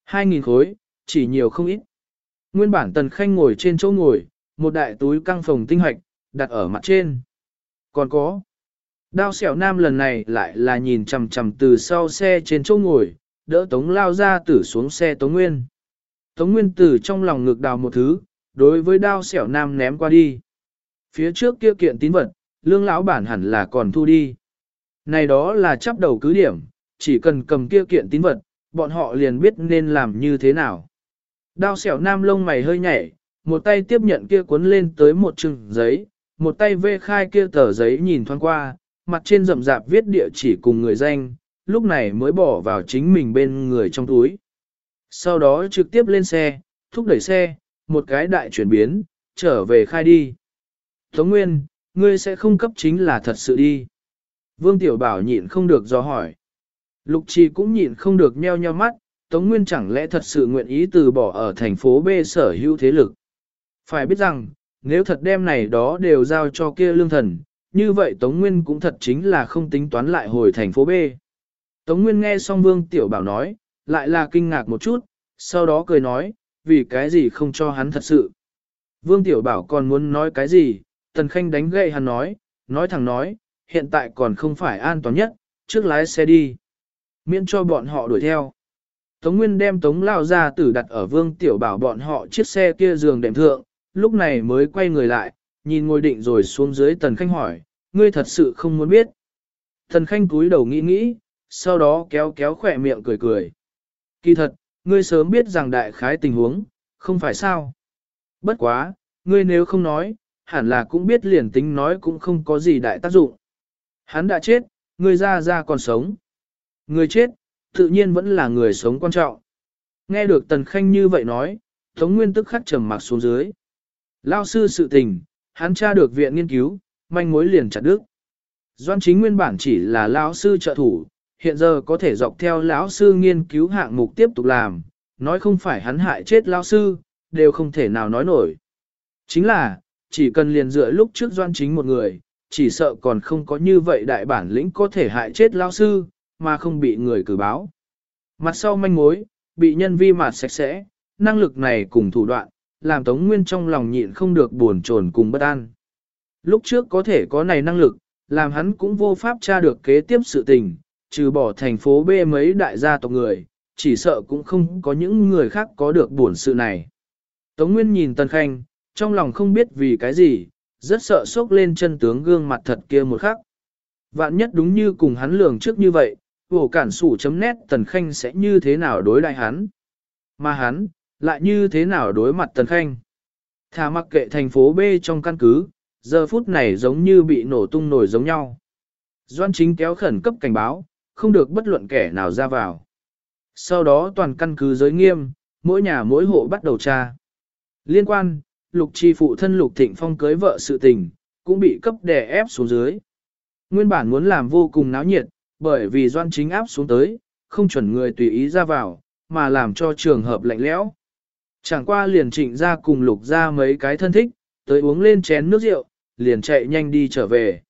Hai nghìn khối, chỉ nhiều không ít. Nguyên bản Tần Khanh ngồi trên chỗ ngồi, một đại túi căng phòng tinh hoạch, đặt ở mặt trên. Còn có. Đao xẻo nam lần này lại là nhìn chằm chằm từ sau xe trên chỗ ngồi, đỡ tống lao ra tử xuống xe tống nguyên. Tống Nguyên Tử trong lòng ngực đào một thứ, đối với đao xẻo nam ném qua đi. Phía trước kia kiện tín vật, lương lão bản hẳn là còn thu đi. Này đó là chấp đầu cứ điểm, chỉ cần cầm kia kiện tín vật, bọn họ liền biết nên làm như thế nào. Đao xẻo nam lông mày hơi nhảy, một tay tiếp nhận kia cuốn lên tới một chừng giấy, một tay vê khai kia tờ giấy nhìn thoáng qua, mặt trên rậm rạp viết địa chỉ cùng người danh, lúc này mới bỏ vào chính mình bên người trong túi. Sau đó trực tiếp lên xe, thúc đẩy xe, một cái đại chuyển biến, trở về khai đi. Tống Nguyên, ngươi sẽ không cấp chính là thật sự đi. Vương Tiểu Bảo nhịn không được do hỏi. Lục Trì cũng nhịn không được nheo nheo mắt, Tống Nguyên chẳng lẽ thật sự nguyện ý từ bỏ ở thành phố B sở hữu thế lực. Phải biết rằng, nếu thật đem này đó đều giao cho kia lương thần, như vậy Tống Nguyên cũng thật chính là không tính toán lại hồi thành phố B. Tống Nguyên nghe xong Vương Tiểu Bảo nói, lại là kinh ngạc một chút, sau đó cười nói, vì cái gì không cho hắn thật sự. Vương Tiểu Bảo còn muốn nói cái gì, Tần Khanh đánh gậy hắn nói, nói thẳng nói, hiện tại còn không phải an toàn nhất, trước lái xe đi. Miễn cho bọn họ đuổi theo. Tống Nguyên đem Tống Lao ra tử đặt ở Vương Tiểu Bảo bọn họ chiếc xe kia giường đệm thượng, lúc này mới quay người lại, nhìn ngồi định rồi xuống dưới Tần Khanh hỏi, ngươi thật sự không muốn biết. Tần Khanh cúi đầu nghĩ nghĩ, sau đó kéo kéo khỏe miệng cười cười. Kỳ thật, ngươi sớm biết rằng đại khái tình huống, không phải sao. Bất quá, ngươi nếu không nói, hẳn là cũng biết liền tính nói cũng không có gì đại tác dụng. Hắn đã chết, ngươi ra ra còn sống. Người chết, tự nhiên vẫn là người sống quan trọng. Nghe được Tần Khanh như vậy nói, Tống Nguyên tức khắc trầm mặc xuống dưới. Lao sư sự tình, hắn tra được viện nghiên cứu, manh mối liền chặt đứt. Doan chính nguyên bản chỉ là lão sư trợ thủ, hiện giờ có thể dọc theo lão sư nghiên cứu hạng mục tiếp tục làm, nói không phải hắn hại chết lão sư, đều không thể nào nói nổi. Chính là, chỉ cần liền dựa lúc trước doan chính một người, chỉ sợ còn không có như vậy đại bản lĩnh có thể hại chết lão sư, mà không bị người cử báo. Mặt sau manh mối, bị nhân vi mạt sạch sẽ, năng lực này cùng thủ đoạn, làm Tống Nguyên trong lòng nhịn không được buồn chồn cùng bất an. Lúc trước có thể có này năng lực, làm hắn cũng vô pháp tra được kế tiếp sự tình, trừ bỏ thành phố B mấy đại gia tộc người, chỉ sợ cũng không có những người khác có được buồn sự này. Tống Nguyên nhìn Tân Khanh, trong lòng không biết vì cái gì, rất sợ sốc lên chân tướng gương mặt thật kia một khắc. Vạn nhất đúng như cùng hắn lường trước như vậy, vổ cản sủ chấm nét Tần Khanh sẽ như thế nào đối đại hắn. Mà hắn, lại như thế nào đối mặt Tần Khanh. Thả mặc kệ thành phố B trong căn cứ, giờ phút này giống như bị nổ tung nổi giống nhau. Doan chính kéo khẩn cấp cảnh báo, không được bất luận kẻ nào ra vào. Sau đó toàn căn cứ giới nghiêm, mỗi nhà mỗi hộ bắt đầu tra. Liên quan, lục chi phụ thân lục thịnh phong cưới vợ sự tình, cũng bị cấp đè ép xuống dưới. Nguyên bản muốn làm vô cùng náo nhiệt, bởi vì doan chính áp xuống tới, không chuẩn người tùy ý ra vào, mà làm cho trường hợp lạnh lẽo. Chẳng qua liền trịnh ra cùng lục ra mấy cái thân thích, tới uống lên chén nước rượu, liền chạy nhanh đi trở về.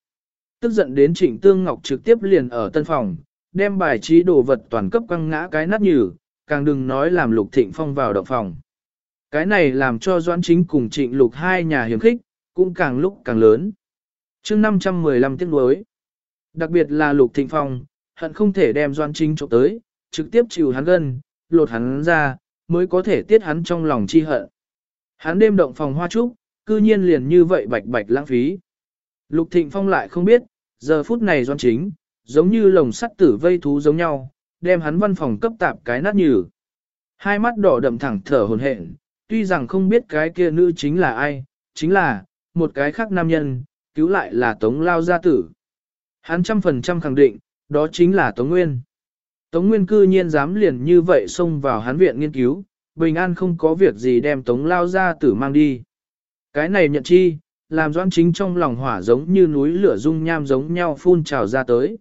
Tức giận đến trịnh tương ngọc trực tiếp liền ở tân phòng, đem bài trí đồ vật toàn cấp quăng ngã cái nát nhừ, càng đừng nói làm lục thịnh phong vào động phòng. Cái này làm cho doãn chính cùng trịnh lục hai nhà hiếm khích, cũng càng lúc càng lớn. chương 515 tiếng đối. Đặc biệt là lục thịnh phong, hận không thể đem Doan chính trộm tới, trực tiếp chịu hắn gân, lột hắn ra, mới có thể tiết hắn trong lòng chi hận. Hắn đêm động phòng hoa trúc, cư nhiên liền như vậy bạch bạch lãng phí. Lục Thịnh Phong lại không biết, giờ phút này doan chính, giống như lồng sắt tử vây thú giống nhau, đem hắn văn phòng cấp tạp cái nát nhừ. Hai mắt đỏ đậm thẳng thở hồn hển, tuy rằng không biết cái kia nữ chính là ai, chính là, một cái khác nam nhân, cứu lại là Tống Lao Gia Tử. Hắn trăm phần trăm khẳng định, đó chính là Tống Nguyên. Tống Nguyên cư nhiên dám liền như vậy xông vào hắn viện nghiên cứu, bình an không có việc gì đem Tống Lao ra Tử mang đi. Cái này nhận chi, làm doan chính trong lòng hỏa giống như núi lửa dung nham giống nhau phun trào ra tới.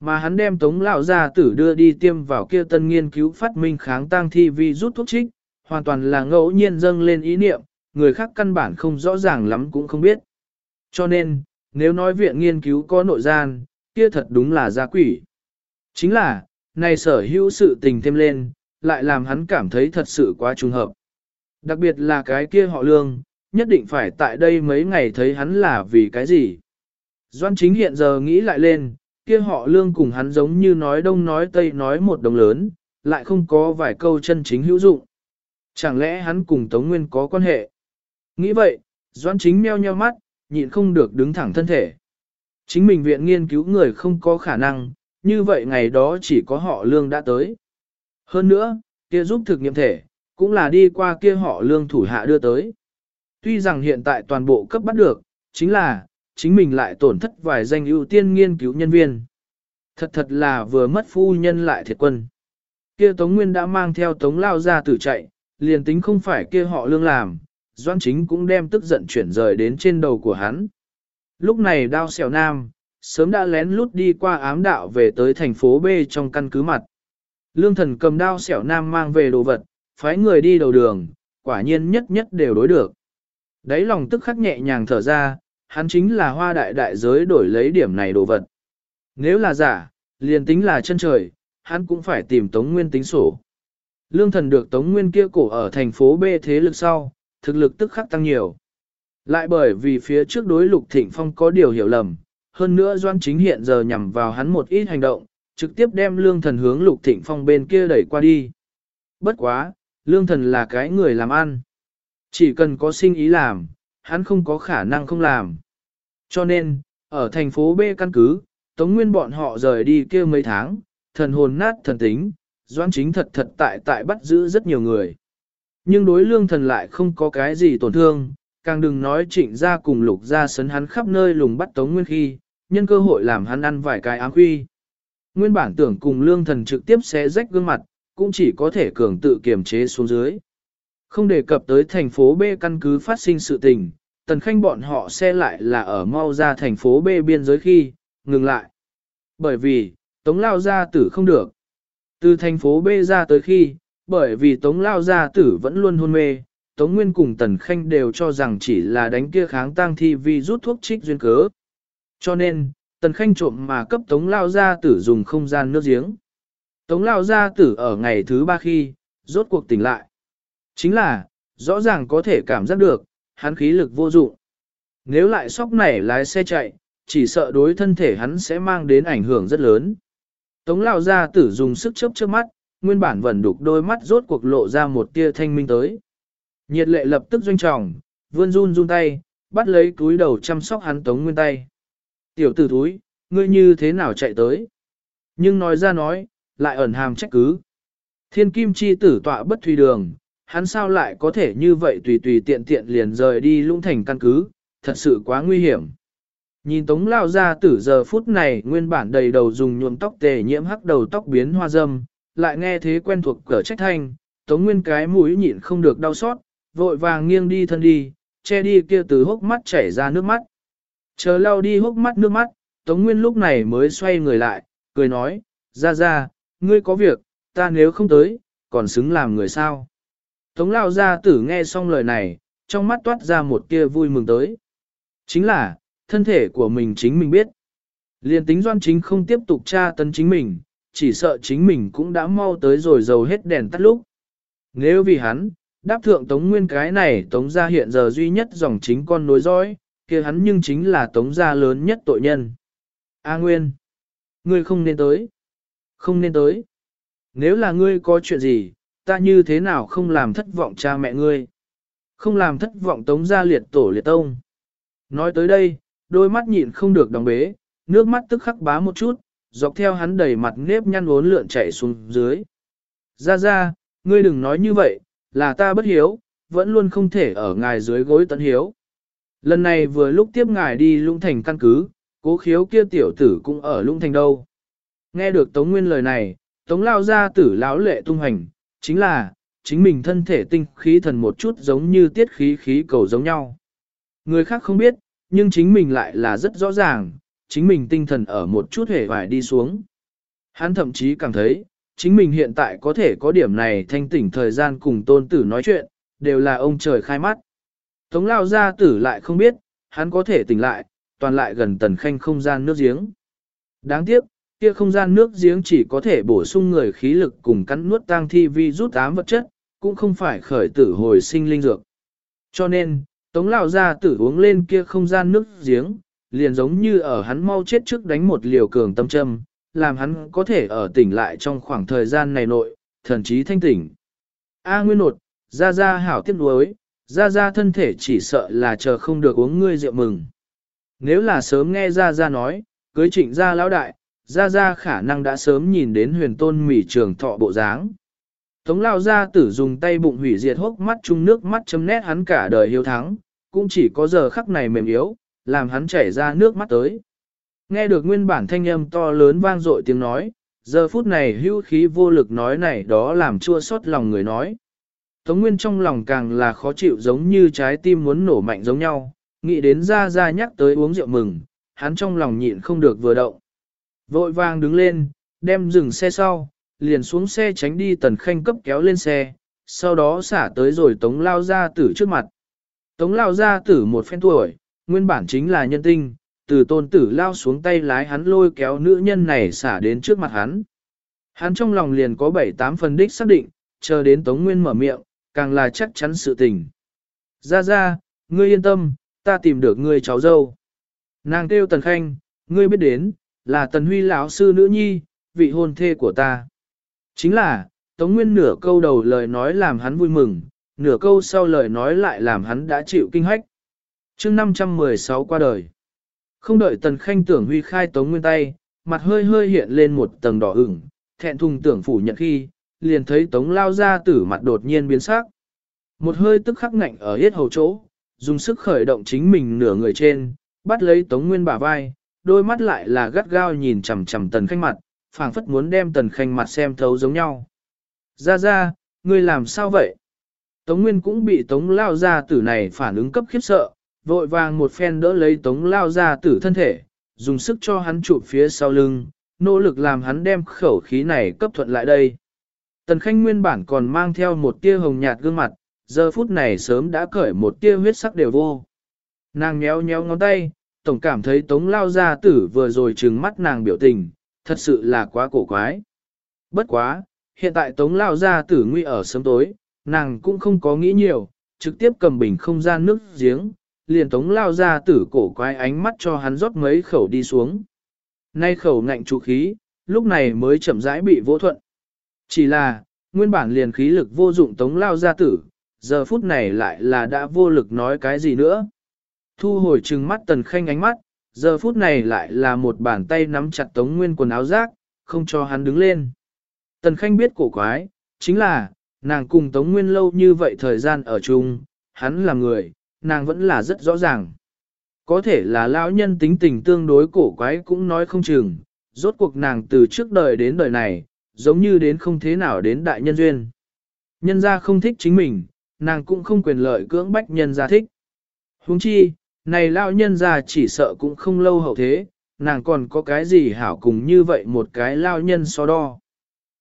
Mà hắn đem tống lão gia tử đưa đi tiêm vào kia tân nghiên cứu phát minh kháng tăng thi vi rút thuốc trích, hoàn toàn là ngẫu nhiên dâng lên ý niệm, người khác căn bản không rõ ràng lắm cũng không biết. Cho nên, nếu nói viện nghiên cứu có nội gian, kia thật đúng là gia quỷ. Chính là, này sở hữu sự tình thêm lên, lại làm hắn cảm thấy thật sự quá trùng hợp. Đặc biệt là cái kia họ lương, nhất định phải tại đây mấy ngày thấy hắn là vì cái gì. Doan chính hiện giờ nghĩ lại lên, kia họ lương cùng hắn giống như nói đông nói tây nói một đồng lớn, lại không có vài câu chân chính hữu dụng. Chẳng lẽ hắn cùng Tống Nguyên có quan hệ? Nghĩ vậy, Doan chính meo nheo mắt, nhịn không được đứng thẳng thân thể. Chính mình viện nghiên cứu người không có khả năng, như vậy ngày đó chỉ có họ lương đã tới. Hơn nữa, kia giúp thực nghiệm thể, cũng là đi qua kia họ lương thủ hạ đưa tới. Tuy rằng hiện tại toàn bộ cấp bắt được, chính là, chính mình lại tổn thất vài danh ưu tiên nghiên cứu nhân viên. Thật thật là vừa mất phu nhân lại thiệt quân. Kia Tống Nguyên đã mang theo Tống Lao ra tử chạy, liền tính không phải kia họ lương làm, Doan Chính cũng đem tức giận chuyển rời đến trên đầu của hắn. Lúc này đao xẻo nam, sớm đã lén lút đi qua ám đạo về tới thành phố B trong căn cứ mặt. Lương thần cầm đao xẻo nam mang về đồ vật, phái người đi đầu đường, quả nhiên nhất nhất đều đối được. Đấy lòng tức khắc nhẹ nhàng thở ra, hắn chính là hoa đại đại giới đổi lấy điểm này đồ vật. Nếu là giả, liền tính là chân trời, hắn cũng phải tìm Tống Nguyên tính sổ. Lương thần được Tống Nguyên kia cổ ở thành phố B thế lực sau, thực lực tức khắc tăng nhiều. Lại bởi vì phía trước đối lục thịnh phong có điều hiểu lầm, hơn nữa doan chính hiện giờ nhằm vào hắn một ít hành động, trực tiếp đem lương thần hướng lục thịnh phong bên kia đẩy qua đi. Bất quá, lương thần là cái người làm ăn. Chỉ cần có sinh ý làm, hắn không có khả năng không làm. Cho nên, ở thành phố B căn cứ, Tống Nguyên bọn họ rời đi kia mấy tháng, thần hồn nát thần tính, doãn chính thật thật tại tại bắt giữ rất nhiều người. Nhưng đối lương thần lại không có cái gì tổn thương, càng đừng nói trịnh ra cùng lục ra sấn hắn khắp nơi lùng bắt Tống Nguyên khi, nhân cơ hội làm hắn ăn vài cái áng huy. Nguyên bản tưởng cùng lương thần trực tiếp xé rách gương mặt, cũng chỉ có thể cường tự kiềm chế xuống dưới. Không đề cập tới thành phố B căn cứ phát sinh sự tình, tần khanh bọn họ xe lại là ở mau ra thành phố B biên giới khi, ngừng lại. Bởi vì, tống lao gia tử không được. Từ thành phố B ra tới khi, bởi vì tống lao gia tử vẫn luôn hôn mê, tống nguyên cùng tần khanh đều cho rằng chỉ là đánh kia kháng tang thi vì rút thuốc trích duyên cớ. Cho nên, tần khanh trộm mà cấp tống lao gia tử dùng không gian nước giếng. Tống lao gia tử ở ngày thứ ba khi, rốt cuộc tỉnh lại. Chính là, rõ ràng có thể cảm giác được, hắn khí lực vô dụng. Nếu lại sóc nảy lái xe chạy, chỉ sợ đối thân thể hắn sẽ mang đến ảnh hưởng rất lớn. Tống lao gia tử dùng sức chớp trước mắt, nguyên bản vẫn đục đôi mắt rốt cuộc lộ ra một tia thanh minh tới. Nhiệt lệ lập tức doanh trọng, vươn run run tay, bắt lấy túi đầu chăm sóc hắn tống nguyên tay. Tiểu tử túi, ngươi như thế nào chạy tới? Nhưng nói ra nói, lại ẩn hàm trách cứ. Thiên kim chi tử tọa bất thùy đường, hắn sao lại có thể như vậy tùy tùy tiện tiện liền rời đi lũng thành căn cứ, thật sự quá nguy hiểm. Nhìn tống lao ra tử giờ phút này nguyên bản đầy đầu dùng nhuộm tóc tề nhiễm hắc đầu tóc biến hoa dâm, lại nghe thế quen thuộc cỡ trách thanh, tống nguyên cái mũi nhịn không được đau xót, vội vàng nghiêng đi thân đi, che đi kia từ hốc mắt chảy ra nước mắt. Chờ lau đi hốc mắt nước mắt, tống nguyên lúc này mới xoay người lại, cười nói, ra ra, ngươi có việc, ta nếu không tới, còn xứng làm người sao. Tống lao gia tử nghe xong lời này, trong mắt toát ra một tia vui mừng tới. Chính là, thân thể của mình chính mình biết. Liên tính doan chính không tiếp tục tra tấn chính mình, chỉ sợ chính mình cũng đã mau tới rồi dầu hết đèn tắt lúc. Nếu vì hắn, đáp thượng tống nguyên cái này tống gia hiện giờ duy nhất dòng chính con nối dõi, kia hắn nhưng chính là tống gia lớn nhất tội nhân. A Nguyên, ngươi không nên tới. Không nên tới. Nếu là ngươi có chuyện gì, ta như thế nào không làm thất vọng cha mẹ ngươi? Không làm thất vọng tống gia liệt tổ liệt tông. Nói tới đây, đôi mắt nhịn không được đóng bế, nước mắt tức khắc bá một chút, dọc theo hắn đầy mặt nếp nhăn uốn lượn chảy xuống dưới. Ra ra, ngươi đừng nói như vậy, là ta bất hiếu, vẫn luôn không thể ở ngài dưới gối tận hiếu. Lần này vừa lúc tiếp ngài đi lũng thành căn cứ, cố khiếu kia tiểu tử cũng ở lũng thành đâu. Nghe được Tống Nguyên lời này, Tống lao ra tử lão lệ tung hành, chính là, chính mình thân thể tinh khí thần một chút giống như tiết khí khí cầu giống nhau. Người khác không biết, nhưng chính mình lại là rất rõ ràng, chính mình tinh thần ở một chút hề vải đi xuống. Hắn thậm chí cảm thấy, chính mình hiện tại có thể có điểm này thanh tỉnh thời gian cùng tôn tử nói chuyện, đều là ông trời khai mắt. Tống lao gia tử lại không biết, hắn có thể tỉnh lại, toàn lại gần tần khanh không gian nước giếng. Đáng tiếc, kia không gian nước giếng chỉ có thể bổ sung người khí lực cùng cắn nuốt tang thi vi rút ám vật chất, cũng không phải khởi tử hồi sinh linh dược. Cho nên, tống lao gia tử uống lên kia không gian nước giếng, liền giống như ở hắn mau chết trước đánh một liều cường tâm châm, làm hắn có thể ở tỉnh lại trong khoảng thời gian này nội, thần trí thanh tỉnh. A Nguyên nột, ra ra hảo tiếc nuối, ra ra thân thể chỉ sợ là chờ không được uống ngươi rượu mừng. Nếu là sớm nghe ra ra nói, cưới trịnh gia lão đại, ra ra khả năng đã sớm nhìn đến huyền tôn mỉ trường thọ bộ dáng. Tống lao gia tử dùng tay bụng hủy diệt hốc mắt chung nước mắt chấm nét hắn cả đời hiếu thắng, cũng chỉ có giờ khắc này mềm yếu, làm hắn chảy ra nước mắt tới. Nghe được nguyên bản thanh âm to lớn vang dội tiếng nói, giờ phút này hưu khí vô lực nói này đó làm chua xót lòng người nói. Tống Nguyên trong lòng càng là khó chịu giống như trái tim muốn nổ mạnh giống nhau, nghĩ đến ra ra nhắc tới uống rượu mừng, hắn trong lòng nhịn không được vừa động. Vội vàng đứng lên, đem dừng xe sau, liền xuống xe tránh đi tần khanh cấp kéo lên xe, sau đó xả tới rồi tống lao ra tử trước mặt. Tống lao ra tử một phen tuổi, nguyên bản chính là nhân tinh, từ tôn tử lao xuống tay lái hắn lôi kéo nữ nhân này xả đến trước mặt hắn. Hắn trong lòng liền có bảy tám phần đích xác định, chờ đến Tống Nguyên mở miệng, càng là chắc chắn sự tình. Ra ra, ngươi yên tâm, ta tìm được ngươi cháu dâu. Nàng kêu Tần Khanh, ngươi biết đến, là Tần Huy lão sư nữ nhi, vị hôn thê của ta. Chính là, Tống Nguyên nửa câu đầu lời nói làm hắn vui mừng, nửa câu sau lời nói lại làm hắn đã chịu kinh hách chương 516 qua đời. Không đợi Tần Khanh tưởng Huy khai Tống Nguyên tay, mặt hơi hơi hiện lên một tầng đỏ ửng, thẹn thùng tưởng phủ nhận khi, liền thấy Tống lao ra tử mặt đột nhiên biến sắc. Một hơi tức khắc ngạnh ở hết hầu chỗ, dùng sức khởi động chính mình nửa người trên, bắt lấy Tống Nguyên bả vai, đôi mắt lại là gắt gao nhìn chằm chằm Tần Khanh mặt, phảng phất muốn đem Tần Khanh mặt xem thấu giống nhau. Ra ra, ngươi làm sao vậy? Tống Nguyên cũng bị Tống Lao Gia Tử này phản ứng cấp khiếp sợ, vội vàng một phen đỡ lấy Tống Lao Gia Tử thân thể, dùng sức cho hắn chụp phía sau lưng, nỗ lực làm hắn đem khẩu khí này cấp thuận lại đây. Tần Khanh nguyên bản còn mang theo một tia hồng nhạt gương mặt, giờ phút này sớm đã cởi một tia huyết sắc đều vô. Nàng nhéo nhéo ngón tay, tổng cảm thấy Tống Lao Gia Tử vừa rồi trừng mắt nàng biểu tình, thật sự là quá cổ quái. Bất quá, hiện tại Tống Lao Gia Tử nguy ở sớm tối, nàng cũng không có nghĩ nhiều, trực tiếp cầm bình không gian nước giếng, liền Tống Lao ra Tử cổ quái ánh mắt cho hắn rót mấy khẩu đi xuống. Nay khẩu ngạnh trụ khí, lúc này mới chậm rãi bị vô thuận. Chỉ là, nguyên bản liền khí lực vô dụng Tống Lao ra Tử, giờ phút này lại là đã vô lực nói cái gì nữa. Thu hồi trừng mắt tần khanh ánh mắt, giờ phút này lại là một bàn tay nắm chặt Tống Nguyên quần áo rác, không cho hắn đứng lên. Tần khanh biết cổ quái, chính là, nàng cùng Tống Nguyên lâu như vậy thời gian ở chung, hắn là người, nàng vẫn là rất rõ ràng. Có thể là lão nhân tính tình tương đối cổ quái cũng nói không chừng, rốt cuộc nàng từ trước đời đến đời này, giống như đến không thế nào đến đại nhân duyên. Nhân gia không thích chính mình, nàng cũng không quyền lợi cưỡng bách nhân gia thích. huống chi, này lão nhân gia chỉ sợ cũng không lâu hậu thế, nàng còn có cái gì hảo cùng như vậy một cái lão nhân so đo.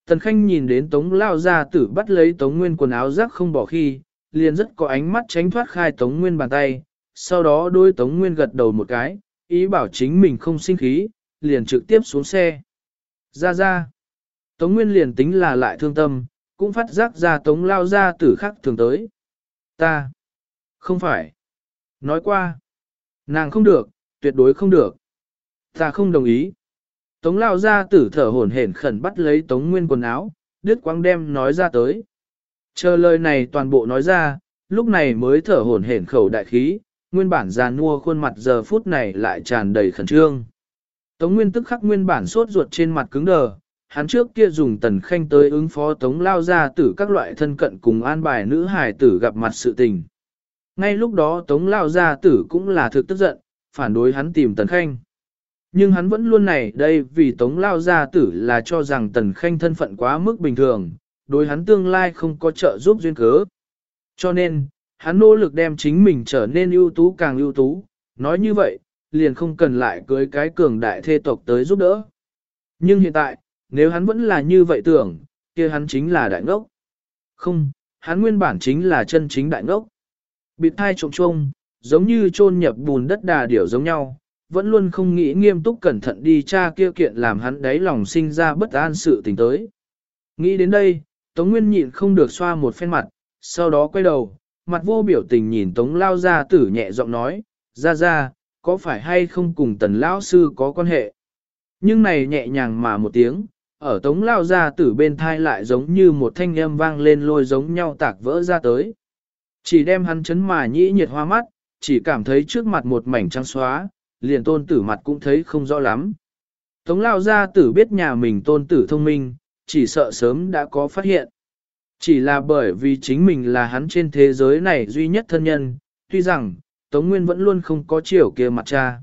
Tần Khanh nhìn đến Tống Lao gia tử bắt lấy Tống Nguyên quần áo rác không bỏ khi, liền rất có ánh mắt tránh thoát khai Tống Nguyên bàn tay, sau đó đôi Tống Nguyên gật đầu một cái, ý bảo chính mình không sinh khí, liền trực tiếp xuống xe. Ra ra. Tống Nguyên liền tính là lại thương tâm, cũng phát giác ra Tống Lao gia tử khác thường tới. Ta. Không phải. Nói qua. Nàng không được, tuyệt đối không được. Ta không đồng ý. Tống lao ra tử thở hổn hển khẩn bắt lấy tống nguyên quần áo, đứt quang đem nói ra tới. Chờ lời này toàn bộ nói ra, lúc này mới thở hổn hển khẩu đại khí, nguyên bản già nua khuôn mặt giờ phút này lại tràn đầy khẩn trương. Tống nguyên tức khắc nguyên bản sốt ruột trên mặt cứng đờ, hắn trước kia dùng tần khanh tới ứng phó tống lao ra tử các loại thân cận cùng an bài nữ hài tử gặp mặt sự tình. Ngay lúc đó tống lao ra tử cũng là thực tức giận, phản đối hắn tìm tần khanh. Nhưng hắn vẫn luôn này đây vì Tống Lao Gia Tử là cho rằng Tần Khanh thân phận quá mức bình thường, đối hắn tương lai không có trợ giúp duyên cớ. Cho nên, hắn nỗ lực đem chính mình trở nên ưu tú càng ưu tú, nói như vậy, liền không cần lại cưới cái cường đại thê tộc tới giúp đỡ. Nhưng hiện tại, nếu hắn vẫn là như vậy tưởng, kia hắn chính là đại ngốc. Không, hắn nguyên bản chính là chân chính đại ngốc. Bịt thai trộm trông, giống như chôn nhập bùn đất đà điểu giống nhau, vẫn luôn không nghĩ nghiêm túc cẩn thận đi tra kia kiện làm hắn đáy lòng sinh ra bất an sự tình tới. Nghĩ đến đây, Tống Nguyên nhịn không được xoa một phen mặt, sau đó quay đầu, mặt vô biểu tình nhìn Tống Lao Gia Tử nhẹ giọng nói, ra ra, có phải hay không cùng tần Lão Sư có quan hệ? Nhưng này nhẹ nhàng mà một tiếng, ở Tống Lao Gia Tử bên thai lại giống như một thanh âm vang lên lôi giống nhau tạc vỡ ra tới. Chỉ đem hắn chấn mà nhĩ nhiệt hoa mắt, chỉ cảm thấy trước mặt một mảnh trắng xóa, liền tôn tử mặt cũng thấy không rõ lắm. Tống lao gia tử biết nhà mình tôn tử thông minh, chỉ sợ sớm đã có phát hiện. Chỉ là bởi vì chính mình là hắn trên thế giới này duy nhất thân nhân, tuy rằng, Tống Nguyên vẫn luôn không có chiều kia mặt cha.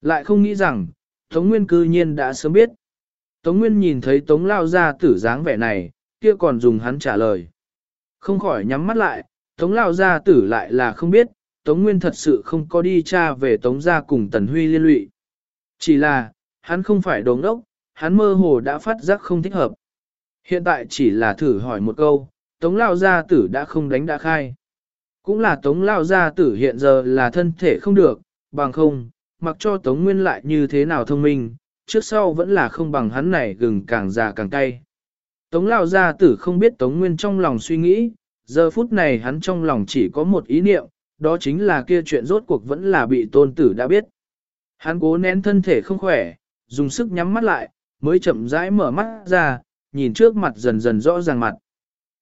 Lại không nghĩ rằng, Tống Nguyên cư nhiên đã sớm biết. Tống Nguyên nhìn thấy Tống lao gia tử dáng vẻ này, kia còn dùng hắn trả lời. Không khỏi nhắm mắt lại, Tống lao gia tử lại là không biết, Tống Nguyên thật sự không có đi tra về Tống gia cùng Tần Huy liên lụy. Chỉ là, hắn không phải đồ ngốc, hắn mơ hồ đã phát giác không thích hợp. Hiện tại chỉ là thử hỏi một câu, Tống Lao Gia Tử đã không đánh đã khai. Cũng là Tống Lao Gia Tử hiện giờ là thân thể không được, bằng không, mặc cho Tống Nguyên lại như thế nào thông minh, trước sau vẫn là không bằng hắn này gừng càng già càng cay. Tống Lao Gia Tử không biết Tống Nguyên trong lòng suy nghĩ, giờ phút này hắn trong lòng chỉ có một ý niệm, đó chính là kia chuyện rốt cuộc vẫn là bị tôn tử đã biết. Hắn cố nén thân thể không khỏe, dùng sức nhắm mắt lại, mới chậm rãi mở mắt ra, nhìn trước mặt dần dần rõ ràng mặt.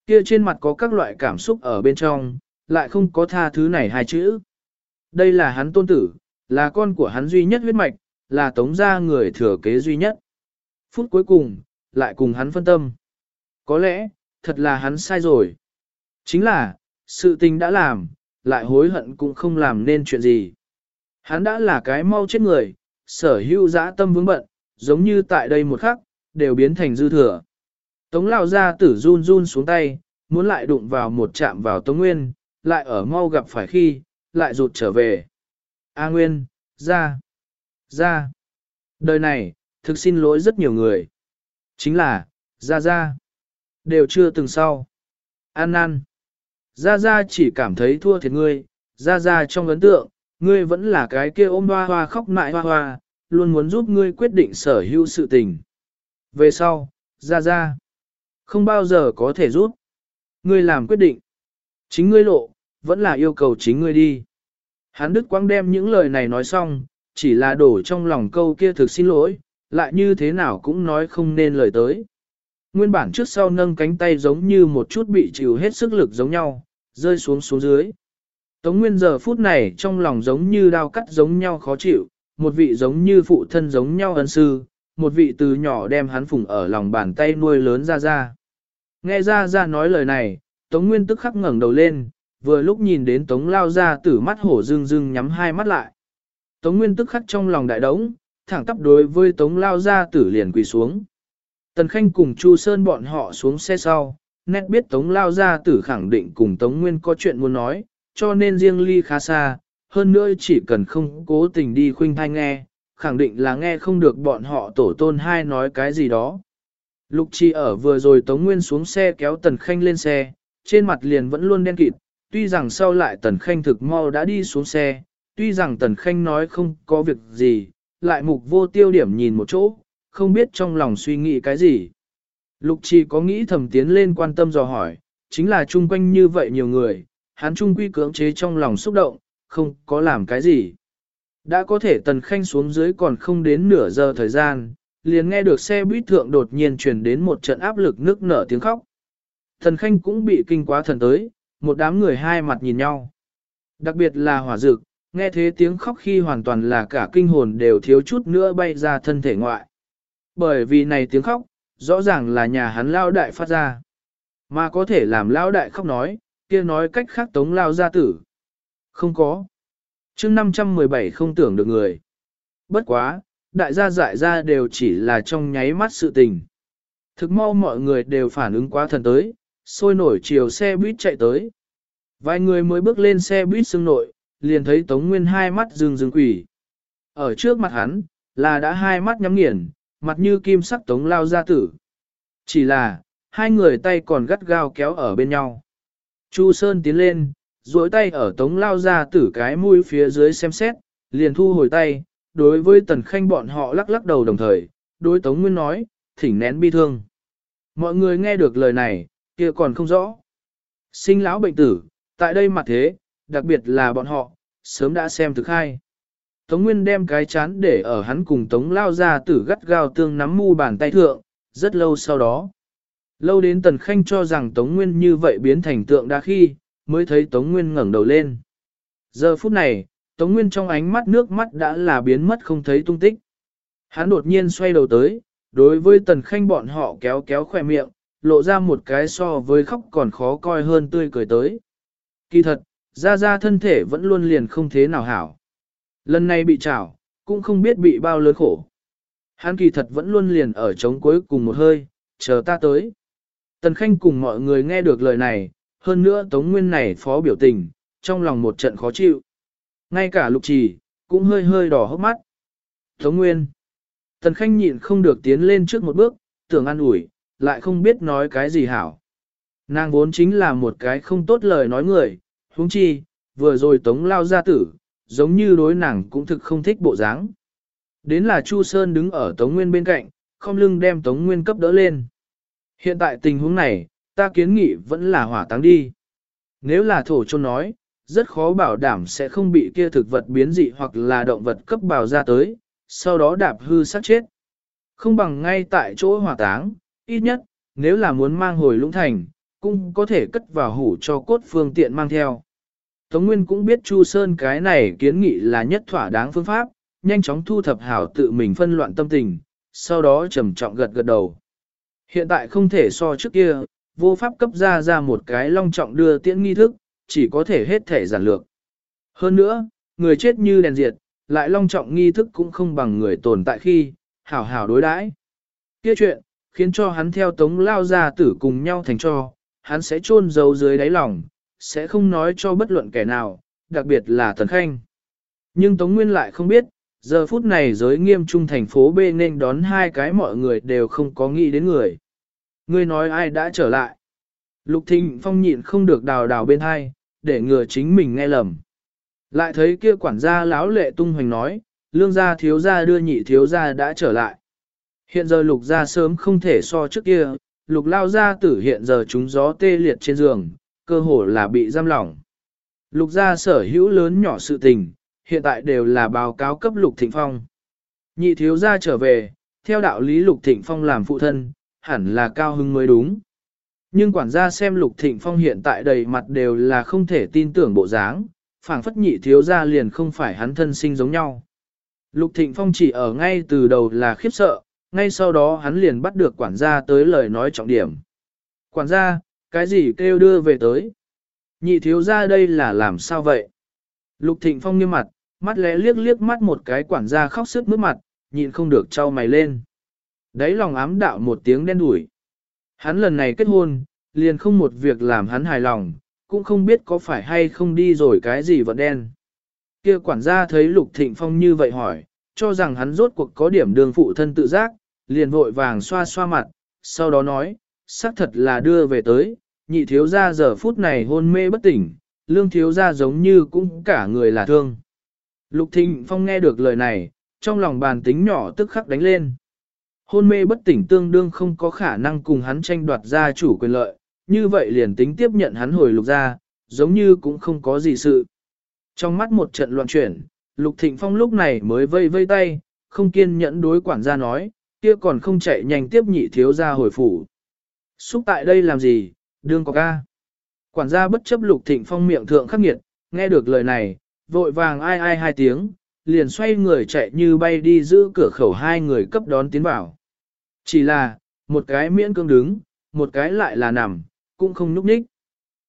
Kia trên mặt có các loại cảm xúc ở bên trong, lại không có tha thứ này hai chữ. Đây là hắn tôn tử, là con của hắn duy nhất huyết mạch, là tống gia người thừa kế duy nhất. Phút cuối cùng, lại cùng hắn phân tâm. Có lẽ, thật là hắn sai rồi. Chính là, sự tình đã làm, lại hối hận cũng không làm nên chuyện gì. Hắn đã là cái mau chết người, sở hữu dã tâm vướng bận, giống như tại đây một khắc, đều biến thành dư thừa. Tống lao ra tử run run xuống tay, muốn lại đụng vào một chạm vào Tống Nguyên, lại ở mau gặp phải khi, lại rụt trở về. A Nguyên, ra, ra. Đời này, thực xin lỗi rất nhiều người. Chính là, ra ra, đều chưa từng sau. An An. Ra Ra chỉ cảm thấy thua thiệt ngươi, Ra Ra trong ấn tượng, ngươi vẫn là cái kia ôm hoa hoa khóc mại hoa hoa, luôn muốn giúp ngươi quyết định sở hữu sự tình. Về sau, Ra Ra, không bao giờ có thể rút. Ngươi làm quyết định. Chính ngươi lộ, vẫn là yêu cầu chính ngươi đi. Hắn Đức Quang đem những lời này nói xong, chỉ là đổ trong lòng câu kia thực xin lỗi, lại như thế nào cũng nói không nên lời tới. Nguyên bản trước sau nâng cánh tay giống như một chút bị chịu hết sức lực giống nhau, rơi xuống xuống dưới. Tống Nguyên giờ phút này trong lòng giống như đao cắt giống nhau khó chịu, một vị giống như phụ thân giống nhau ân sư, một vị từ nhỏ đem hắn phủng ở lòng bàn tay nuôi lớn ra ra. Nghe ra ra nói lời này, Tống Nguyên tức khắc ngẩng đầu lên, vừa lúc nhìn đến Tống lao ra tử mắt hổ rưng rưng nhắm hai mắt lại. Tống Nguyên tức khắc trong lòng đại đống, thẳng tắp đối với Tống lao ra tử liền quỳ xuống. Tần Khanh cùng Chu Sơn bọn họ xuống xe sau, nét biết Tống lao ra tử khẳng định cùng Tống Nguyên có chuyện muốn nói, cho nên riêng ly khá xa, hơn nữa chỉ cần không cố tình đi khuynh thai nghe, khẳng định là nghe không được bọn họ tổ tôn hai nói cái gì đó. Lục Chi ở vừa rồi Tống Nguyên xuống xe kéo Tần Khanh lên xe, trên mặt liền vẫn luôn đen kịt, tuy rằng sau lại Tần Khanh thực mau đã đi xuống xe, tuy rằng Tần Khanh nói không có việc gì, lại mục vô tiêu điểm nhìn một chỗ, không biết trong lòng suy nghĩ cái gì. Lục Chi có nghĩ thầm tiến lên quan tâm dò hỏi, chính là chung quanh như vậy nhiều người, hắn chung quy cưỡng chế trong lòng xúc động, không có làm cái gì. Đã có thể tần khanh xuống dưới còn không đến nửa giờ thời gian, liền nghe được xe buýt thượng đột nhiên truyền đến một trận áp lực nước nở tiếng khóc. thần khanh cũng bị kinh quá thần tới, một đám người hai mặt nhìn nhau. Đặc biệt là hỏa dực, nghe thế tiếng khóc khi hoàn toàn là cả kinh hồn đều thiếu chút nữa bay ra thân thể ngoại. Bởi vì này tiếng khóc, rõ ràng là nhà hắn lao đại phát ra. Mà có thể làm lao đại khóc nói, kia nói cách khác tống lao gia tử. Không có. chương 517 không tưởng được người. Bất quá, đại gia giải ra đều chỉ là trong nháy mắt sự tình. Thực mau mọi người đều phản ứng quá thần tới, sôi nổi chiều xe buýt chạy tới. Vài người mới bước lên xe buýt xương nội, liền thấy Tống Nguyên hai mắt rừng rừng quỷ. Ở trước mặt hắn, là đã hai mắt nhắm nghiền, mặt như kim sắc Tống lao gia tử. Chỉ là, hai người tay còn gắt gao kéo ở bên nhau. Chu Sơn tiến lên, duỗi tay ở tống lao ra tử cái mũi phía dưới xem xét, liền thu hồi tay, đối với tần khanh bọn họ lắc lắc đầu đồng thời, đối tống nguyên nói, thỉnh nén bi thương. Mọi người nghe được lời này, kia còn không rõ. Sinh lão bệnh tử, tại đây mặt thế, đặc biệt là bọn họ, sớm đã xem thực hai. Tống Nguyên đem cái chán để ở hắn cùng Tống lao ra tử gắt gao tương nắm mu bàn tay thượng, rất lâu sau đó. Lâu đến Tần Khanh cho rằng Tống Nguyên như vậy biến thành tượng đa khi, mới thấy Tống Nguyên ngẩng đầu lên. Giờ phút này, Tống Nguyên trong ánh mắt nước mắt đã là biến mất không thấy tung tích. Hắn đột nhiên xoay đầu tới, đối với Tần Khanh bọn họ kéo kéo khỏe miệng, lộ ra một cái so với khóc còn khó coi hơn tươi cười tới. Kỳ thật, ra ra thân thể vẫn luôn liền không thế nào hảo. Lần này bị trảo, cũng không biết bị bao lớn khổ. Hắn kỳ thật vẫn luôn liền ở chống cuối cùng một hơi, chờ ta tới. Tần Khanh cùng mọi người nghe được lời này, hơn nữa Tống Nguyên này phó biểu tình, trong lòng một trận khó chịu. Ngay cả lục trì, cũng hơi hơi đỏ hốc mắt. Tống Nguyên. Tần Khanh nhịn không được tiến lên trước một bước, tưởng an ủi, lại không biết nói cái gì hảo. Nàng vốn chính là một cái không tốt lời nói người, huống chi, vừa rồi Tống lao ra tử, giống như đối nàng cũng thực không thích bộ dáng. Đến là Chu Sơn đứng ở Tống Nguyên bên cạnh, không lưng đem Tống Nguyên cấp đỡ lên. Hiện tại tình huống này, ta kiến nghị vẫn là hỏa táng đi. Nếu là thổ chôn nói, rất khó bảo đảm sẽ không bị kia thực vật biến dị hoặc là động vật cấp bào ra tới, sau đó đạp hư sát chết. Không bằng ngay tại chỗ hỏa táng, ít nhất, nếu là muốn mang hồi lũng thành, cũng có thể cất vào hủ cho cốt phương tiện mang theo. Tống Nguyên cũng biết Chu Sơn cái này kiến nghị là nhất thỏa đáng phương pháp, nhanh chóng thu thập hảo tự mình phân loạn tâm tình, sau đó trầm trọng gật gật đầu. Hiện tại không thể so trước kia, vô pháp cấp ra ra một cái long trọng đưa tiễn nghi thức, chỉ có thể hết thể giản lược. Hơn nữa, người chết như đèn diệt, lại long trọng nghi thức cũng không bằng người tồn tại khi, hảo hảo đối đãi. Kia chuyện, khiến cho hắn theo tống lao ra tử cùng nhau thành cho, hắn sẽ chôn giấu dưới đáy lòng, sẽ không nói cho bất luận kẻ nào, đặc biệt là Tần Khanh. Nhưng Tống Nguyên lại không biết, giờ phút này giới nghiêm trung thành phố B nên đón hai cái mọi người đều không có nghĩ đến người. người nói ai đã trở lại? Lục Thịnh Phong nhịn không được đào đào bên hai, để ngừa chính mình nghe lầm. Lại thấy kia quản gia lão lệ tung hoành nói, lương gia thiếu gia đưa nhị thiếu gia đã trở lại. Hiện giờ lục gia sớm không thể so trước kia, lục lao gia tử hiện giờ chúng gió tê liệt trên giường, cơ hồ là bị giam lỏng. Lục gia sở hữu lớn nhỏ sự tình, hiện tại đều là báo cáo cấp lục thịnh phong. Nhị thiếu gia trở về, theo đạo lý lục thịnh phong làm phụ thân, hẳn là cao hưng mới đúng. Nhưng quản gia xem lục thịnh phong hiện tại đầy mặt đều là không thể tin tưởng bộ dáng, phảng phất nhị thiếu gia liền không phải hắn thân sinh giống nhau. Lục thịnh phong chỉ ở ngay từ đầu là khiếp sợ, ngay sau đó hắn liền bắt được quản gia tới lời nói trọng điểm. Quản gia, cái gì kêu đưa về tới? Nhị thiếu gia đây là làm sao vậy? Lục thịnh phong nghiêm mặt, mắt lẽ liếc liếc mắt một cái quản gia khóc sức mướt mặt, nhịn không được trao mày lên. Đấy lòng ám đạo một tiếng đen đủi. Hắn lần này kết hôn, liền không một việc làm hắn hài lòng, cũng không biết có phải hay không đi rồi cái gì vật đen. Kia quản gia thấy Lục Thịnh Phong như vậy hỏi, cho rằng hắn rốt cuộc có điểm đường phụ thân tự giác, liền vội vàng xoa xoa mặt, sau đó nói, xác thật là đưa về tới, nhị thiếu gia giờ phút này hôn mê bất tỉnh, lương thiếu gia giống như cũng cả người là thương. Lục Thịnh Phong nghe được lời này, trong lòng bàn tính nhỏ tức khắc đánh lên. Hôn mê bất tỉnh tương đương không có khả năng cùng hắn tranh đoạt gia chủ quyền lợi, như vậy liền tính tiếp nhận hắn hồi lục ra, giống như cũng không có gì sự. Trong mắt một trận loạn chuyển, Lục Thịnh Phong lúc này mới vây vây tay, không kiên nhẫn đối quản gia nói, kia còn không chạy nhanh tiếp nhị thiếu gia hồi phủ. Xúc tại đây làm gì, đương có ca. Quản gia bất chấp Lục Thịnh Phong miệng thượng khắc nghiệt, nghe được lời này, vội vàng ai ai hai tiếng, liền xoay người chạy như bay đi giữ cửa khẩu hai người cấp đón tiến vào. Chỉ là, một cái miễn cương đứng, một cái lại là nằm, cũng không nhúc nhích.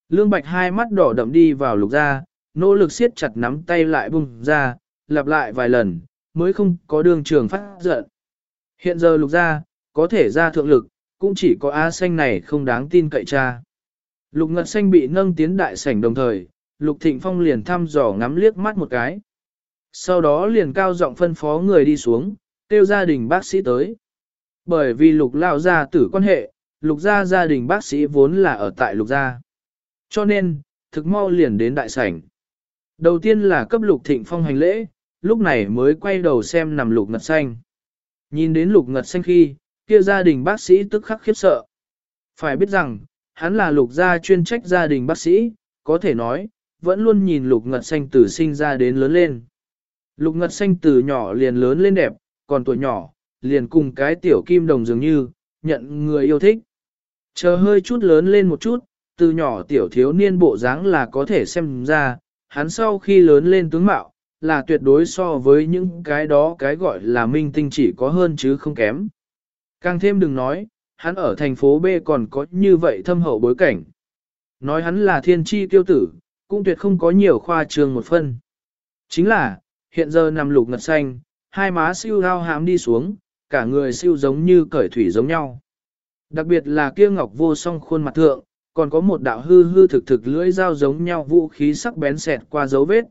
Lương Bạch hai mắt đỏ đậm đi vào lục ra, nỗ lực siết chặt nắm tay lại bung ra, lặp lại vài lần, mới không có đường trường phát giận. Hiện giờ lục ra, có thể ra thượng lực, cũng chỉ có A xanh này không đáng tin cậy cha. Lục ngật xanh bị nâng tiến đại sảnh đồng thời, lục thịnh phong liền thăm dò ngắm liếc mắt một cái. Sau đó liền cao giọng phân phó người đi xuống, kêu gia đình bác sĩ tới. Bởi vì lục lao gia tử quan hệ, lục gia gia đình bác sĩ vốn là ở tại lục gia. Cho nên, thực mau liền đến đại sảnh. Đầu tiên là cấp lục thịnh phong hành lễ, lúc này mới quay đầu xem nằm lục ngật xanh. Nhìn đến lục ngật xanh khi, kia gia đình bác sĩ tức khắc khiếp sợ. Phải biết rằng, hắn là lục gia chuyên trách gia đình bác sĩ, có thể nói, vẫn luôn nhìn lục ngật xanh từ sinh ra đến lớn lên. Lục ngật xanh từ nhỏ liền lớn lên đẹp, còn tuổi nhỏ, liền cùng cái tiểu kim đồng dường như, nhận người yêu thích. Chờ hơi chút lớn lên một chút, từ nhỏ tiểu thiếu niên bộ dáng là có thể xem ra, hắn sau khi lớn lên tướng mạo, là tuyệt đối so với những cái đó cái gọi là minh tinh chỉ có hơn chứ không kém. Càng thêm đừng nói, hắn ở thành phố B còn có như vậy thâm hậu bối cảnh. Nói hắn là thiên tri tiêu tử, cũng tuyệt không có nhiều khoa trường một phân. Chính là, hiện giờ nằm lục ngật xanh, hai má siêu hao hám đi xuống, cả người siêu giống như cởi thủy giống nhau. Đặc biệt là kia ngọc vô song khuôn mặt thượng, còn có một đạo hư hư thực thực lưỡi dao giống nhau vũ khí sắc bén xẹt qua dấu vết.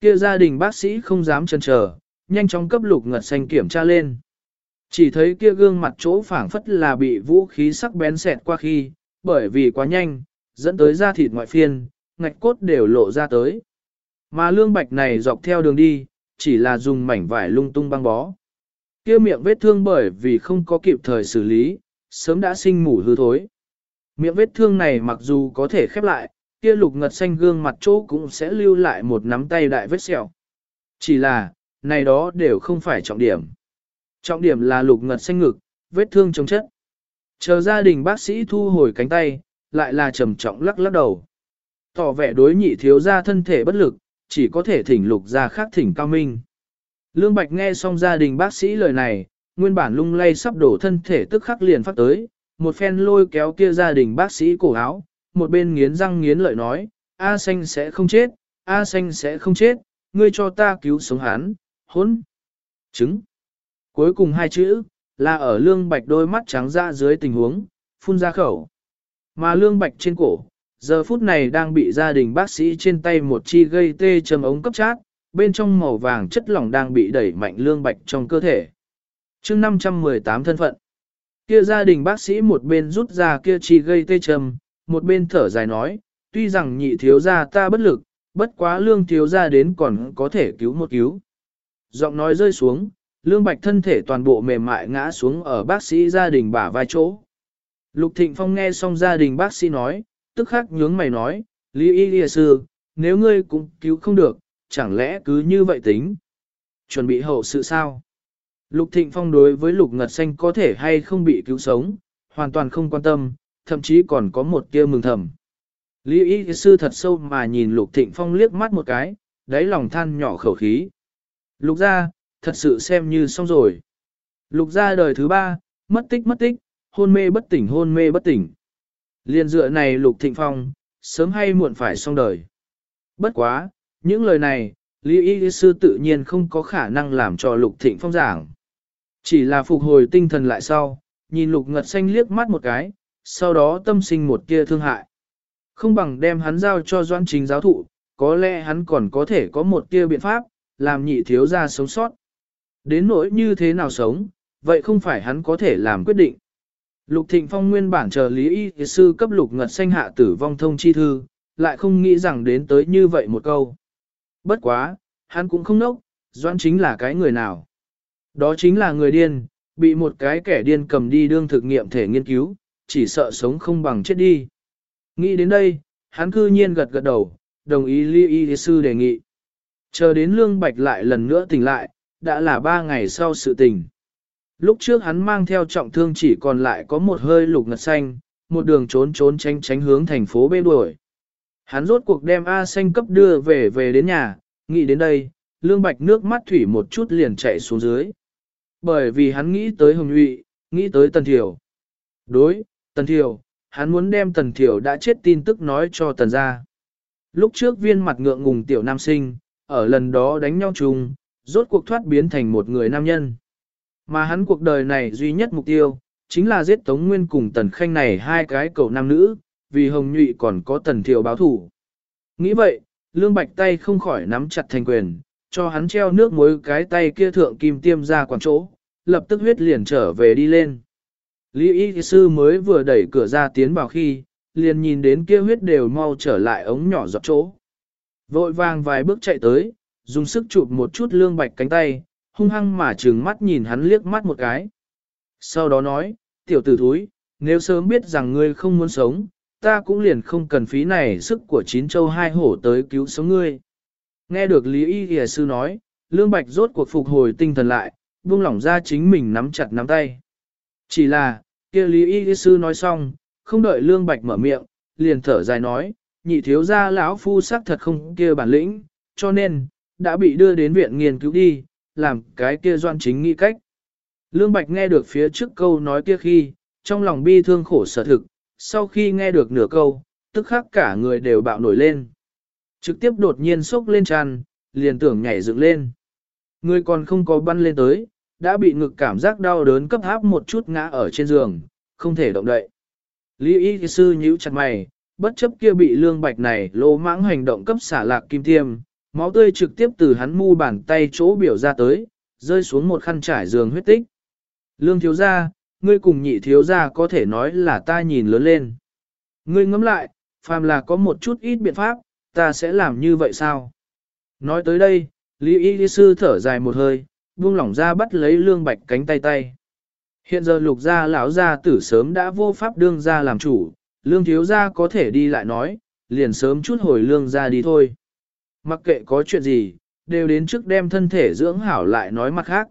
Kia gia đình bác sĩ không dám chần chờ, nhanh chóng cấp lục ngật xanh kiểm tra lên. Chỉ thấy kia gương mặt chỗ phảng phất là bị vũ khí sắc bén xẹt qua khi, bởi vì quá nhanh, dẫn tới da thịt ngoại phiên, ngạch cốt đều lộ ra tới. Mà lương bạch này dọc theo đường đi, chỉ là dùng mảnh vải lung tung băng bó. Kia miệng vết thương bởi vì không có kịp thời xử lý, sớm đã sinh mủ hư thối. Miệng vết thương này mặc dù có thể khép lại, kia lục ngật xanh gương mặt chỗ cũng sẽ lưu lại một nắm tay đại vết sẹo. Chỉ là, này đó đều không phải trọng điểm. Trọng điểm là lục ngật xanh ngực, vết thương chống chất. Chờ gia đình bác sĩ thu hồi cánh tay, lại là trầm trọng lắc lắc đầu. Tỏ vẻ đối nhị thiếu gia thân thể bất lực, chỉ có thể thỉnh lục gia khác thỉnh cao minh. Lương Bạch nghe xong gia đình bác sĩ lời này, nguyên bản lung lay sắp đổ thân thể tức khắc liền phát tới, một phen lôi kéo kia gia đình bác sĩ cổ áo, một bên nghiến răng nghiến lợi nói, A xanh sẽ không chết, A xanh sẽ không chết, ngươi cho ta cứu sống hắn, hốn, trứng. Cuối cùng hai chữ, là ở lương bạch đôi mắt trắng ra dưới tình huống, phun ra khẩu. Mà lương bạch trên cổ, giờ phút này đang bị gia đình bác sĩ trên tay một chi gây tê châm ống cấp chát, bên trong màu vàng chất lỏng đang bị đẩy mạnh lương bạch trong cơ thể. chương 518 thân phận, kia gia đình bác sĩ một bên rút ra kia chi gây tê châm, một bên thở dài nói, tuy rằng nhị thiếu gia ta bất lực, bất quá lương thiếu gia đến còn có thể cứu một cứu. Giọng nói rơi xuống, lương bạch thân thể toàn bộ mềm mại ngã xuống ở bác sĩ gia đình bả vai chỗ. Lục Thịnh Phong nghe xong gia đình bác sĩ nói, tức khắc nhướng mày nói, Lý Y Lìa Sư, nếu ngươi cũng cứu không được, chẳng lẽ cứ như vậy tính? Chuẩn bị hậu sự sao? Lục Thịnh Phong đối với Lục Ngật Xanh có thể hay không bị cứu sống, hoàn toàn không quan tâm, thậm chí còn có một tia mừng thầm. Lý Y Sư thật sâu mà nhìn Lục Thịnh Phong liếc mắt một cái, đáy lòng than nhỏ khẩu khí. Lục ra, thật sự xem như xong rồi. Lục ra đời thứ ba, mất tích mất tích, hôn mê bất tỉnh hôn mê bất tỉnh. Liên dựa này Lục Thịnh Phong, sớm hay muộn phải xong đời. Bất quá, những lời này, Lý Y Sư tự nhiên không có khả năng làm cho Lục Thịnh Phong giảng. Chỉ là phục hồi tinh thần lại sau, nhìn Lục Ngật Xanh liếc mắt một cái, sau đó tâm sinh một kia thương hại. Không bằng đem hắn giao cho doãn chính giáo thụ, có lẽ hắn còn có thể có một kia biện pháp, làm nhị thiếu ra sống sót. Đến nỗi như thế nào sống, vậy không phải hắn có thể làm quyết định. Lục Thịnh Phong nguyên bản chờ Lý Y sư cấp Lục Ngật Xanh hạ tử vong thông chi thư, lại không nghĩ rằng đến tới như vậy một câu. Bất quá, hắn cũng không nốc, Doãn chính là cái người nào. Đó chính là người điên, bị một cái kẻ điên cầm đi đương thực nghiệm thể nghiên cứu, chỉ sợ sống không bằng chết đi. Nghĩ đến đây, hắn cư nhiên gật gật đầu, đồng ý Lý Y sư đề nghị. Chờ đến Lương Bạch lại lần nữa tỉnh lại, đã là ba ngày sau sự tình. Lúc trước hắn mang theo trọng thương chỉ còn lại có một hơi lục ngật xanh, một đường trốn trốn tránh tránh hướng thành phố bê đuổi. Hắn rốt cuộc đem A xanh cấp đưa về về đến nhà, nghĩ đến đây, lương bạch nước mắt thủy một chút liền chạy xuống dưới. Bởi vì hắn nghĩ tới hồng nhụy, nghĩ tới tần thiểu. Đối, tần thiểu, hắn muốn đem tần thiểu đã chết tin tức nói cho tần gia. Lúc trước viên mặt ngượng ngùng tiểu nam sinh, ở lần đó đánh nhau chung, rốt cuộc thoát biến thành một người nam nhân. Mà hắn cuộc đời này duy nhất mục tiêu, chính là giết Tống Nguyên cùng Tần Khanh này hai cái cậu nam nữ, vì Hồng Nhụy còn có Tần Thiệu báo thủ. Nghĩ vậy, Lương Bạch tay không khỏi nắm chặt thành quyền, cho hắn treo nước muối cái tay kia thượng kim tiêm ra quảng chỗ, lập tức huyết liền trở về đi lên. Lý Y Sư mới vừa đẩy cửa ra tiến vào khi, liền nhìn đến kia huyết đều mau trở lại ống nhỏ dọc chỗ. Vội vàng vài bước chạy tới, dùng sức chụp một chút Lương Bạch cánh tay, hung hăng mà trừng mắt nhìn hắn liếc mắt một cái. Sau đó nói, tiểu tử thúi, nếu sớm biết rằng ngươi không muốn sống, ta cũng liền không cần phí này sức của chín châu hai hổ tới cứu sống ngươi. Nghe được Lý Y Ghi Sư nói, Lương Bạch rốt cuộc phục hồi tinh thần lại, buông lỏng ra chính mình nắm chặt nắm tay. Chỉ là, kia Lý Y Ghi Sư nói xong, không đợi Lương Bạch mở miệng, liền thở dài nói, nhị thiếu gia lão phu sắc thật không kia bản lĩnh, cho nên, đã bị đưa đến viện nghiên cứu đi, làm cái kia doan chính nghĩ cách. Lương Bạch nghe được phía trước câu nói kia khi, trong lòng bi thương khổ sở thực, sau khi nghe được nửa câu, tức khắc cả người đều bạo nổi lên. Trực tiếp đột nhiên sốc lên tràn, liền tưởng nhảy dựng lên. Người còn không có bắn lên tới, đã bị ngực cảm giác đau đớn cấp áp một chút ngã ở trên giường, không thể động đậy. Lý y sư nhíu chặt mày, bất chấp kia bị lương bạch này lô mãng hành động cấp xả lạc kim tiêm, máu tươi trực tiếp từ hắn mu bàn tay chỗ biểu ra tới, rơi xuống một khăn trải giường huyết tích. Lương thiếu gia, ngươi cùng nhị thiếu gia có thể nói là ta nhìn lớn lên. Ngươi ngẫm lại, phàm là có một chút ít biện pháp, ta sẽ làm như vậy sao? Nói tới đây, Lý Y Sư thở dài một hơi, buông lỏng ra bắt lấy lương bạch cánh tay tay. Hiện giờ lục gia lão gia tử sớm đã vô pháp đương gia làm chủ, lương thiếu gia có thể đi lại nói, liền sớm chút hồi lương gia đi thôi. Mặc kệ có chuyện gì, đều đến trước đem thân thể dưỡng hảo lại nói mặt khác.